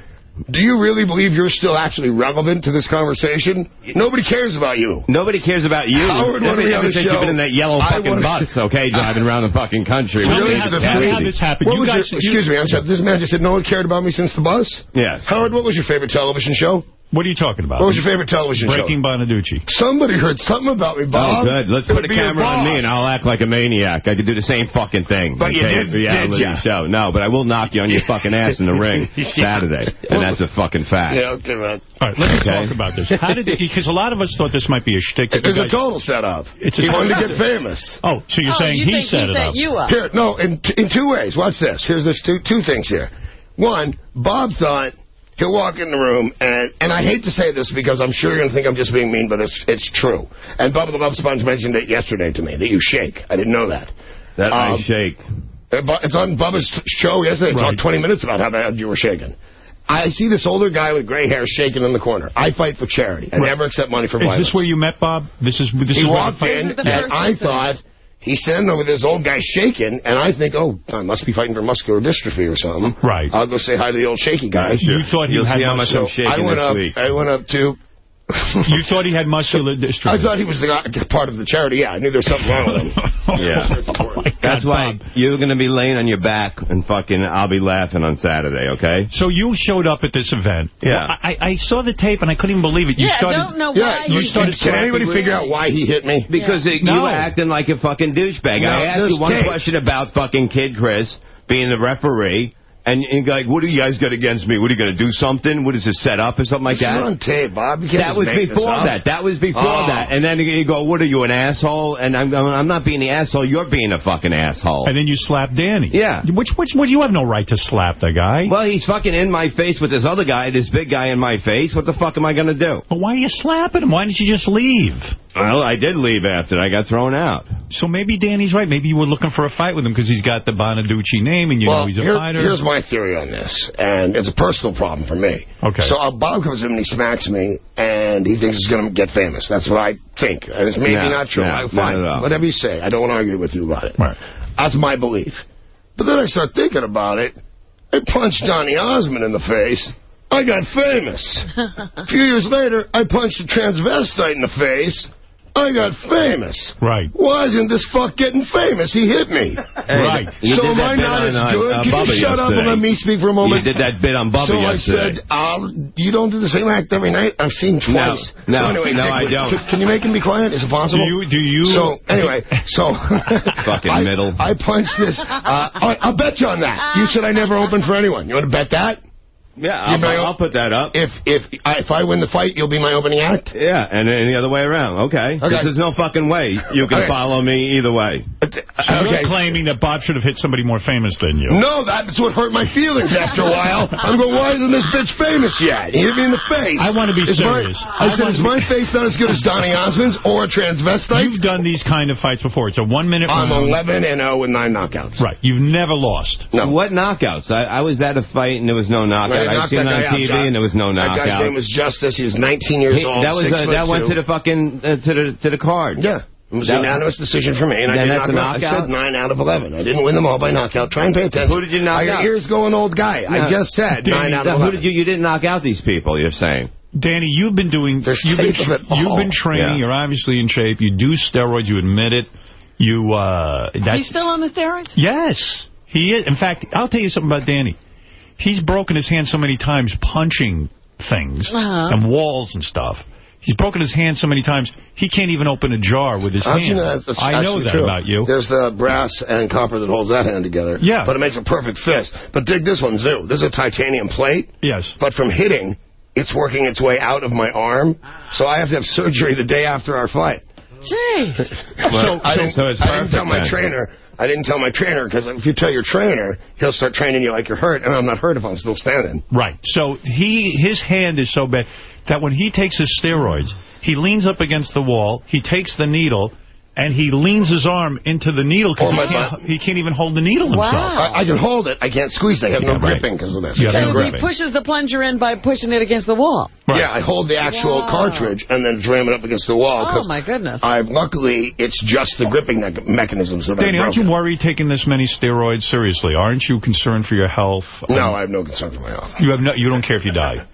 [SPEAKER 30] Do you really believe you're still actually relevant to this conversation? Nobody cares about you.
[SPEAKER 31] Nobody cares about you.
[SPEAKER 30] Howard,
[SPEAKER 31] Ever-
[SPEAKER 30] when we
[SPEAKER 31] ever since
[SPEAKER 30] show,
[SPEAKER 31] you've been in that yellow fucking bus, okay, driving around the fucking country.
[SPEAKER 1] Tell
[SPEAKER 31] with
[SPEAKER 1] me how-
[SPEAKER 31] cats.
[SPEAKER 1] tell me how this happened. You
[SPEAKER 30] was
[SPEAKER 1] guys-
[SPEAKER 30] your, excuse me, I'm sorry, this man just said no one cared about me since the bus?
[SPEAKER 31] Yes.
[SPEAKER 30] Howard, what was your favorite television show?
[SPEAKER 1] What are you talking about?
[SPEAKER 30] What was your favorite television
[SPEAKER 1] Breaking
[SPEAKER 30] show?
[SPEAKER 1] Breaking Bonaduce.
[SPEAKER 30] Somebody heard something about me, Bob.
[SPEAKER 31] Oh, good. Let's
[SPEAKER 30] It
[SPEAKER 31] put a
[SPEAKER 30] be your
[SPEAKER 31] camera on me and I'll act like a maniac. I could do the same fucking thing.
[SPEAKER 30] But you
[SPEAKER 31] okay,
[SPEAKER 30] did-
[SPEAKER 31] at the reality
[SPEAKER 30] did ya?
[SPEAKER 31] show. No, but I will knock you on your fucking ass in the ring Saturday. And that's a fucking fact.
[SPEAKER 30] Yeah, okay, man.
[SPEAKER 1] All right, let's
[SPEAKER 31] Okay.
[SPEAKER 1] talk about this. How did because a lot of us thought this might be a shtick. that
[SPEAKER 30] It was
[SPEAKER 1] you
[SPEAKER 30] a total setup.
[SPEAKER 1] It's a
[SPEAKER 30] he wanted to get famous.
[SPEAKER 1] Oh, so you're
[SPEAKER 3] Oh,
[SPEAKER 1] saying
[SPEAKER 3] you
[SPEAKER 1] he
[SPEAKER 3] think
[SPEAKER 1] set
[SPEAKER 3] he
[SPEAKER 1] it
[SPEAKER 3] set
[SPEAKER 1] up?
[SPEAKER 3] you up?
[SPEAKER 30] Here, no, in, t in two ways. Watch this. Here's this two two things here. One, Bob thought he'll walk in the room, and and I hate to say this because I'm sure you're going to think I'm just being mean, but it's it's true. And Bubba the Love Sponge mentioned it yesterday to me, that you shake. I didn't know that.
[SPEAKER 31] That
[SPEAKER 30] Um,
[SPEAKER 31] I shake.
[SPEAKER 30] Uh, It's on Bubba's show yesterday. He
[SPEAKER 1] Right.
[SPEAKER 30] talked 20 minutes about how bad you were shaking. I see this older guy with gray hair shaking in the corner. I fight for charity. I
[SPEAKER 1] Right.
[SPEAKER 30] never accept money for
[SPEAKER 1] Is
[SPEAKER 30] violence.
[SPEAKER 1] Is this where you met Bob? This is this
[SPEAKER 30] he
[SPEAKER 1] is
[SPEAKER 30] walked
[SPEAKER 1] the fight-
[SPEAKER 30] in, and I thought he's standing over there with this old guy shaking, and I think, oh, I must be fighting for muscular dystrophy or something.
[SPEAKER 1] Right.
[SPEAKER 30] I'll go say hi to the old shaky guy.
[SPEAKER 1] You thought he
[SPEAKER 31] You'll
[SPEAKER 1] had
[SPEAKER 31] see how much
[SPEAKER 1] muscle-
[SPEAKER 31] I'm shaking
[SPEAKER 30] I went
[SPEAKER 31] this
[SPEAKER 30] up.
[SPEAKER 31] week.
[SPEAKER 30] I went up to.
[SPEAKER 1] You thought he had muscular dystrophy.
[SPEAKER 30] I thought he was the uh, part of the charity. Yeah, I knew there was something wrong with him.
[SPEAKER 31] Oh, yeah. That's why you're going to be laying on your back and fucking I'll be laughing on Saturday, okay?
[SPEAKER 1] So you showed up at this event.
[SPEAKER 31] Yeah.
[SPEAKER 1] I, I saw the tape and I couldn't even believe it. You
[SPEAKER 3] Yeah, I
[SPEAKER 1] started,
[SPEAKER 3] don't know
[SPEAKER 30] Yeah,
[SPEAKER 3] why
[SPEAKER 30] you
[SPEAKER 3] you
[SPEAKER 30] started. Can anybody
[SPEAKER 31] slapping
[SPEAKER 30] figure out why he hit me?
[SPEAKER 31] Because it,
[SPEAKER 1] No.
[SPEAKER 31] you were acting like a fucking douchebag.
[SPEAKER 30] No,
[SPEAKER 31] I asked you one
[SPEAKER 30] tape.
[SPEAKER 31] question about fucking Kid Chris being the referee, and, and you're like, what do you guys got against me? What are you going to do something? What is this set up or something like
[SPEAKER 30] This is
[SPEAKER 31] that?
[SPEAKER 30] on tape, Bob. You can't
[SPEAKER 31] That was before that. That was before
[SPEAKER 30] Oh.
[SPEAKER 31] that. And then you go, what are you, an asshole? And I'm, I'm not being the asshole. You're being a fucking asshole.
[SPEAKER 1] and then you slap Danny.
[SPEAKER 31] Yeah.
[SPEAKER 1] Which, which, well, you have no right to slap the guy.
[SPEAKER 31] Well, he's fucking in my face with this other guy, this big guy in my face. What the fuck am I going to do?
[SPEAKER 1] But why are you slapping him? Why didn't you just leave?
[SPEAKER 31] Well, I did leave after I got thrown out.
[SPEAKER 1] So maybe Danny's right. Maybe you were looking for a fight with him because he's got the Bonaduce name and you
[SPEAKER 30] well,
[SPEAKER 1] know he's a
[SPEAKER 30] here-
[SPEAKER 1] fighter.
[SPEAKER 30] here's my theory on this, and it's a personal problem for me.
[SPEAKER 1] Okay.
[SPEAKER 30] So uh, Bob comes in and he smacks me, and he thinks he's going to get famous. That's what I think. And it's maybe
[SPEAKER 31] No,
[SPEAKER 30] not true.
[SPEAKER 31] no,
[SPEAKER 30] I,
[SPEAKER 31] not
[SPEAKER 30] fine,
[SPEAKER 31] at all.
[SPEAKER 30] whatever you say. I don't want to argue with you about it.
[SPEAKER 1] Right.
[SPEAKER 30] That's my belief. But then I start thinking about it. I punched Donny Osmond in the face. I got famous. a few years later, I punched a transvestite in the face. I got famous.
[SPEAKER 1] Right.
[SPEAKER 30] Why isn't this fuck getting famous? He hit me.
[SPEAKER 1] Right.
[SPEAKER 31] You
[SPEAKER 30] so
[SPEAKER 31] did
[SPEAKER 30] am
[SPEAKER 31] that
[SPEAKER 30] I not
[SPEAKER 31] on,
[SPEAKER 30] as
[SPEAKER 31] uh,
[SPEAKER 30] good?
[SPEAKER 31] uh,
[SPEAKER 30] Can
[SPEAKER 31] Bubba
[SPEAKER 30] you shut up and let me speak for a moment?
[SPEAKER 31] You did that bit on Bubba
[SPEAKER 30] so
[SPEAKER 31] yesterday.
[SPEAKER 30] I said, I'll, you don't do the same act every night? I've seen twice.
[SPEAKER 31] No,
[SPEAKER 30] so
[SPEAKER 31] no,
[SPEAKER 30] anyway,
[SPEAKER 31] no,
[SPEAKER 30] Dick,
[SPEAKER 31] I don't.
[SPEAKER 30] Can, can you make him be quiet? Is it possible?
[SPEAKER 1] Do you, do you?
[SPEAKER 30] So, anyway, so...
[SPEAKER 31] Fucking
[SPEAKER 30] I,
[SPEAKER 31] middle.
[SPEAKER 30] I punched this... Uh, I, I'll bet you on that. You said I never opened for anyone. You want to bet that?
[SPEAKER 31] Yeah, I'll,
[SPEAKER 30] may-
[SPEAKER 31] I'll put that up.
[SPEAKER 30] If if I, if I win the fight, you'll be my opening act?
[SPEAKER 31] Yeah, and then the other way around. Okay. Because there's no fucking way you can
[SPEAKER 30] Okay.
[SPEAKER 31] follow me either way.
[SPEAKER 1] So you're claiming that Bob should have hit somebody more famous than you.
[SPEAKER 30] No, that's what hurt my feelings after a while. I'm going, why isn't this bitch famous yet? He hit me in the face.
[SPEAKER 1] I wanna be
[SPEAKER 30] Is my-
[SPEAKER 1] serious.
[SPEAKER 30] I,
[SPEAKER 1] I
[SPEAKER 30] said, is my face not as good as Donny Osmond's or a transvestite?
[SPEAKER 1] You've done these kind of fights before. It's a one-minute
[SPEAKER 30] I'm
[SPEAKER 1] round.
[SPEAKER 30] 11 and 0 with nine knockouts.
[SPEAKER 1] Right. You've never lost.
[SPEAKER 30] No.
[SPEAKER 31] What knockouts? I, I was at a fight and there was no knockout.
[SPEAKER 30] Right,
[SPEAKER 31] I
[SPEAKER 30] knocked
[SPEAKER 31] seen
[SPEAKER 30] that
[SPEAKER 31] on
[SPEAKER 30] guy out,
[SPEAKER 31] TV
[SPEAKER 30] John.
[SPEAKER 31] and there was no knockout.
[SPEAKER 30] That guy's name was Justice. He was 19 years
[SPEAKER 31] He-
[SPEAKER 30] old.
[SPEAKER 31] that was
[SPEAKER 30] six
[SPEAKER 31] uh,
[SPEAKER 30] foot
[SPEAKER 31] that went to the fucking uh, to the to the card.
[SPEAKER 30] Yeah. It was
[SPEAKER 31] That-
[SPEAKER 30] a unanimous decision for me, and I did
[SPEAKER 31] that's
[SPEAKER 30] knock him out. I said 9 out of 11. I didn't win them all by knockout. Try and pay attention.
[SPEAKER 31] Who did you knock
[SPEAKER 30] I,
[SPEAKER 31] out?
[SPEAKER 30] Your ears going, old guy. I just said 9 out of
[SPEAKER 31] Who did you? You didn't knock out these people. You're saying.
[SPEAKER 1] Danny, you've been doing.
[SPEAKER 30] There's
[SPEAKER 1] you've been,
[SPEAKER 30] tape of it
[SPEAKER 1] you've been training.
[SPEAKER 31] Yeah.
[SPEAKER 1] You're obviously in shape. You do steroids. You admit it. You. uh that's,
[SPEAKER 3] He's still on the steroids?
[SPEAKER 1] Yes, he is. In fact, I'll tell you something about Danny. He's broken his hand so many times punching things
[SPEAKER 3] Uh-huh.
[SPEAKER 1] and walls and stuff. He's broken his hand so many times, he can't even open a jar with his
[SPEAKER 30] How'd
[SPEAKER 1] hand.
[SPEAKER 30] know? That's
[SPEAKER 1] I know that
[SPEAKER 30] true.
[SPEAKER 1] about you.
[SPEAKER 30] There's the brass and copper that holds that hand together.
[SPEAKER 1] Yeah.
[SPEAKER 30] But it makes a perfect fist. But dig this one, Zoo. This is a titanium plate.
[SPEAKER 1] Yes.
[SPEAKER 30] But from hitting, it's working its way out of my arm. So I have to have surgery the day after our fight.
[SPEAKER 3] Gee.
[SPEAKER 30] so, I didn't,
[SPEAKER 31] so
[SPEAKER 30] I didn't tell my
[SPEAKER 31] then.
[SPEAKER 30] trainer. I didn't tell my trainer because if you tell your trainer, he'll start training you like you're hurt, and I'm not hurt if I'm still standing.
[SPEAKER 1] Right. So he his hand is so bad that when he takes his steroids, he leans up against the wall, he takes the needle, and he leans his arm into the needle because
[SPEAKER 30] Or
[SPEAKER 1] he, can't- he can't even hold the needle himself.
[SPEAKER 3] Wow.
[SPEAKER 30] I, I can hold it. I can't squeeze it. I have no
[SPEAKER 1] Yeah, right.
[SPEAKER 30] gripping because of this.
[SPEAKER 1] You have
[SPEAKER 30] I
[SPEAKER 1] no
[SPEAKER 30] can't
[SPEAKER 3] So he
[SPEAKER 30] it.
[SPEAKER 3] pushes the plunger in by pushing it against the wall.
[SPEAKER 1] Right.
[SPEAKER 30] Yeah, I hold the actual
[SPEAKER 3] Wow.
[SPEAKER 30] cartridge and then jam it up against the wall.
[SPEAKER 3] Oh, my goodness.
[SPEAKER 30] I've luckily it's just the gripping me- mechanisms that
[SPEAKER 1] Danny,
[SPEAKER 30] I've
[SPEAKER 1] aren't you worried taking this many steroids? Seriously, aren't you concerned for your health?
[SPEAKER 30] No, um, I have no concern for my health.
[SPEAKER 1] You have no. You don't care if you die.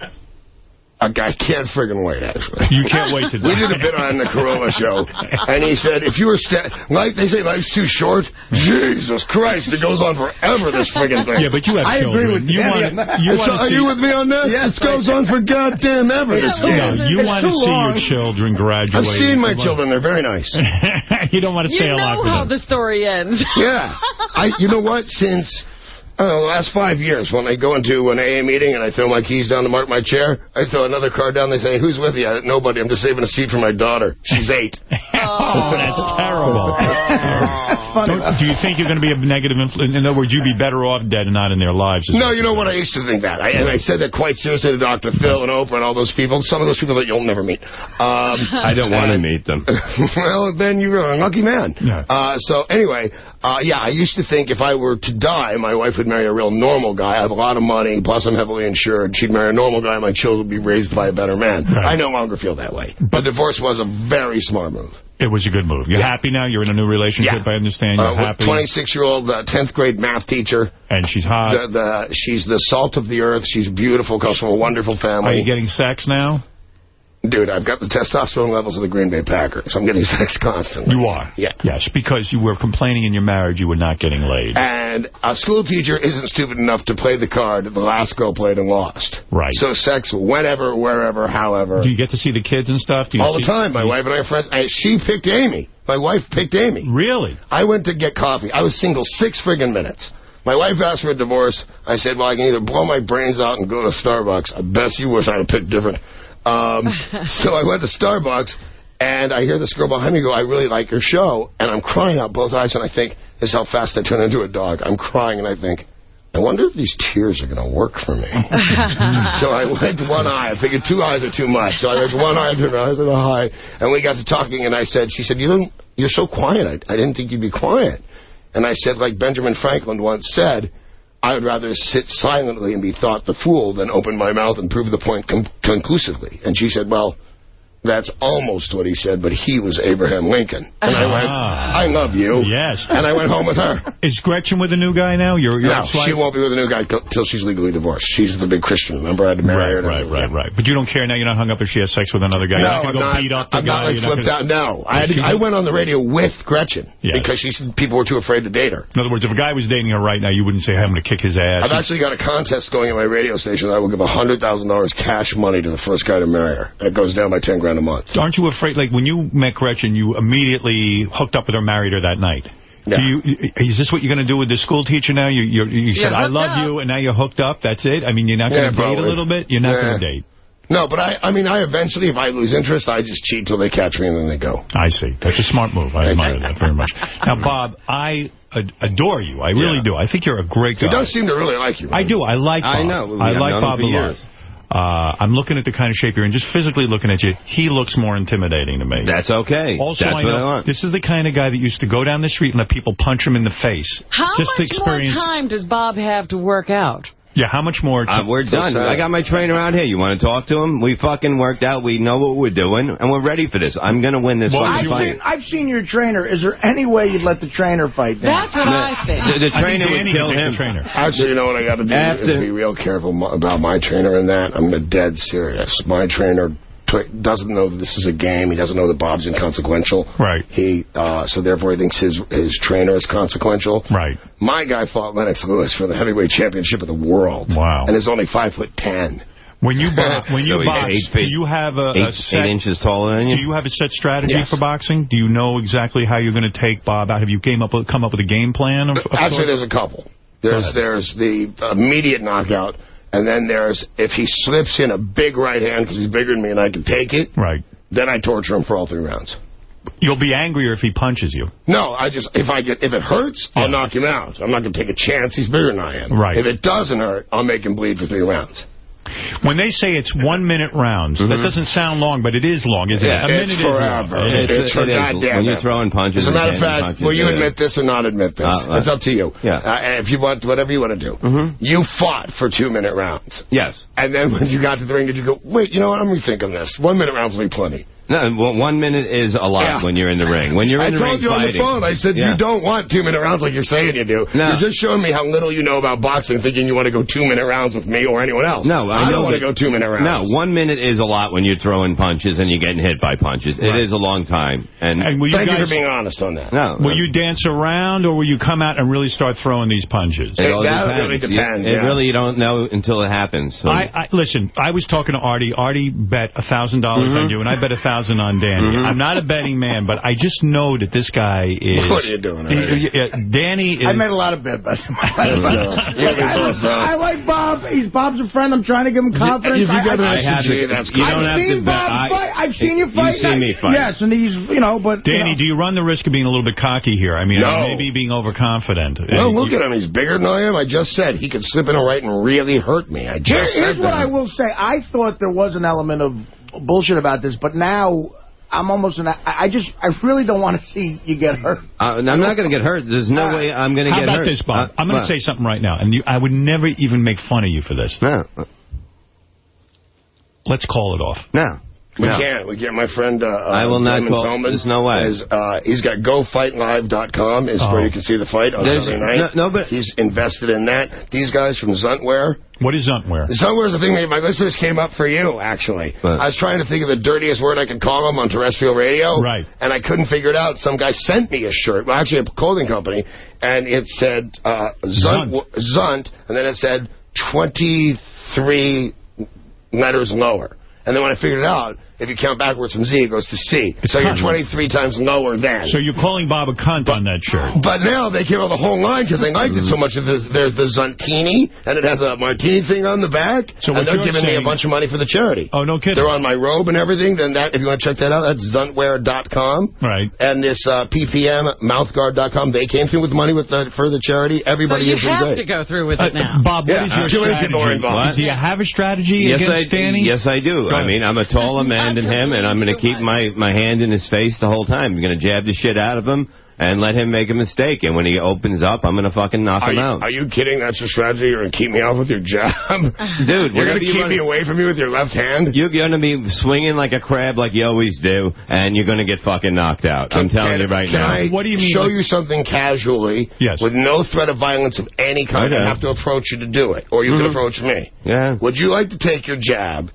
[SPEAKER 30] A guy can't friggin' wait, actually.
[SPEAKER 1] You can't wait to die.
[SPEAKER 30] We did a bit on the Carolla show, and he said, if you were... Sta- life, they say life's too short. Jesus Christ, it goes on forever, this friggin' thing.
[SPEAKER 1] Yeah, but you have
[SPEAKER 2] I agree with
[SPEAKER 1] you wanna-
[SPEAKER 2] on that.
[SPEAKER 1] You
[SPEAKER 30] So
[SPEAKER 1] want to
[SPEAKER 30] are
[SPEAKER 1] see,
[SPEAKER 30] you with me on this?
[SPEAKER 2] Yes,
[SPEAKER 30] it goes on for goddamn ever, this
[SPEAKER 1] No,
[SPEAKER 30] game.
[SPEAKER 1] you
[SPEAKER 2] It's
[SPEAKER 1] want to see
[SPEAKER 2] long.
[SPEAKER 1] your children graduate.
[SPEAKER 30] I've seen my children. They're very nice.
[SPEAKER 1] you don't want to stay
[SPEAKER 3] You
[SPEAKER 1] alive
[SPEAKER 3] know
[SPEAKER 1] with
[SPEAKER 3] how
[SPEAKER 1] them.
[SPEAKER 3] the story ends.
[SPEAKER 30] Yeah. I. You know what? Since I don't know, the last five years, when I go into an AA meeting and I throw my keys down to mark my chair, I throw another card down. They say, "Who's with you?" I, Nobody. I'm just saving a seat for my daughter. She's eight.
[SPEAKER 1] oh, that's terrible.
[SPEAKER 2] Funny.
[SPEAKER 1] Don't- do you think you're going to be a negative influence? In other words, you'd be better off dead and not in their lives.
[SPEAKER 30] No, you know what? I used to think that. I, and I said that quite seriously to Dr. Phil and Oprah and all those people. Some of those people that you'll never meet. Um,
[SPEAKER 31] I don't want to meet them.
[SPEAKER 30] well, then you're a lucky man.
[SPEAKER 1] Yeah.
[SPEAKER 30] Uh, so anyway, uh, yeah, I used to think if I were to die, my wife would marry a real normal guy. I have a lot of money, plus I'm heavily insured. She'd marry a normal guy, my children would be raised by a better man. I no longer feel that way. But divorce was a very smart move.
[SPEAKER 1] It was a good move. You're
[SPEAKER 30] Yeah.
[SPEAKER 1] happy now? You're in a new relationship,
[SPEAKER 30] Yeah.
[SPEAKER 1] I understand. You're
[SPEAKER 30] Uh,
[SPEAKER 1] happy.
[SPEAKER 30] 26-year-old uh, 10th grade math teacher.
[SPEAKER 1] And she's hot.
[SPEAKER 30] The, the, she's the salt of the earth. She's beautiful, comes from a wonderful family.
[SPEAKER 1] Are you getting sex now?
[SPEAKER 30] Dude, I've got the testosterone levels of the Green Bay Packers. I'm getting sex constantly.
[SPEAKER 1] You are?
[SPEAKER 30] Yeah.
[SPEAKER 1] Yes, because you were complaining in your marriage you were not getting laid.
[SPEAKER 30] And a school teacher isn't stupid enough to play the card that the last girl played and lost.
[SPEAKER 1] Right.
[SPEAKER 30] So sex whenever, wherever, however.
[SPEAKER 1] Do you get to see the kids and stuff? Do you
[SPEAKER 30] All the time. My wife and I are friends. And she picked Amy. My wife picked Amy.
[SPEAKER 1] Really?
[SPEAKER 30] I went to get coffee. I was single six friggin' minutes. My wife asked for a divorce. I said, well, I can either blow my brains out and go to Starbucks. I bet you wish I had picked different. Um, so I went to Starbucks, and I hear this girl behind me go, I really like your show. And I'm crying out both eyes, and I think, this is how fast I turn into a dog. I'm crying, and I think, I wonder if these tears are going to work for me. so I went to one eye. I figured two eyes are too much. So I went to one eye, turned around, I said, hi. And we got to talking, and I said, she said, you don't, you're so quiet. I, I didn't think you'd be quiet. And I said, like Benjamin Franklin once said, I would rather sit silently and be thought the fool than open my mouth and prove the point con conclusively. And she said, well, that's almost what he said, but he was Abraham Lincoln. And I went,
[SPEAKER 1] Ah.
[SPEAKER 30] I love you.
[SPEAKER 1] Yes.
[SPEAKER 30] And I went home with her.
[SPEAKER 1] Is Gretchen with a new guy now? Your, your
[SPEAKER 30] No, she won't be with a new guy till she's legally divorced. She's the big Christian. Remember, I had to marry
[SPEAKER 1] Right,
[SPEAKER 30] her.
[SPEAKER 1] right, right, right. But you don't care now? You're not hung up if she has sex with another guy?
[SPEAKER 30] No,
[SPEAKER 1] You're not
[SPEAKER 30] I'm
[SPEAKER 1] go
[SPEAKER 30] not,
[SPEAKER 1] beat up the
[SPEAKER 30] I'm
[SPEAKER 1] guy?
[SPEAKER 30] not like flipped out.
[SPEAKER 1] gonna-
[SPEAKER 30] No, I, had I went on the radio with Gretchen
[SPEAKER 1] Yeah.
[SPEAKER 30] because she said people were too afraid to date her.
[SPEAKER 1] In other words, if a guy was dating her right now, you wouldn't say, hey, I'm going to kick his ass.
[SPEAKER 30] I've actually got a contest going at my radio station. I will give $100,000 cash money to the first guy to marry her. That goes down by 10 grand a month.
[SPEAKER 1] Aren't you afraid, like, when you met Gretchen, you immediately hooked up with her, married her that night?
[SPEAKER 30] Yeah.
[SPEAKER 1] Do you, is this what you're going to do with the school teacher now? You you, you said,
[SPEAKER 30] You're
[SPEAKER 1] I love
[SPEAKER 30] up.
[SPEAKER 1] you, and now you're hooked up? That's it? I mean, you're not going to date a little bit? You're not
[SPEAKER 30] Yeah.
[SPEAKER 1] going to date.
[SPEAKER 30] No, but I, I mean, I eventually, if I lose interest, I just cheat till they catch me and then they go.
[SPEAKER 1] I see. That's a smart move. I admire that very much. Now, Bob, I adore you. I really do. I think you're a great guy.
[SPEAKER 30] He does seem to really like you.
[SPEAKER 1] I do. I like Bob.
[SPEAKER 31] I know. We
[SPEAKER 1] I like Bob
[SPEAKER 31] for
[SPEAKER 1] a lot.
[SPEAKER 31] Years.
[SPEAKER 1] Uh, I'm looking at the kind of shape you're in. Just physically looking at you, he looks more intimidating to me.
[SPEAKER 31] That's okay.
[SPEAKER 1] Also,
[SPEAKER 31] That's
[SPEAKER 1] I
[SPEAKER 31] what
[SPEAKER 1] know
[SPEAKER 31] I want.
[SPEAKER 1] this is the kind of guy that used to go down the street and let people punch him in the face.
[SPEAKER 3] How
[SPEAKER 1] just to
[SPEAKER 3] much
[SPEAKER 1] experience.
[SPEAKER 3] more time does Bob have to work out?
[SPEAKER 1] Yeah, how much more?
[SPEAKER 31] Uh, we're done. I got my trainer out here. You want to talk to him? We fucking worked out. We know what we're doing, and we're ready for this. I'm going to win this
[SPEAKER 2] I've
[SPEAKER 31] fight.
[SPEAKER 2] seen, I've seen your trainer. Is there any way you'd let the trainer fight Dan?
[SPEAKER 3] That's what I think.
[SPEAKER 31] The, the trainer would kill him.
[SPEAKER 30] Actually, you know what I got to do
[SPEAKER 31] After-
[SPEAKER 30] is be real careful about my trainer and that. I'm dead serious. My trainer tw- doesn't know that this is a game. He doesn't know that Bob's inconsequential.
[SPEAKER 1] Right.
[SPEAKER 30] He uh, so therefore he thinks his his trainer is consequential.
[SPEAKER 1] Right.
[SPEAKER 30] My guy fought Lennox Lewis for the heavyweight championship of the world.
[SPEAKER 1] Wow.
[SPEAKER 30] And is only five foot ten.
[SPEAKER 1] When you bo- when you
[SPEAKER 31] So
[SPEAKER 1] box,
[SPEAKER 31] eight
[SPEAKER 1] do you have a, a
[SPEAKER 31] Eight,
[SPEAKER 1] set?
[SPEAKER 31] eight inches taller than you?
[SPEAKER 1] Do
[SPEAKER 31] you?
[SPEAKER 1] you have a set strategy
[SPEAKER 30] Yes.
[SPEAKER 1] for boxing? Do you know exactly how you're going to take Bob out? Have you came up with, come up with a game plan? Of, of
[SPEAKER 30] Actually,
[SPEAKER 1] sorts?
[SPEAKER 30] there's a couple. There's there's the immediate knockout, and then there's if he slips in a big right hand because he's bigger than me and I can take it.
[SPEAKER 1] Right.
[SPEAKER 30] Then I torture him for all three rounds.
[SPEAKER 1] You'll be angrier if he punches you.
[SPEAKER 30] No, I just if I get if it hurts, I'll knock him out. I'm not going to take a chance. He's bigger than I am.
[SPEAKER 1] Right.
[SPEAKER 30] If it doesn't hurt, I'll make him bleed for three rounds.
[SPEAKER 1] When they say it's one-minute rounds, that doesn't sound long, but it is long, isn't
[SPEAKER 30] Yeah,
[SPEAKER 1] it? A
[SPEAKER 30] it's
[SPEAKER 1] minute
[SPEAKER 30] forever.
[SPEAKER 1] is long.
[SPEAKER 30] It- it's for
[SPEAKER 31] it is.
[SPEAKER 30] goddamn
[SPEAKER 31] When you're
[SPEAKER 30] ever.
[SPEAKER 31] throwing punches
[SPEAKER 30] As a matter of fact, will you admit this or not admit this?
[SPEAKER 31] Uh, uh,
[SPEAKER 30] it's up to you.
[SPEAKER 31] yeah.
[SPEAKER 30] Uh, if you want, whatever you want to do.
[SPEAKER 31] Mhm.
[SPEAKER 30] You fought for two-minute rounds.
[SPEAKER 31] Yes.
[SPEAKER 30] And then when you got to the ring, did you go, wait, you know what, I'm rethinking this. One-minute rounds will be plenty.
[SPEAKER 31] No, well, one minute is a lot
[SPEAKER 30] Yeah.
[SPEAKER 31] when you're in the ring. When you're
[SPEAKER 30] I
[SPEAKER 31] in the
[SPEAKER 30] told
[SPEAKER 31] ring
[SPEAKER 30] you on the phone, I said,
[SPEAKER 31] Yeah.
[SPEAKER 30] you don't want two-minute rounds like you're saying you do.
[SPEAKER 31] No.
[SPEAKER 30] You're just showing me how little you know about boxing, thinking you want to go two-minute rounds with me or anyone else.
[SPEAKER 31] No, I, know
[SPEAKER 30] don't want to go two-minute rounds.
[SPEAKER 31] No, one minute is a lot when you're throwing punches and you're getting hit by punches. It
[SPEAKER 1] Right.
[SPEAKER 31] is a long time. And,
[SPEAKER 1] And you
[SPEAKER 30] Thank you for being honest on that.
[SPEAKER 31] no,
[SPEAKER 1] will you dance around, or will you come out and really start throwing these punches?
[SPEAKER 31] it all
[SPEAKER 30] That
[SPEAKER 31] depends.
[SPEAKER 30] really
[SPEAKER 31] You-
[SPEAKER 30] depends,
[SPEAKER 31] It really you don't know until it happens. So.
[SPEAKER 1] I, I Listen, I was talking to Artie. Artie bet a $1,000 on
[SPEAKER 31] Mhm.
[SPEAKER 1] you, and I bet a 1000 on Danny.
[SPEAKER 31] Mhm.
[SPEAKER 1] I'm not a betting man, but I just know that this guy is...
[SPEAKER 30] What are you doing, Artie?
[SPEAKER 1] Yeah, yeah, Danny is...
[SPEAKER 2] I made a lot of bad bets in my life.
[SPEAKER 30] Let's go.
[SPEAKER 2] Look,
[SPEAKER 30] Look at
[SPEAKER 2] I,
[SPEAKER 30] that, bro.
[SPEAKER 2] I like Bob. He's Bob's a friend. I'm trying to give him confidence.
[SPEAKER 30] If you
[SPEAKER 2] I,
[SPEAKER 30] got an
[SPEAKER 2] I,
[SPEAKER 30] extra
[SPEAKER 31] have
[SPEAKER 30] G,
[SPEAKER 31] to-
[SPEAKER 30] that's
[SPEAKER 31] you don't
[SPEAKER 2] I've
[SPEAKER 31] have
[SPEAKER 2] seen
[SPEAKER 31] to bet.
[SPEAKER 2] Bob
[SPEAKER 31] I-
[SPEAKER 2] fight. I've seen you
[SPEAKER 31] You've
[SPEAKER 2] fight.
[SPEAKER 31] seen me fight.
[SPEAKER 2] Yes, and he's, you know, but...
[SPEAKER 1] Danny,
[SPEAKER 2] you know,
[SPEAKER 1] do you run the risk of being a little bit cocky here? I mean,
[SPEAKER 30] No.
[SPEAKER 1] maybe being overconfident.
[SPEAKER 30] No,
[SPEAKER 1] And
[SPEAKER 30] look
[SPEAKER 1] you-
[SPEAKER 30] at him. He's bigger than I am. I just said he could slip in a right and really hurt me. I
[SPEAKER 2] Here-
[SPEAKER 30] just
[SPEAKER 2] here's
[SPEAKER 30] said
[SPEAKER 2] what. I will say. I thought there was an element of bullshit about this, but now I'm almost an. I I just, I really don't want to see you get hurt.
[SPEAKER 31] Uh, I'm not going to get hurt. There's no way I'm going to
[SPEAKER 1] How
[SPEAKER 31] get
[SPEAKER 1] about
[SPEAKER 31] hurt.
[SPEAKER 1] this, Bob?
[SPEAKER 31] Uh,
[SPEAKER 1] I'm going to say something right now, and you, I would never even make fun of you for this.
[SPEAKER 31] No.
[SPEAKER 1] Let's call it off.
[SPEAKER 31] No.
[SPEAKER 30] We
[SPEAKER 31] No.
[SPEAKER 30] can't. We can't. My friend, uh,
[SPEAKER 31] I will not
[SPEAKER 30] Damon
[SPEAKER 31] call-
[SPEAKER 30] Feldman
[SPEAKER 31] there's no way.
[SPEAKER 30] Is, uh, he's got GoFightLive.com is
[SPEAKER 1] Oh.
[SPEAKER 30] where you can see the fight on
[SPEAKER 31] There's-
[SPEAKER 30] Saturday night.
[SPEAKER 31] no- no, but-
[SPEAKER 30] he's invested in that. These guys from Zuntwear.
[SPEAKER 1] What is Zuntwear?
[SPEAKER 30] Zuntwear is the thing that my listeners came up for you, actually.
[SPEAKER 31] What?
[SPEAKER 30] I was trying to think of the dirtiest word I could call them on terrestrial radio.
[SPEAKER 1] Right.
[SPEAKER 30] And I couldn't figure it out. Some guy sent me a shirt, well, actually a clothing company, and it said uh, Zunt, Zunt, and then it said 23 letters lower. And then when I figured it out, if you count backwards from Z, it goes to C. so you're 23 times lower than.
[SPEAKER 1] So you're calling Bob a cunt on that shirt.
[SPEAKER 30] But now they came out the whole line because they liked it so much. There's, there's the Zuntini, and it has a martini thing on the back.
[SPEAKER 1] So
[SPEAKER 30] and they're
[SPEAKER 1] you're
[SPEAKER 30] giving me a bunch of money for the charity.
[SPEAKER 1] Oh, no kidding.
[SPEAKER 30] They're on my robe and everything. Then that, if you want to check that out, that's Zuntwear.com.
[SPEAKER 1] Right.
[SPEAKER 30] And this uh, PPM Mouthguard.com. They came through with money with the, for the charity.
[SPEAKER 3] So
[SPEAKER 30] Everybody
[SPEAKER 3] you
[SPEAKER 30] is really
[SPEAKER 3] have
[SPEAKER 30] great.
[SPEAKER 3] to go through with
[SPEAKER 1] Uh,
[SPEAKER 3] it now.
[SPEAKER 1] Bob, what
[SPEAKER 30] Yeah,
[SPEAKER 1] is your
[SPEAKER 30] too
[SPEAKER 1] strategy?
[SPEAKER 30] people are involved.
[SPEAKER 1] Do you have a strategy
[SPEAKER 31] Yes,
[SPEAKER 1] against
[SPEAKER 31] I,
[SPEAKER 1] Danny?
[SPEAKER 31] yes, I do. I mean, I'm a taller man than him, and I'm going to keep my, my hand in his face the whole time. I'm going to jab the shit out of him and let him make a mistake. And when he opens up, I'm going to fucking knock
[SPEAKER 30] Are
[SPEAKER 31] him
[SPEAKER 30] you,
[SPEAKER 31] out.
[SPEAKER 30] are you kidding? That's your strategy? You're going to keep me off with your jab?
[SPEAKER 31] Dude,
[SPEAKER 30] You're going to
[SPEAKER 31] you
[SPEAKER 30] keep
[SPEAKER 31] wanna-
[SPEAKER 30] me away from you with your left hand?
[SPEAKER 31] You're going to be swinging like a crab like you always do, and you're going to get fucking knocked out. I'm telling
[SPEAKER 30] Can-
[SPEAKER 31] you right
[SPEAKER 30] can
[SPEAKER 31] now.
[SPEAKER 30] I
[SPEAKER 1] What do you mean,
[SPEAKER 30] show
[SPEAKER 1] like-
[SPEAKER 30] you something casually
[SPEAKER 1] Yes.
[SPEAKER 30] with no threat of violence of any kind? I have to approach you to do it, or you can
[SPEAKER 31] Mhm.
[SPEAKER 30] approach me.
[SPEAKER 31] Yeah.
[SPEAKER 30] Would you like to take your jab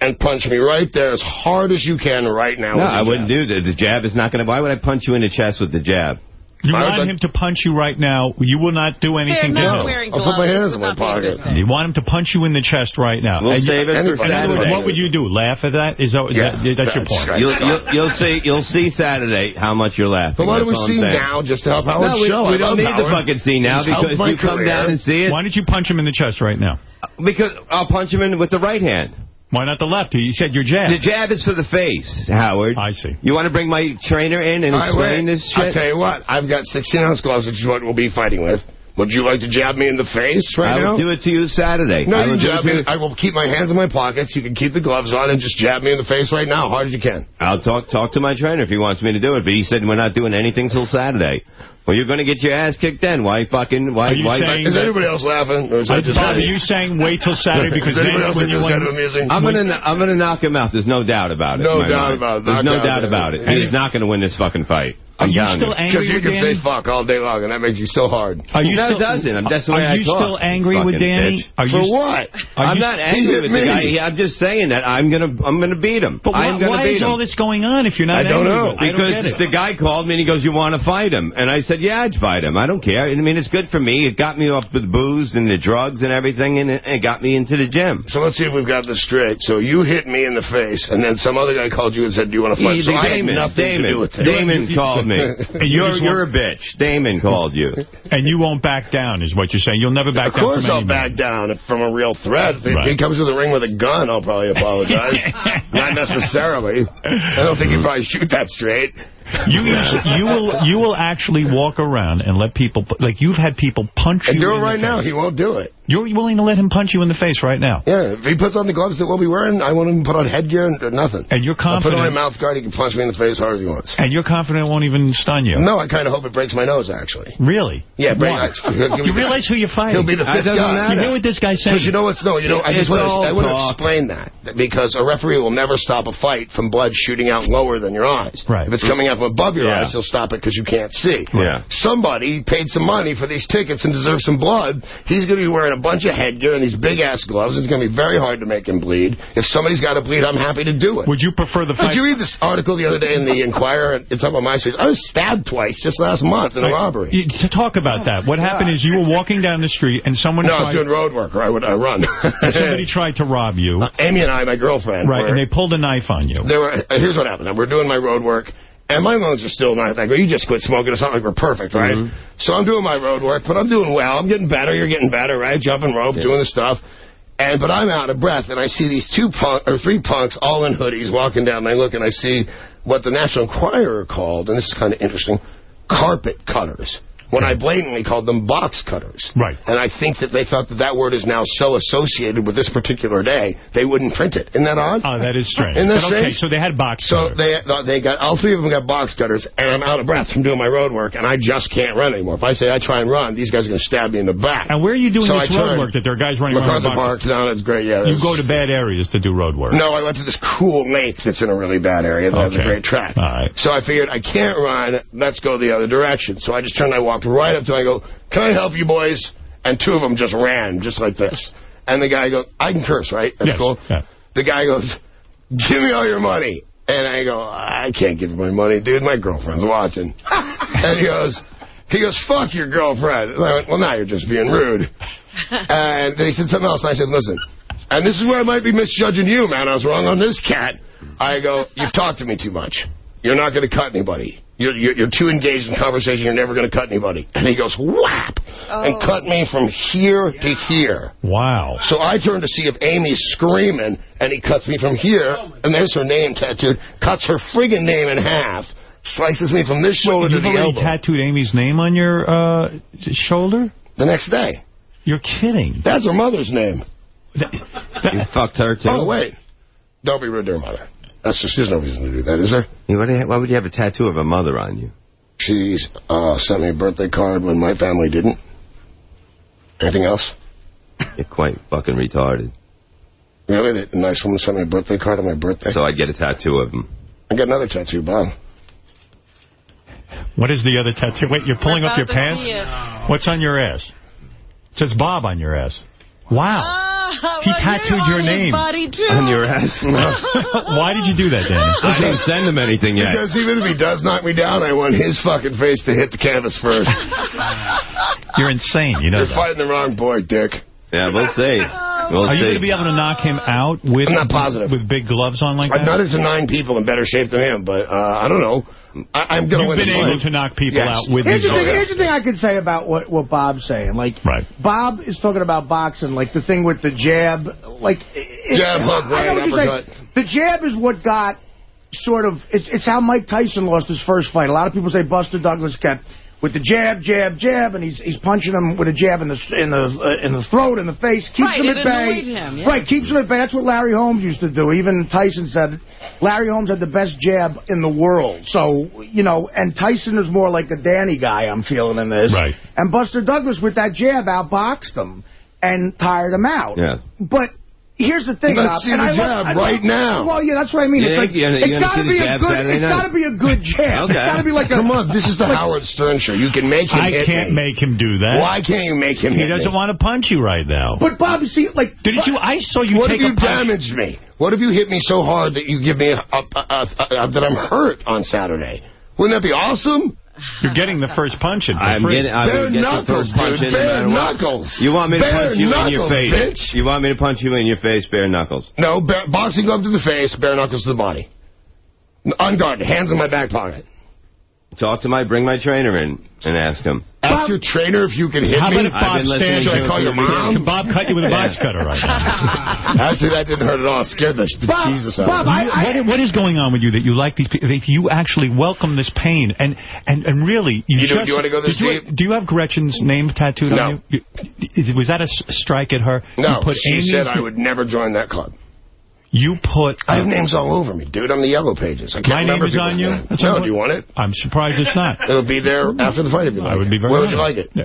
[SPEAKER 30] and punch me right there as hard as you can right now?
[SPEAKER 31] No,
[SPEAKER 30] with your
[SPEAKER 31] I wouldn't do that. The jab is not going to... Why would I punch you in the chest with the jab?
[SPEAKER 1] You
[SPEAKER 30] I
[SPEAKER 1] want
[SPEAKER 30] like-
[SPEAKER 1] him to punch you right now. You will not do anything
[SPEAKER 3] They're
[SPEAKER 1] to
[SPEAKER 3] not
[SPEAKER 1] him.
[SPEAKER 3] wearing
[SPEAKER 30] I'll put my hands in my
[SPEAKER 3] not be a good
[SPEAKER 30] pocket.
[SPEAKER 1] You want him to punch you in the chest right now.
[SPEAKER 31] We'll
[SPEAKER 1] And you-
[SPEAKER 31] save it for
[SPEAKER 30] anybody-
[SPEAKER 1] In other words,
[SPEAKER 31] Saturday.
[SPEAKER 1] what would you do? Laugh at that? Is that,
[SPEAKER 30] Yeah,
[SPEAKER 1] that that's your point?
[SPEAKER 30] right.
[SPEAKER 31] You'll, you'll, you'll see. You'll see Saturday how much you're laughing.
[SPEAKER 30] But why don't we
[SPEAKER 31] That's
[SPEAKER 30] see
[SPEAKER 31] saying.
[SPEAKER 30] now just to help Howard's
[SPEAKER 31] No, we,
[SPEAKER 30] show?
[SPEAKER 31] we
[SPEAKER 30] I
[SPEAKER 31] don't need
[SPEAKER 30] Howard.
[SPEAKER 31] to fucking see now
[SPEAKER 30] He's
[SPEAKER 31] because
[SPEAKER 30] my
[SPEAKER 31] you come
[SPEAKER 30] career.
[SPEAKER 31] down and see it.
[SPEAKER 1] Why don't you punch him in the chest right now?
[SPEAKER 31] Because I'll punch him in with the right hand.
[SPEAKER 1] Why not the left? You said your jab.
[SPEAKER 31] The jab is for the face, Howard.
[SPEAKER 1] I see.
[SPEAKER 31] You want to bring my trainer in and
[SPEAKER 30] All right,
[SPEAKER 31] explain
[SPEAKER 30] wait.
[SPEAKER 31] this
[SPEAKER 30] I'll tell you what. I've got 16-ounce gloves, which is what we'll be fighting with. Would you like to jab me in the face right
[SPEAKER 31] I
[SPEAKER 30] now?
[SPEAKER 31] will do it to you Saturday.
[SPEAKER 30] No,
[SPEAKER 31] I
[SPEAKER 30] you
[SPEAKER 31] will
[SPEAKER 30] can
[SPEAKER 31] do it
[SPEAKER 30] jab me. I will keep my hands in my pockets. You can keep the gloves on and just jab me in the face right now, hard as you can.
[SPEAKER 31] I'll talk talk to my trainer if he wants me to do it, but he said we're not doing anything till Saturday. Well, you're going to get your ass kicked then. Why fucking... Why,
[SPEAKER 1] Are you
[SPEAKER 31] why,
[SPEAKER 1] saying
[SPEAKER 30] Is
[SPEAKER 1] that-
[SPEAKER 30] anybody else laughing? Or is just
[SPEAKER 1] Bob, are you saying wait till Saturday because
[SPEAKER 30] Does anybody
[SPEAKER 1] then
[SPEAKER 30] else
[SPEAKER 1] when you want
[SPEAKER 30] kind of amusing?
[SPEAKER 31] I'm gonna I'm gonna knock him out. There's no doubt about it.
[SPEAKER 30] No doubt
[SPEAKER 31] mind.
[SPEAKER 30] about it.
[SPEAKER 31] There's no doubt about
[SPEAKER 30] there.
[SPEAKER 31] it. He's not going to win this fucking fight. I'm
[SPEAKER 1] Are you
[SPEAKER 31] telling
[SPEAKER 1] still
[SPEAKER 31] you.
[SPEAKER 1] angry
[SPEAKER 30] Because you can
[SPEAKER 1] Danny?
[SPEAKER 30] say fuck all day long, and that makes you so hard.
[SPEAKER 1] Are you
[SPEAKER 31] no,
[SPEAKER 1] still,
[SPEAKER 31] it doesn't. That's the way
[SPEAKER 1] Are you still angry with Danny?
[SPEAKER 31] bitch.
[SPEAKER 1] Are
[SPEAKER 30] For what?
[SPEAKER 1] Are
[SPEAKER 31] I'm
[SPEAKER 1] you,
[SPEAKER 31] not angry with
[SPEAKER 30] me.
[SPEAKER 31] the guy. I'm just saying that I'm gonna I'm gonna beat him.
[SPEAKER 1] But why,
[SPEAKER 31] I'm gonna
[SPEAKER 1] why
[SPEAKER 31] beat
[SPEAKER 1] is
[SPEAKER 31] him.
[SPEAKER 1] all this going on if you're not
[SPEAKER 30] I don't
[SPEAKER 1] angry
[SPEAKER 30] know.
[SPEAKER 1] with- I don't get
[SPEAKER 31] Because the guy called me and he goes, "You want to fight him?" And I said, "Yeah, I'd fight him. I don't care. I mean, it's good for me. It got me off the booze and the drugs and everything, and it, it got me into the gym."
[SPEAKER 30] So let's see if we've got this straight. So you hit me in the face, and then some other guy called you and said, "Do you want to fight?"
[SPEAKER 31] He-
[SPEAKER 30] so I had
[SPEAKER 31] Damon,
[SPEAKER 30] nothing
[SPEAKER 31] Damon,
[SPEAKER 30] to do with it.
[SPEAKER 31] Damon called me.
[SPEAKER 1] And you
[SPEAKER 31] you're you're a bitch. Damon called you.
[SPEAKER 1] and you won't back down is what you're saying. You'll never back
[SPEAKER 30] Of
[SPEAKER 1] down
[SPEAKER 30] course
[SPEAKER 1] from
[SPEAKER 30] I'll
[SPEAKER 1] any
[SPEAKER 30] back down from a real threat. If
[SPEAKER 1] Right.
[SPEAKER 30] he comes to the ring with a gun, I'll probably apologize. Not necessarily. I don't think he'd probably shoot that straight.
[SPEAKER 1] You you will you will actually walk around and let people like you've had people punch
[SPEAKER 30] And
[SPEAKER 1] you.
[SPEAKER 30] do
[SPEAKER 1] in
[SPEAKER 30] it
[SPEAKER 1] the
[SPEAKER 30] right now.
[SPEAKER 1] face.
[SPEAKER 30] He won't do it.
[SPEAKER 1] You're willing to let him punch you in the face right now.
[SPEAKER 30] Yeah, if he puts on the gloves that we'll be wearing, I won't even put on headgear and nothing.
[SPEAKER 1] And you're confident.
[SPEAKER 30] I'll put on my
[SPEAKER 1] confident.
[SPEAKER 30] mouth guard. He can punch me in the face as hard as he wants.
[SPEAKER 1] And you're confident it won't even stun you.
[SPEAKER 30] No, I kind of hope it breaks my nose, actually.
[SPEAKER 1] Really?
[SPEAKER 30] Yeah, break,
[SPEAKER 1] Why?
[SPEAKER 30] he'll-
[SPEAKER 1] You realize who you're fighting?
[SPEAKER 30] He'll be the
[SPEAKER 31] It
[SPEAKER 30] fifth
[SPEAKER 31] doesn't
[SPEAKER 30] guy.
[SPEAKER 31] matter.
[SPEAKER 1] You hear what this guy's saying?
[SPEAKER 30] Because you know what's no, you know, I just want to, I want to explain that because a referee will never stop a fight from blood shooting out lower than your eyes.
[SPEAKER 1] Right.
[SPEAKER 30] If it's coming out above your
[SPEAKER 31] Yeah.
[SPEAKER 30] eyes, he'll stop it because you can't see.
[SPEAKER 31] Yeah.
[SPEAKER 30] Somebody paid some money for these tickets and deserves some blood. He's going to be wearing a bunch of headgear and these big ass gloves. It's going to be very hard to make him bleed. If somebody's got to bleed, I'm happy to do it.
[SPEAKER 1] Would you prefer the fight?
[SPEAKER 30] Did you read this article the other day in the Enquirer? It's up on my face. I was stabbed twice just last month in a robbery.
[SPEAKER 1] You- to talk about that, what happened is you were walking down the street and someone
[SPEAKER 30] No, I was doing road work, or I would I run.
[SPEAKER 1] and somebody tried to rob you,
[SPEAKER 30] Uh, Amy and I, my girlfriend,
[SPEAKER 1] right?
[SPEAKER 30] were-
[SPEAKER 1] And they pulled a knife on you.
[SPEAKER 30] They were, uh, here's what happened. We're doing my road work, and my lungs are still not that good. You just quit smoking. It's not like we're perfect, right?
[SPEAKER 31] Mm-hmm.
[SPEAKER 30] So I'm doing my road work, but I'm doing well. I'm getting better. You're getting better, right? Jumping rope, doing the stuff. And But I'm out of breath, and I see these two punk, or three punks all in hoodies walking down. And I look, and I see what the National Enquirer called, and this is kind of interesting, carpet cutters. When I blatantly called them box cutters.
[SPEAKER 1] Right.
[SPEAKER 30] And I think that they thought that that word is now so associated with this particular day, they wouldn't print it. Isn't that odd?
[SPEAKER 1] Oh, that is strange.
[SPEAKER 30] Isn't that
[SPEAKER 1] But okay, so they had box
[SPEAKER 30] So
[SPEAKER 1] cutters.
[SPEAKER 30] they uh, they got all three of them got box cutters, and I'm out of breath from doing my road work, and I just can't run anymore. If I say I try and run, these guys are going to stab me in the back.
[SPEAKER 1] And where are you doing
[SPEAKER 30] so
[SPEAKER 1] this
[SPEAKER 30] I
[SPEAKER 1] road work that there are guys running around
[SPEAKER 30] MacArthur
[SPEAKER 1] with
[SPEAKER 30] Park down. It's great. Yeah.
[SPEAKER 1] You go to bad areas to do road work.
[SPEAKER 30] no, I went to this cool lake that's in a really bad area that has a great track.
[SPEAKER 1] All right.
[SPEAKER 30] So I figured I can't run. Let's go the other direction. So I just turned. I walked right up to. him. I go, "Can I help you, boys?" And two of them just ran, just like this. And the guy goes, "I can curse, right? That's
[SPEAKER 1] Yes,
[SPEAKER 30] cool."
[SPEAKER 1] yeah.
[SPEAKER 30] The guy goes, "Give me all your money." And I go, "I can't give you my money, dude. My girlfriend's watching." and he goes, "He goes, fuck your girlfriend." And I went, "Well, now you're just being rude." and then he said something else. And I said, "Listen." And this is where I might be misjudging you, man. I was wrong on this cat. I go, you've talked to me too much. You're not going to cut anybody. You're, you're, you're too engaged in conversation. You're never going to cut anybody. And he goes, whap, and cut me from here to here.
[SPEAKER 1] Wow.
[SPEAKER 30] So I turn to see if Amy's screaming, and he cuts me from here, and there's her name tattooed, cuts her friggin' name in half, slices me from this shoulder to
[SPEAKER 1] You've
[SPEAKER 30] the
[SPEAKER 1] already
[SPEAKER 30] elbow.
[SPEAKER 1] tattooed Amy's name on your uh, shoulder?
[SPEAKER 30] The next day.
[SPEAKER 1] You're kidding.
[SPEAKER 30] That's her mother's name.
[SPEAKER 31] You fucked her, too?
[SPEAKER 30] Oh, wait. Don't be rude to her mother. That's just, there's no reason to do that, is there?
[SPEAKER 31] Yeah, Why, why would you have a tattoo of a mother on you?
[SPEAKER 30] She uh, sent me a birthday card when my family didn't. Anything else?
[SPEAKER 31] You're quite fucking retarded.
[SPEAKER 30] Really? The nice woman sent me a birthday card on my birthday?
[SPEAKER 31] So I'd get a tattoo of him.
[SPEAKER 30] I got another tattoo, Bob.
[SPEAKER 1] What is the other tattoo? Wait, you're pulling
[SPEAKER 3] We're
[SPEAKER 1] up your pants?
[SPEAKER 3] see it.
[SPEAKER 1] What's on your ass? It says Bob on your ass. Wow.
[SPEAKER 3] Ah,
[SPEAKER 1] He
[SPEAKER 3] well,
[SPEAKER 1] tattooed
[SPEAKER 3] you're
[SPEAKER 1] your
[SPEAKER 3] on his
[SPEAKER 1] name.
[SPEAKER 3] body, too.
[SPEAKER 31] On your ass?
[SPEAKER 1] Why did you do that, Danny?
[SPEAKER 31] I didn't send him anything yet.
[SPEAKER 30] Because even if he does knock me down, I want his fucking face to hit the canvas first.
[SPEAKER 1] You're insane. You know
[SPEAKER 30] You're
[SPEAKER 1] that.
[SPEAKER 30] fighting the wrong boy, Dick.
[SPEAKER 31] Yeah, we'll see. We'll
[SPEAKER 1] Are you going to be able to knock him out with
[SPEAKER 30] I'm not positive.
[SPEAKER 1] with big gloves on like
[SPEAKER 30] I've
[SPEAKER 1] that?
[SPEAKER 30] done it to nine people in better shape than him, but uh, I don't know. I, I'm going to
[SPEAKER 1] You've been able
[SPEAKER 30] fight.
[SPEAKER 1] to knock people
[SPEAKER 30] Yes.
[SPEAKER 1] out with
[SPEAKER 2] Here's
[SPEAKER 1] these
[SPEAKER 2] the, thing, here's the thing I could say about what, what Bob's saying. Like,
[SPEAKER 1] Right.
[SPEAKER 2] Bob is talking about boxing, like the thing with the jab. Like, it,
[SPEAKER 30] Jab, hook,
[SPEAKER 2] I know
[SPEAKER 30] right,
[SPEAKER 2] what you're saying.
[SPEAKER 30] uppercut.
[SPEAKER 2] The jab is what got sort of, it's, it's how Mike Tyson lost his first fight. A lot of people say Buster Douglas kept with the jab, jab, jab, and he's he's punching him with a jab in the in the uh, in the throat, in the face, keeps
[SPEAKER 3] Right,
[SPEAKER 2] him at bay.
[SPEAKER 3] him, yeah.
[SPEAKER 2] Right, keeps him at bay. That's what Larry Holmes used to do. Even Tyson said Larry Holmes had the best jab in the world. So you know, and Tyson is more like a Danny guy. I'm feeling in this.
[SPEAKER 1] Right.
[SPEAKER 2] And Buster Douglas with that jab outboxed him and tired him out.
[SPEAKER 31] Yeah.
[SPEAKER 2] But. Here's the thing,
[SPEAKER 30] Let's
[SPEAKER 2] Bob,
[SPEAKER 30] see the
[SPEAKER 2] I
[SPEAKER 30] jab
[SPEAKER 2] I
[SPEAKER 30] right now.
[SPEAKER 2] Well, yeah, that's what I mean.
[SPEAKER 31] You
[SPEAKER 2] it's like
[SPEAKER 31] you're gonna-
[SPEAKER 2] it's
[SPEAKER 31] you're
[SPEAKER 2] got to be a good.
[SPEAKER 31] Saturday
[SPEAKER 2] It's
[SPEAKER 31] night?
[SPEAKER 2] got to be a good jab.
[SPEAKER 31] Okay.
[SPEAKER 2] It's got to be like a.
[SPEAKER 30] Come on, this is the
[SPEAKER 2] like-
[SPEAKER 30] Howard Stern show. You can make him
[SPEAKER 1] I
[SPEAKER 30] hit
[SPEAKER 1] can't
[SPEAKER 30] me.
[SPEAKER 1] make him do that.
[SPEAKER 30] Why can't you make him
[SPEAKER 1] He
[SPEAKER 30] hit
[SPEAKER 1] doesn't
[SPEAKER 30] me?
[SPEAKER 1] want to punch you right now.
[SPEAKER 2] But Bob, you see, like,
[SPEAKER 1] Didn't you? I saw you
[SPEAKER 30] what
[SPEAKER 1] take
[SPEAKER 30] if you
[SPEAKER 1] a punch.
[SPEAKER 30] damaged me? What if you hit me so hard that you give me a, a, a, a, that I'm hurt on Saturday? Wouldn't that be awesome?
[SPEAKER 1] You're getting the first punch in
[SPEAKER 31] I'm getting. I
[SPEAKER 30] Bare
[SPEAKER 31] would get the
[SPEAKER 30] knuckles,
[SPEAKER 31] first punch
[SPEAKER 30] dude.
[SPEAKER 31] in
[SPEAKER 30] Bare
[SPEAKER 31] matter what.
[SPEAKER 30] knuckles.
[SPEAKER 31] You want me to
[SPEAKER 30] Bare
[SPEAKER 31] punch you in your face?
[SPEAKER 30] bitch.
[SPEAKER 31] You want me to punch you in your face, bare knuckles?
[SPEAKER 30] No, bare, boxing glove to the face, bare knuckles to the body. Unguarded, hands in my back pocket.
[SPEAKER 31] Talk to my, bring my trainer in and ask him.
[SPEAKER 30] Ask your trainer if you can hit
[SPEAKER 1] How
[SPEAKER 30] me.
[SPEAKER 1] about if
[SPEAKER 31] I've
[SPEAKER 1] Bob stands
[SPEAKER 30] Should I call your mom?
[SPEAKER 1] Can Bob cut you with a box cutter right now?
[SPEAKER 30] Actually, that didn't hurt at all. It scared the
[SPEAKER 2] Bob,
[SPEAKER 30] Jesus out
[SPEAKER 2] Bob,
[SPEAKER 30] of me.
[SPEAKER 2] I-
[SPEAKER 1] what, what is going on with you that you like these people? That you actually welcome this pain and and and really you,
[SPEAKER 30] You do-
[SPEAKER 1] just
[SPEAKER 30] do you wanna go this
[SPEAKER 1] did you-
[SPEAKER 30] deep?
[SPEAKER 1] Do you have Gretchen's name tattooed
[SPEAKER 30] No.
[SPEAKER 1] on you? you? Was that a strike at her?
[SPEAKER 30] No,
[SPEAKER 1] put
[SPEAKER 30] she
[SPEAKER 1] Amy's-
[SPEAKER 30] said I would never join that club.
[SPEAKER 1] You put.
[SPEAKER 30] I have names all over me, dude. On the yellow pages. I can't
[SPEAKER 1] My name is on you?
[SPEAKER 30] No, do you want it?
[SPEAKER 1] I'm surprised it's not.
[SPEAKER 30] It'll be there after the fight if you like
[SPEAKER 1] I would be very
[SPEAKER 30] Where would you like it?
[SPEAKER 1] Yeah.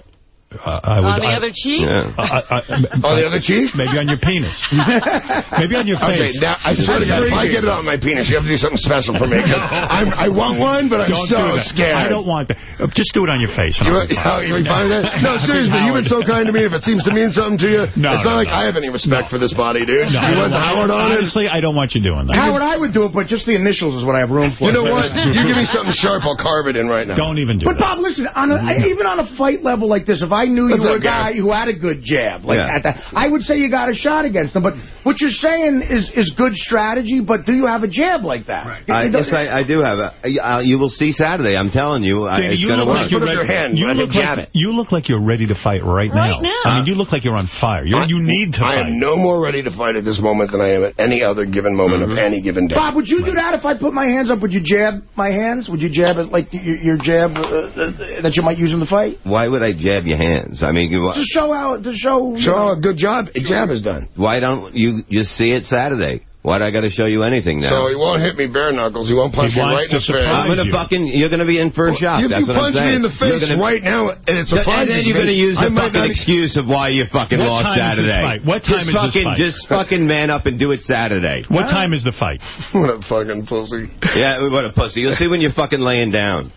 [SPEAKER 1] Uh, I would,
[SPEAKER 3] On the
[SPEAKER 1] I-
[SPEAKER 3] other cheek?
[SPEAKER 31] Yeah.
[SPEAKER 1] I- I-
[SPEAKER 30] On the other cheek?
[SPEAKER 1] Maybe on your penis. Maybe on your
[SPEAKER 30] Okay,
[SPEAKER 1] face.
[SPEAKER 30] now, I swear to God, if I get it on my penis, you have to do something special for me. I'm, I want one, but I'm
[SPEAKER 1] Don't
[SPEAKER 30] so
[SPEAKER 1] do that.
[SPEAKER 30] scared.
[SPEAKER 1] I don't want that. Uh, Just do it on your face.
[SPEAKER 30] You,
[SPEAKER 1] I'll be fine.
[SPEAKER 30] oh, you fine with that? No,
[SPEAKER 1] I think
[SPEAKER 30] seriously, you've been so kind to me. If it seems to mean something to you,
[SPEAKER 1] No,
[SPEAKER 30] it's not
[SPEAKER 1] no,
[SPEAKER 30] like
[SPEAKER 1] no.
[SPEAKER 30] I have any respect for this body, dude.
[SPEAKER 1] No, I
[SPEAKER 30] you
[SPEAKER 1] don't want-
[SPEAKER 30] Howard on it?
[SPEAKER 1] Honestly, I don't want you doing that.
[SPEAKER 2] Howard, I would do it, but just the initials is what I have room for.
[SPEAKER 30] You know what? You give me something sharp, I'll carve it in right now.
[SPEAKER 1] Don't even do
[SPEAKER 2] it.
[SPEAKER 1] But.
[SPEAKER 2] Bob, listen, on even on a fight level like this, if I knew you were
[SPEAKER 30] up,
[SPEAKER 2] a guy
[SPEAKER 30] Gareth?
[SPEAKER 2] who had a good jab, like
[SPEAKER 31] Yeah.
[SPEAKER 2] at that, I would say you got a shot against him. But what you're saying is is good strategy. But do you have a jab like that?
[SPEAKER 31] I,
[SPEAKER 2] It- it-
[SPEAKER 31] yes, I, I do have it. Uh, you will see Saturday. I'm telling you, I, it's
[SPEAKER 1] you
[SPEAKER 31] going to
[SPEAKER 1] look
[SPEAKER 31] work.
[SPEAKER 1] like you're ready. You look like, you look like you're ready to fight right now.
[SPEAKER 30] Right now.
[SPEAKER 1] I mean, you look like you're on fire. You're, you need to
[SPEAKER 30] I
[SPEAKER 1] fight.
[SPEAKER 30] am no more ready to fight at this moment than I am at any other given moment
[SPEAKER 31] Mm-hmm.
[SPEAKER 30] of any given day.
[SPEAKER 2] Bob, would you do that if I put my hands up? Would you jab my hands? Would you jab it like your, your jab uh, uh, that you might use in the fight?
[SPEAKER 31] Why would I jab your hands? I mean, you-
[SPEAKER 2] To show how to show.
[SPEAKER 30] Show how a good job a jab is done.
[SPEAKER 31] why don't you just see it Saturday? Why do I got to show you anything now?
[SPEAKER 30] So he won't hit me bare knuckles. He won't punch
[SPEAKER 31] He
[SPEAKER 30] me
[SPEAKER 31] wants
[SPEAKER 30] right in the face.
[SPEAKER 31] I'm gonna fucking- you're going to be in for a shock.
[SPEAKER 30] If
[SPEAKER 31] That's
[SPEAKER 30] you
[SPEAKER 31] what I'm
[SPEAKER 30] punch me in the face
[SPEAKER 31] gonna-
[SPEAKER 30] right now, and it
[SPEAKER 31] And
[SPEAKER 30] surprises
[SPEAKER 31] then you're going to use
[SPEAKER 30] I
[SPEAKER 31] the
[SPEAKER 30] might
[SPEAKER 31] fucking
[SPEAKER 30] not-
[SPEAKER 31] excuse of why you fucking
[SPEAKER 1] What
[SPEAKER 31] lost
[SPEAKER 1] time
[SPEAKER 31] Saturday.
[SPEAKER 1] fight? What time
[SPEAKER 31] just
[SPEAKER 1] is this fight?
[SPEAKER 31] Just fucking man up and do it Saturday.
[SPEAKER 1] What time is the fight?
[SPEAKER 30] What a fucking pussy.
[SPEAKER 31] Yeah, what a pussy. You'll see when you're fucking laying down.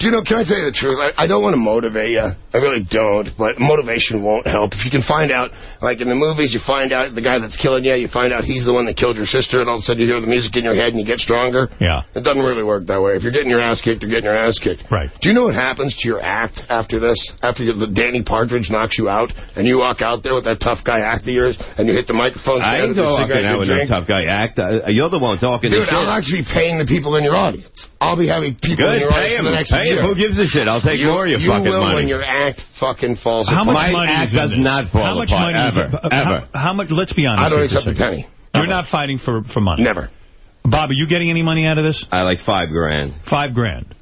[SPEAKER 30] Do you know, can I tell you the truth? I, I don't want to motivate you. I really don't. But motivation won't help. If you can find out, like in the movies, you find out the guy that's killing you, you find out he's the one that killed your sister, and all of a sudden you hear the music in your head and you get stronger.
[SPEAKER 1] Yeah.
[SPEAKER 30] It doesn't really work that way. If you're getting your ass kicked, you're getting your ass kicked.
[SPEAKER 1] Right.
[SPEAKER 30] Do you know what happens to your act after this? After you, the Danny Partridge knocks you out, and you walk out there with that tough guy act of yours, and you hit the microphone
[SPEAKER 31] I
[SPEAKER 30] stand
[SPEAKER 31] ain't
[SPEAKER 30] your
[SPEAKER 31] talking
[SPEAKER 30] cigarette
[SPEAKER 31] out with no tough guy act. Uh, you're the one talking
[SPEAKER 30] Dude. I'll actually be paying the people in your audience. I'll be having people in your audience for the next
[SPEAKER 31] Pay
[SPEAKER 30] year.
[SPEAKER 31] him. Who gives a shit? I'll take
[SPEAKER 30] you,
[SPEAKER 31] more of your
[SPEAKER 30] you
[SPEAKER 31] fucking
[SPEAKER 30] will
[SPEAKER 31] money.
[SPEAKER 30] when your act fucking falls
[SPEAKER 1] How much.
[SPEAKER 31] My
[SPEAKER 1] money
[SPEAKER 31] act does
[SPEAKER 1] this?
[SPEAKER 31] not fall
[SPEAKER 1] how much
[SPEAKER 31] apart,
[SPEAKER 1] money
[SPEAKER 31] ever,
[SPEAKER 1] it?
[SPEAKER 31] ever.
[SPEAKER 1] How, how much? Let's be honest.
[SPEAKER 30] I don't
[SPEAKER 1] here for
[SPEAKER 30] accept a penny.
[SPEAKER 1] You're not fighting for for money.
[SPEAKER 30] Never.
[SPEAKER 1] Bob, are you getting any money out of this?
[SPEAKER 31] I like five grand.
[SPEAKER 1] Five grand.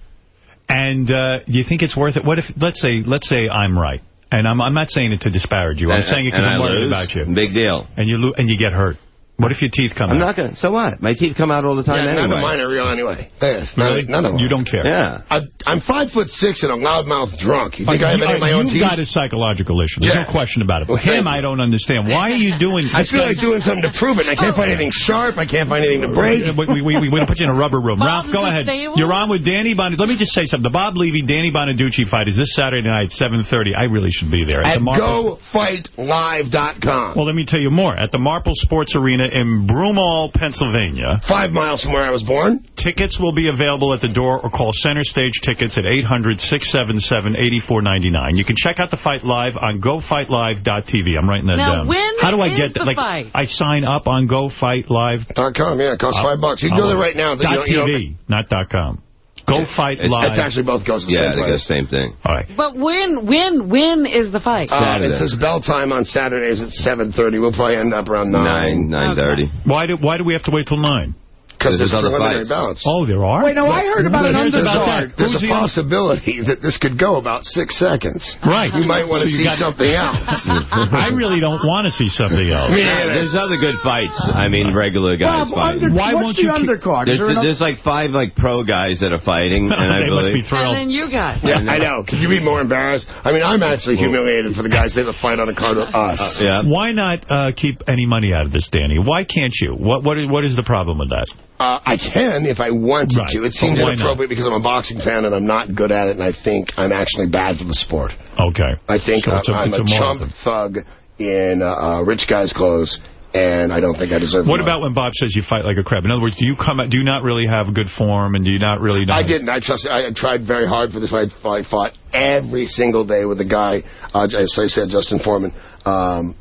[SPEAKER 1] And uh, do you think it's worth it? What if, let's say, let's say I'm right, and I'm I'm not saying it to disparage you. I'm
[SPEAKER 31] And-
[SPEAKER 1] saying it because I'm worried
[SPEAKER 31] lose?
[SPEAKER 1] about you.
[SPEAKER 31] Big deal.
[SPEAKER 1] And you lo and you get hurt. What if your teeth come out?
[SPEAKER 31] I'm not going to. So what? My teeth come out all the time
[SPEAKER 30] Yeah,
[SPEAKER 31] anyway.
[SPEAKER 30] none of mine are real anyway. Yes, none,
[SPEAKER 1] Really?
[SPEAKER 30] none of them.
[SPEAKER 1] You don't care.
[SPEAKER 31] Yeah.
[SPEAKER 30] I, I'm five foot six and a loudmouth drunk. You think
[SPEAKER 1] Like,
[SPEAKER 30] I have
[SPEAKER 1] you,
[SPEAKER 30] any of my own teeth?
[SPEAKER 1] you've got a psychological issue. There's
[SPEAKER 30] Yeah.
[SPEAKER 1] no question about it. But
[SPEAKER 30] Well,
[SPEAKER 1] him. I don't understand. Why are you doing...
[SPEAKER 30] I feel like doing something to prove it. and I can't find anything sharp. I can't find anything to break.
[SPEAKER 1] We, we, we, we, we put you in a rubber room.
[SPEAKER 3] Bob's
[SPEAKER 1] Ralph, go ahead.
[SPEAKER 3] stable?
[SPEAKER 1] You're on with Danny Bonaduce. Let me just say something. The Bob Levy, Danny Bonaduce fight is this Saturday night, 7.30. I really should be there.
[SPEAKER 30] At
[SPEAKER 1] the Marple-
[SPEAKER 30] GoFightLive.com.
[SPEAKER 1] Well, let me tell you more. At the Marple Sports Arena in Broomall, Pennsylvania.
[SPEAKER 30] Five miles from where I was born.
[SPEAKER 1] Tickets will be available at the door or call Center Stage Tickets at 800-677-8499. You can check out the fight live on GoFightLive.tv. I'm writing that
[SPEAKER 3] Now,
[SPEAKER 1] down.
[SPEAKER 3] when
[SPEAKER 1] How do I get that?
[SPEAKER 3] the
[SPEAKER 1] Like,
[SPEAKER 3] fight?
[SPEAKER 1] I sign up on
[SPEAKER 30] GoFightLive.com. Yeah, it costs uh, five bucks. You can go uh, there right now. You
[SPEAKER 1] Dot
[SPEAKER 30] don't- you don't-
[SPEAKER 1] TV, not dot com. Go Fight
[SPEAKER 31] It's-
[SPEAKER 1] Live.
[SPEAKER 30] It's actually both goes to the
[SPEAKER 31] Yeah,
[SPEAKER 30] same
[SPEAKER 31] they got the same thing.
[SPEAKER 1] All right.
[SPEAKER 3] But when, when, when is the fight?
[SPEAKER 30] Uh,
[SPEAKER 31] Saturday.
[SPEAKER 30] it says bell time on Saturdays at 7.30. We'll probably end up around 9.
[SPEAKER 31] Nine, nine thirty.
[SPEAKER 1] Why do Why do we have to wait till nine?
[SPEAKER 30] Because
[SPEAKER 31] There's
[SPEAKER 30] there's
[SPEAKER 31] other fights.
[SPEAKER 30] ballots.
[SPEAKER 1] Oh, there are.
[SPEAKER 2] Wait, no, I heard about an
[SPEAKER 30] There's,
[SPEAKER 1] about
[SPEAKER 2] undercard.
[SPEAKER 1] that.
[SPEAKER 30] there's
[SPEAKER 1] Who's
[SPEAKER 30] a
[SPEAKER 1] the un-
[SPEAKER 30] possibility that this could go about six seconds.
[SPEAKER 1] Right.
[SPEAKER 30] You might want to
[SPEAKER 1] So
[SPEAKER 30] see something else.
[SPEAKER 1] I really don't want to see something else.
[SPEAKER 30] Yeah,
[SPEAKER 31] There's other good fights. I mean, regular guys
[SPEAKER 2] Bob,
[SPEAKER 31] fighting.
[SPEAKER 2] under,
[SPEAKER 1] Why
[SPEAKER 2] what's
[SPEAKER 1] won't
[SPEAKER 2] the
[SPEAKER 1] you keep-
[SPEAKER 2] undercard?
[SPEAKER 31] There's,
[SPEAKER 2] there
[SPEAKER 31] there's like five like pro guys that are fighting, and I
[SPEAKER 1] they must be thrilled.
[SPEAKER 3] And then you got.
[SPEAKER 30] Yeah, I know. Could you be more embarrassed? I mean, I'm actually humiliated for the guys that have to fight on a card with us.
[SPEAKER 31] Yeah.
[SPEAKER 1] Why not uh, keep any money out of this, Danny? Why can't you? What What is What is the problem with that?
[SPEAKER 30] Uh, I can if I wanted
[SPEAKER 1] Right.
[SPEAKER 30] to. It seems inappropriate because I'm a boxing fan and I'm not good at it, and I think I'm actually bad for the sport.
[SPEAKER 1] Okay.
[SPEAKER 30] I think
[SPEAKER 1] So
[SPEAKER 30] I'm,
[SPEAKER 1] a-
[SPEAKER 30] I'm a,
[SPEAKER 1] a
[SPEAKER 30] chump thug in uh, uh, rich guy's clothes, and I don't think I deserve.
[SPEAKER 1] What about when Bob says you fight like a crab? In other words, do you come? out- Do you not really have good form, and do you not really? Know?
[SPEAKER 30] I didn't. I trust. I tried very hard for this fight. I fought every single day with a guy, uh, as I said, Justin Fortune, um,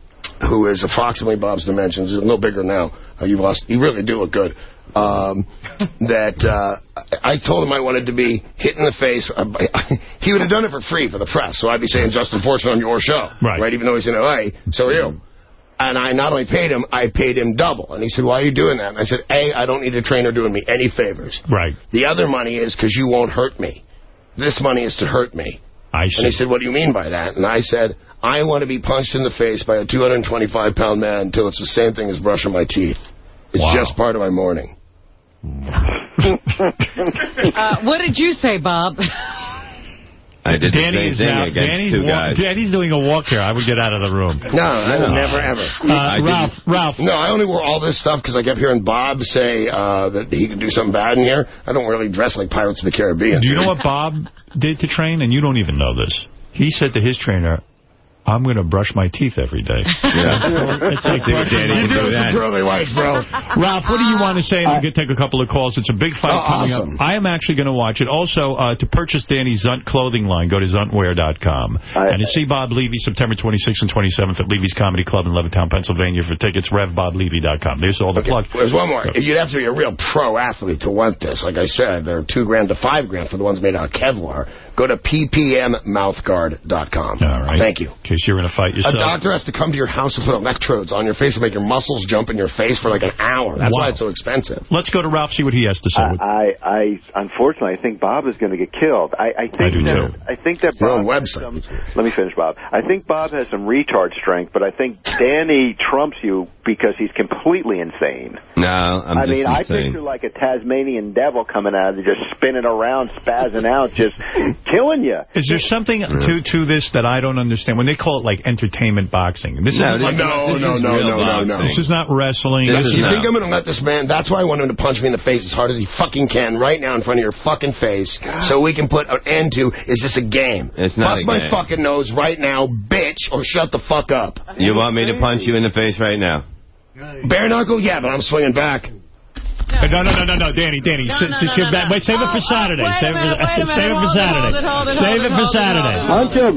[SPEAKER 30] who is approximately Bob's dimensions. A little bigger now. Uh, you lost. You really do look good. Um, that uh, I told him I wanted to be hit in the face. He would have done it for free for the press, so I'd be saying Justin Fortune on your show,
[SPEAKER 1] Right.
[SPEAKER 30] Even though he's in L.A., so are you. And I not only paid him, I paid him double. And he said, why are you doing that? And I said, A, I don't need a trainer doing me any favors.
[SPEAKER 1] Right.
[SPEAKER 30] The other money is because you won't hurt me. This money is to hurt me.
[SPEAKER 1] I see.
[SPEAKER 30] And he said, what do you mean by that? And I said, I want to be punched in the face by a 225-pound man until it's the same thing as brushing my teeth. It's
[SPEAKER 1] Wow.
[SPEAKER 30] just part of my morning.
[SPEAKER 3] Uh, what did you say, Bob?
[SPEAKER 31] I did the
[SPEAKER 1] Danny
[SPEAKER 31] same
[SPEAKER 1] is
[SPEAKER 31] thing
[SPEAKER 1] out.
[SPEAKER 31] against
[SPEAKER 1] Danny's,
[SPEAKER 31] two guys.
[SPEAKER 1] Danny's doing a walk here. I would get out of the room.
[SPEAKER 30] No, I would never, ever.
[SPEAKER 1] Uh, Ralph, Ralph.
[SPEAKER 30] No, I only wore all this stuff because I kept hearing Bob say uh, that he could do something bad in here. I don't really dress like Pirates of the Caribbean.
[SPEAKER 1] Do you know what Bob did to train? And you don't even know this. He said to his trainer, I'm going to brush my teeth every day. Yeah. It's like
[SPEAKER 31] Danny
[SPEAKER 30] You
[SPEAKER 31] do
[SPEAKER 30] do
[SPEAKER 31] with
[SPEAKER 30] some
[SPEAKER 31] that.
[SPEAKER 30] curly bro.
[SPEAKER 1] Ralph, what do you want to say? And I'm going to take a couple of calls. It's a big fight
[SPEAKER 30] Oh,
[SPEAKER 1] coming
[SPEAKER 30] awesome.
[SPEAKER 1] up. I am actually going to watch it. Also, uh, to purchase Danny's Zunt clothing line, go to zuntwear.com. and to see Bob Levy September 26th and 27th at Levy's Comedy Club in Levittown, Pennsylvania for tickets, revboblevy.com. There's all the plug.
[SPEAKER 30] There's one more. You'd have to be a real pro athlete to want this. Like I said, they're two grand to five grand for the ones made out of Kevlar. Go to ppmmouthguard.com.
[SPEAKER 1] All right.
[SPEAKER 30] Thank you.
[SPEAKER 1] In case you're in a fight yourself.
[SPEAKER 30] A doctor has to come to your house and put electrodes on your face and make your muscles jump in your face for like an hour. That's
[SPEAKER 1] Wow.
[SPEAKER 30] why it's so expensive.
[SPEAKER 1] Let's go to Ralph, see what he has to say.
[SPEAKER 10] I, I unfortunately I think Bob is going to get killed. I, I think
[SPEAKER 1] do
[SPEAKER 10] that
[SPEAKER 1] too.
[SPEAKER 10] I think that Bob
[SPEAKER 30] own
[SPEAKER 10] has
[SPEAKER 30] website.
[SPEAKER 10] some- let me finish, Bob. I think Bob has some retard strength, but I think Danny trumps you because he's completely insane.
[SPEAKER 31] No, I'm
[SPEAKER 10] I
[SPEAKER 31] just
[SPEAKER 10] mean, I picture like a Tasmanian devil coming out and just spinning around, spazzing out, just killing you.
[SPEAKER 1] Is there something to to this that I don't understand? When they call it like entertainment boxing, this
[SPEAKER 31] No,
[SPEAKER 1] is
[SPEAKER 31] this-
[SPEAKER 30] No,
[SPEAKER 31] this
[SPEAKER 30] no,
[SPEAKER 31] is
[SPEAKER 30] no,
[SPEAKER 31] real
[SPEAKER 30] no, no, no.
[SPEAKER 1] this is not wrestling.
[SPEAKER 31] This
[SPEAKER 1] This
[SPEAKER 31] is
[SPEAKER 30] You
[SPEAKER 31] no.
[SPEAKER 30] think I'm going to let this man... That's why I want him to punch me in the face as hard as he fucking can right now in front of your fucking face so we can put an end to, is this a game?
[SPEAKER 31] It's not
[SPEAKER 30] Bust
[SPEAKER 31] a
[SPEAKER 30] my
[SPEAKER 31] game.
[SPEAKER 30] fucking nose right now, bitch, or shut the fuck up.
[SPEAKER 31] You want me to punch you in the face right now?
[SPEAKER 30] Bare knuckle? Yeah, but I'm swinging back.
[SPEAKER 1] No, no, no, no, no, Danny, Danny. sit,
[SPEAKER 3] no,
[SPEAKER 1] sit
[SPEAKER 3] no,
[SPEAKER 1] your
[SPEAKER 3] no,
[SPEAKER 1] back.
[SPEAKER 3] no.
[SPEAKER 1] Wait, save it for
[SPEAKER 3] Oh,
[SPEAKER 1] Saturday.
[SPEAKER 3] oh, wait a
[SPEAKER 1] save it,
[SPEAKER 3] wait a minute.
[SPEAKER 1] save it for Saturday.
[SPEAKER 3] hold it, hold it,
[SPEAKER 1] save it
[SPEAKER 3] it,
[SPEAKER 1] for Saturday.
[SPEAKER 3] hold
[SPEAKER 10] Punch him.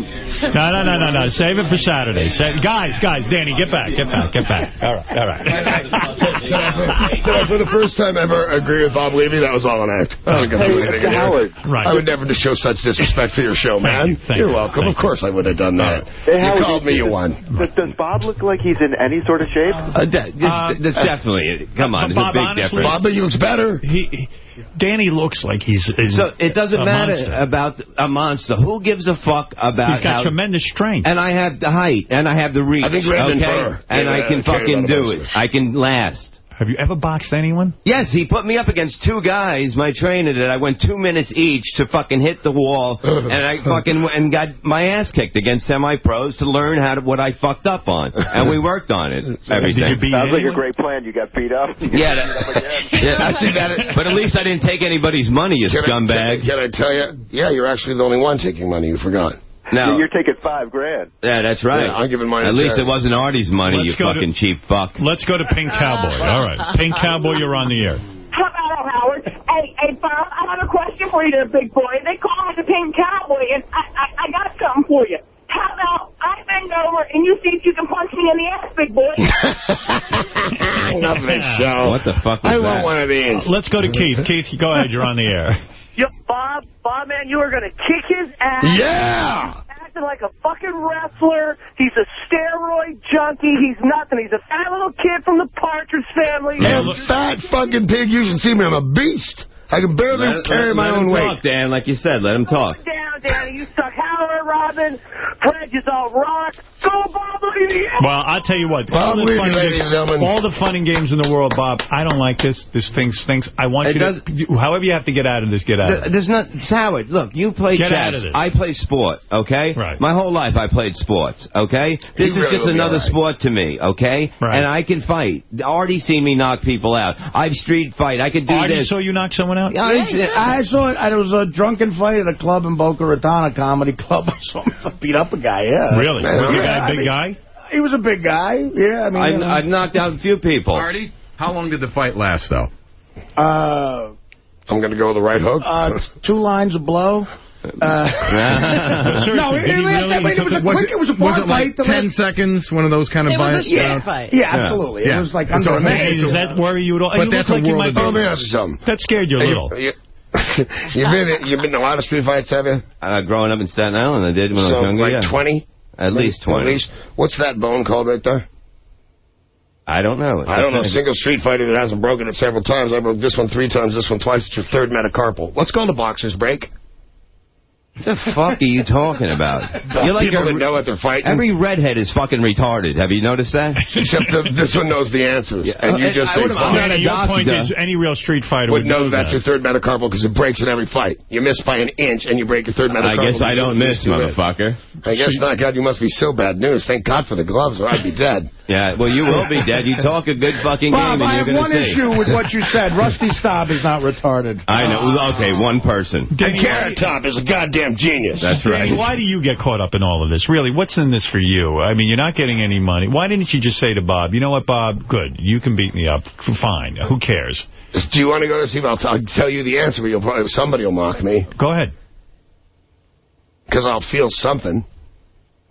[SPEAKER 1] No, no, no, no, no. Save it for Saturday. Guys, guys, Danny, get back, get back, get back. All right, all right.
[SPEAKER 30] Did I, for the first time ever, agree with Bob Levy? That was all an act. I wasn't gonna do
[SPEAKER 10] Hey,
[SPEAKER 30] anything
[SPEAKER 10] Mr.
[SPEAKER 30] in here.
[SPEAKER 10] Howard.
[SPEAKER 1] Right.
[SPEAKER 30] I would never just show such disrespect for your show, man.
[SPEAKER 1] you, thank
[SPEAKER 30] You're welcome. Of course I would have done that.
[SPEAKER 10] Hey,
[SPEAKER 30] you called me, you
[SPEAKER 10] does-
[SPEAKER 30] won.
[SPEAKER 10] Does, does Bob look like he's in any sort of shape?
[SPEAKER 31] Uh, that, this,
[SPEAKER 1] Uh,
[SPEAKER 31] this definitely. Come on,
[SPEAKER 1] but
[SPEAKER 31] there's a big difference.
[SPEAKER 30] Bob, but you looks better.
[SPEAKER 1] He, he- Danny looks like he's. is
[SPEAKER 31] So it doesn't matter
[SPEAKER 1] monster.
[SPEAKER 31] about a monster. Who gives a fuck about
[SPEAKER 1] He's got
[SPEAKER 31] how...
[SPEAKER 1] tremendous strength.
[SPEAKER 31] And I have the height, and I have the reach.
[SPEAKER 30] I think Red and
[SPEAKER 31] okay?
[SPEAKER 30] Fur.
[SPEAKER 31] And
[SPEAKER 30] Yeah,
[SPEAKER 31] I can
[SPEAKER 30] carry
[SPEAKER 31] fucking do it. I can last.
[SPEAKER 1] Have you ever boxed anyone?
[SPEAKER 31] Yes, he put me up against two guys, my trainer did. I went two minutes each to fucking hit the wall, and I fucking went and got my ass kicked against semi-pros to learn how to, what I fucked up on. And we worked on it. Everything.
[SPEAKER 1] Did you beat
[SPEAKER 10] Sounds like a great plan. You got beat up. You
[SPEAKER 31] Yeah,
[SPEAKER 10] got
[SPEAKER 31] that-
[SPEAKER 10] beat up again.
[SPEAKER 31] yeah, actually, that, but at least I didn't take anybody's money, you
[SPEAKER 30] Can I-
[SPEAKER 31] scumbag.
[SPEAKER 30] Can can I tell you? Yeah, you're actually the only one taking money. You forgot.
[SPEAKER 31] Now,
[SPEAKER 10] You're taking five grand.
[SPEAKER 31] yeah, that's right.
[SPEAKER 30] Yeah, I'm giving mine
[SPEAKER 31] At least
[SPEAKER 30] charity.
[SPEAKER 31] it wasn't Artie's money,
[SPEAKER 1] Let's
[SPEAKER 31] you
[SPEAKER 1] go to-
[SPEAKER 31] fucking cheap fuck.
[SPEAKER 1] Let's go to Pink Cowboy. All right. Pink Cowboy, you're on the air.
[SPEAKER 32] Hello, Howard. Hey, hey, Bob, I have a question for you there, big boy. They call me the Pink Cowboy, and I, I, I got something for you. How about I bend over and you see if you can punch me in the ass, big boy?
[SPEAKER 30] Love this show.
[SPEAKER 31] What the fuck was
[SPEAKER 30] I want one of these.
[SPEAKER 1] Let's go to Keith. Keith, go ahead. You're on the air.
[SPEAKER 32] Yo, Bob, Bob, man, you are going to kick his ass.
[SPEAKER 30] Yeah!
[SPEAKER 32] Acting like a fucking wrestler. He's a steroid junkie. He's nothing. He's a fat little kid from the Partridge family.
[SPEAKER 30] A fat fucking pig. You should see me. I'm a beast. I can barely
[SPEAKER 31] Let-
[SPEAKER 30] carry
[SPEAKER 31] let-
[SPEAKER 30] my
[SPEAKER 31] let
[SPEAKER 30] own
[SPEAKER 31] him
[SPEAKER 30] weight.
[SPEAKER 31] talk, Dan, like you said. Let him talk.
[SPEAKER 32] Down, Danny. You suck. Howard, Robin. Fred all rock. Go, Bob.
[SPEAKER 1] Well, I'll tell you what.
[SPEAKER 30] Bob
[SPEAKER 1] all, the fun games,
[SPEAKER 30] and
[SPEAKER 1] all the fun and games in the world, Bob. I don't like this. This thing stinks. I want
[SPEAKER 31] It
[SPEAKER 1] you to. However you have to get out of this, get out of it.
[SPEAKER 31] There's not Howard. Look, you play
[SPEAKER 1] Get
[SPEAKER 31] chess.
[SPEAKER 1] out of.
[SPEAKER 31] I play sport. Okay.
[SPEAKER 1] Right.
[SPEAKER 31] My whole life I played sports. Okay. This is
[SPEAKER 30] really
[SPEAKER 31] just another
[SPEAKER 30] all right.
[SPEAKER 31] sport to me. Okay.
[SPEAKER 1] Right.
[SPEAKER 31] And I can fight. Already seen me knock people out. I've street fight. I could do
[SPEAKER 1] Artie
[SPEAKER 31] this.
[SPEAKER 1] saw you knock someone out?
[SPEAKER 31] Yeah, I-
[SPEAKER 2] I saw it. It was a drunken fight at a club in Boca Raton, a comedy club. I saw him beat up a guy, yeah.
[SPEAKER 1] Really?
[SPEAKER 2] Yeah,
[SPEAKER 1] Was
[SPEAKER 2] yeah,
[SPEAKER 1] guy a
[SPEAKER 2] I
[SPEAKER 1] big
[SPEAKER 2] mean,
[SPEAKER 1] guy?
[SPEAKER 2] He was a big guy, yeah. I mean, you know,
[SPEAKER 31] I, I've knocked out a few people.
[SPEAKER 4] Artie, how long did the fight last, though?
[SPEAKER 2] uh,
[SPEAKER 30] I'm going to go with the right hook.
[SPEAKER 2] uh, two lines of blow. Uh, no, it,
[SPEAKER 1] he
[SPEAKER 2] it,
[SPEAKER 1] really?
[SPEAKER 2] Mean, it was a
[SPEAKER 4] Was
[SPEAKER 2] quick,
[SPEAKER 4] it,
[SPEAKER 2] it was a
[SPEAKER 4] was it like
[SPEAKER 2] fight. The
[SPEAKER 4] 10 seconds, one of those kind of
[SPEAKER 2] It was a- yeah,
[SPEAKER 4] rounds?
[SPEAKER 2] yeah, absolutely.
[SPEAKER 4] Yeah.
[SPEAKER 2] It was like
[SPEAKER 4] It's
[SPEAKER 2] under a
[SPEAKER 4] a-
[SPEAKER 1] Does that worry you at all?
[SPEAKER 4] But
[SPEAKER 1] you
[SPEAKER 4] that's a
[SPEAKER 1] like
[SPEAKER 4] world
[SPEAKER 1] might
[SPEAKER 4] of
[SPEAKER 1] be-
[SPEAKER 30] Let me ask you something.
[SPEAKER 1] That scared you a little.
[SPEAKER 30] you, you've been you've been in a lot of street fights, have you?
[SPEAKER 31] Uh, growing up in Staten Island, I did when I was younger.
[SPEAKER 30] like
[SPEAKER 31] yeah.
[SPEAKER 30] 20?
[SPEAKER 31] At least 20.
[SPEAKER 30] At least. What's that bone called right there?
[SPEAKER 31] I don't know.
[SPEAKER 30] I don't know. Single street fighter that hasn't broken it several times. I broke this one three times, this one twice. It's your third metacarpal. What's called a boxer's break?
[SPEAKER 31] What the fuck are you talking about? You're like
[SPEAKER 30] People that know what they're fighting.
[SPEAKER 31] Every redhead is fucking retarded. Have you noticed that?
[SPEAKER 30] Except the, this one knows the answers. And you
[SPEAKER 31] Uh,
[SPEAKER 30] just
[SPEAKER 31] I
[SPEAKER 30] say,
[SPEAKER 31] would've-
[SPEAKER 30] fuck.
[SPEAKER 31] I'm not a
[SPEAKER 1] Your point is any real street fighter
[SPEAKER 30] would
[SPEAKER 1] would
[SPEAKER 30] know
[SPEAKER 1] know
[SPEAKER 30] that's
[SPEAKER 1] that.
[SPEAKER 30] your third metacarpal because it breaks in every fight. You miss by an inch and you break your third metacarpal.
[SPEAKER 31] I guess I don't miss, motherfucker.
[SPEAKER 30] I guess not. God, you must be so bad news. Thank God for the gloves, or I'd be dead.
[SPEAKER 31] Yeah, well, you will be dead. You talk a good fucking
[SPEAKER 2] Bob,
[SPEAKER 31] game, and
[SPEAKER 2] I
[SPEAKER 31] you're going to
[SPEAKER 2] one
[SPEAKER 31] see.
[SPEAKER 2] issue with what you said. Rusty Staub is not retarded.
[SPEAKER 31] I know. Okay, one person.
[SPEAKER 30] And Carrot Top is a goddamn genius.
[SPEAKER 31] That's right.
[SPEAKER 1] Danny, why do you get caught up in all of this? Really, what's in this for you? I mean, you're not getting any money. Why didn't you just say to Bob, you know what, Bob, good, you can beat me up. Fine. Who cares?
[SPEAKER 30] Do you want to go to see? I'll, t- I'll tell you the answer, but you'll probably somebody will mock me.
[SPEAKER 1] Go ahead.
[SPEAKER 30] Because I'll feel something.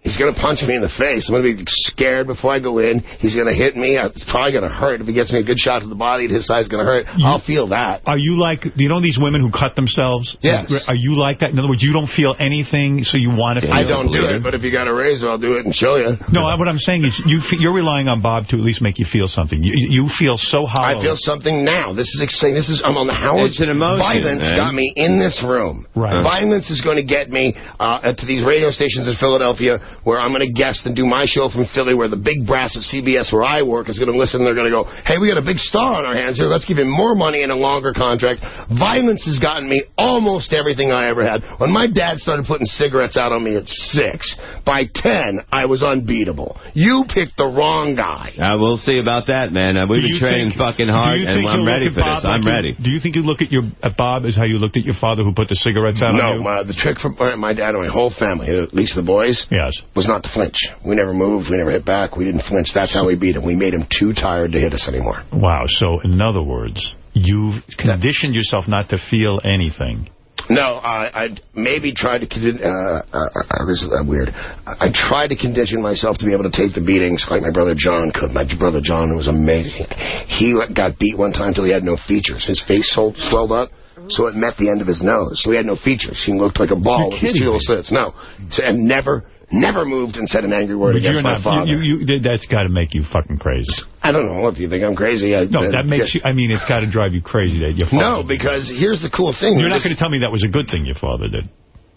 [SPEAKER 30] He's going to punch me in the face. I'm going to be scared before I go in. He's going to hit me. It's probably going to hurt. If he gets me a good shot to the body, his side's going to hurt. I'll feel that.
[SPEAKER 1] Are you like, do you know these women who cut themselves?
[SPEAKER 30] Yes.
[SPEAKER 1] Are you like that? In other words, you don't feel anything, so you want to feel something?
[SPEAKER 30] I don't do it, but if you got a razor, I'll do it and show you.
[SPEAKER 1] No, what I'm saying is you you're relying on Bob to at least make you feel something. You, you feel so hollow.
[SPEAKER 30] I feel something now. This is exciting. This is I'm on the Howard.
[SPEAKER 31] It's an emotion,
[SPEAKER 30] Violence
[SPEAKER 31] man.
[SPEAKER 30] got me in this room.
[SPEAKER 1] Right.
[SPEAKER 30] Violence is going to get me uh, to these radio stations in Philadelphia where I'm going to guest and do my show from Philly where the big brass at CBS where I work is going to listen. And they're going to go, hey, we got a big star on our hands here. Let's give him more money and a longer contract. Violence has gotten me almost everything I ever had. When my dad started putting cigarettes out on me at six, by ten, I was unbeatable. You picked the wrong guy.
[SPEAKER 31] Uh, we'll see about that, man. Uh, we've
[SPEAKER 1] Do
[SPEAKER 31] been training
[SPEAKER 1] think-
[SPEAKER 31] fucking hard, and I'm ready for
[SPEAKER 1] Bob
[SPEAKER 31] this. I'm ready.
[SPEAKER 1] Do you think you look at your at Bob as how you looked at your father who put the cigarettes out on
[SPEAKER 30] No,
[SPEAKER 1] you?
[SPEAKER 30] my, the trick for my my dad and my whole family, at least the boys,
[SPEAKER 1] yes.
[SPEAKER 30] Was not to flinch. We never moved. We never hit back. We didn't flinch. That's how we beat him. We made him too tired to hit us anymore.
[SPEAKER 1] Wow. So, in other words, you've conditioned yourself not to feel anything.
[SPEAKER 30] No, I, I maybe tried to condition. Uh, uh, uh, this is uh, weird. I, tried to condition myself to be able to take the beatings like my brother John could. My brother John was amazing. He got beat one time till he had no features. His face swelled swelled up. So it met the end of his nose. So he had no features. He looked like a ball
[SPEAKER 1] You're
[SPEAKER 30] with his
[SPEAKER 1] kidding
[SPEAKER 30] two
[SPEAKER 1] me.
[SPEAKER 30] slits. No. And never, never moved and said an angry word
[SPEAKER 1] But
[SPEAKER 30] against
[SPEAKER 1] you're
[SPEAKER 30] my
[SPEAKER 1] not.
[SPEAKER 30] father.
[SPEAKER 1] You, you, you- that's got to make you fucking crazy.
[SPEAKER 30] I don't know if you think I'm crazy. I,
[SPEAKER 1] No, that makes you. I mean, it's got to drive you crazy that your father.
[SPEAKER 30] No, because here's the cool thing.
[SPEAKER 1] You're not going to tell me that was a good thing your father did.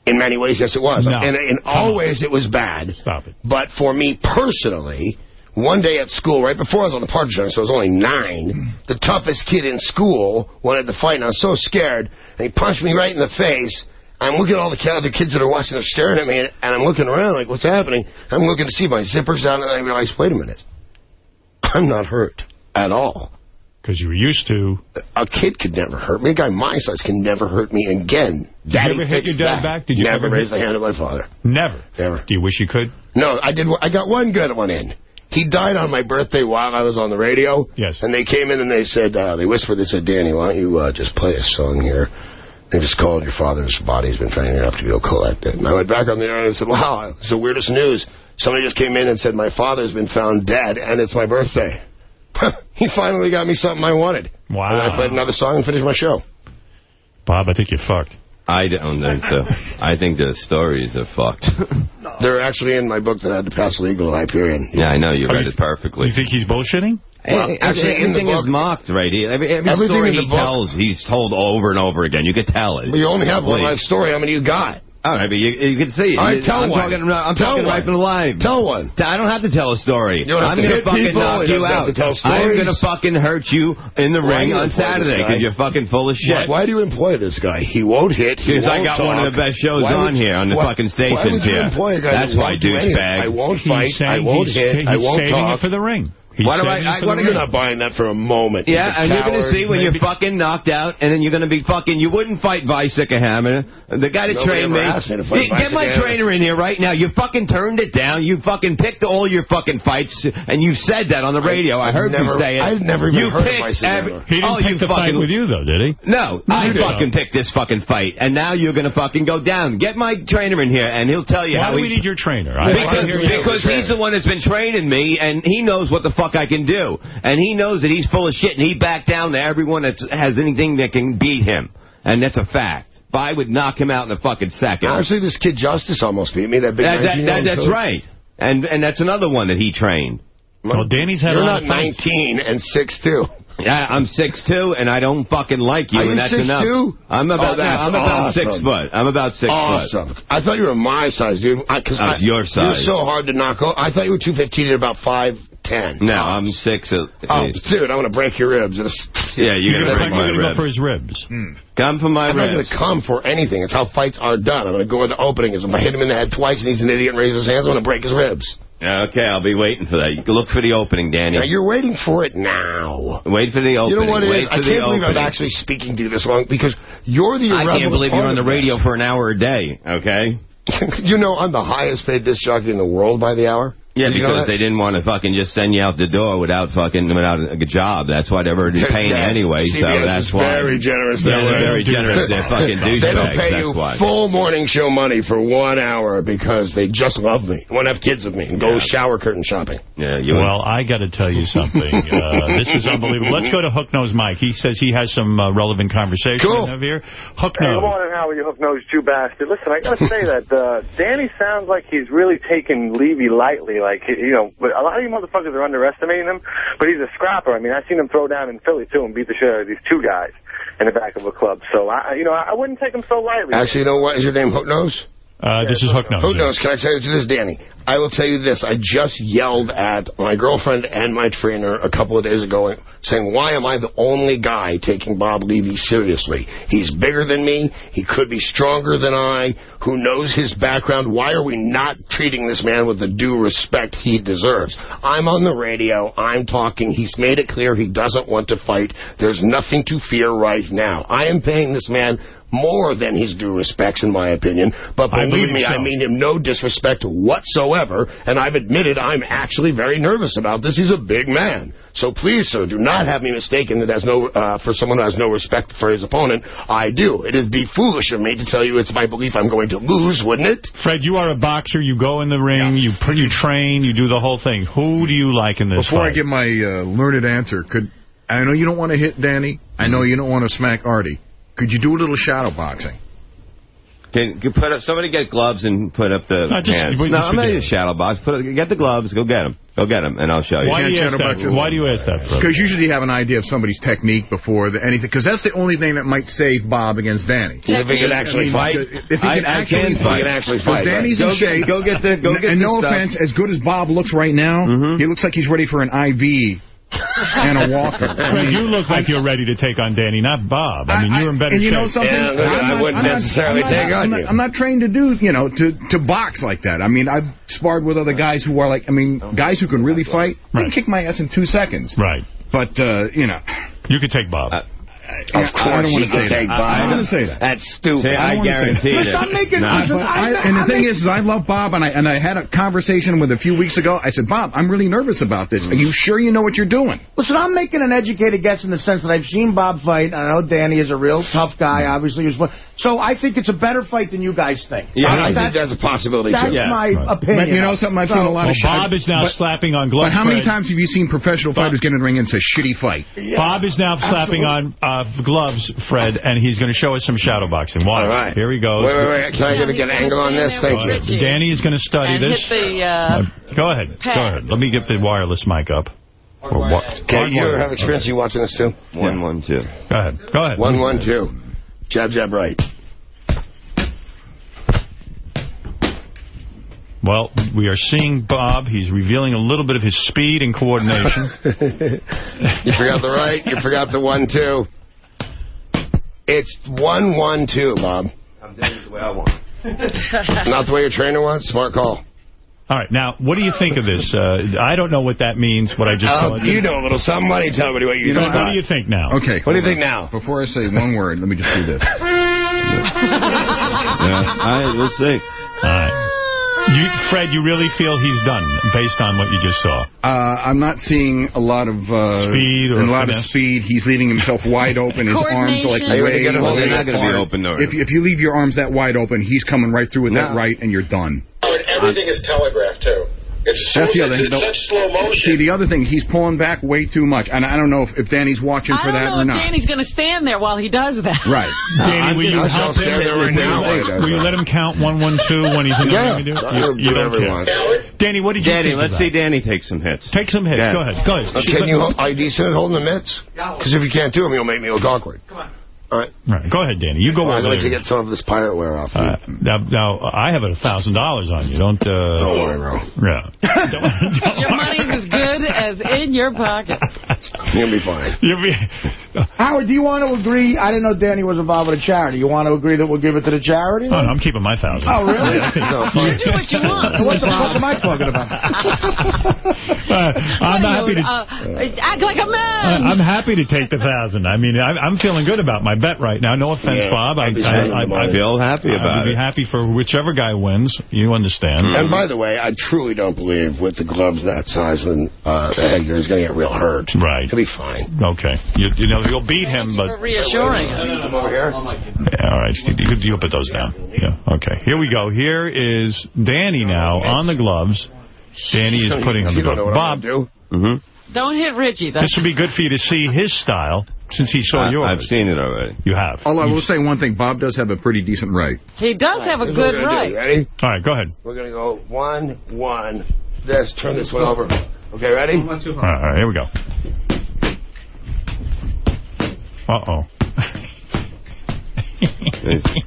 [SPEAKER 30] In many ways, yes, it was.
[SPEAKER 1] No.
[SPEAKER 30] And in all ways, it was bad.
[SPEAKER 1] Stop it.
[SPEAKER 30] But for me personally, one day at school, right before I was on the Partridge Family, so I was only nine, the toughest kid in school wanted to fight, and I was so scared, and he punched me right in the face. I'm looking at all the other kids that are watching, they're staring at me, and I'm looking around like, what's happening? I'm looking to see my zipper's down, and I realize, wait a minute. I'm not hurt at all.
[SPEAKER 1] Because you were used to.
[SPEAKER 30] A kid could never hurt me. A guy my size can never hurt me again.
[SPEAKER 1] Did you ever hit your dad
[SPEAKER 30] that.
[SPEAKER 1] back? Did you
[SPEAKER 30] never
[SPEAKER 1] ever
[SPEAKER 30] raise
[SPEAKER 1] hit-
[SPEAKER 30] the hand of my father?
[SPEAKER 1] Never.
[SPEAKER 30] Never.
[SPEAKER 1] Do you wish you could?
[SPEAKER 30] No, I did. I got one good one in. He died on my birthday while I was on the radio.
[SPEAKER 1] Yes.
[SPEAKER 30] And they came in and they said, uh, they whispered, they said, Danny, why don't you uh, just play a song here? They just called your father's body's been found. You have to go collect it. And I went back on the air and said, wow, it's the weirdest news. Somebody just came in and said, my father's been found dead and it's my birthday. he finally got me something I wanted.
[SPEAKER 1] Wow.
[SPEAKER 30] And I played another song and finished my show.
[SPEAKER 1] Bob, I think you're fucked.
[SPEAKER 31] I don't oh, think so. I think the stories are fucked.
[SPEAKER 30] They're actually in my book that I had to pass legal in Hyperion.
[SPEAKER 31] yeah, I know. You
[SPEAKER 1] Oh,
[SPEAKER 31] read
[SPEAKER 1] you-
[SPEAKER 31] it perfectly.
[SPEAKER 1] You think he's bullshitting?
[SPEAKER 30] Well, actually,
[SPEAKER 31] everything is mocked right here. Every, every
[SPEAKER 30] Everything
[SPEAKER 31] story
[SPEAKER 30] in the
[SPEAKER 31] he
[SPEAKER 30] book-
[SPEAKER 31] tells, he's told over and over again. You could tell it.
[SPEAKER 30] But you only have one life story. How many you got?
[SPEAKER 31] All right, but you, you can see.
[SPEAKER 30] All right, tell
[SPEAKER 31] I'm
[SPEAKER 30] one.
[SPEAKER 31] Talking, I'm
[SPEAKER 30] Tell
[SPEAKER 31] talking
[SPEAKER 30] one.
[SPEAKER 31] right from the live.
[SPEAKER 30] Tell one.
[SPEAKER 31] I don't have to tell a story.
[SPEAKER 30] You don't have
[SPEAKER 31] I'm gonna fucking knock
[SPEAKER 30] You
[SPEAKER 31] you
[SPEAKER 30] don't have
[SPEAKER 31] out.
[SPEAKER 30] to tell
[SPEAKER 31] I'm gonna fucking hurt you in the
[SPEAKER 30] Why
[SPEAKER 31] ring on Saturday because you're fucking full of shit.
[SPEAKER 30] Why do you employ this guy? He won't hit.
[SPEAKER 31] Because I got
[SPEAKER 30] talk.
[SPEAKER 31] one of the best shows
[SPEAKER 30] Why
[SPEAKER 31] on
[SPEAKER 30] would-
[SPEAKER 31] here on the
[SPEAKER 30] why-
[SPEAKER 31] fucking
[SPEAKER 30] Why
[SPEAKER 31] stations
[SPEAKER 30] would you employ a guy
[SPEAKER 31] That's why,
[SPEAKER 30] won't do anything?
[SPEAKER 31] douchebag.
[SPEAKER 30] I won't fight. I won't hit. I won't talk.
[SPEAKER 1] for the ring. He's
[SPEAKER 31] What do
[SPEAKER 1] saving
[SPEAKER 31] I-
[SPEAKER 1] it for
[SPEAKER 31] what
[SPEAKER 30] You're not buying that for a moment.
[SPEAKER 31] Yeah,
[SPEAKER 30] a
[SPEAKER 31] and you're going to see when
[SPEAKER 1] Maybe-
[SPEAKER 31] you're fucking knocked out, and then you're going to be fucking. You wouldn't fight Vysicka Hammer. The guy that
[SPEAKER 30] Nobody
[SPEAKER 31] trained me.
[SPEAKER 30] me to
[SPEAKER 31] Get- Get my trainer in here right now. You fucking turned it down. You fucking picked all your fucking fights, and you said that on the radio. I,
[SPEAKER 30] I've
[SPEAKER 31] heard
[SPEAKER 30] never-
[SPEAKER 31] you say it.
[SPEAKER 30] I've never even
[SPEAKER 31] you
[SPEAKER 30] heard
[SPEAKER 31] picked
[SPEAKER 30] Vysicka
[SPEAKER 31] every-
[SPEAKER 1] He didn't
[SPEAKER 31] oh,
[SPEAKER 1] pick
[SPEAKER 31] you
[SPEAKER 1] the
[SPEAKER 31] fucking
[SPEAKER 1] fight with you, though, did he?
[SPEAKER 31] No, I
[SPEAKER 1] you did.
[SPEAKER 31] fucking picked this fucking fight, and now you're going to fucking go down. Get my trainer in here, and he'll tell you
[SPEAKER 1] Why
[SPEAKER 31] how
[SPEAKER 1] do
[SPEAKER 31] he...
[SPEAKER 1] we need your trainer?
[SPEAKER 31] Because,
[SPEAKER 1] wanna hear you.
[SPEAKER 31] because he's the one that's been training me, and he knows what the fuck I can do. And he knows that he's full of shit, and he backed down to everyone that has anything that can beat him. And that's a fact. If I would knock him out in a fucking second.
[SPEAKER 30] Actually, this kid Justice almost beat me. That big.
[SPEAKER 31] That- that- that- that's
[SPEAKER 30] coach.
[SPEAKER 31] right. And and that's another one that he trained.
[SPEAKER 1] Well, Danny's had
[SPEAKER 30] You're
[SPEAKER 1] a lot
[SPEAKER 30] not
[SPEAKER 1] of
[SPEAKER 30] 19 and 6'2".
[SPEAKER 31] Yeah, I'm 6'2", and I don't fucking like you,
[SPEAKER 30] Are
[SPEAKER 31] and
[SPEAKER 30] you
[SPEAKER 31] that's
[SPEAKER 30] 6'2"?
[SPEAKER 31] enough. I'm about
[SPEAKER 30] Oh, that's
[SPEAKER 31] I'm about
[SPEAKER 30] awesome.
[SPEAKER 31] six foot. I'm about six foot.
[SPEAKER 30] Awesome. I thought you were my size, dude. I, cause
[SPEAKER 31] I was
[SPEAKER 30] I-
[SPEAKER 31] your size.
[SPEAKER 30] You're so hard to knock out. I thought you were 215 at about five ten.
[SPEAKER 31] No, I'm six at
[SPEAKER 30] Oh,
[SPEAKER 31] least.
[SPEAKER 30] dude, I'm going to break your ribs.
[SPEAKER 31] Yeah, you're going to break my
[SPEAKER 1] You're going to go for his ribs. Hmm.
[SPEAKER 31] Come for my
[SPEAKER 30] I'm not going to come for anything. It's how fights are done. I'm going to go where the opening is. If I hit him in the head twice and he's an idiot and raises his hands, I'm going to break his ribs.
[SPEAKER 31] Okay, I'll be waiting for that. You can look for the opening, Danny.
[SPEAKER 30] Now, you're waiting for it now.
[SPEAKER 31] Wait for the opening.
[SPEAKER 30] You know what it
[SPEAKER 31] Wait
[SPEAKER 30] is? I can't believe I'm actually speaking to you this long because you're the
[SPEAKER 31] I
[SPEAKER 30] irrelevant
[SPEAKER 31] can't believe you're on the
[SPEAKER 30] of this.
[SPEAKER 31] radio for an hour a day, okay?
[SPEAKER 30] you know I'm the highest paid disc jockey in the world by the hour?
[SPEAKER 31] Yeah,
[SPEAKER 30] Did you know
[SPEAKER 31] because they didn't want to fucking just send you out the door without fucking without a good job. That's why they're paying
[SPEAKER 30] Yes.
[SPEAKER 31] anyway. So that's
[SPEAKER 30] is
[SPEAKER 31] why.
[SPEAKER 30] very generous.
[SPEAKER 31] Yeah, they're very generous. They're fucking douchebags.
[SPEAKER 30] They don't
[SPEAKER 31] douchebags.
[SPEAKER 30] pay
[SPEAKER 31] That's
[SPEAKER 30] you
[SPEAKER 31] why.
[SPEAKER 30] full morning show money for one hour because they just love me. Want to have kids with me and go shower curtain shopping.
[SPEAKER 31] Yeah, you
[SPEAKER 1] Well, I got to tell you something. Uh, this is unbelievable. Let's go to Hook Nose Mike. He says he has some uh, relevant conversation
[SPEAKER 30] Cool.
[SPEAKER 1] over here. Hook
[SPEAKER 33] Hey, good
[SPEAKER 1] Nose.
[SPEAKER 33] morning, Howard, you hook-nosed Jew bastard. Listen, I got to say that uh, Danny sounds like he's really taking Levy lightly. Like, you know, but a lot of you motherfuckers are underestimating him, but he's a scrapper. I mean, I've seen him throw down in Philly, too, and beat the shit out of these two guys in the back of a club. So, I, you know, I wouldn't take him so lightly.
[SPEAKER 30] Actually, you know what? Is your name Hook Nose?
[SPEAKER 1] Uh, this is Hook Nose.
[SPEAKER 30] Hook Nose, can I tell you this, Danny? I will tell you this. I just yelled at my girlfriend and my trainer a couple of days ago saying, why am I the only guy taking Bob Levy seriously? He's bigger than me. He could be stronger than I. Who knows his background? Why are we not treating this man with the due respect he deserves? I'm on the radio. I'm talking. He's made it clear he doesn't want to fight. There's nothing to fear right now. I am paying this man more than his due respects, in my opinion. But
[SPEAKER 1] I
[SPEAKER 30] believe
[SPEAKER 1] believe
[SPEAKER 30] me,
[SPEAKER 1] so.
[SPEAKER 30] I mean him no disrespect whatsoever, and I've admitted I'm actually very nervous about this. He's a big man. So please, sir, do not have me mistaken that as no uh, for someone who has no respect for his opponent. I do. It would be foolish of me to tell you it's my belief I'm going to lose, wouldn't it?
[SPEAKER 1] Fred, you are a boxer. You go in the ring. You pr- you train. You do the whole thing. Who do you like in this
[SPEAKER 4] Before I
[SPEAKER 1] fight?
[SPEAKER 4] give my uh, learned answer, could I know you don't want to hit Danny. I know you don't want to smack Artie. Could you do a little shadow boxing?
[SPEAKER 31] Can, can put up somebody get gloves and put up the
[SPEAKER 1] No, just-
[SPEAKER 31] hands.
[SPEAKER 1] we
[SPEAKER 31] No,
[SPEAKER 1] just
[SPEAKER 31] I'm not
[SPEAKER 1] forget
[SPEAKER 31] in a
[SPEAKER 1] it.
[SPEAKER 31] shadow box. Put up, get the gloves. Go get them. Go get them, and I'll show you.
[SPEAKER 1] Why do you ask that?
[SPEAKER 4] box yourself.
[SPEAKER 1] Why do you ask that,
[SPEAKER 4] Because usually you have an idea of somebody's technique before the, anything. Because that's the only thing that might save Bob against Danny.
[SPEAKER 30] If he could actually fight.
[SPEAKER 4] If he
[SPEAKER 31] I-
[SPEAKER 4] can
[SPEAKER 31] I
[SPEAKER 4] actually
[SPEAKER 31] can
[SPEAKER 4] fight.
[SPEAKER 30] He can actually
[SPEAKER 4] Because
[SPEAKER 30] fight.
[SPEAKER 4] Danny's
[SPEAKER 31] Go
[SPEAKER 4] in
[SPEAKER 31] get-
[SPEAKER 4] shape.
[SPEAKER 31] go get the- go get
[SPEAKER 4] And
[SPEAKER 31] the
[SPEAKER 4] no
[SPEAKER 31] stuff.
[SPEAKER 4] offense, as good as Bob looks right now,
[SPEAKER 31] Mm-hmm.
[SPEAKER 4] he looks like he's ready for an IV and a walker. I mean,
[SPEAKER 1] you look like you're ready to take on Danny, not Bob. I mean, you're in better
[SPEAKER 4] and you
[SPEAKER 1] shape.
[SPEAKER 4] know something?
[SPEAKER 30] Yeah, I
[SPEAKER 4] I'm
[SPEAKER 30] wouldn't
[SPEAKER 4] I'm
[SPEAKER 30] necessarily
[SPEAKER 4] I'm
[SPEAKER 30] take
[SPEAKER 4] I'm
[SPEAKER 30] on
[SPEAKER 4] not,
[SPEAKER 30] you.
[SPEAKER 4] I'm not trained to do, you know, to, to box like that. I mean, I've sparred with other guys who are like, I mean, guys who can really fight. They can
[SPEAKER 1] Right.
[SPEAKER 4] kick my ass in two seconds.
[SPEAKER 1] Right.
[SPEAKER 4] But, uh, you know,
[SPEAKER 1] You could take Bob.
[SPEAKER 30] Of
[SPEAKER 4] I
[SPEAKER 30] course
[SPEAKER 4] don't
[SPEAKER 30] he
[SPEAKER 4] want to
[SPEAKER 30] could
[SPEAKER 4] say
[SPEAKER 30] take
[SPEAKER 4] that.
[SPEAKER 30] Bob.
[SPEAKER 4] I'm going to say that.
[SPEAKER 30] That's stupid.
[SPEAKER 31] See, I
[SPEAKER 4] don't wanna say
[SPEAKER 31] guarantee
[SPEAKER 4] that.
[SPEAKER 31] that.
[SPEAKER 2] Listen, I'm making-
[SPEAKER 31] Nah.
[SPEAKER 2] listen,
[SPEAKER 4] But
[SPEAKER 2] I-
[SPEAKER 4] I, and the
[SPEAKER 2] I'm
[SPEAKER 4] thing
[SPEAKER 2] making-
[SPEAKER 4] is, is, I love Bob, and I and I had a conversation with a few weeks ago. I said, Bob, I'm really nervous about this. Are you sure you know what you're doing?
[SPEAKER 2] Listen, I'm making an educated guess in the sense that I've seen Bob fight. I know Danny is a real tough guy, obviously. He's fun. So I think it's a better fight than you guys think.
[SPEAKER 30] Yeah,
[SPEAKER 2] So
[SPEAKER 30] I think
[SPEAKER 2] that's,
[SPEAKER 30] that's a possibility,
[SPEAKER 2] that's
[SPEAKER 30] too.
[SPEAKER 1] Yeah,
[SPEAKER 2] my
[SPEAKER 1] right.
[SPEAKER 2] opinion.
[SPEAKER 4] But you know something? I've
[SPEAKER 2] So-
[SPEAKER 4] seen a lot
[SPEAKER 1] Well,
[SPEAKER 4] of shit.
[SPEAKER 1] Bob is now
[SPEAKER 4] but,
[SPEAKER 1] slapping on gloves.
[SPEAKER 4] But how many
[SPEAKER 1] Fred.
[SPEAKER 4] times have you seen professional fighters get in the ring and it's a shitty fight?
[SPEAKER 1] Bob is now slapping on uh, gloves, Fred, and he's going to show us some shadow boxing. Watch.
[SPEAKER 30] All right.
[SPEAKER 1] Here he goes.
[SPEAKER 30] Wait, wait, wait. Can I get get an angle on this? Thank you.
[SPEAKER 1] Danny is going to study
[SPEAKER 3] And
[SPEAKER 1] this.
[SPEAKER 3] hit the, uh,
[SPEAKER 1] Uh, go ahead.
[SPEAKER 3] pad.
[SPEAKER 1] Go ahead. Let me get the wireless mic up. Or wa-
[SPEAKER 30] Okay, you
[SPEAKER 1] hardwired.
[SPEAKER 30] have experience. You watching this, too?
[SPEAKER 31] One, one, two.
[SPEAKER 1] Go ahead. Go ahead.
[SPEAKER 30] One, one, two. Jab, jab, right.
[SPEAKER 1] Well, we are seeing Bob. He's revealing a little bit of his speed and coordination.
[SPEAKER 30] You forgot the right. You forgot the one, two. It's one, one, two, Bob.
[SPEAKER 31] I'm doing it the way I want.
[SPEAKER 30] Not the way your trainer wants. Smart call.
[SPEAKER 1] All right. Now, what do you think of this? Uh, I don't know what that means, what I just
[SPEAKER 30] Oh,
[SPEAKER 1] told
[SPEAKER 30] you You know a little Somebody Why tell me what you,
[SPEAKER 1] You know,
[SPEAKER 30] know?
[SPEAKER 1] what do you think now?
[SPEAKER 4] Okay.
[SPEAKER 30] What do you
[SPEAKER 4] hold
[SPEAKER 30] think now?
[SPEAKER 4] Before I say one word, let me just do this.
[SPEAKER 31] Yeah. All right, we'll see.
[SPEAKER 1] All right. You, Fred, you really feel he's done based on what you just saw?
[SPEAKER 4] Uh, I'm not seeing a lot of uh,
[SPEAKER 1] Speed or
[SPEAKER 4] a lot
[SPEAKER 1] finesse?
[SPEAKER 4] of speed. He's leaving himself wide open. His arms are like
[SPEAKER 3] Coordination.
[SPEAKER 4] way,
[SPEAKER 30] Are you gonna hold
[SPEAKER 4] way?
[SPEAKER 31] They're not going to be open, though.
[SPEAKER 4] If, if you leave your arms that wide open, he's coming right through with that right, and you're done.
[SPEAKER 34] Everything is telegraphed, too. It's,
[SPEAKER 4] That's the other thing.
[SPEAKER 34] in such slow motion.
[SPEAKER 4] See, the other thing, he's pulling back way too much, and I don't know if, if Danny's watching
[SPEAKER 3] I
[SPEAKER 4] for
[SPEAKER 3] don't
[SPEAKER 4] that
[SPEAKER 3] know
[SPEAKER 4] or
[SPEAKER 3] if
[SPEAKER 4] not.
[SPEAKER 3] Danny's going to stand there while he does that.
[SPEAKER 4] Right.
[SPEAKER 1] Danny, will you help him?
[SPEAKER 30] right now while he does
[SPEAKER 1] Will you
[SPEAKER 30] that.
[SPEAKER 1] let him count one, one, two when he's in the
[SPEAKER 30] Yeah.
[SPEAKER 1] ring? you? You,
[SPEAKER 30] do
[SPEAKER 1] you don't
[SPEAKER 30] whatever
[SPEAKER 1] care.
[SPEAKER 30] wants.
[SPEAKER 1] Danny, what did you
[SPEAKER 31] Danny,
[SPEAKER 1] think
[SPEAKER 31] let's see? Danny take some hits.
[SPEAKER 1] Take some hits.
[SPEAKER 31] Yeah.
[SPEAKER 1] Go ahead. Go ahead.
[SPEAKER 30] Uh, can you hold, are you decent at holding the mitts? Because if you can't do them, you'll make me look awkward. Come on. All right.
[SPEAKER 1] Right. Go ahead, Danny. You go
[SPEAKER 30] I'm
[SPEAKER 1] over
[SPEAKER 30] going to get some of this pirate wear off.
[SPEAKER 1] Uh, now, now, I have a thousand dollars on you. Don't. Uh,
[SPEAKER 30] Don't worry, bro.
[SPEAKER 1] Yeah.
[SPEAKER 3] Your money's as good as in your pocket.
[SPEAKER 30] You'll be fine.
[SPEAKER 1] You'll be.
[SPEAKER 2] Howard, do you want to agree? I didn't know Danny was involved with a charity. You want to agree that we'll give it to the charity?
[SPEAKER 1] Oh, no, I'm keeping my thousand.
[SPEAKER 2] Oh, really?
[SPEAKER 1] No,
[SPEAKER 2] you do what you want. What the fuck am I talking about?
[SPEAKER 1] Uh, I'm happy to.
[SPEAKER 3] Uh, act like a man.
[SPEAKER 1] Uh, I'm happy to take the thousand. I mean, I, I'm feeling good about my bet right now. No offense,
[SPEAKER 31] Yeah,
[SPEAKER 1] Bob. I,
[SPEAKER 31] I'd be
[SPEAKER 1] I,
[SPEAKER 31] happy
[SPEAKER 1] I,
[SPEAKER 31] about it. feel happy
[SPEAKER 1] I
[SPEAKER 31] about
[SPEAKER 1] would be happy for whichever guy wins. You understand?
[SPEAKER 30] And by the way, I truly don't believe with the gloves that size and uh, Edgar is going to get real hurt.
[SPEAKER 1] Right.
[SPEAKER 30] He'll be fine.
[SPEAKER 1] Okay. You, you know, you'll beat him, but...
[SPEAKER 3] For reassuring.
[SPEAKER 30] Come over here.
[SPEAKER 1] Yeah, all right. You, you, you put those down. Yeah. Okay. Here we go. Here is Danny now on the gloves. Danny is putting on the
[SPEAKER 30] You don't know
[SPEAKER 1] gloves. Bob, mm-hmm.
[SPEAKER 3] Don't hit Richie. That's
[SPEAKER 1] this would be good for you to see his style since he saw
[SPEAKER 31] I-
[SPEAKER 1] yours.
[SPEAKER 31] I've seen it already.
[SPEAKER 1] You have.
[SPEAKER 4] Although I will say one thing, Bob does have a pretty decent right.
[SPEAKER 3] He does have a good
[SPEAKER 30] we're gonna do.
[SPEAKER 3] right.
[SPEAKER 30] Ready?
[SPEAKER 1] All right, go ahead.
[SPEAKER 30] We're going to go one, one. This, turn this one over. Okay, ready?
[SPEAKER 1] All right, all right, here we go. Uh-oh.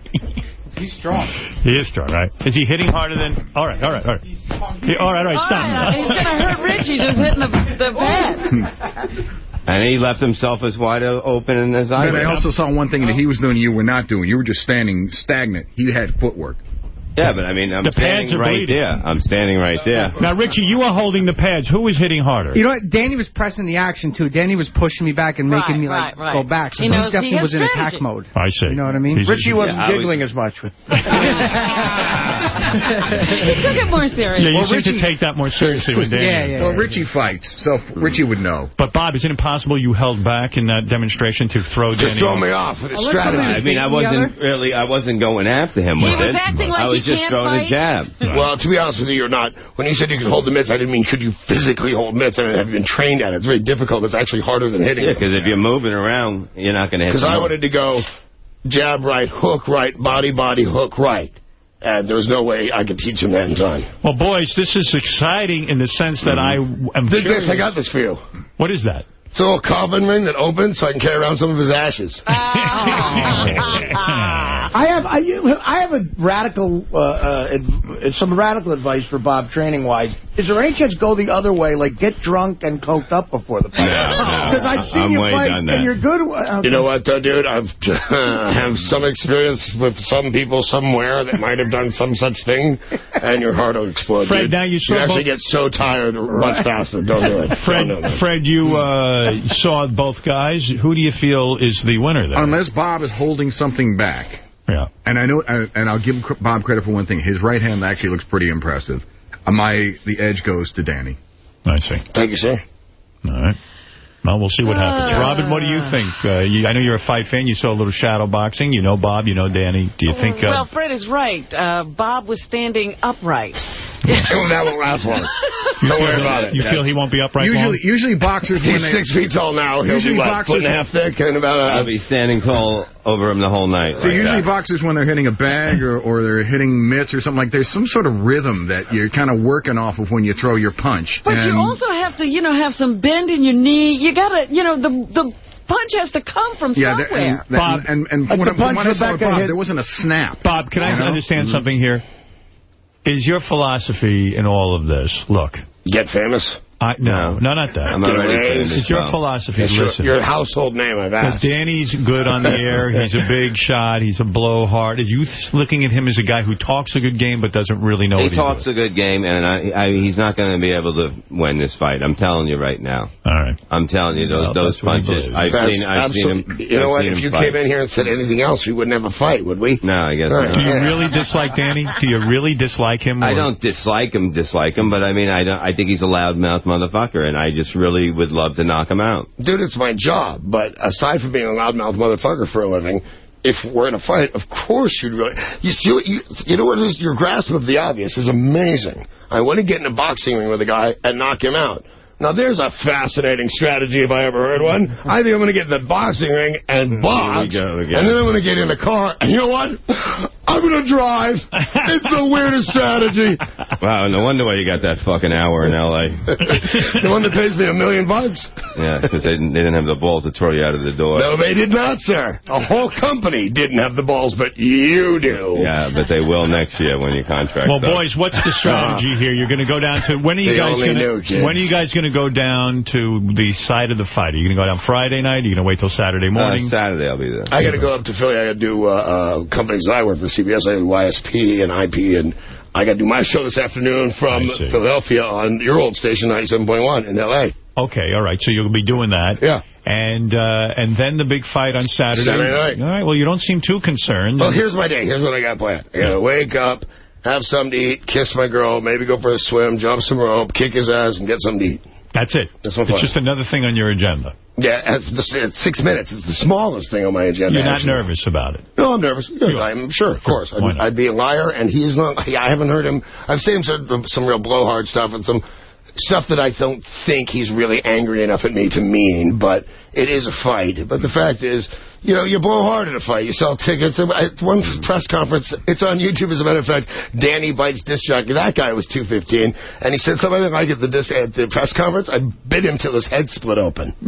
[SPEAKER 28] He's strong.
[SPEAKER 1] He is strong, right? Is he hitting harder than... All right, all right, all right. He- all right, all right,
[SPEAKER 3] All
[SPEAKER 1] stop.
[SPEAKER 3] Oh, right, he's going to hurt Richie just hitting the, the pad.
[SPEAKER 31] And he left himself as wide open his eye.
[SPEAKER 4] But I also saw one thing that he was doing you were not doing. You were just standing stagnant. He had footwork.
[SPEAKER 31] Yeah, but I mean, I'm
[SPEAKER 1] The pads
[SPEAKER 31] standing
[SPEAKER 1] are
[SPEAKER 31] right
[SPEAKER 1] bleeding.
[SPEAKER 31] there. I'm standing right there.
[SPEAKER 1] Now, Richie, you are holding the pads. Who was hitting harder?
[SPEAKER 28] You know what? Danny was pressing the action, too. Danny was pushing me back and making
[SPEAKER 3] Right,
[SPEAKER 28] me, like,
[SPEAKER 3] right, right.
[SPEAKER 28] go back. So
[SPEAKER 3] He
[SPEAKER 28] he,
[SPEAKER 3] knows he
[SPEAKER 28] definitely
[SPEAKER 3] has
[SPEAKER 28] was in attack mode.
[SPEAKER 1] I see.
[SPEAKER 28] You know what I mean?
[SPEAKER 1] He's-
[SPEAKER 2] Richie wasn't
[SPEAKER 31] Yeah, I was-
[SPEAKER 2] giggling as much. With
[SPEAKER 3] He took it more seriously.
[SPEAKER 1] Yeah, you
[SPEAKER 4] Well,
[SPEAKER 1] seem to take that more seriously with Danny.
[SPEAKER 28] Yeah, yeah.
[SPEAKER 4] Well, Richie fights, so Richie would know.
[SPEAKER 1] But, Bob, is it impossible you held back in that demonstration to throw
[SPEAKER 30] Just
[SPEAKER 1] Danny
[SPEAKER 30] throw
[SPEAKER 1] off?
[SPEAKER 30] me off with a strategy.
[SPEAKER 31] I mean, I wasn't really, I wasn't going after him
[SPEAKER 3] He
[SPEAKER 31] with
[SPEAKER 3] was
[SPEAKER 31] it.
[SPEAKER 3] acting like
[SPEAKER 31] I was
[SPEAKER 3] he
[SPEAKER 31] just
[SPEAKER 3] can't
[SPEAKER 31] throwing
[SPEAKER 3] fight.
[SPEAKER 31] a jab.
[SPEAKER 30] Well, to be honest with you, you're not. When you said you could hold the mitts, I didn't mean could you physically hold mitts. I mean, have you been trained at it? It's very difficult. It's actually harder than hitting.
[SPEAKER 31] Yeah, because if you're moving around, you're not going to hit
[SPEAKER 30] Because I wanted to go jab right, hook right, body body, hook right. And there was no way I could teach him that in time.
[SPEAKER 1] Well, boys, this is exciting in the sense that mm-hmm. I am
[SPEAKER 30] Did
[SPEAKER 1] curious.
[SPEAKER 30] this, I got this for you.
[SPEAKER 1] What is that?
[SPEAKER 30] It's a little coffin ring that opens so I can carry around some of his ashes.
[SPEAKER 2] I have I, I have a radical uh, uh, some radical advice for Bob training wise. Is there any chance go the other way, like get drunk and coked up before the fight? Because I've seen
[SPEAKER 31] I'm
[SPEAKER 2] you
[SPEAKER 31] way
[SPEAKER 2] fight
[SPEAKER 31] done that.
[SPEAKER 2] and you're good. Uh,
[SPEAKER 30] You know what, though, dude? I've have some experience with some people somewhere that might have done some such thing, and your heart will explode.
[SPEAKER 1] Fred,
[SPEAKER 30] dude.
[SPEAKER 1] now you saw
[SPEAKER 30] actually get so tired much faster. Don't do it.
[SPEAKER 1] Fred,
[SPEAKER 30] Don't do it.
[SPEAKER 1] Fred, you uh, saw both guys. Who do you feel is the winner there?
[SPEAKER 4] Unless Bob is holding something back.
[SPEAKER 1] Yeah.
[SPEAKER 4] And I know, uh, and I'll give Bob credit for one thing. His right hand actually looks pretty impressive. Uh, my the edge goes to Danny.
[SPEAKER 1] I see.
[SPEAKER 30] Thank you, sir.
[SPEAKER 1] All right. Well, we'll see what happens.
[SPEAKER 3] Uh.
[SPEAKER 1] Robin, what do you think? Uh, you, I know you're a fight fan. You saw a little shadow boxing. You know Bob. You know Danny. Do you think... Uh,
[SPEAKER 3] Well, Fred is right. Uh, Bob was standing upright.
[SPEAKER 30] that won't last long. Don't worry about it.
[SPEAKER 1] You feel he won't be upright
[SPEAKER 4] Usually,
[SPEAKER 1] long?
[SPEAKER 4] usually boxers when
[SPEAKER 30] He's
[SPEAKER 4] they
[SPEAKER 30] six feet tall now. He'll
[SPEAKER 4] Usually
[SPEAKER 30] be, what,
[SPEAKER 4] boxers-
[SPEAKER 30] foot and a half thick and about
[SPEAKER 31] I'll be standing tall over him the whole night.
[SPEAKER 4] So
[SPEAKER 31] like
[SPEAKER 4] usually
[SPEAKER 31] that.
[SPEAKER 4] boxers, when they're hitting a bag or, or they're hitting mitts or something like, there's some sort of rhythm that you're kind of working off of when you throw your punch.
[SPEAKER 3] But you also have to, you know, have some bend in your knee. You gotta, you know, the the punch has to come from
[SPEAKER 4] yeah, there-
[SPEAKER 3] somewhere.
[SPEAKER 4] and, Bob, and, and
[SPEAKER 2] Like
[SPEAKER 4] when,
[SPEAKER 2] the
[SPEAKER 4] I- when
[SPEAKER 2] punch
[SPEAKER 4] I saw
[SPEAKER 2] Rebecca
[SPEAKER 4] Bob,
[SPEAKER 2] hit-
[SPEAKER 4] there wasn't a snap.
[SPEAKER 1] Bob, can I
[SPEAKER 4] know?
[SPEAKER 1] understand
[SPEAKER 4] Mhm.
[SPEAKER 1] something here? Is your philosophy in all of this, look,
[SPEAKER 30] Get famous.
[SPEAKER 1] I, no, no, not that.
[SPEAKER 31] I'm already
[SPEAKER 30] Raised.
[SPEAKER 31] famous.
[SPEAKER 1] It's your philosophy.
[SPEAKER 30] Yes, your,
[SPEAKER 1] Listen.
[SPEAKER 30] your household name, I've asked.
[SPEAKER 1] Danny's good on the air. He's a big shot. He's a blowhard. Is you looking at him as a guy who talks a good game but doesn't really know
[SPEAKER 31] He
[SPEAKER 1] what he's
[SPEAKER 31] talks
[SPEAKER 1] doing?
[SPEAKER 31] a good game, and I, I, he's not going to be able to win this fight. I'm telling you right now.
[SPEAKER 1] All right.
[SPEAKER 31] I'm telling you, those,
[SPEAKER 1] Well,
[SPEAKER 31] those
[SPEAKER 1] that's what he
[SPEAKER 31] punches. I've
[SPEAKER 30] That's
[SPEAKER 31] seen, I've seen him.
[SPEAKER 30] You know what? If you
[SPEAKER 31] fight.
[SPEAKER 30] came in here and said anything else, we wouldn't have a fight, would we?
[SPEAKER 31] No, I guess
[SPEAKER 30] All
[SPEAKER 31] not.
[SPEAKER 1] Do you really dislike Danny? Do you really dislike him?
[SPEAKER 31] I don't dislike him, dislike him, but I mean, I don't. I think he's a loudmouth motherfucker, and I just really would love to knock him out.
[SPEAKER 30] Dude, it's my job. But aside from being a loudmouth motherfucker for a living, if we're in a fight, of course you'd really... You see what you... You know what it is? Your grasp of the obvious is amazing. I want to get in a boxing ring with a guy and knock him out. Now, there's a fascinating strategy if I ever heard one. I think I'm going to get in the boxing ring and box,
[SPEAKER 31] go again.
[SPEAKER 30] and then I'm going to get in the car, and you know what? I'm going to drive. It's the weirdest strategy.
[SPEAKER 31] Wow, no wonder why you got that fucking hour in L.A.
[SPEAKER 30] the one that pays me a million bucks?
[SPEAKER 31] Yeah, because they, didn't- they didn't have the balls to throw you out of the door.
[SPEAKER 30] No, they did not, sir. A whole company didn't have the balls, but you do.
[SPEAKER 31] Yeah, but they will next year when your contract
[SPEAKER 1] Well,
[SPEAKER 31] up.
[SPEAKER 1] boys, what's the strategy here? You're going to go down to when are you
[SPEAKER 30] They
[SPEAKER 1] guys going to... when are you guys going to go down to the site of the fight? Are you going to go down Friday night? Are you going to wait till Saturday morning?
[SPEAKER 31] Uh, Saturday I'll be there.
[SPEAKER 30] I got to go up to Philly. I got to do uh, uh, companies I work for, CBS. I do YSP and IP, and I got to do my show this afternoon from Philadelphia on your old station, 97.1 in L.A.
[SPEAKER 1] Okay, all right. So you'll be doing that.
[SPEAKER 30] Yeah.
[SPEAKER 1] And uh, and then the big fight on Saturday.
[SPEAKER 30] Saturday night.
[SPEAKER 1] All right. Well, you don't seem too concerned.
[SPEAKER 30] Well, here's my day. Here's what I got planned. I got to wake up, have something to eat, kiss my girl, maybe go for a swim, jump some rope, kick his ass, and get something to eat.
[SPEAKER 1] That's it.
[SPEAKER 30] That's
[SPEAKER 1] It's just another thing on your agenda.
[SPEAKER 30] Yeah, it's, the, it's six minutes. It's the smallest thing on my agenda.
[SPEAKER 1] You're not
[SPEAKER 30] actually.
[SPEAKER 1] nervous about it.
[SPEAKER 30] No, I'm nervous. I'm sure, of course. I'd? I'd be a liar, and he's is not. I haven't heard him. I've seen him some, some real blowhard stuff and some stuff that I don't think he's really angry enough at me to mean, but it is a fight. But the fact is, you know, you blow hard at a fight. You sell tickets. Uh, at one press conference, it's on YouTube, as a matter of fact, Danny Bites disc jockey. That guy was 215, and he said something like at the, disc, at the press conference, I bit him till his head split open.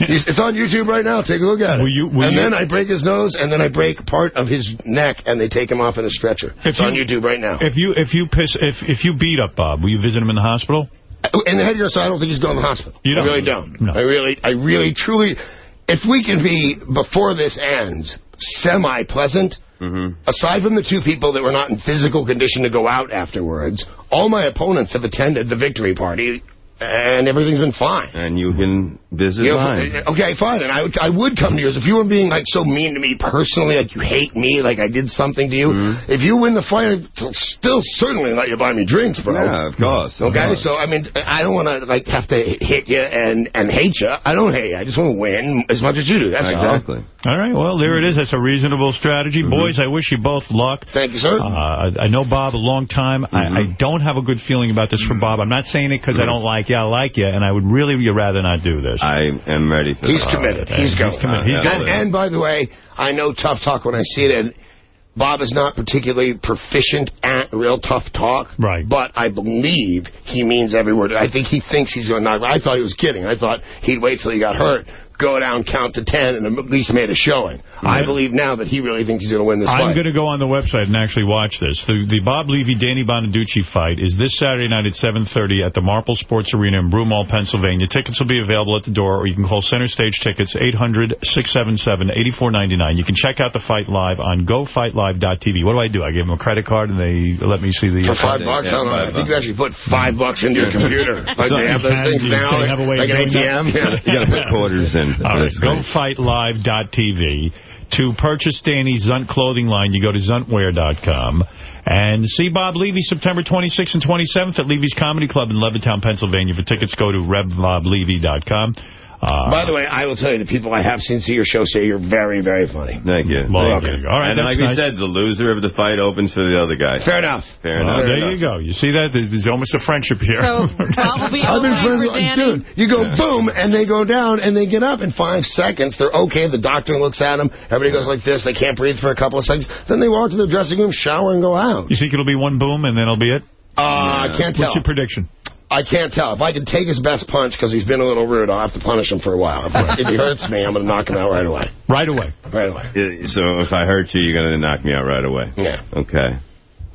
[SPEAKER 30] It's on YouTube right now. Take a look at it.
[SPEAKER 1] Will you- will
[SPEAKER 30] and
[SPEAKER 1] you-
[SPEAKER 30] then I break his nose, and then I break part of his neck, and they take him off in a stretcher.
[SPEAKER 1] If
[SPEAKER 30] it's on YouTube right now.
[SPEAKER 1] If you if you piss if if you beat up Bob, will you visit him in the hospital?
[SPEAKER 30] Uh, in the headgear, so I don't think he's going to the hospital.
[SPEAKER 1] You don't?
[SPEAKER 30] I really don't.
[SPEAKER 1] No.
[SPEAKER 30] I really, I really, truly, if we can be, before this ends, semi-pleasant,
[SPEAKER 31] Mm-hmm.
[SPEAKER 30] aside from the two people that were not in physical condition to go out afterwards, all my opponents have attended the victory party, and everything's been fine.
[SPEAKER 31] And you can visit
[SPEAKER 30] You know,
[SPEAKER 31] mine.
[SPEAKER 30] Uh, okay, fine. And I, would- I would come to yours. If you were being, like, so mean to me personally, like you hate me, like I did something to you,
[SPEAKER 31] Mm-hmm.
[SPEAKER 30] if you win the fight, I'll still certainly let you buy me drinks, bro.
[SPEAKER 31] Yeah, of course. of
[SPEAKER 30] Okay,
[SPEAKER 31] course.
[SPEAKER 30] so, I mean, I don't want to, like, have to hit you and, and hate you. I don't hate you. I just want to win as much as you do. That's all.
[SPEAKER 31] Exactly.
[SPEAKER 1] All right. Well, there it is. That's a reasonable strategy. Mm-hmm. Boys, I wish you both luck.
[SPEAKER 30] Thank you, sir.
[SPEAKER 1] Uh, I know Bob a long time. I, I mm-hmm. don't have a good feeling about this for mm-hmm. Bob. I'm not saying it because I don't like you. I like you, and I would really rather not do this.
[SPEAKER 31] I am ready for
[SPEAKER 30] He's
[SPEAKER 31] that.
[SPEAKER 30] committed. He's
[SPEAKER 1] he's
[SPEAKER 30] going.
[SPEAKER 1] committed. He's
[SPEAKER 30] and, and by the way, I know tough talk when I see it. And Bob is not particularly proficient at real tough talk.
[SPEAKER 1] Right.
[SPEAKER 30] But I believe he means every word. I think he thinks he's going to knock. I thought he was kidding. I thought he'd wait till he got hurt, go down, count to ten, and at least made a showing. I believe now that he really thinks he's going to win this
[SPEAKER 1] I'm
[SPEAKER 30] fight.
[SPEAKER 1] going to go on the website and actually watch this. The, the Bob Levy-Danny Bonaduce fight is this Saturday night at 7.30 at the Marple Sports Arena in Broomall, Pennsylvania. Tickets will be available at the door, or you can call Center Stage Tickets, 800-677-8499. You can check out the fight live on gofightlive.tv. What do I do? I give them a credit card, and they let me see the...
[SPEAKER 30] For five uh, bucks? I don't know. I think you actually put five bucks into your computer. Like they have those things now,
[SPEAKER 1] can have a way
[SPEAKER 30] like
[SPEAKER 1] of
[SPEAKER 30] an. ATM. Yeah.
[SPEAKER 31] You got to put quarters in.
[SPEAKER 1] All right, gofightlive.tv. To purchase Danny's Zunt clothing line, you go to zuntwear.com. And see Bob Levy September 26th and 27th at Levy's Comedy Club in Levittown, Pennsylvania. For tickets, go to revboblevy.com. Uh,
[SPEAKER 30] By the way, I will tell you, the people I have seen see your show say you're very, very funny.
[SPEAKER 31] Thank you.
[SPEAKER 1] Well,
[SPEAKER 31] Thank
[SPEAKER 1] okay.
[SPEAKER 31] you.
[SPEAKER 1] All right,
[SPEAKER 31] and
[SPEAKER 1] that's
[SPEAKER 31] like we said, the loser of the fight opens for the other guy.
[SPEAKER 30] Fair enough.
[SPEAKER 31] Fair
[SPEAKER 1] uh,
[SPEAKER 31] enough.
[SPEAKER 1] there you go. You see that? There's almost a friendship here.
[SPEAKER 3] So Bob will be
[SPEAKER 30] I've been friends with,
[SPEAKER 3] Danny.
[SPEAKER 30] dude. You go boom, and they go down, and they get up in five seconds. They're okay. The doctor looks at them. Everybody goes like this. They can't breathe for a couple of seconds. Then they walk to the dressing room, shower, and go out.
[SPEAKER 1] You think it'll be one boom and then it'll be it?
[SPEAKER 30] Uh, I can't tell.
[SPEAKER 1] What's your prediction?
[SPEAKER 30] I can't tell. If I can take his best punch because he's been a little rude, I'll have to punish him for a while. If, if he hurts me, I'm going to knock him out right away.
[SPEAKER 1] Right away.
[SPEAKER 30] Right away.
[SPEAKER 31] So if I hurt you, you're going to knock me out right away.
[SPEAKER 30] Yeah.
[SPEAKER 31] Okay.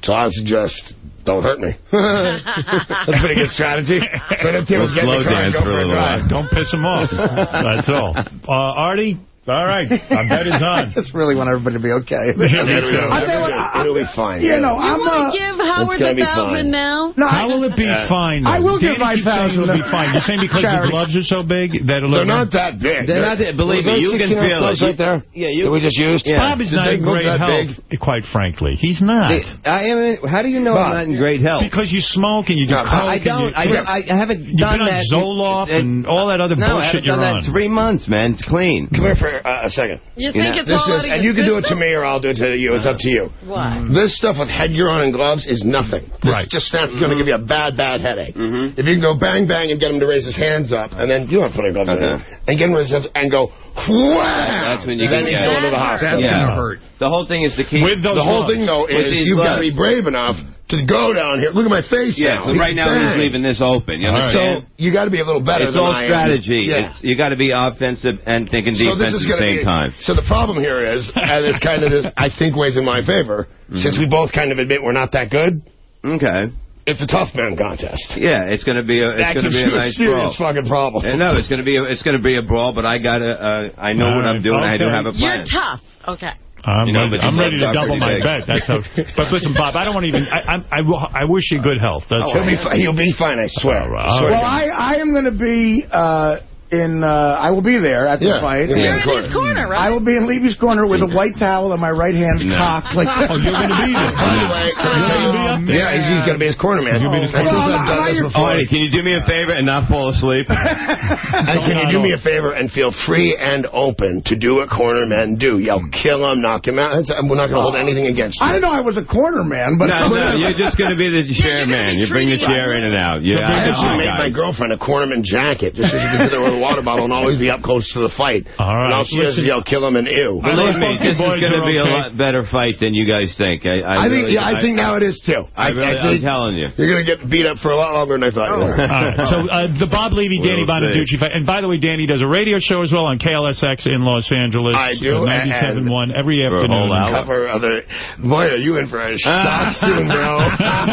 [SPEAKER 30] So I suggest don't hurt me. That's a pretty good strategy. So them people
[SPEAKER 31] We'll slow
[SPEAKER 30] the
[SPEAKER 31] dance for a little while.
[SPEAKER 1] Don't piss him off. That's all. Uh, Artie? All right. I bet it's
[SPEAKER 2] I just really want everybody to be okay.
[SPEAKER 1] Me too.
[SPEAKER 2] I'll tell you
[SPEAKER 30] It'll be fine.
[SPEAKER 2] You know, I'm
[SPEAKER 3] want
[SPEAKER 2] uh,
[SPEAKER 3] to give Howard
[SPEAKER 30] gonna
[SPEAKER 3] the thousand now?
[SPEAKER 2] no,
[SPEAKER 1] How will it be
[SPEAKER 31] Uh,
[SPEAKER 1] fine?
[SPEAKER 2] I
[SPEAKER 1] though?
[SPEAKER 2] will give
[SPEAKER 1] Danny
[SPEAKER 2] my
[SPEAKER 1] keeps saying
[SPEAKER 2] thousand.
[SPEAKER 1] it'll be fine. You're saying because
[SPEAKER 2] Charity.
[SPEAKER 1] the gloves are so big that it'll...
[SPEAKER 30] They're not that big.
[SPEAKER 31] They're not that- believe
[SPEAKER 30] Were
[SPEAKER 31] me,
[SPEAKER 30] those
[SPEAKER 31] you can
[SPEAKER 30] 16 ounce
[SPEAKER 31] feel
[SPEAKER 30] gloves
[SPEAKER 31] it.
[SPEAKER 30] right there.
[SPEAKER 31] Yeah, you-
[SPEAKER 30] That we just used.
[SPEAKER 31] Yeah.
[SPEAKER 1] Bob is not in great
[SPEAKER 30] that
[SPEAKER 1] health, quite frankly. He's not.
[SPEAKER 31] I am. How do you know I'm not in great health?
[SPEAKER 1] Because you smoke and you do
[SPEAKER 30] No,
[SPEAKER 1] coke.
[SPEAKER 31] I don't. I, don't I haven't
[SPEAKER 1] You've
[SPEAKER 31] done
[SPEAKER 1] been on
[SPEAKER 31] that.
[SPEAKER 1] Zoloft
[SPEAKER 31] It-
[SPEAKER 1] and all that other
[SPEAKER 31] no, I
[SPEAKER 1] bullshit
[SPEAKER 31] haven't
[SPEAKER 1] you're
[SPEAKER 31] done that
[SPEAKER 1] on.
[SPEAKER 31] three months, man. It's clean.
[SPEAKER 30] Come here for for uh, a second.
[SPEAKER 3] You think it's
[SPEAKER 30] this
[SPEAKER 3] all
[SPEAKER 30] is, And you can do it to me or I'll do it to you. It's up to you.
[SPEAKER 3] Why?
[SPEAKER 30] This stuff with headgear on and gloves is nothing. This
[SPEAKER 1] Right.
[SPEAKER 30] just not going to give you a bad, bad headache.
[SPEAKER 31] Mm-hmm.
[SPEAKER 30] If you can go bang, bang and get him to raise his hands up, and then you don't have to put a glove on
[SPEAKER 31] Okay.
[SPEAKER 30] and get him to raise his hands and go, wham!
[SPEAKER 31] That's when you
[SPEAKER 30] then
[SPEAKER 31] get
[SPEAKER 30] he's going to the hospital.
[SPEAKER 31] yeah. The whole thing is to keep...
[SPEAKER 1] With those
[SPEAKER 30] The whole
[SPEAKER 1] gloves.
[SPEAKER 30] thing, though, is you've got to be brave enough to go down here. Look at my face
[SPEAKER 31] Yeah,
[SPEAKER 30] now.
[SPEAKER 31] so right now
[SPEAKER 30] Bang.
[SPEAKER 31] he's leaving this open. You
[SPEAKER 1] All right.
[SPEAKER 31] understand?
[SPEAKER 30] So you got to be a little better
[SPEAKER 31] it's
[SPEAKER 30] than
[SPEAKER 31] all
[SPEAKER 30] I
[SPEAKER 31] strategy.
[SPEAKER 30] Yeah.
[SPEAKER 31] It's, you got to be offensive and thinking
[SPEAKER 30] So
[SPEAKER 31] defense
[SPEAKER 30] this
[SPEAKER 31] at the same
[SPEAKER 30] be,
[SPEAKER 31] time.
[SPEAKER 30] So the problem here is, and it's kind of, this, I think, weighs in my favor,
[SPEAKER 31] Mm-hmm.
[SPEAKER 30] since we both kind of admit we're not that good.
[SPEAKER 31] Okay.
[SPEAKER 30] It's a tough man contest.
[SPEAKER 31] Yeah, it's going to be a it's
[SPEAKER 30] that
[SPEAKER 31] going to be a
[SPEAKER 30] you a serious
[SPEAKER 31] brawl.
[SPEAKER 30] fucking problem.
[SPEAKER 31] Uh, No, it's going to be a, it's going to be a brawl, but I got to uh, I know what I'm doing. I do
[SPEAKER 1] Okay.
[SPEAKER 31] have a plan.
[SPEAKER 3] You're tough. Okay.
[SPEAKER 1] I'm,
[SPEAKER 31] You know,
[SPEAKER 1] ready, I'm ready to double my
[SPEAKER 31] big.
[SPEAKER 1] bet. That's how. But listen, Bob, I don't want to even. I, I, I, I wish you good health. That's
[SPEAKER 30] He'll be, fi- he'll be fine, I swear.
[SPEAKER 1] All right,
[SPEAKER 30] I swear.
[SPEAKER 2] Well, I, I am going to be uh, in, uh, I will be there at the
[SPEAKER 30] Yeah,
[SPEAKER 2] fight.
[SPEAKER 30] yeah,
[SPEAKER 3] You're
[SPEAKER 30] of
[SPEAKER 3] in his corner, right?
[SPEAKER 2] I will be in Levy's corner with a white towel and my right hand
[SPEAKER 31] No.
[SPEAKER 2] cocked. Like,
[SPEAKER 1] Oh, you're going to be there.
[SPEAKER 30] Anyway,
[SPEAKER 1] You're be
[SPEAKER 30] yeah, he's, he's going to be his corner man.
[SPEAKER 1] You'll be his
[SPEAKER 30] And
[SPEAKER 1] corner
[SPEAKER 30] since
[SPEAKER 2] man.
[SPEAKER 30] I've done this
[SPEAKER 2] I'm not
[SPEAKER 30] before,
[SPEAKER 31] Hey, can you do me a favor and not fall asleep?
[SPEAKER 30] and can you do me a favor and feel free and open to do what corner men do? Yell, kill him, knock him out. We're not going to hold anything against you.
[SPEAKER 2] I didn't know I was a corner man, but
[SPEAKER 31] no, no, you're just going to be the chairman. You bring the chair in and out. Yeah,
[SPEAKER 30] I
[SPEAKER 31] I know,
[SPEAKER 30] actually made my girlfriend a cornerman jacket just so she could sit there with a water bottle and always be up close to the fight.
[SPEAKER 1] All right,
[SPEAKER 30] And all she does is yell, kill him and ew.
[SPEAKER 1] I
[SPEAKER 31] Believe me, this is going to
[SPEAKER 1] are
[SPEAKER 31] be a lot better fight than you guys think. I, I,
[SPEAKER 30] I think, yeah, I think now it is too.
[SPEAKER 31] I really, I'm telling you.
[SPEAKER 30] you're going to get beat up for a lot longer than I thought you were.
[SPEAKER 1] All right. So uh, the Bob Levy, Danny
[SPEAKER 31] We'll
[SPEAKER 1] Bonaduce fight. And by the way, Danny does a radio show as well on KLSX in Los Angeles.
[SPEAKER 30] I do,
[SPEAKER 1] uh, 97.1 every
[SPEAKER 31] For a
[SPEAKER 1] afternoon.
[SPEAKER 31] whole hour.
[SPEAKER 30] Cover other. Boy, are you in for a shock soon, bro.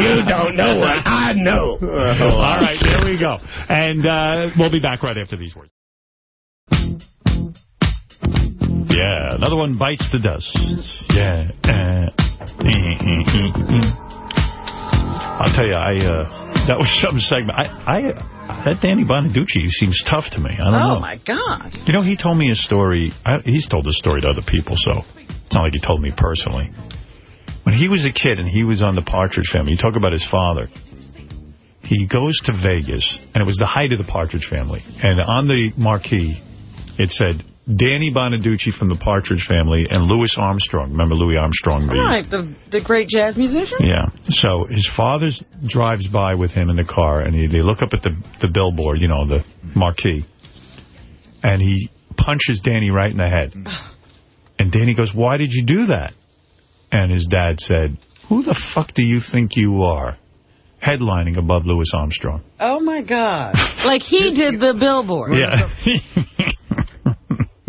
[SPEAKER 30] you don't know what I know.
[SPEAKER 1] All right, there we go. And uh, we'll be back right after these words. Yeah, another one bites the dust. Yeah. Uh, eh, eh, eh, I'll tell you, I uh, that was some segment. I, I that Danny Bonaduce seems tough to me. I don't
[SPEAKER 3] Oh,
[SPEAKER 1] know.
[SPEAKER 3] my God.
[SPEAKER 1] You know, he told me a story. I, he's told this story to other people, so it's not like he told me personally. When he was a kid and he was on the Partridge Family, you talk about his father. He goes to Vegas, and it was the height of the Partridge Family. And on the marquee, it said, Danny Bonaduce from the Partridge Family and Louis Armstrong. Remember Louis Armstrong? The-
[SPEAKER 3] right, the, the great jazz musician?
[SPEAKER 1] yeah. So his father drives by with him in the car, and he, they look up at the, the billboard, you know, the marquee, and he punches Danny right in the head. And Danny goes, why did you do that? And his dad said, who the fuck do you think you are? Headlining above Louis Armstrong.
[SPEAKER 3] Oh, my God. like he did the billboard.
[SPEAKER 1] Yeah.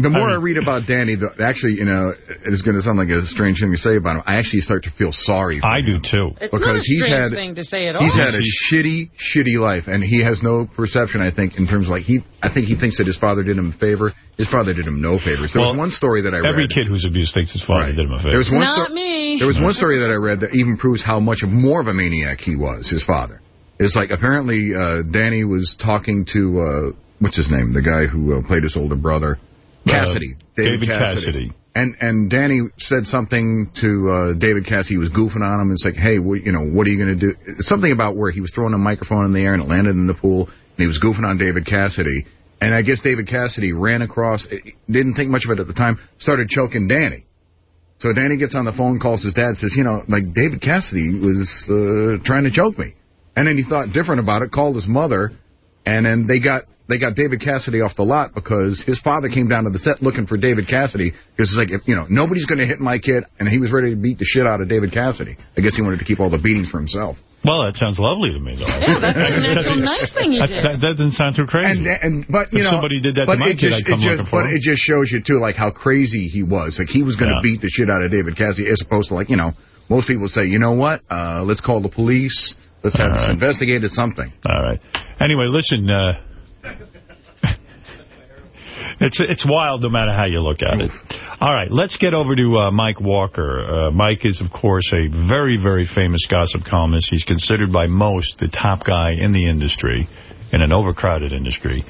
[SPEAKER 4] The more I, read about Danny, the, actually, you know, it's going to sound like a strange thing to say about him. I actually start to feel sorry for
[SPEAKER 1] I
[SPEAKER 4] him.
[SPEAKER 1] I do, too.
[SPEAKER 3] It's
[SPEAKER 4] because
[SPEAKER 3] not a
[SPEAKER 4] he's
[SPEAKER 3] strange
[SPEAKER 4] had
[SPEAKER 3] thing to say at all.
[SPEAKER 4] he's had a shitty, shitty life, and he has no perception. I think in terms of like he, I think he thinks that his father did him a favor. His father did him no favors. There
[SPEAKER 1] Well,
[SPEAKER 4] was one story that I read.
[SPEAKER 1] Every kid who's abused thinks his father did him a favor.
[SPEAKER 4] There was one
[SPEAKER 3] Not me.
[SPEAKER 4] There was one story that I read that even proves how much more of a maniac he was, his father. It's like apparently uh, Danny was talking to, uh, what's his name, the guy who uh, played his older brother, Cassidy.
[SPEAKER 1] Uh, David Cassidy.
[SPEAKER 4] And and Danny said something to uh, David Cassidy. He was goofing on him. It's like, hey, what, you know, what are you going to do? Something about where he was throwing a microphone in the air and it landed in the pool. And he was goofing on David Cassidy. And I guess David Cassidy ran across, didn't think much of it at the time, started choking Danny. So Danny gets on the phone, calls his dad, says, you know, like David Cassidy was uh, trying to choke me. And then he thought different about it, called his mother, and then they got they got David Cassidy off the lot because his father came down to the set looking for David Cassidy because it's like, if, you know, nobody's going to hit my kid, and he was ready to beat the shit out of David Cassidy. I guess he wanted to keep all the beatings for himself.
[SPEAKER 1] Well, that sounds lovely to me, though.
[SPEAKER 3] Yeah, that's a natural nice thing he
[SPEAKER 1] That's,
[SPEAKER 3] did.
[SPEAKER 1] that, that doesn't sound too crazy.
[SPEAKER 4] And, and but you
[SPEAKER 1] If
[SPEAKER 4] know,
[SPEAKER 1] somebody did that to
[SPEAKER 4] but
[SPEAKER 1] my
[SPEAKER 4] it
[SPEAKER 1] kid,
[SPEAKER 4] just,
[SPEAKER 1] I'd come
[SPEAKER 4] just,
[SPEAKER 1] looking for
[SPEAKER 4] But
[SPEAKER 1] him.
[SPEAKER 4] it just shows you too, like how crazy he was. Like he was going to
[SPEAKER 1] Yeah.
[SPEAKER 4] beat the shit out of David Cassidy, as opposed to like you know, most people say, you know what, uh, let's call the police, let's have this
[SPEAKER 1] right.
[SPEAKER 4] investigated, something.
[SPEAKER 1] All right. Anyway, listen, uh, it's it's wild no matter how you look at it. All right, let's get over to uh, Mike Walker. Uh, Mike is, of course, a very, very famous gossip columnist. He's considered by most the top guy in the industry, in an overcrowded industry.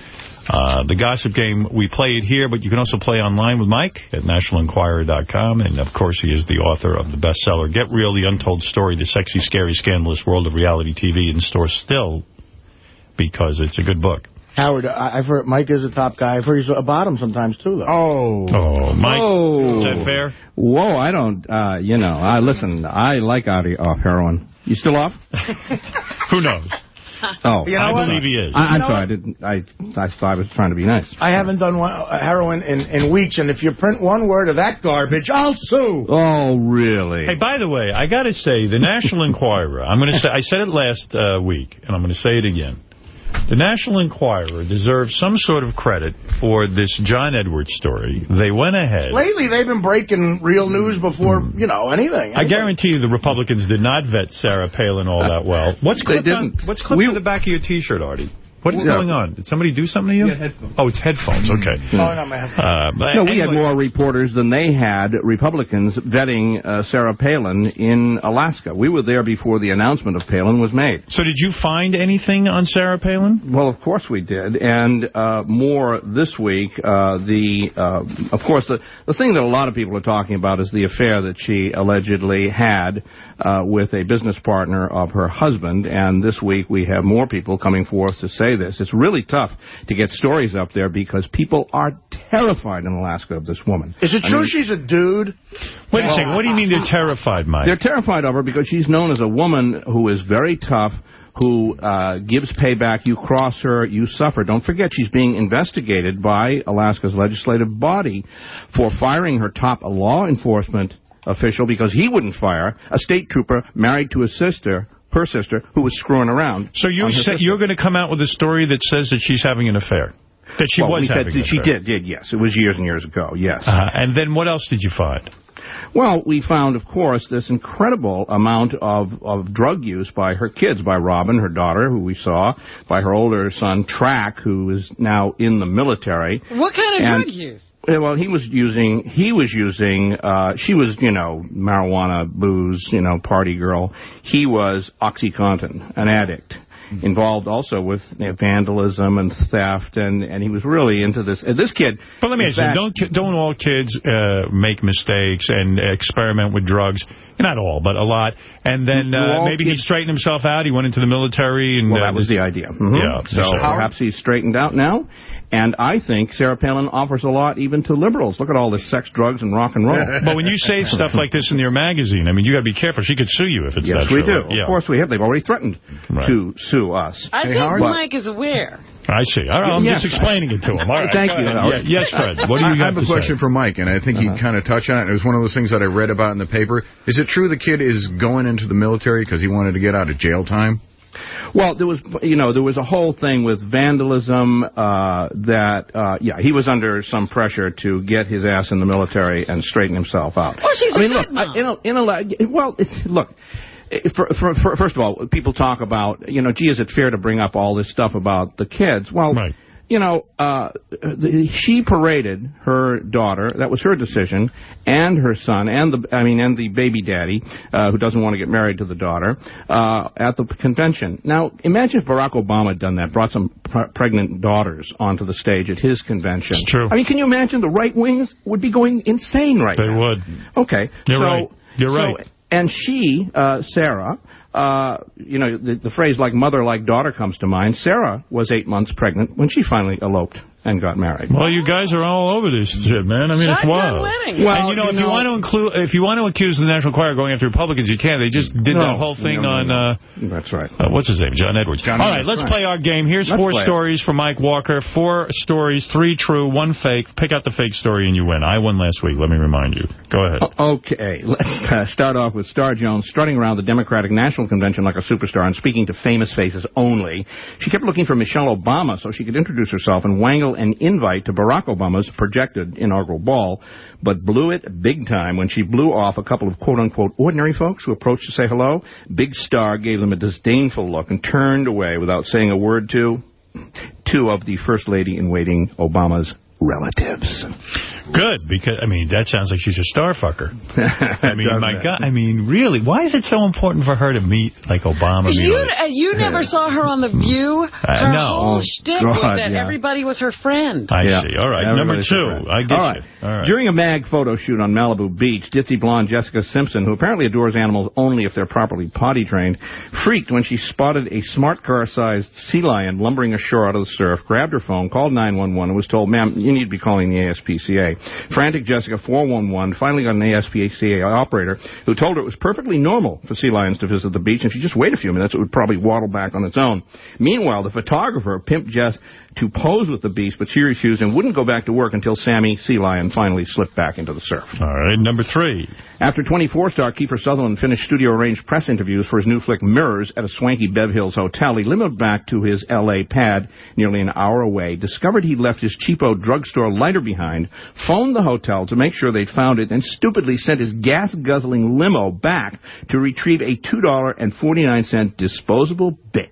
[SPEAKER 1] Uh, the Gossip Game, we play it here, but you can also play online with Mike at nationalenquirer.com. And, of course, he is the author of the bestseller, Get Real, The Untold Story, The Sexy, Scary, Scandalous World of Reality TV, in store still because it's a good book.
[SPEAKER 2] Howard, I, I've heard Mike is a top guy. I've heard he's a bottom sometimes, too, though.
[SPEAKER 35] Oh.
[SPEAKER 1] Oh, Mike,
[SPEAKER 35] Whoa.
[SPEAKER 1] is that fair?
[SPEAKER 35] Whoa, I don't, uh, you know, I listen, I like Artie off heroin. You still off?
[SPEAKER 1] Who knows?
[SPEAKER 35] Oh,
[SPEAKER 2] You know
[SPEAKER 1] I
[SPEAKER 2] what?
[SPEAKER 1] believe he is.
[SPEAKER 35] I, I'm
[SPEAKER 2] You know
[SPEAKER 35] sorry, I didn't. I I thought I was trying to be nice.
[SPEAKER 2] I haven't done one, uh, heroin in, in weeks, and if you print one word of that garbage, I'll sue.
[SPEAKER 35] Oh, really?
[SPEAKER 1] Hey, by the way, I got to say, the National Enquirer, I'm going to say, I said it last uh, week, and I'm going to say it again. The National Enquirer deserves some sort of credit for this John Edwards story. They went ahead.
[SPEAKER 2] Lately, they've been breaking real news before, hmm. you know, anything.
[SPEAKER 1] I guarantee you the Republicans did not vet Sarah Palin all that uh, well. What's
[SPEAKER 35] They
[SPEAKER 1] clipped, on,
[SPEAKER 35] didn't.
[SPEAKER 1] what's clipped
[SPEAKER 35] We-
[SPEAKER 1] to the back of your T-shirt, Artie? What is
[SPEAKER 35] Yeah.
[SPEAKER 1] going on? Did somebody do something to you?
[SPEAKER 35] Yeah, headphones.
[SPEAKER 1] Oh, it's headphones. Okay.
[SPEAKER 2] Oh, no, my
[SPEAKER 1] Uh, but
[SPEAKER 35] No, we had more reporters than they had, Republicans, vetting uh, Sarah Palin in Alaska. We were there before the announcement of Palin was made.
[SPEAKER 1] So did you find anything on Sarah Palin?
[SPEAKER 35] Well, of course we did, and uh, more this week. Uh, the, uh, of course, the the thing that a lot of people are talking about is the affair that she allegedly had uh, with a business partner of her husband. And this week we have more people coming forth to say this. It's really tough to get stories up there because people are terrified in Alaska of this woman.
[SPEAKER 2] Is it
[SPEAKER 35] I
[SPEAKER 2] true
[SPEAKER 35] mean-
[SPEAKER 2] she's a dude?
[SPEAKER 1] Wait a second. What do you mean they're terrified, Mike?
[SPEAKER 35] They're terrified of her because she's known as a woman who is very tough, who uh, gives payback. You cross her, you suffer. Don't forget, she's being investigated by Alaska's legislative body for firing her top law enforcement official because he wouldn't fire a state trooper married to his sister, her sister, who was screwing around.
[SPEAKER 1] So you said you're going to come out with a story that says that she's having an affair? That she
[SPEAKER 35] Well,
[SPEAKER 1] was
[SPEAKER 35] we
[SPEAKER 1] having
[SPEAKER 35] that
[SPEAKER 1] an
[SPEAKER 35] She
[SPEAKER 1] affair?
[SPEAKER 35] did, did, yes. It was years and years ago, yes.
[SPEAKER 1] Uh, and then what else did you find?
[SPEAKER 35] Well, we found, of course, this incredible amount of, of drug use by her kids, by Robin, her daughter, who we saw, by her older son, Track, who is now in the military.
[SPEAKER 3] What kind of
[SPEAKER 35] And-
[SPEAKER 3] drug use?
[SPEAKER 35] Well, he was using, he was using, uh, she was, you know, marijuana, booze, you know, party girl. He was OxyContin, an addict. Involved also with you know, vandalism and theft, and, and he was really into this. Uh, this kid.
[SPEAKER 1] But let me ask you, don't don't all kids uh, make mistakes and experiment with drugs? Not all, but a lot. And then uh, maybe he straightened himself out. He went into the military. and
[SPEAKER 35] Well,
[SPEAKER 1] uh,
[SPEAKER 35] that was the idea. Mhm.
[SPEAKER 1] Yeah.
[SPEAKER 35] So
[SPEAKER 1] so-
[SPEAKER 35] perhaps he's straightened out now. And I think Sarah Palin offers a lot even to liberals. Look at all this sex, drugs, and rock and roll.
[SPEAKER 1] But when you say stuff like this in your magazine, I mean, you got to be careful. She could sue you if it's
[SPEAKER 35] yes,
[SPEAKER 1] that
[SPEAKER 35] we
[SPEAKER 1] true.
[SPEAKER 35] do.
[SPEAKER 1] Yeah.
[SPEAKER 35] Of course we have. They've already threatened
[SPEAKER 1] Right.
[SPEAKER 35] to sue us.
[SPEAKER 3] I think Mike is aware.
[SPEAKER 1] I see. All right, I'm
[SPEAKER 4] Yes.
[SPEAKER 1] just explaining it to him. All right.
[SPEAKER 4] Thank you,
[SPEAKER 1] ahead. Yeah, yes, Fred. What do you
[SPEAKER 4] I,
[SPEAKER 1] got
[SPEAKER 4] I have
[SPEAKER 1] to
[SPEAKER 4] a
[SPEAKER 1] say?
[SPEAKER 4] question for Mike, and I think he kind of touched on it. It was one of those things that I read about in the paper. Is it true the kid is going into the military because he wanted to get out of jail time?
[SPEAKER 35] Well, there was, you know, there was a whole thing with vandalism uh, that, uh, yeah, he was under some pressure to get his ass in the military and straighten himself out.
[SPEAKER 3] Well, she's
[SPEAKER 35] I
[SPEAKER 3] a
[SPEAKER 35] mean,
[SPEAKER 3] good
[SPEAKER 35] look,
[SPEAKER 3] mom.
[SPEAKER 35] I, in a, in a, well, it's, look. For, for, for, first of all, people talk about, you know, gee, is it fair to bring up all this stuff about the kids? Well, you know, uh, the, she paraded her daughter. That was her decision, and her son, and the I mean, and the baby daddy uh, who doesn't want to get married to the daughter uh, at the convention. Now, imagine if Barack Obama had done that, brought some pre- pregnant daughters onto the stage at his convention.
[SPEAKER 1] It's true.
[SPEAKER 35] I mean, can you imagine the right wings would be going insane right
[SPEAKER 1] They
[SPEAKER 35] now?
[SPEAKER 1] would.
[SPEAKER 35] Okay,
[SPEAKER 1] You're
[SPEAKER 35] so,
[SPEAKER 1] right. You're
[SPEAKER 35] so-
[SPEAKER 1] right.
[SPEAKER 35] And she, uh, Sarah, uh, you know, the, the phrase like mother like daughter comes to mind. Sarah was eight months pregnant when she finally eloped and got married.
[SPEAKER 1] Well, you guys are all over this shit, man. I mean, it's wild.
[SPEAKER 35] wedding.
[SPEAKER 1] Well,
[SPEAKER 35] Well,
[SPEAKER 1] and, you know,
[SPEAKER 35] you
[SPEAKER 1] if you want to include, if you want to accuse the National Enquirer of going after Republicans, you can. They just did
[SPEAKER 35] No.
[SPEAKER 1] that whole thing
[SPEAKER 35] No, no,
[SPEAKER 1] on. Uh,
[SPEAKER 35] That's right.
[SPEAKER 1] uh, what's his name? John Edwards.
[SPEAKER 35] John
[SPEAKER 1] all right, let's
[SPEAKER 35] right.
[SPEAKER 1] play our game. Here's
[SPEAKER 35] Let's
[SPEAKER 1] four
[SPEAKER 35] play it.
[SPEAKER 1] stories for Mike Walker. Four stories, three true, one fake. Pick out the fake story and you win. I won last week. Let me remind you. Go ahead.
[SPEAKER 35] Okay, let's uh, start off with Star Jones strutting around the Democratic National Convention like a superstar and speaking to famous faces only. She kept looking for Michelle Obama so she could introduce herself and wangle an invite to Barack Obama's projected inaugural ball, but blew it big time when she blew off a couple of quote-unquote ordinary folks who approached to say hello. Big Star gave them a disdainful look and turned away without saying a word to two of the First Lady-in-Waiting Obama's relatives.
[SPEAKER 1] Good, because, I mean, that sounds like she's a star fucker. I mean, my
[SPEAKER 35] it?
[SPEAKER 1] God, I mean, really, why is it so important for her to meet, like, Obama?
[SPEAKER 3] You,
[SPEAKER 1] all-
[SPEAKER 3] uh, you never saw her on The View. Her
[SPEAKER 1] no.
[SPEAKER 3] whole
[SPEAKER 1] Oh,
[SPEAKER 3] shtick was
[SPEAKER 1] God,
[SPEAKER 3] that
[SPEAKER 1] yeah.
[SPEAKER 3] everybody was her friend.
[SPEAKER 1] I
[SPEAKER 35] Yeah.
[SPEAKER 1] see. All right, number two. I get
[SPEAKER 35] All right.
[SPEAKER 1] you. All right.
[SPEAKER 35] During a mag photo shoot on Malibu Beach, ditzy blonde Jessica Simpson, who apparently adores animals only if they're properly potty trained, freaked when she spotted a smart car-sized sea lion lumbering ashore out of the surf, grabbed her phone, called 911, and was told, ma'am, you need to be calling the ASPCA. Frantic Jessica 411 finally got an ASPCA operator who told her it was perfectly normal for sea lions to visit the beach, and if you just wait a few minutes, it would probably waddle back on its own. Meanwhile, the photographer pimped Jess to pose with the beast, but she refused and wouldn't go back to work until Sammy Sea Lion finally slipped back into the surf.
[SPEAKER 1] All right, number three.
[SPEAKER 35] After 24 star Kiefer Sutherland finished studio arranged press interviews for his new flick Mirrors at a swanky Bev Hills hotel, he limoed back to his L.A. pad nearly an hour away, discovered he'd left his cheapo drugstore lighter behind, phoned the hotel to make sure they'd found it, and stupidly sent his gas-guzzling limo back to retrieve a $2.49 disposable Bic.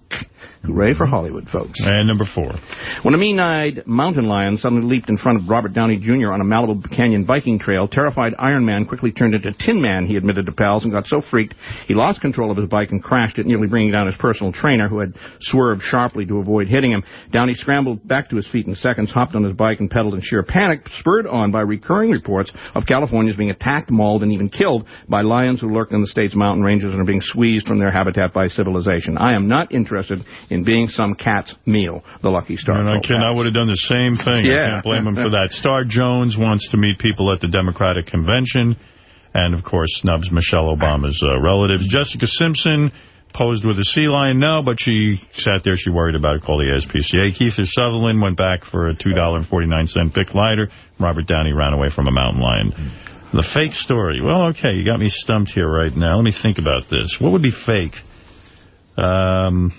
[SPEAKER 35] Hooray for Hollywood, folks.
[SPEAKER 1] And number four.
[SPEAKER 35] When a mean-eyed mountain lion suddenly leaped in front of Robert Downey Jr. on a Malibu Canyon biking trail, terrified Iron Man quickly turned into Tin Man, he admitted to pals, and got so freaked he lost control of his bike and crashed it, nearly bringing down his personal trainer, who had swerved sharply to avoid hitting him. Downey scrambled back to his feet in seconds, hopped on his bike, and pedaled in sheer panic, spurred on by recurring reports of Californians being attacked, mauled, and even killed by lions who lurk in the state's mountain ranges and are being squeezed from their habitat by civilization. I am not interested in being some cat's meal, the Lucky Star
[SPEAKER 1] And I, can, I would have done the same thing. I
[SPEAKER 35] Yeah.
[SPEAKER 1] can't blame him for that. Star Jones wants to meet people at the Democratic Convention. And, of course, snubs Michelle Obama's uh, relatives. Jessica Simpson posed with a sea lion. No, but she sat there. She worried about it. Called the SPCA. Kiefer Sutherland went back for a $2.49 Bic lighter. Robert Downey ran away from a mountain lion. The fake story. Well, okay, you got me stumped here right now. Let me think about this. What would be fake? Um...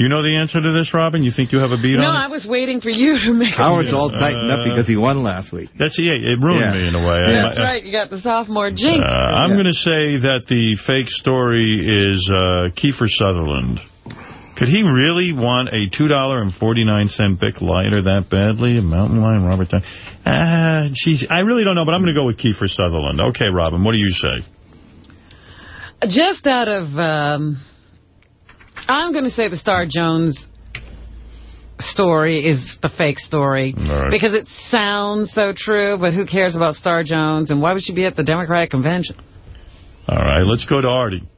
[SPEAKER 1] You know the answer to this, Robin? You think you have a beat
[SPEAKER 3] No,
[SPEAKER 1] on it?
[SPEAKER 3] No, I was waiting for you to make
[SPEAKER 35] Howard's
[SPEAKER 3] a
[SPEAKER 35] all tightened up
[SPEAKER 1] Uh,
[SPEAKER 35] because he won last week.
[SPEAKER 1] That's yeah, it ruined
[SPEAKER 35] Yeah.
[SPEAKER 1] me in a way.
[SPEAKER 3] That's
[SPEAKER 1] I- I-
[SPEAKER 3] right. You got the sophomore jinx.
[SPEAKER 1] Uh, I'm going to say that the fake story is uh, Kiefer Sutherland. Could he really want a $2.49 Bic lighter that badly? A mountain lion, Robert Downey? Ah, geez, I really don't know, but I'm going to go with Kiefer Sutherland. Okay, Robin, what do you say?
[SPEAKER 3] Just out of, um, I'm going to say the Star Jones story is the fake story.
[SPEAKER 1] right.
[SPEAKER 3] Because it sounds so true, but who cares about Star Jones? And why would she be at the Democratic Convention?
[SPEAKER 1] All right, let's go to Artie.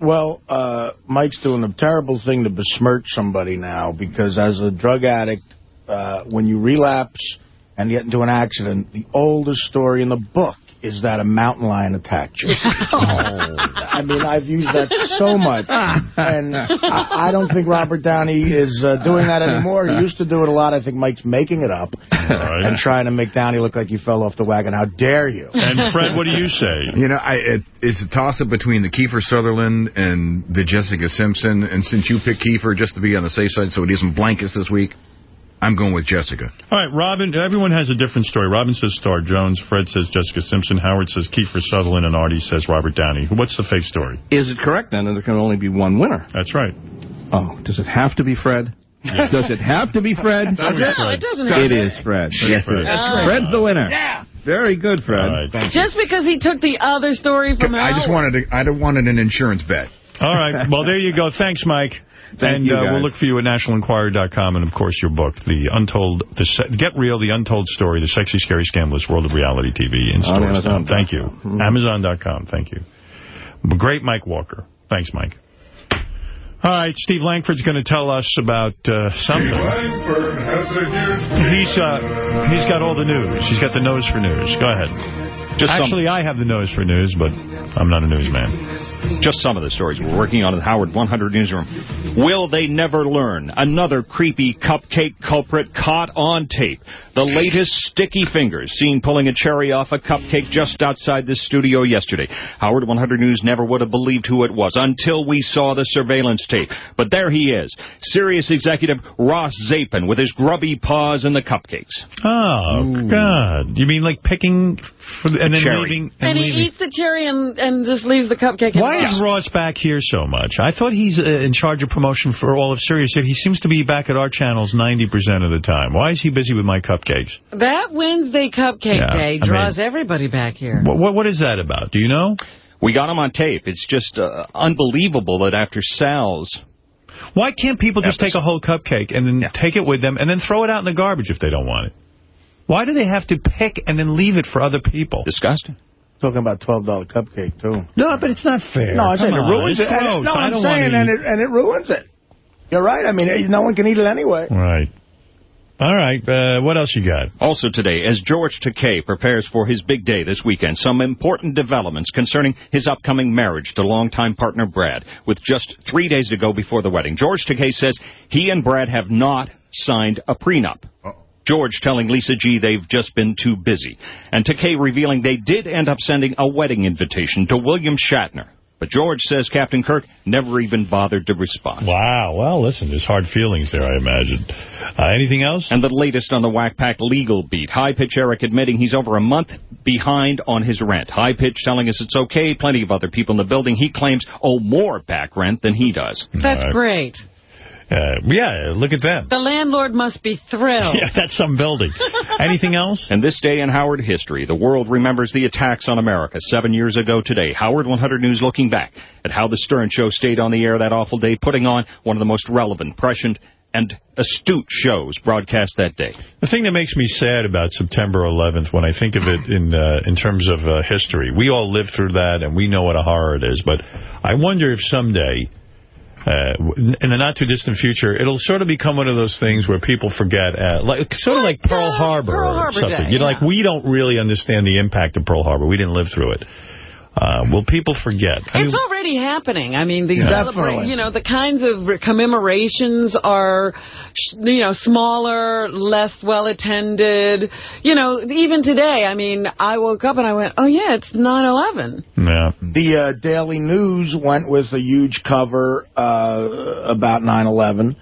[SPEAKER 2] Well, uh, Mike's doing a terrible thing to besmirch somebody now because as a drug addict, uh, when you relapse and get into an accident, the oldest story in the book is that a mountain lion attacked you. I mean, I've used that so much. And I, I don't think Robert Downey is uh, doing that anymore. He used to do it a lot. I think Mike's making it up and trying to make Downey look like he fell off the wagon. How dare you?
[SPEAKER 1] And Fred, what do you say?
[SPEAKER 4] You know, I, it, it's a toss-up between the Kiefer Sutherland and the Jessica Simpson. And since you picked Kiefer just to be on the safe side so it isn't blankets this week, I'm going with Jessica.
[SPEAKER 1] All right, Robin, everyone has a different story. Robin says Star Jones, Fred says Jessica Simpson, Howard says Kiefer Sutherland, and Artie says Robert Downey. What's the fake story?
[SPEAKER 35] Is it correct, then, that there can only be one winner?
[SPEAKER 1] That's right.
[SPEAKER 35] Oh, does it have to be Fred? Does it have to be Fred?
[SPEAKER 3] Does it? No, it doesn't have
[SPEAKER 35] It
[SPEAKER 3] to.
[SPEAKER 35] is Fred. Yes,
[SPEAKER 1] Fred.
[SPEAKER 35] it is.
[SPEAKER 3] That's.
[SPEAKER 35] Fred's the winner.
[SPEAKER 3] Yeah.
[SPEAKER 35] Very good, Fred.
[SPEAKER 3] Just because he took the other story from
[SPEAKER 4] I just wanted to, I wanted an insurance bet.
[SPEAKER 1] All right. Well, there you go. Thanks, Mike.
[SPEAKER 4] Thank
[SPEAKER 1] and
[SPEAKER 4] you,
[SPEAKER 1] uh, we'll look for you at nationalenquirer.com and, of course, your book, The Untold, the Se Get Real, The Untold Story, The Sexy, Scary, Scandalous World of Reality TV in
[SPEAKER 35] On
[SPEAKER 1] stores.
[SPEAKER 35] Amazon.
[SPEAKER 1] Thank you.
[SPEAKER 35] Mhm.
[SPEAKER 1] Amazon.com. Thank you. Great Mike Walker. Thanks, Mike. All right, Steve Langford's going to tell us about uh, something. He's uh, he's got all the news. He's got the nose for news. Go ahead.
[SPEAKER 36] Just some-
[SPEAKER 1] Actually, I have the nose for news, but I'm not a newsman.
[SPEAKER 36] Just some of the stories we're working on at the Howard 100 Newsroom. Will they never learn? Another creepy cupcake culprit caught on tape. The latest sticky fingers seen pulling a cherry off a cupcake just outside this studio yesterday. Howard 100 News never would have believed who it was until we saw the surveillance tape. But there he is, Sirius executive Ross Zapin with his grubby paws in the cupcakes.
[SPEAKER 1] Oh, God. You mean like picking for the, and then
[SPEAKER 36] Cherry.
[SPEAKER 1] leaving?
[SPEAKER 3] And he
[SPEAKER 1] leaving.
[SPEAKER 3] eats the cherry and, and just leaves the cupcake
[SPEAKER 1] Why
[SPEAKER 3] the
[SPEAKER 1] is
[SPEAKER 3] box.
[SPEAKER 1] Ross back here so much? I thought he's uh, in charge of promotion for all of Sirius. He seems to be back at our channels 90% of the time. Why is he busy with my cupcake? Cupcakes.
[SPEAKER 3] That Wednesday Cupcake
[SPEAKER 1] Yeah,
[SPEAKER 3] Day
[SPEAKER 1] I
[SPEAKER 3] draws everybody back here.
[SPEAKER 1] What, what, what is that about? Do you know?
[SPEAKER 35] We got them on tape. It's just uh, unbelievable that after Sal's...
[SPEAKER 1] Why can't people just take a whole cupcake and then take it with them and then throw it out in the garbage if they don't want it? Why do they have to pick and then leave it for other people?
[SPEAKER 35] Disgusting.
[SPEAKER 2] Talking about $12 cupcake, too.
[SPEAKER 1] No, but it's not fair.
[SPEAKER 2] No, I'm saying
[SPEAKER 1] Come
[SPEAKER 2] it ruins
[SPEAKER 1] it's
[SPEAKER 2] it. And it- No,
[SPEAKER 1] I
[SPEAKER 2] I'm
[SPEAKER 1] don't
[SPEAKER 2] saying, and it, and it ruins it. You're right. I mean, no one can eat it anyway.
[SPEAKER 1] Right. All right. Uh, what else you got?
[SPEAKER 35] Also today, as George Takei prepares for his big day this weekend, some important developments concerning his upcoming marriage to longtime partner Brad, with just three days to go before the wedding. George Takei says he and Brad have not signed a prenup. George telling Lisa G they've just been too busy. And Takei revealing they did end up sending a wedding invitation to William Shatner. But George says Captain Kirk never even bothered to respond.
[SPEAKER 1] Wow. Well, listen, there's hard feelings there, I imagine. Uh, anything else?
[SPEAKER 35] And the latest on the Whack Pack legal beat. High Pitch Eric admitting he's over a month behind on his rent. High Pitch telling us it's okay. Plenty of other people in the building he claims owe more back rent than he does.
[SPEAKER 3] That's great.
[SPEAKER 1] Uh, yeah, look at them.
[SPEAKER 3] The landlord must be thrilled.
[SPEAKER 1] Yeah, that's some building. Anything else?
[SPEAKER 35] And this day in Howard history, the world remembers the attacks on America seven years ago today. Howard 100 News looking back at how the Stern Show stayed on the air that awful day, putting on one of the most relevant, prescient, and astute shows broadcast that day.
[SPEAKER 1] The thing that makes me sad about September 11th, when I think of it in uh, in terms of uh, history, we all lived through that and we know what a horror it is. But I wonder if someday, uh, in the not-too-distant future, it'll sort of become one of those things where people forget, uh, like sort of like Pearl Harbor
[SPEAKER 3] Pearl
[SPEAKER 1] or something.
[SPEAKER 3] Day,
[SPEAKER 1] you know, like we don't really understand the impact of Pearl Harbor. We didn't live through it. Uh, will people forget? I
[SPEAKER 3] It's
[SPEAKER 1] mean,
[SPEAKER 3] already happening. I mean, these
[SPEAKER 1] Yeah.
[SPEAKER 3] you know, the kinds of commemorations are, sh- you know, smaller, less well attended. You know, even today, I mean, I woke up and I went, oh, yeah, it's 9-11.
[SPEAKER 1] Yeah.
[SPEAKER 2] The uh, Daily News went with a huge cover uh, about 9/11,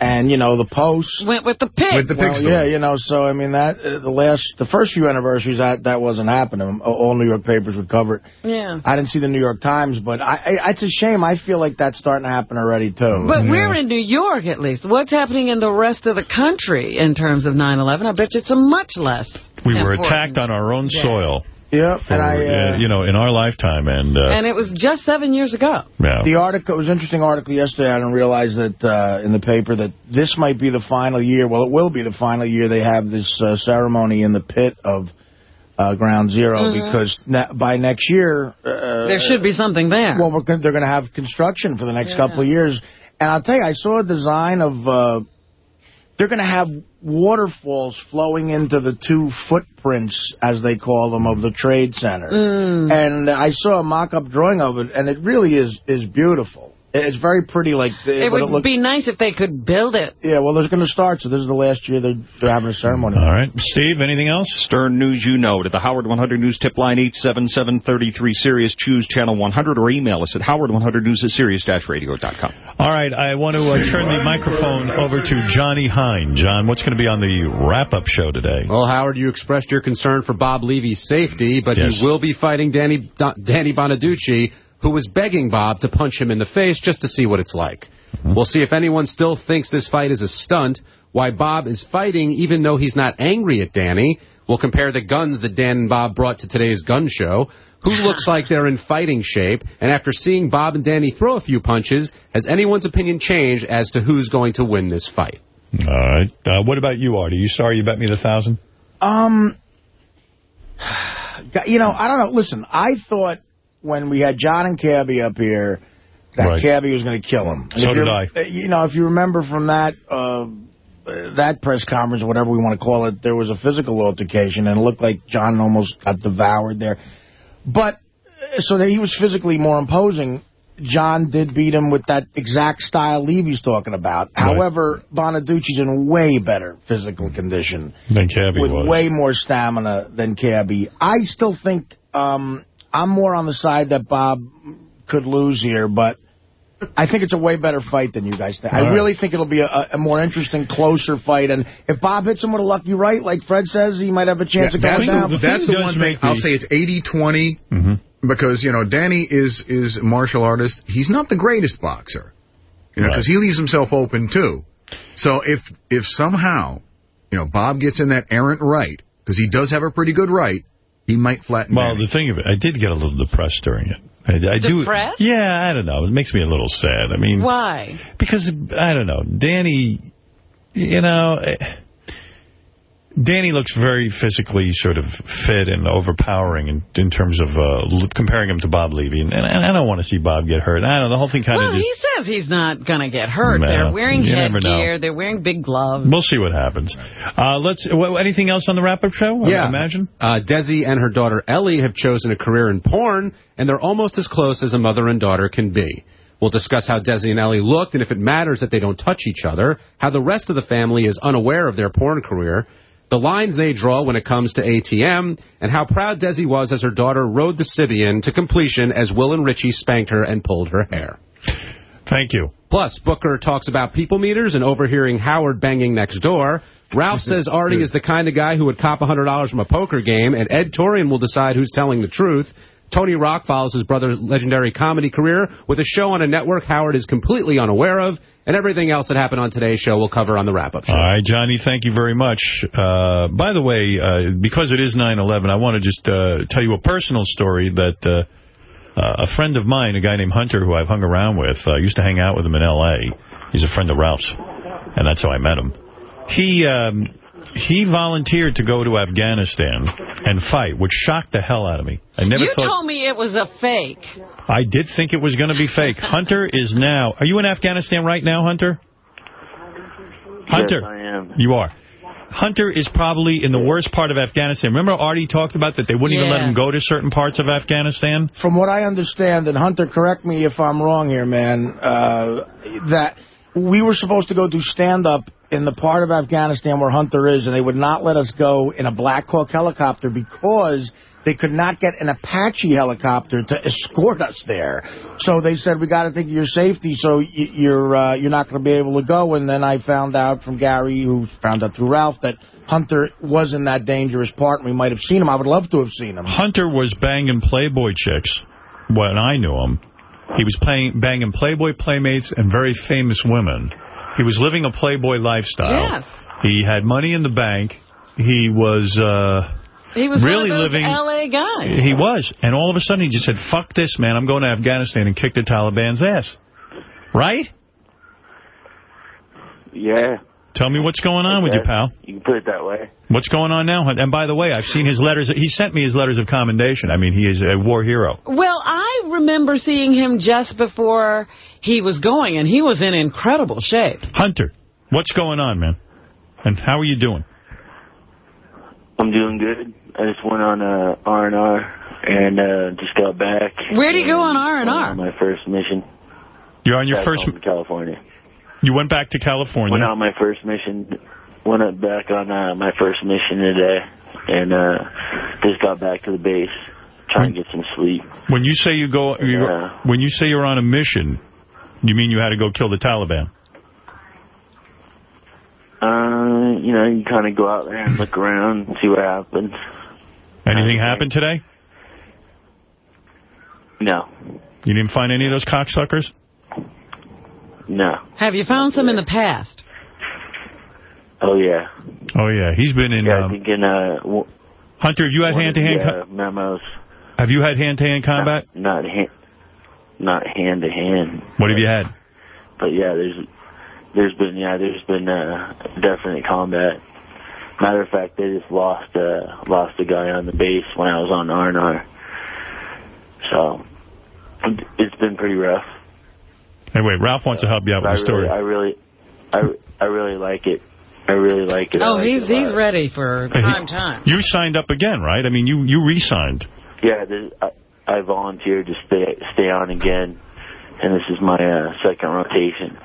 [SPEAKER 2] and you know the Post
[SPEAKER 3] went with the pig.
[SPEAKER 2] well, yeah, you know, so I mean that uh, the last, the first few anniversaries that that wasn't happening. All New York papers would cover it.
[SPEAKER 3] Yeah.
[SPEAKER 2] I didn't see the New York Times, but I, I, it's a shame. I feel like that's starting to happen already too.
[SPEAKER 3] But we're in New York, at least. What's happening in the rest of the country in terms of 9-11? I bet you it's a much less.
[SPEAKER 1] we were attacked on our own
[SPEAKER 3] day.
[SPEAKER 1] soil.
[SPEAKER 2] Yeah,
[SPEAKER 1] For,
[SPEAKER 2] and I, uh,
[SPEAKER 1] uh, you know, in our lifetime, and uh,
[SPEAKER 3] And it was just seven years ago.
[SPEAKER 1] yeah.
[SPEAKER 2] The article it was an interesting article yesterday. I didn't realize that uh, in the paper that this might be the final year. Well, it will be the final year they have this uh, ceremony in the pit of uh, Ground 0
[SPEAKER 3] Mhm.
[SPEAKER 2] because ne by next year uh,
[SPEAKER 3] There should be something there.
[SPEAKER 2] Well, we're they're going to have construction for the next
[SPEAKER 3] Yeah.
[SPEAKER 2] couple of years, and I'll tell you, I saw a design of. Uh, they're going to have waterfalls flowing into the two footprints, as they call them, of the Trade Center.
[SPEAKER 3] Mm.
[SPEAKER 2] And I saw a mock-up drawing of it, and it really is is beautiful. It's very pretty. Like the,
[SPEAKER 3] It
[SPEAKER 2] but
[SPEAKER 3] would
[SPEAKER 2] look-
[SPEAKER 3] be nice if they could build it.
[SPEAKER 2] Yeah, well, they're going to start, so this is the last year they're, they're having a ceremony.
[SPEAKER 1] All right. Steve, anything else?
[SPEAKER 35] Stern News you know to the Howard 100 News tip line 877-33 Sirius. Choose channel 100 or email us at howard100news at sirius-radio.com.
[SPEAKER 1] All right, I want to uh, turn the microphone over to Johnny Hein. John, what's going to be on the wrap-up show today?
[SPEAKER 37] Well, Howard, you expressed your concern for Bob Levy's safety, but
[SPEAKER 1] Yes.
[SPEAKER 37] he will be fighting Danny Danny Bonaducci, who was begging Bob to punch him in the face just to see what it's like. We'll see if anyone still thinks this fight is a stunt, why Bob is fighting even though he's not angry at Danny. We'll compare the guns that Dan and Bob brought to today's gun show. Who looks like they're in fighting shape? And after seeing Bob and Danny throw a few punches, has anyone's opinion changed as to who's going to win this fight?
[SPEAKER 1] All right. Uh, what about you, Artie? You sorry you bet me the thousand?
[SPEAKER 2] Um, you know, I don't know. Listen, I thought when we had John and Cabby up here that
[SPEAKER 1] Right.
[SPEAKER 2] Cabby was going to kill him. And
[SPEAKER 1] So did
[SPEAKER 2] you- uh, You know, if you remember from that uh, that press conference, whatever we want to call it, there was a physical altercation, and it looked like John almost got devoured there. But uh, so that he was physically more imposing. John did beat him with that exact style Levy's talking about. However, Bonaduce's in way better physical condition
[SPEAKER 1] Than Cabby
[SPEAKER 2] with
[SPEAKER 1] was.
[SPEAKER 2] way more stamina than Cabby. I still think um, I'm more on the side that Bob could lose here, but I think it's a way better fight than you guys think.
[SPEAKER 1] All
[SPEAKER 2] I
[SPEAKER 1] right.
[SPEAKER 2] really think it'll be a, a more interesting, closer fight. And if Bob hits him with a lucky right, like Fred says, he might have a chance of going
[SPEAKER 4] that's
[SPEAKER 2] down.
[SPEAKER 4] the, that's the one thing. I'll say it's 80-20
[SPEAKER 1] Mm-hmm.
[SPEAKER 4] because, you know, Danny is is a martial artist. He's not the greatest boxer, you know, because he leaves himself open, too. So if if somehow you know, Bob gets in that errant right, because he does have a pretty good right, he might flatten
[SPEAKER 1] Well,
[SPEAKER 4] Danny.
[SPEAKER 1] the thing of it, I did get a little depressed during it. I, I do.
[SPEAKER 3] Depressed?
[SPEAKER 1] Yeah, I don't know. It makes me a little sad. I mean,
[SPEAKER 3] Why?
[SPEAKER 1] because I don't know, Danny. You know, eh, Danny looks very physically sort of fit and overpowering in, in terms of uh, comparing him to Bob Levy, and, and I don't want to see Bob get hurt. I don't know. The whole thing kind
[SPEAKER 3] Well,
[SPEAKER 1] of just.
[SPEAKER 3] he says he's not going to get hurt.
[SPEAKER 1] No,
[SPEAKER 3] They're wearing
[SPEAKER 1] you never
[SPEAKER 3] headgear. They're wearing big gloves.
[SPEAKER 1] We'll see what happens. Uh, let's. wh- anything else on the wrap-up show? I
[SPEAKER 37] Yeah.
[SPEAKER 1] imagine.
[SPEAKER 37] Uh, Desi and her daughter Ellie have chosen a career in porn, and they're almost as close as a mother and daughter can be. We'll discuss how Desi and Ellie looked and if it matters that they don't touch each other, how the rest of the family is unaware of their porn career, the lines they draw when it comes to ATM, and how proud Desi was as her daughter rode the Sybian to completion as Will and Richie spanked her and pulled her hair.
[SPEAKER 1] Thank you.
[SPEAKER 37] Plus, Booker talks about people meters and overhearing Howard banging next door. Ralph says Artie is the kind of guy who would cop $100 from a poker game, and Ed Torian will decide who's telling the truth. Tony Rock follows his brother's legendary comedy career with a show on a network Howard is completely unaware of, and everything else that happened on today's show we'll cover on the wrap-up show.
[SPEAKER 1] All right, Johnny, thank you very much. Uh, by the way, uh, because it is 9-11, I want to just uh, tell you a personal story that uh, uh, a friend of mine, a guy named Hunter, who I've hung around with, uh, used to hang out with him in L.A. He's a friend of Ralph's, and that's how I met him. He um, he volunteered to go to Afghanistan and fight, which shocked the hell out of me. I never
[SPEAKER 3] you
[SPEAKER 1] thought...
[SPEAKER 3] told me it was a fake.
[SPEAKER 1] I did think it was going to be fake. Hunter is now... Are you in Afghanistan right now, Hunter? Hunter.
[SPEAKER 38] Yes, I am.
[SPEAKER 1] You are. Hunter is probably in the worst part of Afghanistan. Remember Artie talked about that they wouldn't even let him go to certain parts of Afghanistan?
[SPEAKER 2] From what I understand, and Hunter, correct me if I'm wrong here, man, uh, that we were supposed to go do stand-up in the part of Afghanistan where Hunter is, and they would not let us go in a Black Hawk helicopter because they could not get an Apache helicopter to escort us there. So they said, we got to think of your safety, so you're uh, you're not going to be able to go. And then I found out from Gary, who found out through Ralph, that Hunter was in that dangerous part, and we might have seen him. I would love to have seen him.
[SPEAKER 1] Hunter was banging Playboy chicks when I knew him. He was playing, banging Playboy playmates and very famous women. He was living a Playboy lifestyle.
[SPEAKER 3] Yes.
[SPEAKER 1] He had money in the bank. He was... Uh,
[SPEAKER 3] He was
[SPEAKER 1] really
[SPEAKER 3] one of those
[SPEAKER 1] living.
[SPEAKER 3] L.A. guys.
[SPEAKER 1] He was. And all of a sudden he just said, fuck this, man. I'm going to Afghanistan and kick the Taliban's ass. Right?
[SPEAKER 38] Yeah.
[SPEAKER 1] Tell me what's going on with you, pal.
[SPEAKER 38] You can put it that way.
[SPEAKER 1] What's going on now? And by the way, I've seen his letters. He sent me his letters of commendation. I mean, he is a war hero.
[SPEAKER 3] Well, I remember seeing him just before he was going, and he was in incredible shape.
[SPEAKER 1] Hunter, what's going on, man? And how are you doing?
[SPEAKER 38] I'm doing good. I just went on uh, R&R and uh, just got back.
[SPEAKER 3] Where'd you go on
[SPEAKER 38] Went
[SPEAKER 3] R&R?
[SPEAKER 38] my first mission.
[SPEAKER 1] You're on your
[SPEAKER 38] Back
[SPEAKER 1] first...
[SPEAKER 38] home to California.
[SPEAKER 1] You went back to California.
[SPEAKER 38] Went on my first mission. Went up back on uh, my first mission today, and uh, just got back to the base, trying to get some sleep.
[SPEAKER 1] When you say you go, you
[SPEAKER 38] Yeah.
[SPEAKER 1] when you say you're on a mission, you mean you had to go kill the Taliban?
[SPEAKER 38] Uh, you know, you kind of go out there and look around, and see what happens.
[SPEAKER 1] Anything happened today?
[SPEAKER 38] No,
[SPEAKER 1] You didn't find any of those cocksuckers?
[SPEAKER 38] No.
[SPEAKER 3] Have you found some in the past?
[SPEAKER 38] Oh yeah.
[SPEAKER 1] Oh yeah, he's been in.
[SPEAKER 38] Yeah, I
[SPEAKER 1] Um,
[SPEAKER 38] think in uh,
[SPEAKER 1] Hunter, have you had
[SPEAKER 38] one of the,
[SPEAKER 1] hand-to-hand?
[SPEAKER 38] uh, memos.
[SPEAKER 1] have you had hand-to-hand combat?
[SPEAKER 38] Not hand, not hand to hand.
[SPEAKER 1] What have you had?
[SPEAKER 38] But yeah, there's there's been yeah there's been uh, definite combat. Matter of fact, they just lost uh, lost a guy on the base when I was on R and R. So it's been pretty rough.
[SPEAKER 1] Anyway, Ralph wants to help you out with
[SPEAKER 38] I
[SPEAKER 1] the story.
[SPEAKER 38] really, I really, I, I really like it. I really like it.
[SPEAKER 3] Oh,
[SPEAKER 38] like
[SPEAKER 3] he's
[SPEAKER 38] it
[SPEAKER 3] he's ready for
[SPEAKER 1] Hey,
[SPEAKER 3] prime time.
[SPEAKER 1] You signed up again, right? I mean, you you re-signed.
[SPEAKER 38] Yeah, this, I, I volunteered to stay stay on again, and this is my uh, second rotation.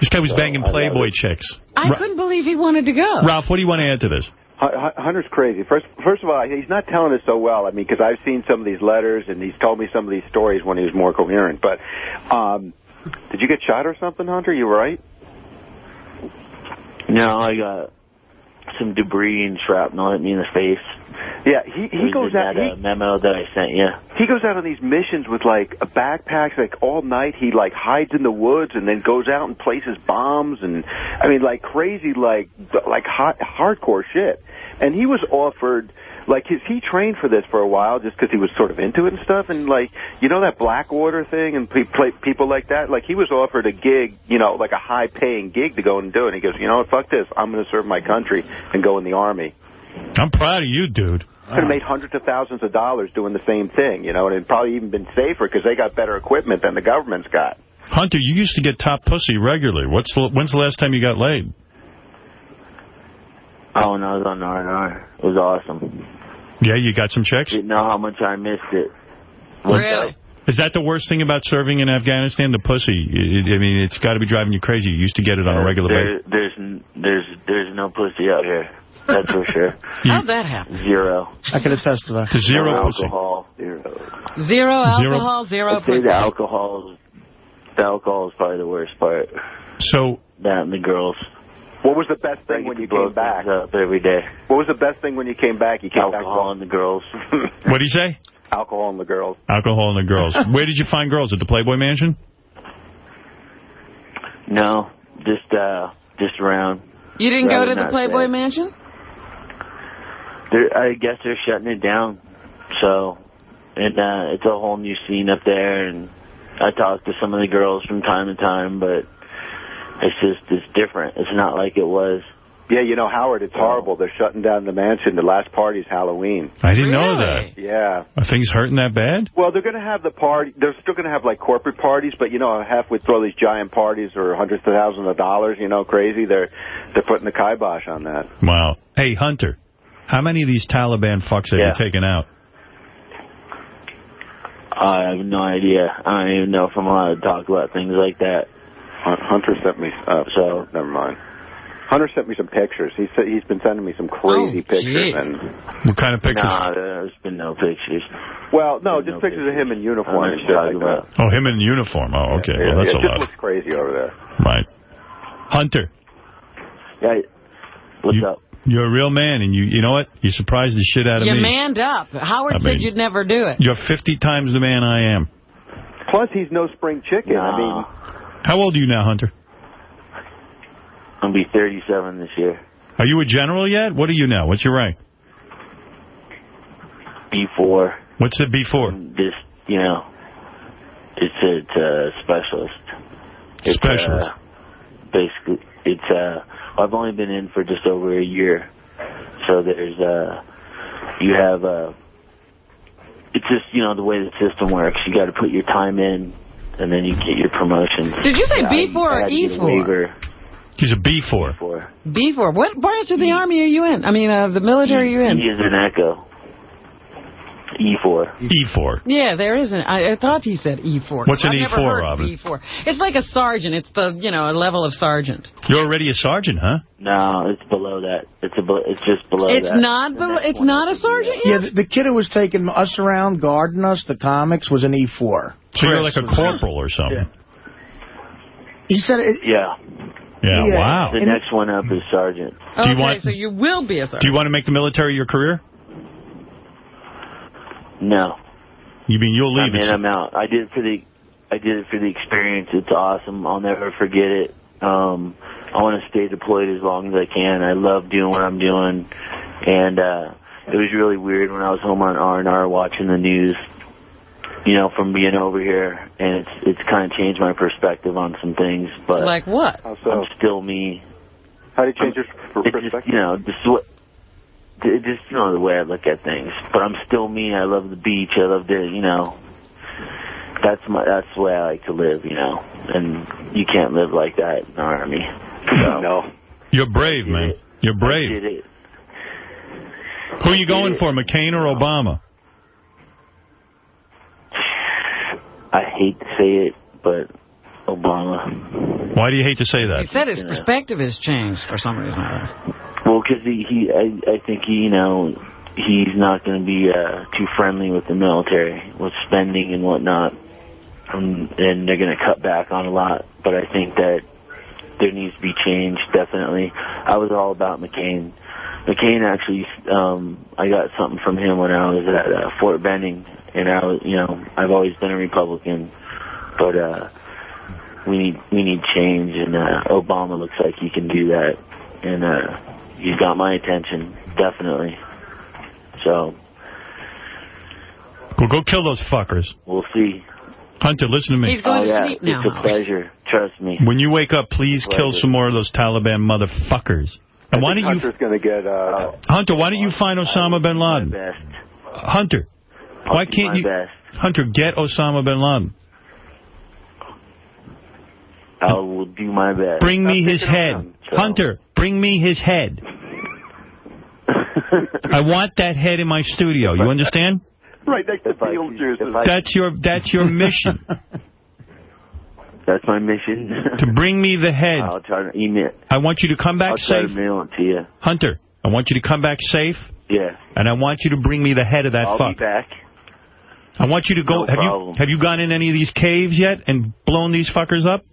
[SPEAKER 1] This guy was banging Playboy
[SPEAKER 38] it.
[SPEAKER 1] chicks.
[SPEAKER 3] I couldn't believe he wanted to go.
[SPEAKER 1] Ralph, what do you want to add to this?
[SPEAKER 10] Hun- Hun- Hunter's crazy. First, first of all, he's not telling us so well. I mean, because I've seen some of these letters and he's told me some of these stories when he was more coherent. But um, did you get shot or something, Hunter? You were right?
[SPEAKER 38] No, I got some debris and shrapnel hit me in the face,
[SPEAKER 10] Yeah, he he goes out.
[SPEAKER 38] that
[SPEAKER 10] He,
[SPEAKER 38] memo that I sent you.
[SPEAKER 10] he goes out on these missions with like a backpack, like all night. He like hides in the woods and then goes out and places bombs and I mean like crazy, like like hot, hardcore shit. And he was offered. Like his, he trained for this for a while just because he was sort of into it and stuff, and like you know that Blackwater thing and pe- play, people like that. Like he was offered a gig, you know, like a high paying gig to go and do it. And he goes, you know what, fuck this, I'm going to serve my country and go in the army.
[SPEAKER 1] I'm proud of you, dude.
[SPEAKER 10] Could have made hundreds of thousands of dollars doing the same thing, you know, and it'd probably even been safer because they got better equipment than the government's got.
[SPEAKER 1] Hunter, you used to get top pussy regularly. What's the, When's the last time you got laid?
[SPEAKER 38] Oh, and I was on R&R. It was awesome.
[SPEAKER 1] Yeah, you got some checks?
[SPEAKER 38] Didn't know how much I missed it.
[SPEAKER 3] Really?
[SPEAKER 1] Is that the worst thing about serving in Afghanistan? The pussy. I mean, it's got to be driving you crazy. You used to get it on a regular basis.
[SPEAKER 38] There's there's there's no pussy out here. That's for sure.
[SPEAKER 3] How'd that happen?
[SPEAKER 38] Zero.
[SPEAKER 2] I can attest to that.
[SPEAKER 1] To zero
[SPEAKER 38] no
[SPEAKER 1] pussy.
[SPEAKER 38] alcohol. Zero.
[SPEAKER 3] Zero alcohol, zero
[SPEAKER 38] I'd say
[SPEAKER 3] pussy.
[SPEAKER 38] the alcohol. is- The alcohol is probably the worst part.
[SPEAKER 1] So
[SPEAKER 38] that and the girls.
[SPEAKER 10] What was the best thing when
[SPEAKER 38] get
[SPEAKER 10] you came back?
[SPEAKER 38] Up every day.
[SPEAKER 10] What was the best thing when you came back? You came
[SPEAKER 38] Alcohol and the girls.
[SPEAKER 1] What'd he say?
[SPEAKER 10] Alcohol and the girls.
[SPEAKER 1] Alcohol and the girls. Where did you find girls? At the Playboy Mansion?
[SPEAKER 38] No, just uh, just around.
[SPEAKER 3] You didn't go to the Playboy
[SPEAKER 38] say.
[SPEAKER 3] Mansion?
[SPEAKER 38] They're, I guess they're shutting it down. So, and uh, it's a whole new scene up there. And I talk to some of the girls from time to time, but it's just it's different. It's not like it was.
[SPEAKER 10] Yeah, you know, Howard, it's horrible. They're shutting down the mansion. The last party's Halloween.
[SPEAKER 1] I didn't know that.
[SPEAKER 10] Yeah.
[SPEAKER 1] Are things hurting that bad?
[SPEAKER 10] Well, they're going to have the party. They're still going to have like corporate parties, but you know, halfway throw these giant parties or hundreds of thousands of dollars. You know, crazy. They're they're putting the kibosh on that.
[SPEAKER 1] Wow. Hey, Hunter, how many of these Taliban fucks have
[SPEAKER 38] Yeah.
[SPEAKER 1] you taken out?
[SPEAKER 38] I have no idea. I don't even know if I'm allowed to talk about things like that.
[SPEAKER 10] Hun- Hunter sent me. Uh,
[SPEAKER 38] So
[SPEAKER 10] never mind. Hunter sent me some pictures. He said he's been sending me some crazy
[SPEAKER 38] Oh,
[SPEAKER 10] pictures.
[SPEAKER 38] jeez.
[SPEAKER 10] And
[SPEAKER 1] What kind of pictures?
[SPEAKER 38] Nah, there's been no pictures.
[SPEAKER 10] well, no, just pictures of him in uniform and
[SPEAKER 38] know
[SPEAKER 10] shit like
[SPEAKER 38] you're
[SPEAKER 10] that.
[SPEAKER 1] Oh, him in uniform. Oh, okay.
[SPEAKER 10] Yeah,
[SPEAKER 1] well, that's
[SPEAKER 10] it
[SPEAKER 1] a
[SPEAKER 10] just
[SPEAKER 1] lot.
[SPEAKER 10] looks crazy over there.
[SPEAKER 1] Right. Hunter,
[SPEAKER 38] Yeah, what's
[SPEAKER 1] you,
[SPEAKER 38] up?
[SPEAKER 1] you're a real man, and you you know what? You surprised the shit out of
[SPEAKER 3] You
[SPEAKER 1] me.
[SPEAKER 3] You manned up. Howard
[SPEAKER 1] I
[SPEAKER 3] said
[SPEAKER 1] mean-
[SPEAKER 3] you'd never do it.
[SPEAKER 1] You're 50 times the man I am.
[SPEAKER 10] Plus, he's no spring chicken. I mean,
[SPEAKER 1] How old are you now, Hunter?
[SPEAKER 38] I'm gonna be 37 this year.
[SPEAKER 1] Are you a general yet? What are you now? What's your rank?
[SPEAKER 38] B4.
[SPEAKER 1] What's the B4?
[SPEAKER 38] Just you know, it's a, it's a specialist. It's,
[SPEAKER 1] Specialist.
[SPEAKER 38] Uh, basically, it's uh, I've only been in for just over a year, so there's uh, you have uh, it's just you know the way the system works. You got to put your time in, and then you get your promotion.
[SPEAKER 3] Did you say
[SPEAKER 38] Yeah, I-
[SPEAKER 3] B4 or
[SPEAKER 38] I had to get a
[SPEAKER 3] E4?
[SPEAKER 38] waiver.
[SPEAKER 1] He's a B4.
[SPEAKER 38] For
[SPEAKER 3] B4. What branch of the Army are you in? I mean, uh, the military are you in?
[SPEAKER 38] is an echo. E4.
[SPEAKER 1] E4.
[SPEAKER 3] Yeah, there isn't. I, I thought he said E4.
[SPEAKER 1] What's an
[SPEAKER 3] I've
[SPEAKER 1] E4,
[SPEAKER 3] heard
[SPEAKER 1] Robin?
[SPEAKER 3] E4. It's like a sergeant. It's the, you know, a level of sergeant.
[SPEAKER 1] You're already a sergeant, huh?
[SPEAKER 38] No, it's below that. It's a, it's just below
[SPEAKER 3] It's
[SPEAKER 38] that.
[SPEAKER 3] not. bel- It's not a sergeant
[SPEAKER 2] Yeah, the, the kid who was taking us around, guarding us, the comics, was an E4.
[SPEAKER 1] So you're like a corporal or something.
[SPEAKER 2] He said it,
[SPEAKER 38] Yeah.
[SPEAKER 1] Yeah,
[SPEAKER 2] Yeah.
[SPEAKER 1] wow.
[SPEAKER 38] The next one up is sergeant.
[SPEAKER 1] Do you
[SPEAKER 3] okay,
[SPEAKER 1] want-
[SPEAKER 3] so you will be a
[SPEAKER 1] Do you want to make the military your career?
[SPEAKER 38] No.
[SPEAKER 1] You mean you'll leave?
[SPEAKER 38] I
[SPEAKER 1] leave
[SPEAKER 38] mean. I'm out. I did it for the, I did it for the experience. It's awesome. I'll never forget it. Um, I want to stay deployed as long as I can. I love doing what I'm doing, and uh, it was really weird when I was home on R and R watching the news. You know, from being over here, and it's it's kind of changed my perspective on some things. But
[SPEAKER 3] Like what?
[SPEAKER 38] I'm still me.
[SPEAKER 10] How do you change your
[SPEAKER 38] It's just, you know, just what, it just, you know, the way I look at things. But I'm still me. I love the beach. I love the, you know, that's my, that's the way I like to live, you know. And you can't live like that in the army. So,
[SPEAKER 10] no.
[SPEAKER 1] You're brave, man. You're
[SPEAKER 38] I
[SPEAKER 1] brave.
[SPEAKER 38] did it.
[SPEAKER 1] Who are you going for, McCain or Obama?
[SPEAKER 38] I hate to say it, but Obama.
[SPEAKER 1] Why do you hate to say that?
[SPEAKER 3] He said his
[SPEAKER 38] Yeah.
[SPEAKER 3] perspective has changed for some reason.
[SPEAKER 38] Well, because he, he I, I think he, you know, he's not going to be uh, too friendly with the military, with spending and whatnot, um, and they're going to cut back on a lot. But I think that there needs to be change, definitely. I was all about McCain, McCain actually, um, I got something from him when I was at uh, Fort Benning, and I was, you know, I've always been a Republican, but uh, we need we need change, and uh, Obama looks like he can do that, and uh, he's got my attention definitely. So
[SPEAKER 1] Well, go kill those fuckers.
[SPEAKER 38] we'll see.
[SPEAKER 1] Hunter, listen to me.
[SPEAKER 38] He's going oh, yeah, It's a pleasure. Trust me.
[SPEAKER 1] When you wake up, please kill some more of those Taliban motherfuckers. And why don't you,
[SPEAKER 10] Hunter's going to get... Uh,
[SPEAKER 1] Hunter? Why don't you find Osama bin Laden? Best. Hunter, why can't you,
[SPEAKER 38] best.
[SPEAKER 1] Hunter, get Osama bin Laden?
[SPEAKER 38] I will do my best.
[SPEAKER 1] Bring me his head, Hunter. Bring me his head. I want that head in my studio. You understand?
[SPEAKER 10] right next to Beetlejuice.
[SPEAKER 1] That's your that's your mission.
[SPEAKER 38] That's my mission.
[SPEAKER 1] to bring me the head.
[SPEAKER 38] I'll try to email.
[SPEAKER 1] I want you to come back
[SPEAKER 38] I'll try
[SPEAKER 1] safe.
[SPEAKER 38] to mail it to you.
[SPEAKER 1] Hunter, I want you to come back safe,
[SPEAKER 38] Yeah.
[SPEAKER 1] and I want you to bring me the head of that
[SPEAKER 38] I'll
[SPEAKER 1] fuck.
[SPEAKER 38] be back.
[SPEAKER 1] I want you to go.
[SPEAKER 38] No
[SPEAKER 1] have
[SPEAKER 38] problem.
[SPEAKER 1] you have you gone in any of these caves yet and blown these fuckers up?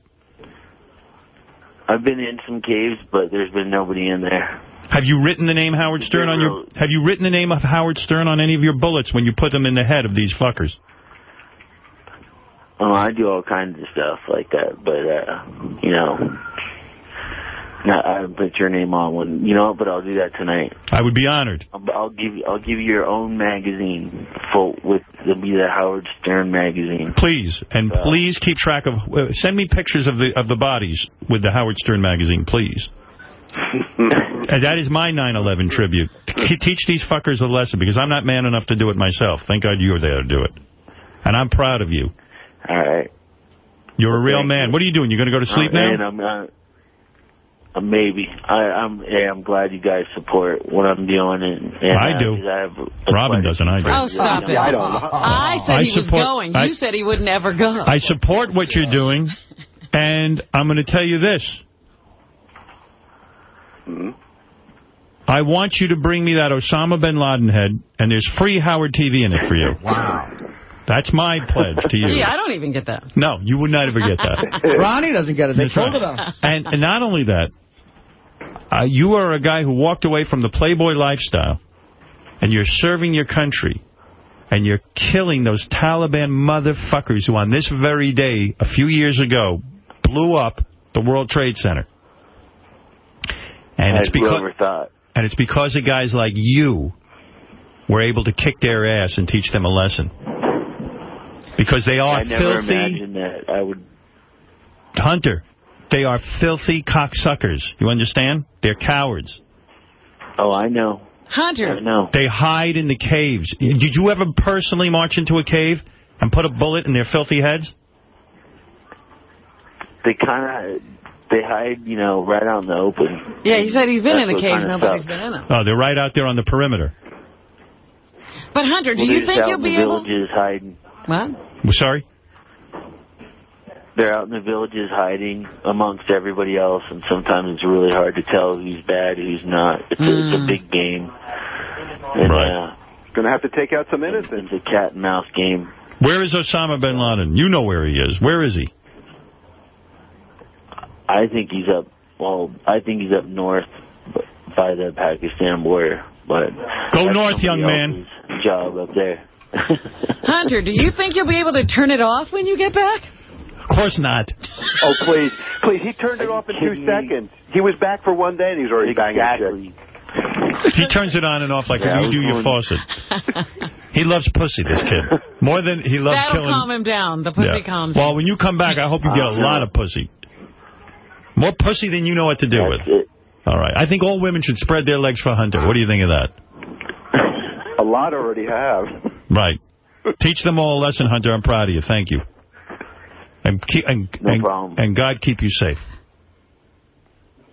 [SPEAKER 38] I've been in some caves, but there's been nobody in there.
[SPEAKER 1] Have you written the name Howard Stern on your? Have you written the name of Howard Stern on any of your bullets when you put them in the head of these fuckers?
[SPEAKER 38] Oh, I do all kinds of stuff like that, but uh, you know, I haven't put your name on one. You know, but I'll do that tonight.
[SPEAKER 1] I would be honored.
[SPEAKER 38] I'll, I'll give you. I'll give you your own magazine full with. It'll be the Howard Stern magazine.
[SPEAKER 1] Please and please keep track of. Uh, send me pictures of the of the bodies with the Howard Stern magazine, please. And that is my 9/11 tribute. T- teach these fuckers a lesson because I'm not man enough to do it myself. Thank God you're there to do it, and I'm proud of you.
[SPEAKER 38] All right.
[SPEAKER 1] You're a real man.
[SPEAKER 38] you.
[SPEAKER 1] What are you doing? You're going to go to sleep
[SPEAKER 38] Uh,
[SPEAKER 1] now?
[SPEAKER 38] And I'm uh, maybe. I, I'm. Yeah, I'm glad you guys support what I'm doing, and, and
[SPEAKER 1] I do.
[SPEAKER 38] 'cause I have
[SPEAKER 1] Robin doesn't. I do.
[SPEAKER 3] Oh, stop it.
[SPEAKER 38] I don't.
[SPEAKER 3] I said
[SPEAKER 1] I
[SPEAKER 3] he was
[SPEAKER 1] support-
[SPEAKER 3] going.
[SPEAKER 1] I-
[SPEAKER 3] You said he would never go.
[SPEAKER 1] I support what you're doing, and I'm going to tell you this. Hmm? I want you to bring me that Osama bin Laden head, and there's free Howard TV in it for you. Wow. That's my pledge to you.
[SPEAKER 3] Gee, I don't even get that.
[SPEAKER 1] No, you would not ever get that.
[SPEAKER 2] Ronnie doesn't get it. They
[SPEAKER 1] That's
[SPEAKER 2] told
[SPEAKER 1] right.
[SPEAKER 2] it.
[SPEAKER 1] And, and not only that, uh, you are a guy who walked away from the Playboy lifestyle, and you're serving your country, and you're killing those Taliban motherfuckers who on this very day, a few years ago, blew up the World Trade Center. And
[SPEAKER 38] As
[SPEAKER 1] it's because and it's because of guys like you were able to kick their ass and teach them a lesson. Because they are filthy.
[SPEAKER 38] I never
[SPEAKER 1] filthy.
[SPEAKER 38] imagined that I would.
[SPEAKER 1] Hunter, they are filthy cocksuckers. You understand? They're cowards.
[SPEAKER 38] Oh, I know.
[SPEAKER 3] Hunter.
[SPEAKER 38] No.
[SPEAKER 1] They hide in the caves. Did you ever personally march into a cave and put a bullet in their filthy heads?
[SPEAKER 38] They kind of. They hide, you know, right out in the open.
[SPEAKER 3] Yeah, he said he's been
[SPEAKER 38] That's
[SPEAKER 3] in the
[SPEAKER 38] what
[SPEAKER 3] caves.
[SPEAKER 38] kinda
[SPEAKER 3] Nobody's
[SPEAKER 38] sucks.
[SPEAKER 3] been in them.
[SPEAKER 1] Oh, they're right out there on the perimeter.
[SPEAKER 3] But Hunter, do
[SPEAKER 38] Well,
[SPEAKER 3] you
[SPEAKER 38] they're
[SPEAKER 3] think
[SPEAKER 38] just out
[SPEAKER 3] you'll
[SPEAKER 38] in
[SPEAKER 3] be
[SPEAKER 38] the
[SPEAKER 3] able?
[SPEAKER 38] villages hiding.
[SPEAKER 3] What?
[SPEAKER 1] Well, Sorry?
[SPEAKER 38] They're out in the villages hiding amongst everybody else, and sometimes it's really hard to tell who's bad, who's not. It's, a, it's a
[SPEAKER 3] Mm.
[SPEAKER 38] big game. And,
[SPEAKER 1] Right.
[SPEAKER 38] Uh,
[SPEAKER 10] Going to have to take out some innocents.
[SPEAKER 38] It's a cat and mouse game.
[SPEAKER 1] Where is Osama bin Laden? You know where he is. Where is he?
[SPEAKER 38] I think he's up. Well, I think he's up north by the Pakistan border. But
[SPEAKER 1] Go north, young
[SPEAKER 38] somebody
[SPEAKER 1] man.
[SPEAKER 38] else's Job up there.
[SPEAKER 3] Hunter, do you think you'll be able to turn it off when you get back?
[SPEAKER 1] Of course not.
[SPEAKER 10] Oh, please. Please, he turned it off in two seconds. He was back for one day and he was already banging shit.
[SPEAKER 1] He turns it on and off like
[SPEAKER 38] Yeah,
[SPEAKER 1] you do your faucet. He loves pussy, this kid. More than he loves
[SPEAKER 3] That'll
[SPEAKER 1] killing.
[SPEAKER 3] calm him down. The pussy
[SPEAKER 1] Yeah.
[SPEAKER 3] calms
[SPEAKER 1] Well,
[SPEAKER 3] him.
[SPEAKER 1] when you come back, I hope you get a lot of pussy. More pussy than you know what to do with. All right. I think all women should spread their legs for Hunter. What do you think of that?
[SPEAKER 10] A lot already have.
[SPEAKER 1] Right. Teach them all a lesson, Hunter. I'm proud of you. Thank you. And keep, and, and, and God keep you safe.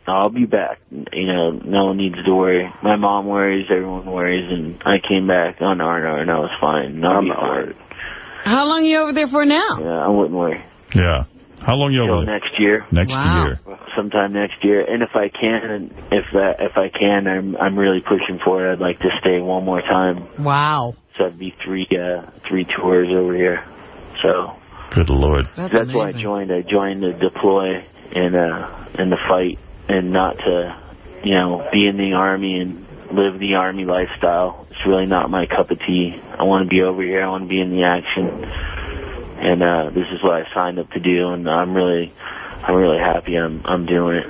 [SPEAKER 38] I'll be back. You know, no one needs to worry. My mom worries, everyone worries, and I came back on R&R and I was fine. I'll be fine.
[SPEAKER 3] How long are you over there for now?
[SPEAKER 38] Yeah, I wouldn't worry.
[SPEAKER 1] Yeah. How long you
[SPEAKER 38] Till
[SPEAKER 1] over there?
[SPEAKER 38] next year.
[SPEAKER 1] Next
[SPEAKER 3] Wow.
[SPEAKER 1] year.
[SPEAKER 38] Sometime next year, and if I can, if that, if I can, I'm I'm really pushing for it. I'd like to stay one more time.
[SPEAKER 3] Wow.
[SPEAKER 38] So it'd be three uh three tours over here. So
[SPEAKER 1] Good Lord.
[SPEAKER 3] That's,
[SPEAKER 38] that's why I joined. I joined to deploy and uh in the fight, and not to you know be in the army and live the Army lifestyle. It's really not my cup of tea. I want to be over here. I want to be in the action. And uh, this is what I signed up to do, and I'm really, I'm really happy I'm, I'm doing it.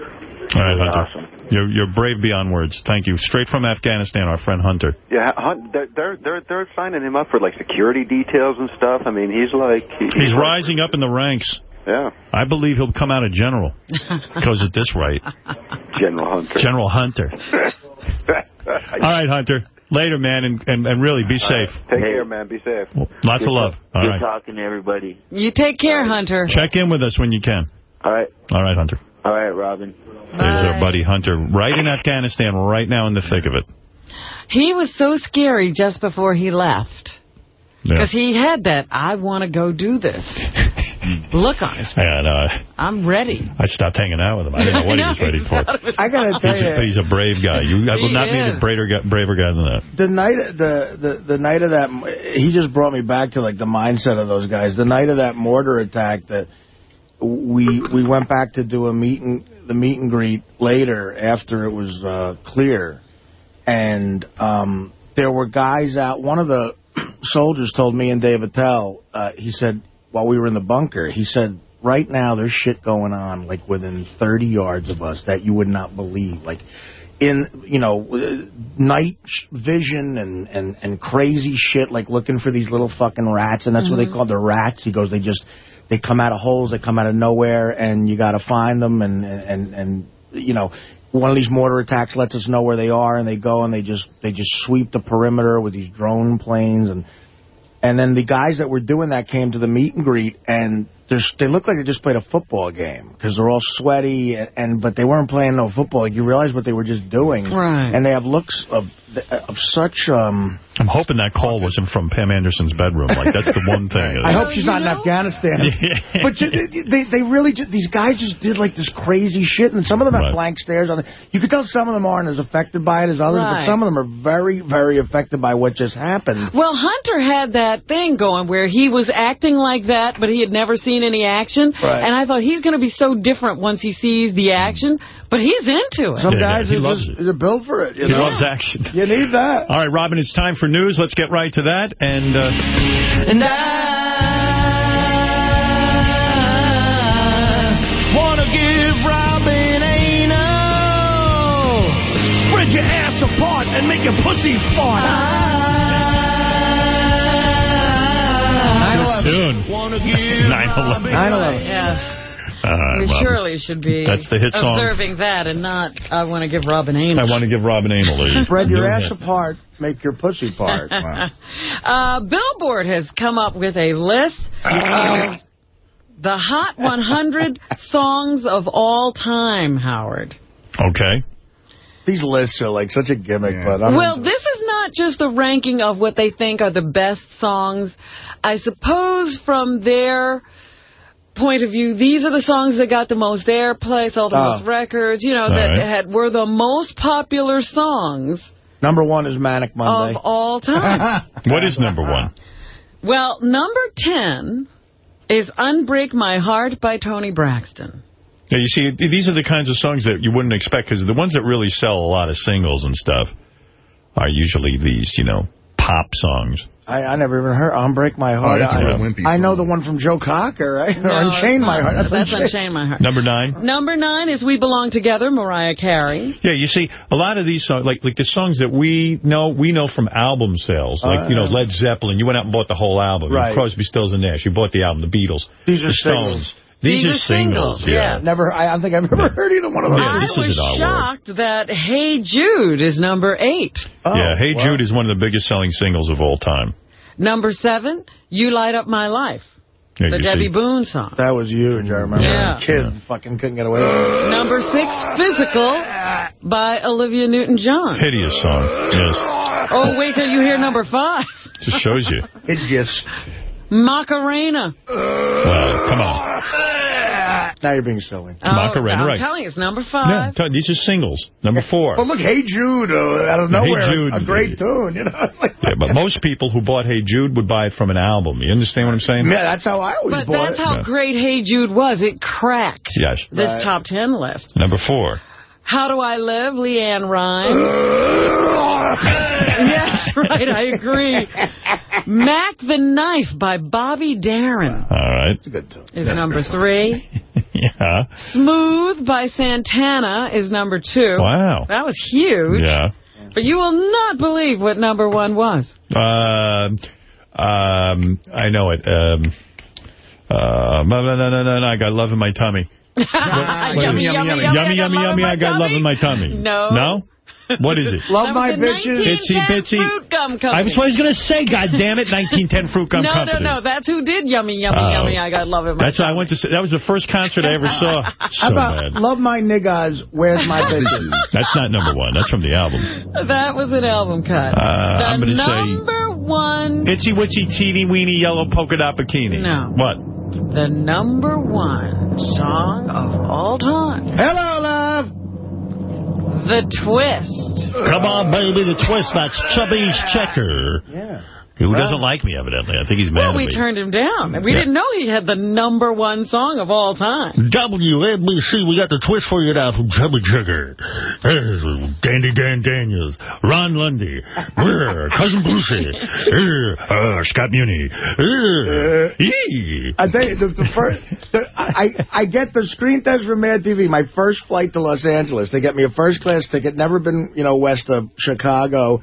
[SPEAKER 1] All right, Hunter. You're, you're brave beyond words. Thank you. Straight from Afghanistan, our friend Hunter.
[SPEAKER 10] Yeah, Hunt, they're, they're they're they're signing him up for like security details and stuff. I mean, he's like he-
[SPEAKER 1] He's rising up in the ranks.
[SPEAKER 10] Yeah.
[SPEAKER 1] I believe he'll come out a general. Goes at this rate.
[SPEAKER 10] General Hunter.
[SPEAKER 1] General Hunter. All right, Hunter. Later, man, and, and, and really be safe.
[SPEAKER 10] Take care, man. Be safe.
[SPEAKER 1] Lots of love. All
[SPEAKER 38] Good
[SPEAKER 1] right.
[SPEAKER 38] talking to everybody.
[SPEAKER 3] You take care, Hunter.
[SPEAKER 1] Check in with us when you can.
[SPEAKER 38] All right.
[SPEAKER 1] All right, Hunter.
[SPEAKER 38] All right, Robin.
[SPEAKER 1] There's our buddy Hunter right in Afghanistan right now in the thick of it.
[SPEAKER 3] He was so scary just before he left.
[SPEAKER 1] Yeah.
[SPEAKER 3] Because he had that, I want to go do this. Look on his face.
[SPEAKER 1] And uh,
[SPEAKER 3] I'm ready.
[SPEAKER 1] I stopped hanging out with him. I didn't know what he was ready for.
[SPEAKER 2] I gotta tell
[SPEAKER 1] He's a,
[SPEAKER 2] you,
[SPEAKER 1] he's a brave guy. You, I will
[SPEAKER 2] He
[SPEAKER 1] not meet a braver guy, braver guy than that.
[SPEAKER 2] the night the, the the night of that he just brought me back to like the mindset of those guys the night of that mortar attack that we we went back to do a meet and the meet and greet later after it was uh clear. And um there were guys out one of the soldiers told me and Dave Attell uh he said while we were in the bunker he said right now there's shit going on like within 30 yards of us that you would not believe. Like in you know uh, night vision and and and crazy shit like looking for these little fucking rats and that's what they
[SPEAKER 39] Mhm.
[SPEAKER 2] call the rats. He goes they just they come out of holes they come out of nowhere and you got to find them and and and you know one of these mortar attacks lets us know where they are and they go and they just they just sweep the perimeter with these drone planes and and then the guys that were doing that came to the meet and greet, and there's, they look like they just played a football game because they're all sweaty, and, and but they weren't playing no football. Like you realize what they were just doing,
[SPEAKER 3] Right.
[SPEAKER 2] And they have looks of of such. um
[SPEAKER 1] I'm hoping that call wasn't from Pam Anderson's bedroom. Like, that's the one thing.
[SPEAKER 2] I hope she's not in Afghanistan. But ju- they they really ju- these guys just did like this crazy shit, and some of them have
[SPEAKER 1] Right.
[SPEAKER 2] blank stares on. it. You could tell some of them aren't as affected by it as others,
[SPEAKER 3] Right.
[SPEAKER 2] but some of them are very very affected by what just happened.
[SPEAKER 3] Well, Hunter had that thing going where he was acting like that, but he had never seen any action.
[SPEAKER 2] Right.
[SPEAKER 3] And I thought he's going to be so different once he sees the action, but he's into it.
[SPEAKER 2] Some
[SPEAKER 1] Yeah,
[SPEAKER 2] guys
[SPEAKER 1] he
[SPEAKER 2] are
[SPEAKER 1] loves
[SPEAKER 2] just they're built for it. You
[SPEAKER 1] He
[SPEAKER 2] know?
[SPEAKER 1] loves action.
[SPEAKER 2] You need that.
[SPEAKER 1] All right, Robin, it's time for news. Let's get right to that. And uh,
[SPEAKER 39] And I wanna give Robin anal. Spread your ass apart and make your pussy fart.
[SPEAKER 1] good tune. 9/11.
[SPEAKER 2] 9/11.
[SPEAKER 3] Yeah.
[SPEAKER 1] All right,
[SPEAKER 3] we surely should be
[SPEAKER 1] That's the hit song.
[SPEAKER 3] observing that and not, I want to give Robin Anal.
[SPEAKER 1] I want to give Robin anal. a
[SPEAKER 2] Spread your ass
[SPEAKER 1] hit.
[SPEAKER 2] apart, make your pussy part. Wow.
[SPEAKER 3] Uh, Billboard has come up with a list of the Hot 100 songs of all time, Howard.
[SPEAKER 1] Okay.
[SPEAKER 2] These lists are like such a gimmick, but I'm
[SPEAKER 3] well, this is not just a ranking of what they think are the best songs. I suppose from their point of view, these are the songs that got the most airplay, sold the
[SPEAKER 2] Oh.
[SPEAKER 3] most records, you know,
[SPEAKER 2] All
[SPEAKER 3] that
[SPEAKER 2] right.
[SPEAKER 3] had were the most popular songs
[SPEAKER 2] number one is Manic Monday.
[SPEAKER 3] of all time.
[SPEAKER 1] What is number one?
[SPEAKER 3] well, number 10 is Unbreak My Heart by Toni Braxton.
[SPEAKER 1] Yeah, you see, these are the kinds of songs that you wouldn't expect, because the ones that really sell a lot of singles and stuff are usually these, you know, pop songs.
[SPEAKER 2] I, I never even heard Unbreak My Heart.
[SPEAKER 1] that's a
[SPEAKER 2] I,
[SPEAKER 1] wimpy
[SPEAKER 2] I know the one from Joe Cocker, right?
[SPEAKER 3] No,
[SPEAKER 2] Unchain My. Heart.
[SPEAKER 3] That's Unchain My Heart.
[SPEAKER 1] Number nine?
[SPEAKER 3] Number nine is We Belong Together, Mariah Carey.
[SPEAKER 1] Yeah, you see, a lot of these songs, like like the songs that we know, we know from album sales, like,
[SPEAKER 2] Uh,
[SPEAKER 1] you know, Led Zeppelin, you went out and bought the whole album.
[SPEAKER 2] Right.
[SPEAKER 1] Crosby, Stills, and Nash, you bought the album, the Beatles,
[SPEAKER 2] These are
[SPEAKER 1] the
[SPEAKER 2] singles.
[SPEAKER 1] Stones. These, are singles, yeah.
[SPEAKER 2] Never. I don't think I've ever heard either one of those.
[SPEAKER 1] Yeah, this
[SPEAKER 3] I was
[SPEAKER 1] isn't our world.
[SPEAKER 3] shocked that Hey Jude is number eight.
[SPEAKER 1] Oh, yeah, Hey Jude is one of the biggest selling singles of all time.
[SPEAKER 3] Number seven, You Light Up My Life,
[SPEAKER 1] Yeah,
[SPEAKER 3] the
[SPEAKER 1] you
[SPEAKER 3] Debby
[SPEAKER 1] see.
[SPEAKER 3] Boone song.
[SPEAKER 2] That was huge, I remember.
[SPEAKER 3] Yeah.
[SPEAKER 2] Kid fucking couldn't get away with it.
[SPEAKER 3] Number six, Physical by Olivia Newton-John.
[SPEAKER 1] Hideous song, yes.
[SPEAKER 3] Oh, wait till you hear number five,
[SPEAKER 1] Just shows you.
[SPEAKER 2] It just...
[SPEAKER 3] Macarena.
[SPEAKER 1] Well, come on.
[SPEAKER 2] Now you're being silly.
[SPEAKER 3] Oh,
[SPEAKER 1] Macarena,
[SPEAKER 3] I'm
[SPEAKER 1] right.
[SPEAKER 3] telling you, it's number five.
[SPEAKER 1] t- these are singles. Number four.
[SPEAKER 2] But look, Hey Jude, uh, out of nowhere,
[SPEAKER 1] Hey
[SPEAKER 2] nowhere,
[SPEAKER 1] Jude.
[SPEAKER 2] a great tune. You know,
[SPEAKER 1] Yeah, but most people who bought Hey Jude would buy it from an album. You understand what I'm saying?
[SPEAKER 2] yeah, that's how I always
[SPEAKER 3] But
[SPEAKER 2] bought
[SPEAKER 3] that's
[SPEAKER 2] it.
[SPEAKER 3] how
[SPEAKER 1] Yeah.
[SPEAKER 3] great Hey Jude was. It cracked
[SPEAKER 1] Yes.
[SPEAKER 3] this
[SPEAKER 2] Right.
[SPEAKER 3] top ten list.
[SPEAKER 1] Number four.
[SPEAKER 3] How Do I Live, LeAnn Rimes. yes, right, I agree. Mac the Knife by Bobby Darin
[SPEAKER 1] All right. good.
[SPEAKER 3] is number three.
[SPEAKER 1] Yeah.
[SPEAKER 3] Smooth by Santana is number two.
[SPEAKER 1] Wow.
[SPEAKER 3] That was huge.
[SPEAKER 1] Yeah.
[SPEAKER 3] But you will not believe what number one was.
[SPEAKER 1] Um, um, I know it. Um, uh, no, no, no, no, no, I got love in my tummy.
[SPEAKER 3] yummy, yummy, yummy,
[SPEAKER 1] Yummy, yummy, yummy, I got love in my tummy.
[SPEAKER 3] No.
[SPEAKER 1] No? What is it?
[SPEAKER 2] Love my
[SPEAKER 3] was the
[SPEAKER 2] bitches.
[SPEAKER 3] 1910
[SPEAKER 1] Bitsy, bitsy.
[SPEAKER 3] Fruit Gum Company.
[SPEAKER 1] I was what I was going to say, God damn it, 1910 Fruit Gum
[SPEAKER 3] no,
[SPEAKER 1] Company.
[SPEAKER 3] no, no. no. That's who did Yummy, Yummy,
[SPEAKER 1] Oh.
[SPEAKER 3] Yummy. I got love in my
[SPEAKER 1] That's I went to. See, that was the first concert I ever saw. So
[SPEAKER 2] How about
[SPEAKER 1] bad.
[SPEAKER 2] Love My Niggas, Where's My Bitches?
[SPEAKER 1] That's not number one. That's from the album.
[SPEAKER 3] That was an album cut.
[SPEAKER 1] Uh,
[SPEAKER 3] the
[SPEAKER 1] I'm going to say
[SPEAKER 3] number one,
[SPEAKER 1] Itsy Witsy Teeny Weeny Yellow Polka Dot Bikini.
[SPEAKER 3] No.
[SPEAKER 1] What?
[SPEAKER 3] the number one song of all time,
[SPEAKER 2] Hello, love.
[SPEAKER 3] The Twist.
[SPEAKER 1] Come on, baby, the twist. That's Chubby's Checker.
[SPEAKER 2] Yeah.
[SPEAKER 1] Who doesn't like me, evidently. I think he's mad
[SPEAKER 3] Well,
[SPEAKER 1] at
[SPEAKER 3] we turned him down. We
[SPEAKER 1] Yeah.
[SPEAKER 3] didn't know he had the number one song of all time.
[SPEAKER 1] WNBC, we got the twist for you now from Chubby Checker. There's Dandy Dan Daniels, Ron Lundy, Cousin Brucey, uh, Scott Muni. Uh, ee.
[SPEAKER 2] I think the, the first, the, I, I get the screen test from Mad TV. My first flight to Los Angeles, they get me a first class ticket. Never been, you know, west of Chicago.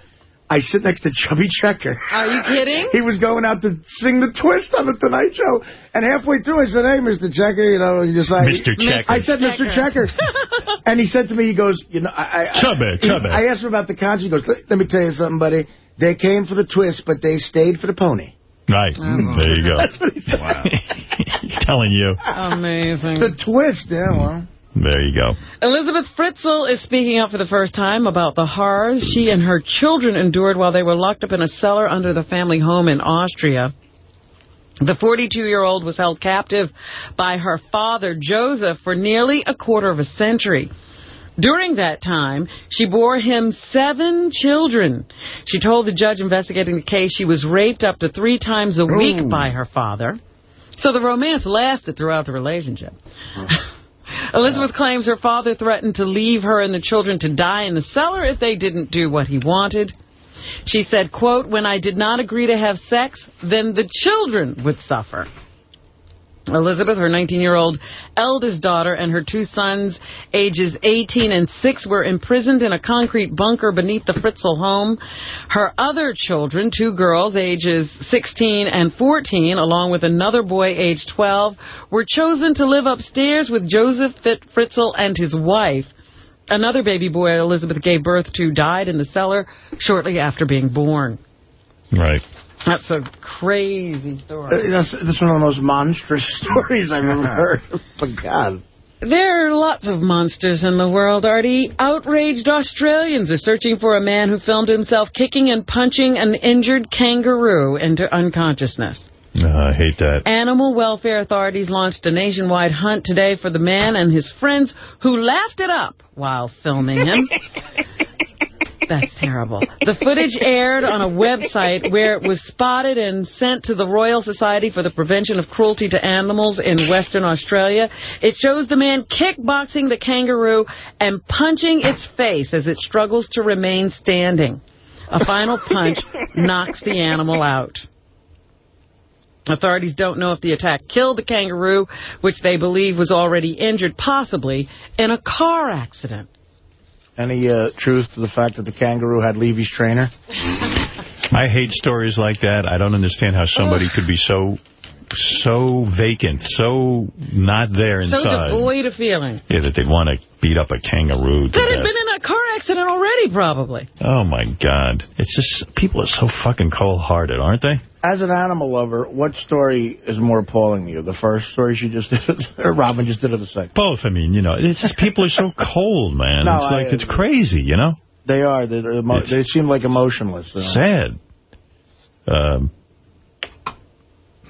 [SPEAKER 2] I sit next to Chubby Checker.
[SPEAKER 3] Are you kidding?
[SPEAKER 2] He was going out to sing the twist on the Tonight Show. And halfway through, I said, hey, Mr. Checker, you know, you decide.
[SPEAKER 1] Mr. Checker.
[SPEAKER 2] I said, Mr. Checker. and he said to me, he goes, you know, I... I
[SPEAKER 1] Chubby,
[SPEAKER 2] he-
[SPEAKER 1] Chubby.
[SPEAKER 2] I asked him about the concert. He goes, let, let me tell you something, buddy. They came for the twist, but they stayed for the pony.
[SPEAKER 1] Right. Oh, mm, there you go.
[SPEAKER 2] That's what he said.
[SPEAKER 1] He's telling you.
[SPEAKER 3] Amazing.
[SPEAKER 2] The twist, yeah, well...
[SPEAKER 1] There you go.
[SPEAKER 3] Elisabeth Fritzl is speaking out for the first time about the horrors she and her children endured while they were locked up in a cellar under the family home in Austria. The 42-year-old was held captive by her father, Josef, for nearly a quarter of a century. During that time, she bore him seven children. She told the judge investigating the case she was raped up to three times a week by her father. So the romance lasted throughout the relationship. Elisabeth claims her father threatened to leave her and the children to die in the cellar if they didn't do what he wanted. She said, quote, when I did not agree to have sex, then the children would suffer. Elisabeth, her 19-year-old eldest daughter, and her two sons, ages 18 and 6, were imprisoned in a concrete bunker beneath the Fritzl home. Her other children, two girls, ages 16 and 14, along with another boy, age 12, were chosen to live upstairs with Josef Fritzl and his wife. Another baby boy Elisabeth gave birth to died in the cellar shortly after being born.
[SPEAKER 1] Right.
[SPEAKER 3] That's a crazy story.
[SPEAKER 2] Uh, That's, that's one of the most monstrous stories I've ever heard. But God.
[SPEAKER 3] There are lots of monsters in the world, Artie. Outraged Australians are searching for a man who filmed himself kicking and punching an injured kangaroo into unconsciousness.
[SPEAKER 1] No, I hate that.
[SPEAKER 3] Animal welfare authorities launched a nationwide hunt today for the man and his friends who laughed it up while filming him. That's terrible. The footage aired on a website where it was spotted and sent to the Royal Society for the Prevention of Cruelty to Animals in Western Australia. It shows the man kickboxing the kangaroo and punching its face as it struggles to remain standing. A final punch knocks the animal out. Authorities don't know if the attack killed the kangaroo, which they believe was already injured, possibly in a car accident.
[SPEAKER 2] Any uh, truth to the fact that the kangaroo had Levy's trainer?
[SPEAKER 1] I hate stories like that. I don't understand how somebody could be so so vacant, so not there inside.
[SPEAKER 3] So
[SPEAKER 1] inside.
[SPEAKER 3] devoid of feeling.
[SPEAKER 1] Yeah, that they'd want to beat up a kangaroo to
[SPEAKER 3] Could have been in a car accident already, probably.
[SPEAKER 1] Oh, my God. It's just, people are so fucking cold-hearted, aren't they?
[SPEAKER 2] As an animal lover, what story is more appalling to you? The first story she just did, or Robin just did, or the second?
[SPEAKER 1] Both, I mean, you know, it's just people are so cold, man.
[SPEAKER 2] No,
[SPEAKER 1] it's
[SPEAKER 2] I-
[SPEAKER 1] like, it's crazy, you know?
[SPEAKER 2] They are. They're emo- they seem like emotionless.
[SPEAKER 1] Sad. Um,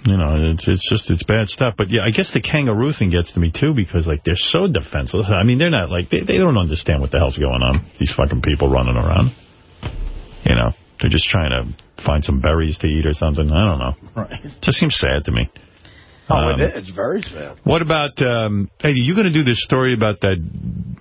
[SPEAKER 1] you know, it's it's just, it's bad stuff. But, yeah, I guess the kangaroo thing gets to me, too, because, like, they're so defenseless. I mean, they're not, like, they, they don't understand what the hell's going on, these fucking people running around. You know, they're just trying to find some berries to eat or something. I don't know.
[SPEAKER 2] Right.
[SPEAKER 1] It just seems sad to me.
[SPEAKER 2] Oh,
[SPEAKER 1] Um,
[SPEAKER 2] it is. It's very sad.
[SPEAKER 1] What about, um, hey, are you going to do this story about that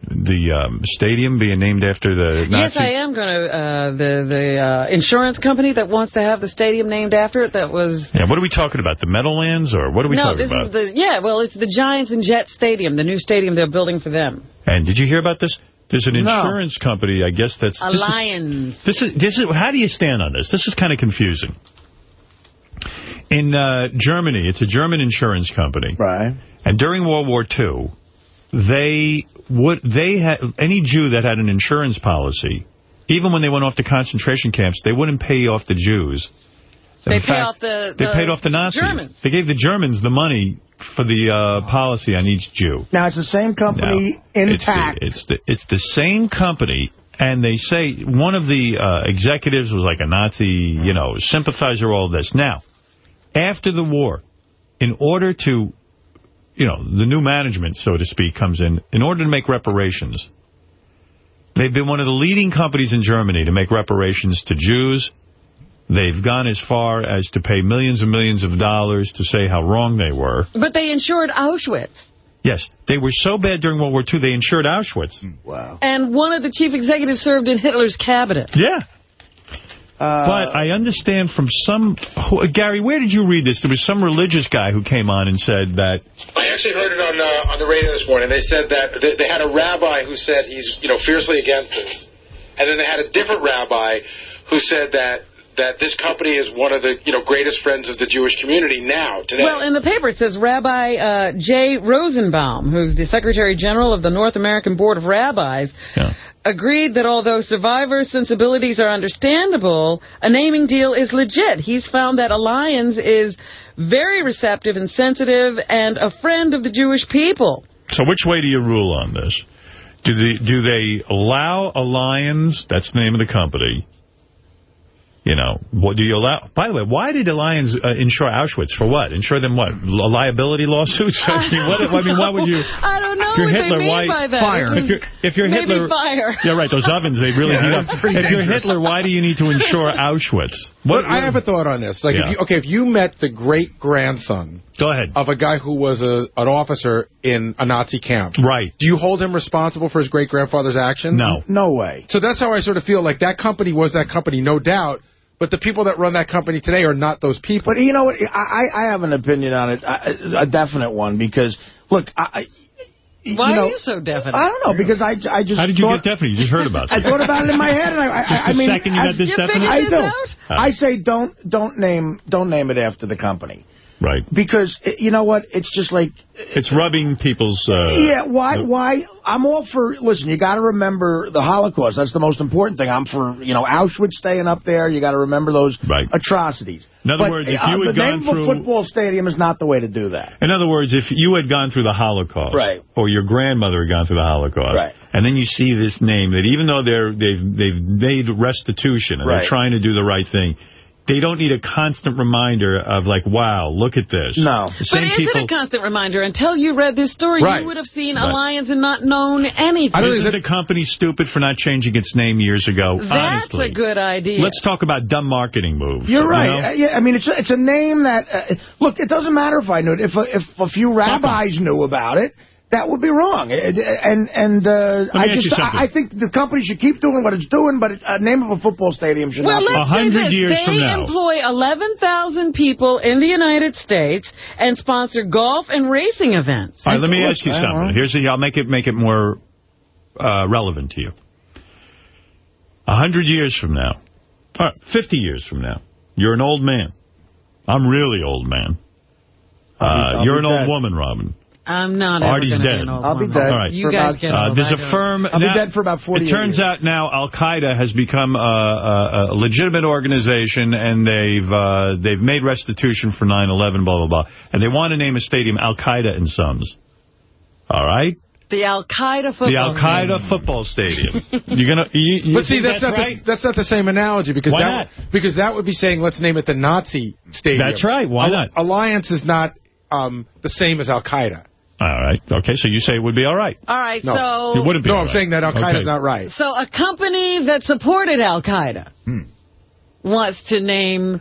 [SPEAKER 1] the um, stadium being named after the Nazi?
[SPEAKER 3] Yes, I am going to, uh, the, the uh, insurance company that wants to have the stadium named after it that was...
[SPEAKER 1] Yeah, what are we talking about? The Meadowlands, or what are we
[SPEAKER 3] no,
[SPEAKER 1] talking
[SPEAKER 3] this
[SPEAKER 1] about?
[SPEAKER 3] is the, yeah, well, it's the Giants and Jets Stadium, the new stadium they're building for them.
[SPEAKER 1] And did you hear about this? There's an
[SPEAKER 3] No.
[SPEAKER 1] insurance company, I guess that's...
[SPEAKER 3] A
[SPEAKER 1] this is- This is this is how do you stand on this? This is kind of confusing. In uh, Germany, it's a German insurance company.
[SPEAKER 2] Right.
[SPEAKER 1] And during World War II, they would they had any Jew that had an insurance policy, even when they went off to concentration camps, they wouldn't pay off the Jews.
[SPEAKER 3] They
[SPEAKER 1] In
[SPEAKER 3] pay
[SPEAKER 1] fact,
[SPEAKER 3] off the,
[SPEAKER 1] They
[SPEAKER 3] the
[SPEAKER 1] paid off the Nazis.
[SPEAKER 3] Germans.
[SPEAKER 1] They gave the Germans the money for the uh, policy on each Jew.
[SPEAKER 2] Now, it's the same company intact.
[SPEAKER 1] It's the, it's the it's the same company, and they say one of the uh, executives was like a Nazi, you know, sympathizer. All this. Now, after the war, in order to, you know, the new management, so to speak, comes in in order to make reparations. They've been one of the leading companies in Germany to make reparations to Jews. They've gone as far as to pay millions and millions of dollars to say how wrong they were.
[SPEAKER 3] But they insured Auschwitz.
[SPEAKER 1] Yes, they were so bad during World War II, they insured Auschwitz. Hmm.
[SPEAKER 2] Wow.
[SPEAKER 3] And one of the chief executives served in Hitler's cabinet.
[SPEAKER 1] Yeah. Uh, but I understand from some... who- uh, Gary, where did you read this? There was some religious guy who came on and said that...
[SPEAKER 34] I actually heard it on uh, on the radio this morning. They said that they, they had a rabbi who said he's you know fiercely against this, and then they had a different rabbi who said that that this company is one of the you know greatest friends of the Jewish community now today.
[SPEAKER 3] Well, in the paper it says Rabbi uh, Jay Rosenbaum, who's the Secretary General of the North American Board of Rabbis, agreed that although survivors' sensibilities are understandable, a naming deal is legit. He's found that Allianz is very receptive and sensitive and a friend of the Jewish people.
[SPEAKER 1] So which way do you rule on this? Do they, do they allow Allianz, that's the name of the company, you know, what do you allow? By the way, why did the Allianz uh, insure Auschwitz? For what? Insure them what? Li- Liability lawsuits? I mean, what, I mean, why would you...
[SPEAKER 3] I don't know
[SPEAKER 1] If you're
[SPEAKER 3] what
[SPEAKER 1] Hitler,
[SPEAKER 3] they mean
[SPEAKER 1] why
[SPEAKER 3] by that.
[SPEAKER 1] fire? If you're, if you're
[SPEAKER 3] maybe
[SPEAKER 1] Hitler,
[SPEAKER 3] fire.
[SPEAKER 1] yeah, right. Those ovens, they really
[SPEAKER 28] Yeah,
[SPEAKER 1] heat
[SPEAKER 28] that's
[SPEAKER 1] up.
[SPEAKER 28] pretty
[SPEAKER 1] If you're. Hitler, why do you need to insure Auschwitz?
[SPEAKER 37] But I have a thought on this. Like,
[SPEAKER 1] Yeah.
[SPEAKER 37] if you, okay, if you met the great grandson,
[SPEAKER 1] go ahead,
[SPEAKER 37] of a guy who was a an officer in a Nazi camp,
[SPEAKER 1] right?
[SPEAKER 37] Do you hold him responsible for his great grandfather's actions?
[SPEAKER 1] No.
[SPEAKER 2] No way.
[SPEAKER 37] So that's how I sort of feel like that company was that company, no doubt. But the people that run that company today are not those people.
[SPEAKER 2] But you know what? I, I have an opinion on it, a, a definite one, because, look, I... I-
[SPEAKER 3] Why
[SPEAKER 2] you know,
[SPEAKER 3] are you so definite?
[SPEAKER 2] I don't know, because I, I just
[SPEAKER 1] How did you
[SPEAKER 2] thought,
[SPEAKER 1] get definite? You just heard about
[SPEAKER 2] it.
[SPEAKER 1] I
[SPEAKER 2] thought about it in my head, and I, I,
[SPEAKER 1] Just
[SPEAKER 2] I
[SPEAKER 1] the
[SPEAKER 2] mean,
[SPEAKER 1] second you
[SPEAKER 2] I,
[SPEAKER 1] got this You definite?
[SPEAKER 2] I
[SPEAKER 1] figured
[SPEAKER 2] do.
[SPEAKER 1] this out?
[SPEAKER 2] I say don't don't name don't name it after the company
[SPEAKER 1] Right.
[SPEAKER 2] because eh, you know what? It's just like
[SPEAKER 1] It's rubbing people's... Uh,
[SPEAKER 2] yeah. Why why? I'm all for. Listen, you got to remember the Holocaust. That's the most important thing. I'm for you know Auschwitz staying up there. You got to remember those atrocities.
[SPEAKER 1] In other
[SPEAKER 2] But,
[SPEAKER 1] words, if
[SPEAKER 2] uh,
[SPEAKER 1] you had
[SPEAKER 2] the
[SPEAKER 1] gone
[SPEAKER 2] name of
[SPEAKER 1] through-
[SPEAKER 2] a football stadium is not the way to do that.
[SPEAKER 1] In other words, if you had gone through the Holocaust,
[SPEAKER 2] Right.
[SPEAKER 1] or your grandmother had gone through the Holocaust,
[SPEAKER 2] Right.
[SPEAKER 1] and then you see this name that even though they're they've they've made restitution and
[SPEAKER 2] Right.
[SPEAKER 1] they're trying to do the right thing, they don't need a constant reminder of like, wow, look at this.
[SPEAKER 2] No.
[SPEAKER 1] the
[SPEAKER 3] But
[SPEAKER 1] same
[SPEAKER 3] isn't
[SPEAKER 1] people.
[SPEAKER 3] a constant reminder? Until you read this story,
[SPEAKER 1] Right.
[SPEAKER 3] you would have seen
[SPEAKER 1] Right.
[SPEAKER 3] Allianz and not known anything.
[SPEAKER 1] Isn't the company stupid for not changing its name years ago?
[SPEAKER 3] That's
[SPEAKER 1] Honestly.
[SPEAKER 3] a good idea.
[SPEAKER 1] Let's talk about dumb marketing moves.
[SPEAKER 2] You're
[SPEAKER 1] you
[SPEAKER 2] right.
[SPEAKER 1] know?
[SPEAKER 2] Uh, yeah, I mean, it's a, it's a name that, uh, look, it doesn't matter if I knew it. If a, if a few rabbis knew about it, that would be wrong. And and, and uh, I just. I, I think the company should keep doing what it's doing, but a name of a football stadium should
[SPEAKER 3] Well,
[SPEAKER 2] not.
[SPEAKER 3] let's
[SPEAKER 2] be.
[SPEAKER 3] say this. they employ 11,000 people in the United States and sponsor golf and racing events.
[SPEAKER 1] All right, let me ask you something. Here's the, I'll make it make it more uh, relevant to you. A hundred years from now, uh, 50 years from now, you're an old man. I'm really old man. Uh, you're an old woman, Robin.
[SPEAKER 3] I'm not ever
[SPEAKER 1] Artie's
[SPEAKER 3] gonna be
[SPEAKER 1] dead.
[SPEAKER 3] an old
[SPEAKER 2] I'll be dead.
[SPEAKER 1] All right.
[SPEAKER 3] You guys get
[SPEAKER 1] Uh, there's a firm.
[SPEAKER 2] I'll be dead for about 40
[SPEAKER 1] It turns
[SPEAKER 2] years.
[SPEAKER 1] out now Al Qaeda has become a, a, a legitimate organization, and they've uh, they've made restitution for 9/11. Blah blah blah, and they want to name a stadium Al Qaeda and Sons. All right,
[SPEAKER 3] The Al-Qaeda football.
[SPEAKER 1] the Al Qaeda football stadium. You're gonna. You, you
[SPEAKER 37] but see,
[SPEAKER 1] think
[SPEAKER 37] that's, not
[SPEAKER 1] right?
[SPEAKER 37] the, that's not the same analogy because
[SPEAKER 1] Why
[SPEAKER 37] that
[SPEAKER 1] not?
[SPEAKER 37] because that would be saying let's name it the Nazi stadium.
[SPEAKER 1] That's right. Why not?
[SPEAKER 37] Allianz is not um, the same as Al Qaeda.
[SPEAKER 1] All right. Okay. So you say it would be all right.
[SPEAKER 3] All right,
[SPEAKER 37] No,
[SPEAKER 3] so...
[SPEAKER 1] It wouldn't be.
[SPEAKER 37] No, I'm
[SPEAKER 1] right.
[SPEAKER 37] saying that Al Qaeda's
[SPEAKER 1] Okay.
[SPEAKER 37] not right.
[SPEAKER 3] So a company that supported Al-Qaeda
[SPEAKER 1] Hmm.
[SPEAKER 3] wants to name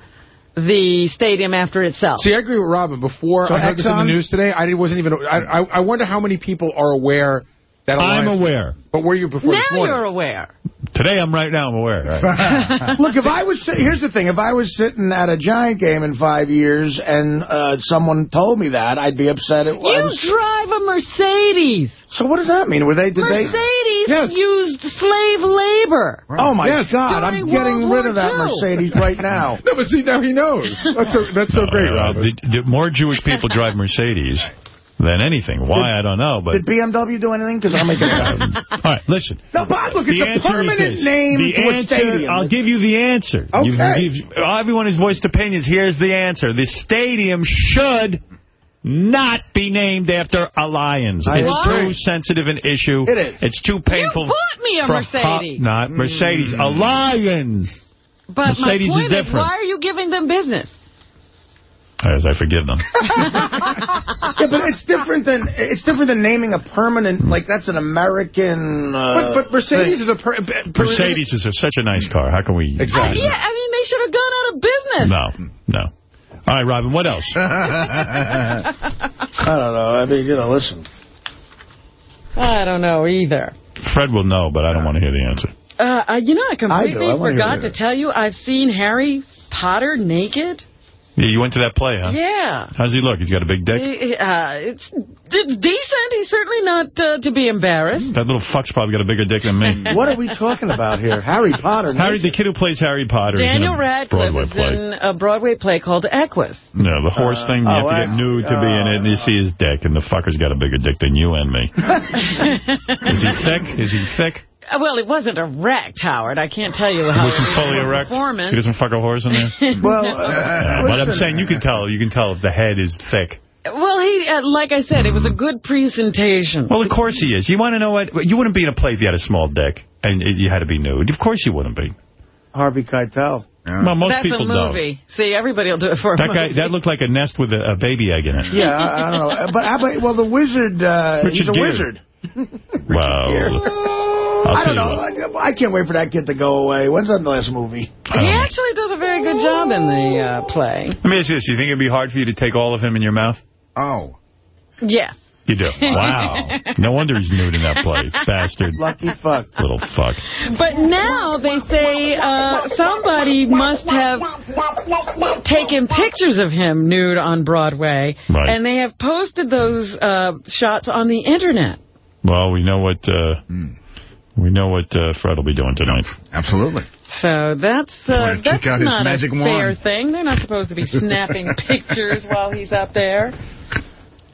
[SPEAKER 3] the stadium after itself.
[SPEAKER 37] See, I agree with Robin. Before
[SPEAKER 2] So
[SPEAKER 37] I heard this in the news today, I wasn't even. I, I I wonder how many people are aware
[SPEAKER 12] That
[SPEAKER 1] I'm
[SPEAKER 12] alliance-
[SPEAKER 1] aware.
[SPEAKER 12] But were you before
[SPEAKER 3] now
[SPEAKER 12] this
[SPEAKER 3] you're aware.
[SPEAKER 1] Today, I'm right now, I'm aware. Right.
[SPEAKER 2] Look, if I was, sit- here's the thing, if I was sitting at a Giant game in five years and uh, someone told me that, I'd be upset. At, I
[SPEAKER 3] You drive a Mercedes.
[SPEAKER 2] so what does that mean? Were they, did they?
[SPEAKER 3] Mercedes used slave labor.
[SPEAKER 2] Oh, my
[SPEAKER 12] Yes.
[SPEAKER 2] God, I'm
[SPEAKER 3] During
[SPEAKER 2] getting
[SPEAKER 3] World
[SPEAKER 2] rid
[SPEAKER 3] War
[SPEAKER 2] of that
[SPEAKER 3] II.
[SPEAKER 2] Mercedes right now.
[SPEAKER 12] No, but see, now he knows. That's so, that's so great,
[SPEAKER 1] Uh,
[SPEAKER 12] Robin.
[SPEAKER 1] the, the more Jewish people drive Mercedes than anything. Why, I don't know. But
[SPEAKER 2] Did BMW do anything? Because I'm making it
[SPEAKER 1] All right, listen.
[SPEAKER 2] No, Bob, look, it's
[SPEAKER 1] The
[SPEAKER 2] a permanent name
[SPEAKER 1] the
[SPEAKER 2] to a stadium.
[SPEAKER 1] I'll give you the answer.
[SPEAKER 2] Okay.
[SPEAKER 1] You've- you've- everyone has voiced opinions. Here's the answer. The stadium should not be named after a Allianz.
[SPEAKER 2] I
[SPEAKER 1] It's
[SPEAKER 2] agree.
[SPEAKER 1] too sensitive an issue.
[SPEAKER 2] It is.
[SPEAKER 1] It's too painful.
[SPEAKER 3] You bought me a
[SPEAKER 1] for-
[SPEAKER 3] Mercedes.
[SPEAKER 1] not Mercedes. A mm. Allianz.
[SPEAKER 3] But
[SPEAKER 1] Mercedes
[SPEAKER 3] my point is,
[SPEAKER 1] different.
[SPEAKER 3] why are you giving them business?
[SPEAKER 1] As I forgive them.
[SPEAKER 2] yeah, but it's different than it's different than naming a permanent like that's an American. Uh,
[SPEAKER 12] but, but Mercedes is a... Per, per,
[SPEAKER 1] Mercedes is a, such a nice car. How can we...
[SPEAKER 3] Uh, yeah, I mean, they should have gone out of business.
[SPEAKER 1] No, no. All right, Robin, what else?
[SPEAKER 2] I don't know. I mean, you know, listen.
[SPEAKER 3] I don't know either.
[SPEAKER 1] Fred will know, but I don't want to hear the answer.
[SPEAKER 3] Uh, uh, you know, I
[SPEAKER 2] I
[SPEAKER 3] completely
[SPEAKER 2] do. I
[SPEAKER 3] forgot to tell you, I've seen Harry Potter naked.
[SPEAKER 1] Yeah, you went to that play, huh?
[SPEAKER 3] Yeah.
[SPEAKER 1] How's he look? He's got a big dick?
[SPEAKER 3] Uh, it's, it's decent. He's certainly not uh, to be embarrassed.
[SPEAKER 1] That little fuck's probably got a bigger dick than me.
[SPEAKER 2] What are we talking about here? Harry Potter.
[SPEAKER 1] Harry, the kid who plays Harry Potter
[SPEAKER 3] Daniel
[SPEAKER 1] is in a
[SPEAKER 3] Radcliffe
[SPEAKER 1] Broadway
[SPEAKER 3] is
[SPEAKER 1] play.
[SPEAKER 3] in a Broadway play called Equus.
[SPEAKER 1] No, the horse
[SPEAKER 2] Uh,
[SPEAKER 1] thing, you
[SPEAKER 2] oh,
[SPEAKER 1] have to get
[SPEAKER 2] wow.
[SPEAKER 1] nude to be in it, and you see his dick, and the fucker's got a bigger dick than you and me. Is he thick? Is he thick?
[SPEAKER 3] Uh, Well, it wasn't erect, Howard. I can't tell you
[SPEAKER 1] He
[SPEAKER 3] how
[SPEAKER 1] wasn't fully
[SPEAKER 3] was
[SPEAKER 1] erect?
[SPEAKER 3] performance.
[SPEAKER 1] He doesn't fuck a horse in there?
[SPEAKER 2] Well,
[SPEAKER 1] Yeah,
[SPEAKER 2] uh,
[SPEAKER 1] but I'm saying you can tell. You can tell if the head is thick.
[SPEAKER 3] Well, he, uh, like I said, it was a good presentation.
[SPEAKER 1] Well, of course he is. You want to know what? You wouldn't be in a play if you had a small dick and you had to be nude. Of course you wouldn't be.
[SPEAKER 2] Harvey Keitel.
[SPEAKER 1] Well, most
[SPEAKER 3] That's
[SPEAKER 1] people
[SPEAKER 3] a movie. See, everybody will do it for a.
[SPEAKER 1] That
[SPEAKER 3] movie.
[SPEAKER 1] guy, that looked like a nest with a, a baby egg in it.
[SPEAKER 2] Yeah, I, I don't know. But how well, the wizard, uh,
[SPEAKER 1] Richard
[SPEAKER 2] he's a
[SPEAKER 1] Gere.
[SPEAKER 2] wizard.
[SPEAKER 1] Wow. I'll
[SPEAKER 2] I don't know. I, I can't wait for that kid to go away. When's that the last movie?
[SPEAKER 3] He actually does a very good job in the uh, play.
[SPEAKER 1] Let me ask you this. You think it'd be hard for you to take all of him in your mouth?
[SPEAKER 12] Oh.
[SPEAKER 3] Yes.
[SPEAKER 1] You do? Wow. no wonder he's nude in that play. Bastard.
[SPEAKER 2] Lucky fuck.
[SPEAKER 1] Little fuck.
[SPEAKER 3] But now they say uh, somebody must have taken pictures of him nude on Broadway,
[SPEAKER 1] Right.
[SPEAKER 3] and they have posted those uh, shots on the Internet.
[SPEAKER 1] Well, we know what uh, we know what uh, Fred will be doing tonight.
[SPEAKER 12] Absolutely.
[SPEAKER 3] So that's uh, that's
[SPEAKER 12] check out his
[SPEAKER 3] not
[SPEAKER 12] magic
[SPEAKER 3] a fair
[SPEAKER 12] wand.
[SPEAKER 3] thing. They're not supposed to be snapping pictures while he's up there.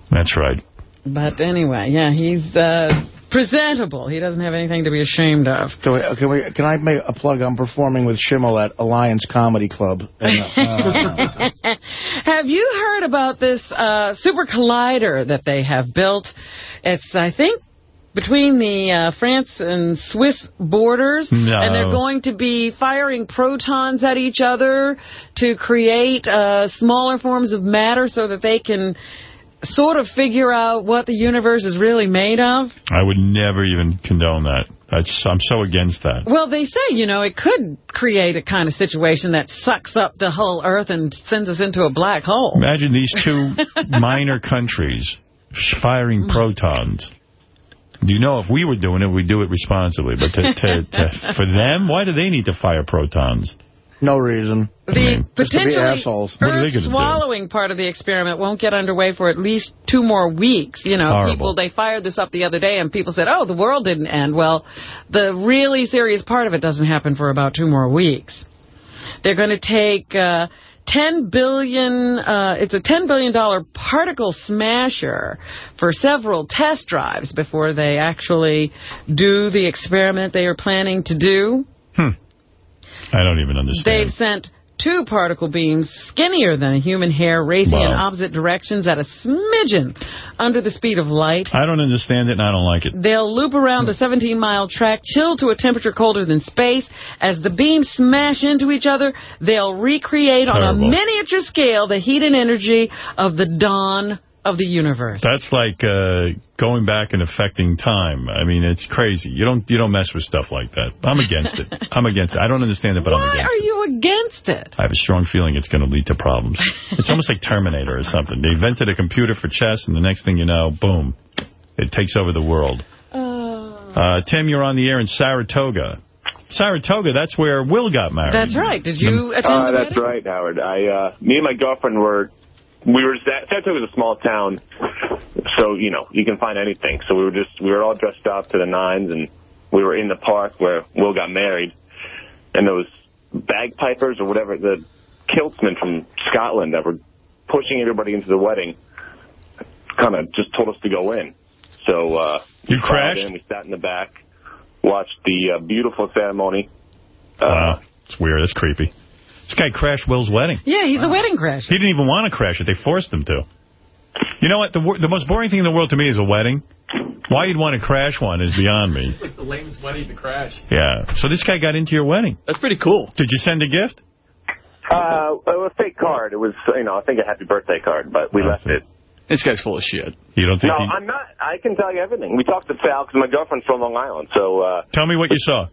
[SPEAKER 1] That's right.
[SPEAKER 3] But anyway, yeah, he's uh, presentable. He doesn't have anything to be ashamed of.
[SPEAKER 2] Can, we, can, we, can I make a plug? I'm performing with Schimmel at Alliance Comedy Club. And, uh,
[SPEAKER 3] Have you heard about this uh, super collider that they have built? It's, I think, between the uh, France and Swiss borders.
[SPEAKER 1] No.
[SPEAKER 3] And they're going to be firing protons at each other to create uh, smaller forms of matter so that they can sort of figure out what the universe is really made of.
[SPEAKER 1] I would never even condone that. That's, I'm so against that.
[SPEAKER 3] Well, they say, you know, it could create a kind of situation that sucks up the whole Earth and sends us into a black hole.
[SPEAKER 1] Imagine these two minor countries firing protons. Do you know if we were doing it, we'd do it responsibly. But to, to, to, for them, why do they need to fire protons?
[SPEAKER 2] no reason.
[SPEAKER 3] The
[SPEAKER 2] Just to be
[SPEAKER 3] potentially
[SPEAKER 2] assholes.
[SPEAKER 1] What are they
[SPEAKER 3] Earth
[SPEAKER 1] gonna do?
[SPEAKER 3] swallowing part of the experiment won't get underway for at least two more weeks. You know, people, they fired this up the other day and people said, oh, the world didn't end. Well, the really serious part of it doesn't happen for about two more weeks. They're going to take uh, 10 billion, uh, it's a $10 billion particle smasher for several test drives before they actually do the experiment they are planning to do. Hmm.
[SPEAKER 1] I don't even understand.
[SPEAKER 3] They've sent two particle beams skinnier than a human hair racing in opposite directions at a smidgen under the speed of light.
[SPEAKER 1] I don't understand it and I don't like it.
[SPEAKER 3] They'll loop around a 17-mile track, chilled to a temperature colder than space. As the beams smash into each other, they'll recreate on a miniature scale the heat and energy of the dawn of the universe.
[SPEAKER 1] That's like uh, going back and affecting time. I mean, it's crazy. You don't you don't mess with stuff like that. I'm against it. I'm against it. I don't understand it, but I'm against it.
[SPEAKER 3] Why are you against it?
[SPEAKER 1] I have a strong feeling it's going to lead to problems. It's almost like Terminator or something. They invented a computer for chess, and the next thing you know, boom, it takes over the world.
[SPEAKER 3] Uh,
[SPEAKER 1] Uh, Tim, you're on the air in Saratoga. Saratoga, that's where Will got married.
[SPEAKER 3] That's right. Did you attend
[SPEAKER 40] Uh,
[SPEAKER 3] the
[SPEAKER 40] that's
[SPEAKER 3] wedding?
[SPEAKER 40] right, Howard. I, uh, me and my girlfriend were, we were, Saratoga's a small town, so, you know, you can find anything. So we were just, we were all dressed up to the nines, and we were in the park where Will got married, and those bagpipers or whatever, the kiltsmen from Scotland that were pushing everybody into the wedding kind of just told us to go in. So, uh,
[SPEAKER 1] you
[SPEAKER 40] we
[SPEAKER 1] crashed?
[SPEAKER 40] In, we sat in the back, watched the uh, beautiful ceremony.
[SPEAKER 1] wow. It's weird. That's creepy. This guy crashed Will's wedding.
[SPEAKER 3] Yeah, he's a wedding crasher.
[SPEAKER 1] He didn't even want to crash it. They forced him to. You know what? The, the most boring thing in the world to me is a wedding. Why you'd want to crash one is beyond me.
[SPEAKER 41] It's like the lamest wedding to crash.
[SPEAKER 1] Yeah. So this guy got into your wedding.
[SPEAKER 41] That's pretty cool.
[SPEAKER 1] Did you send a gift?
[SPEAKER 40] Uh, it was a fake card. It was, you know, I think a happy birthday card, but we left it.
[SPEAKER 41] This guy's full of shit.
[SPEAKER 1] You don't think
[SPEAKER 40] No,
[SPEAKER 1] he...
[SPEAKER 40] I'm not. I can tell you everything. We talked to Sal because my girlfriend's from Long Island, so, uh,
[SPEAKER 1] Tell me what you saw.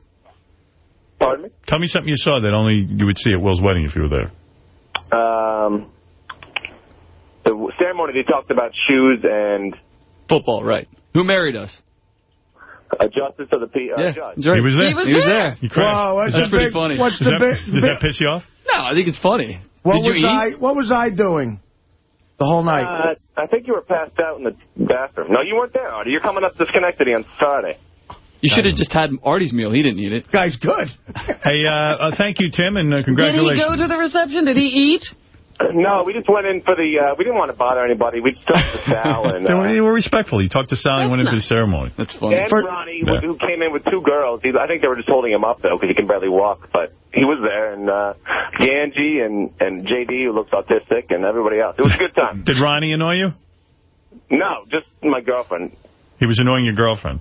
[SPEAKER 40] Pardon me?
[SPEAKER 1] Tell me something you saw that only you would see at Will's wedding if you were there.
[SPEAKER 40] Um, the ceremony, they talked about shoes and
[SPEAKER 41] Football, right. Who married us?
[SPEAKER 40] a justice of the P, uh,
[SPEAKER 41] Yeah,
[SPEAKER 40] judge.
[SPEAKER 41] right.
[SPEAKER 1] He was there.
[SPEAKER 41] He was He was there. there.
[SPEAKER 1] He crashed.
[SPEAKER 2] Whoa, what's
[SPEAKER 1] Is
[SPEAKER 41] pretty
[SPEAKER 2] big-
[SPEAKER 41] funny.
[SPEAKER 2] What's
[SPEAKER 1] Does
[SPEAKER 2] the
[SPEAKER 1] that,
[SPEAKER 2] big,
[SPEAKER 1] does that piss you off?
[SPEAKER 41] No, I think it's funny.
[SPEAKER 2] What
[SPEAKER 41] Did you
[SPEAKER 2] was
[SPEAKER 41] eat?
[SPEAKER 2] I? What was I doing the whole night?
[SPEAKER 40] Uh, I think you were passed out in the bathroom. No, you weren't there, Artie. You're coming up to Schenectady on Saturday.
[SPEAKER 41] You should have just had Artie's meal. He didn't eat it.
[SPEAKER 2] Guy's good.
[SPEAKER 1] Hey, uh, uh, thank you, Tim, and uh, congratulations.
[SPEAKER 3] Did he go to the reception? Did he eat?
[SPEAKER 40] No, we just went in for the, uh, we didn't want to bother anybody. We just talked to Sal and,
[SPEAKER 1] They were,
[SPEAKER 40] uh,
[SPEAKER 1] they were respectful. He talked to Sally and went into the ceremony.
[SPEAKER 41] That's funny.
[SPEAKER 40] and Ronnie,
[SPEAKER 1] Yeah.
[SPEAKER 40] who came in with two girls. He, I think they were just holding him up, though, because he can barely walk. But he was there, and uh, Ganji and, and JD, who looks autistic, and everybody else. It was a good time.
[SPEAKER 1] Did Ronnie annoy you?
[SPEAKER 40] No, just my girlfriend.
[SPEAKER 1] He was annoying your girlfriend.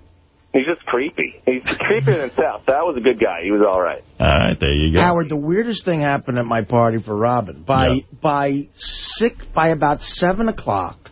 [SPEAKER 40] He's just creepy. He's creepier than Sal. That was a good guy. He was all right.
[SPEAKER 1] All right, there you go.
[SPEAKER 2] Howard, the weirdest thing happened at my party for Robin. By
[SPEAKER 1] Yeah.
[SPEAKER 2] by six, by about seven o'clock,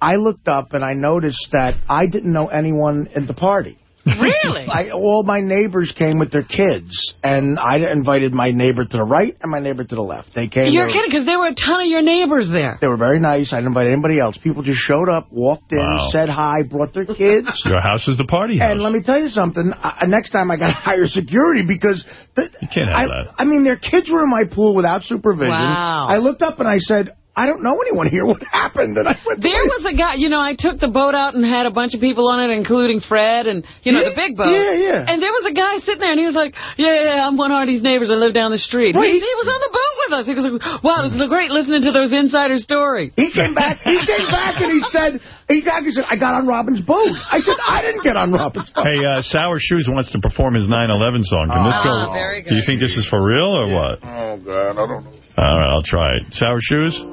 [SPEAKER 2] I looked up and I noticed that I didn't know anyone at the party.
[SPEAKER 3] Really?
[SPEAKER 2] I, all my neighbors came with their kids, and I invited my neighbor to the right and my neighbor to the left. They came.
[SPEAKER 3] You're
[SPEAKER 2] they
[SPEAKER 3] kidding, because there were a ton of your neighbors there.
[SPEAKER 2] They were very nice. I didn't invite anybody else. People just showed up, walked in,
[SPEAKER 1] Wow.
[SPEAKER 2] said hi, brought their kids.
[SPEAKER 1] Your house is the party house.
[SPEAKER 2] And let me tell you something. Uh, next time I got to hire security because the,
[SPEAKER 1] You can't have
[SPEAKER 2] I,
[SPEAKER 1] that.
[SPEAKER 2] I mean, their kids were in my pool without supervision.
[SPEAKER 3] Wow.
[SPEAKER 2] I looked up and I said, I don't know anyone here. What happened? And I went,
[SPEAKER 3] There was a guy, you know, I took the boat out and had a bunch of people on it, including Fred and, you know, the big boat.
[SPEAKER 2] yeah, yeah.
[SPEAKER 3] And there was a guy sitting there, and he was like, yeah, yeah, I'm one of Artie's neighbors. I live down the street.
[SPEAKER 2] Right.
[SPEAKER 3] He, he was on the boat with us. He was like, wow, this is great listening to those insider stories.
[SPEAKER 2] He came back. He came back and he said, he got, said, I got on Robin's boat. I said, I didn't get on Robin's boat.
[SPEAKER 1] Hey, uh, Sour Shoes wants to perform his 9/11 song. Can this go?
[SPEAKER 3] Ah, very
[SPEAKER 1] Do you think this is for real or what?
[SPEAKER 4] Oh, God, I don't know.
[SPEAKER 1] All right, I'll try it. Sour Shoes?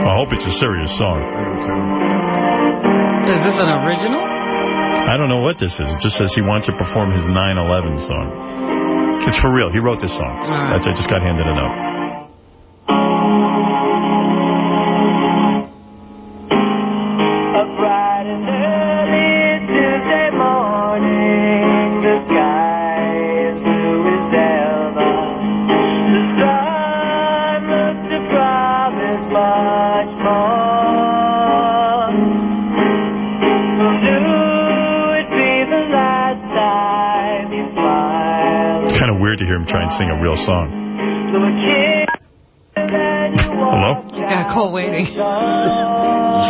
[SPEAKER 1] I hope it's a serious song.
[SPEAKER 3] Is this an original?
[SPEAKER 1] I don't know what this is. It just says he wants to perform his 9/11 song. It's for real. He wrote this song.
[SPEAKER 3] right.
[SPEAKER 1] That's I just got handed a note. Try and sing a real song.
[SPEAKER 39] So a kiss and you
[SPEAKER 1] Hello?
[SPEAKER 3] You got a call waiting.
[SPEAKER 2] His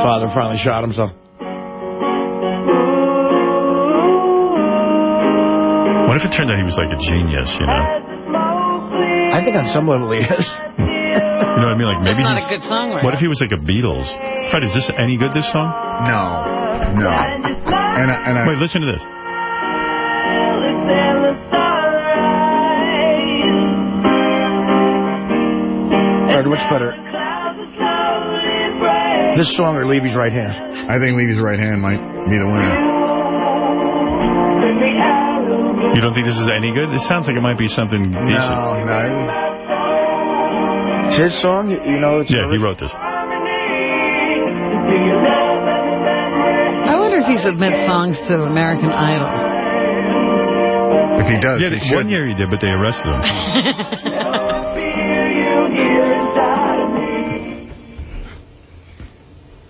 [SPEAKER 2] father finally shot himself.
[SPEAKER 1] What if it turned out he was like a genius, you know?
[SPEAKER 2] I think on some level he is.
[SPEAKER 1] You know what I mean? Like
[SPEAKER 3] Just
[SPEAKER 1] maybe
[SPEAKER 3] not
[SPEAKER 1] he's-
[SPEAKER 3] a good songwriter.
[SPEAKER 1] What if he was like a Beatles? Fred, is this any good, this song?
[SPEAKER 4] No. No. And I, and I,
[SPEAKER 1] Wait, listen to this.
[SPEAKER 2] Fred, what's better? This song or Levy's right hand?
[SPEAKER 4] I think Levy's right hand might be the winner.
[SPEAKER 1] You don't think this is any good? This sounds like it might be something decent.
[SPEAKER 2] No, no. It's his song, you you know. It's
[SPEAKER 1] Yeah, he wrote this.
[SPEAKER 3] I wonder if he submits songs to American Idol.
[SPEAKER 4] If he does,
[SPEAKER 1] Yeah,
[SPEAKER 4] he should.
[SPEAKER 1] one year he did, but they arrested him.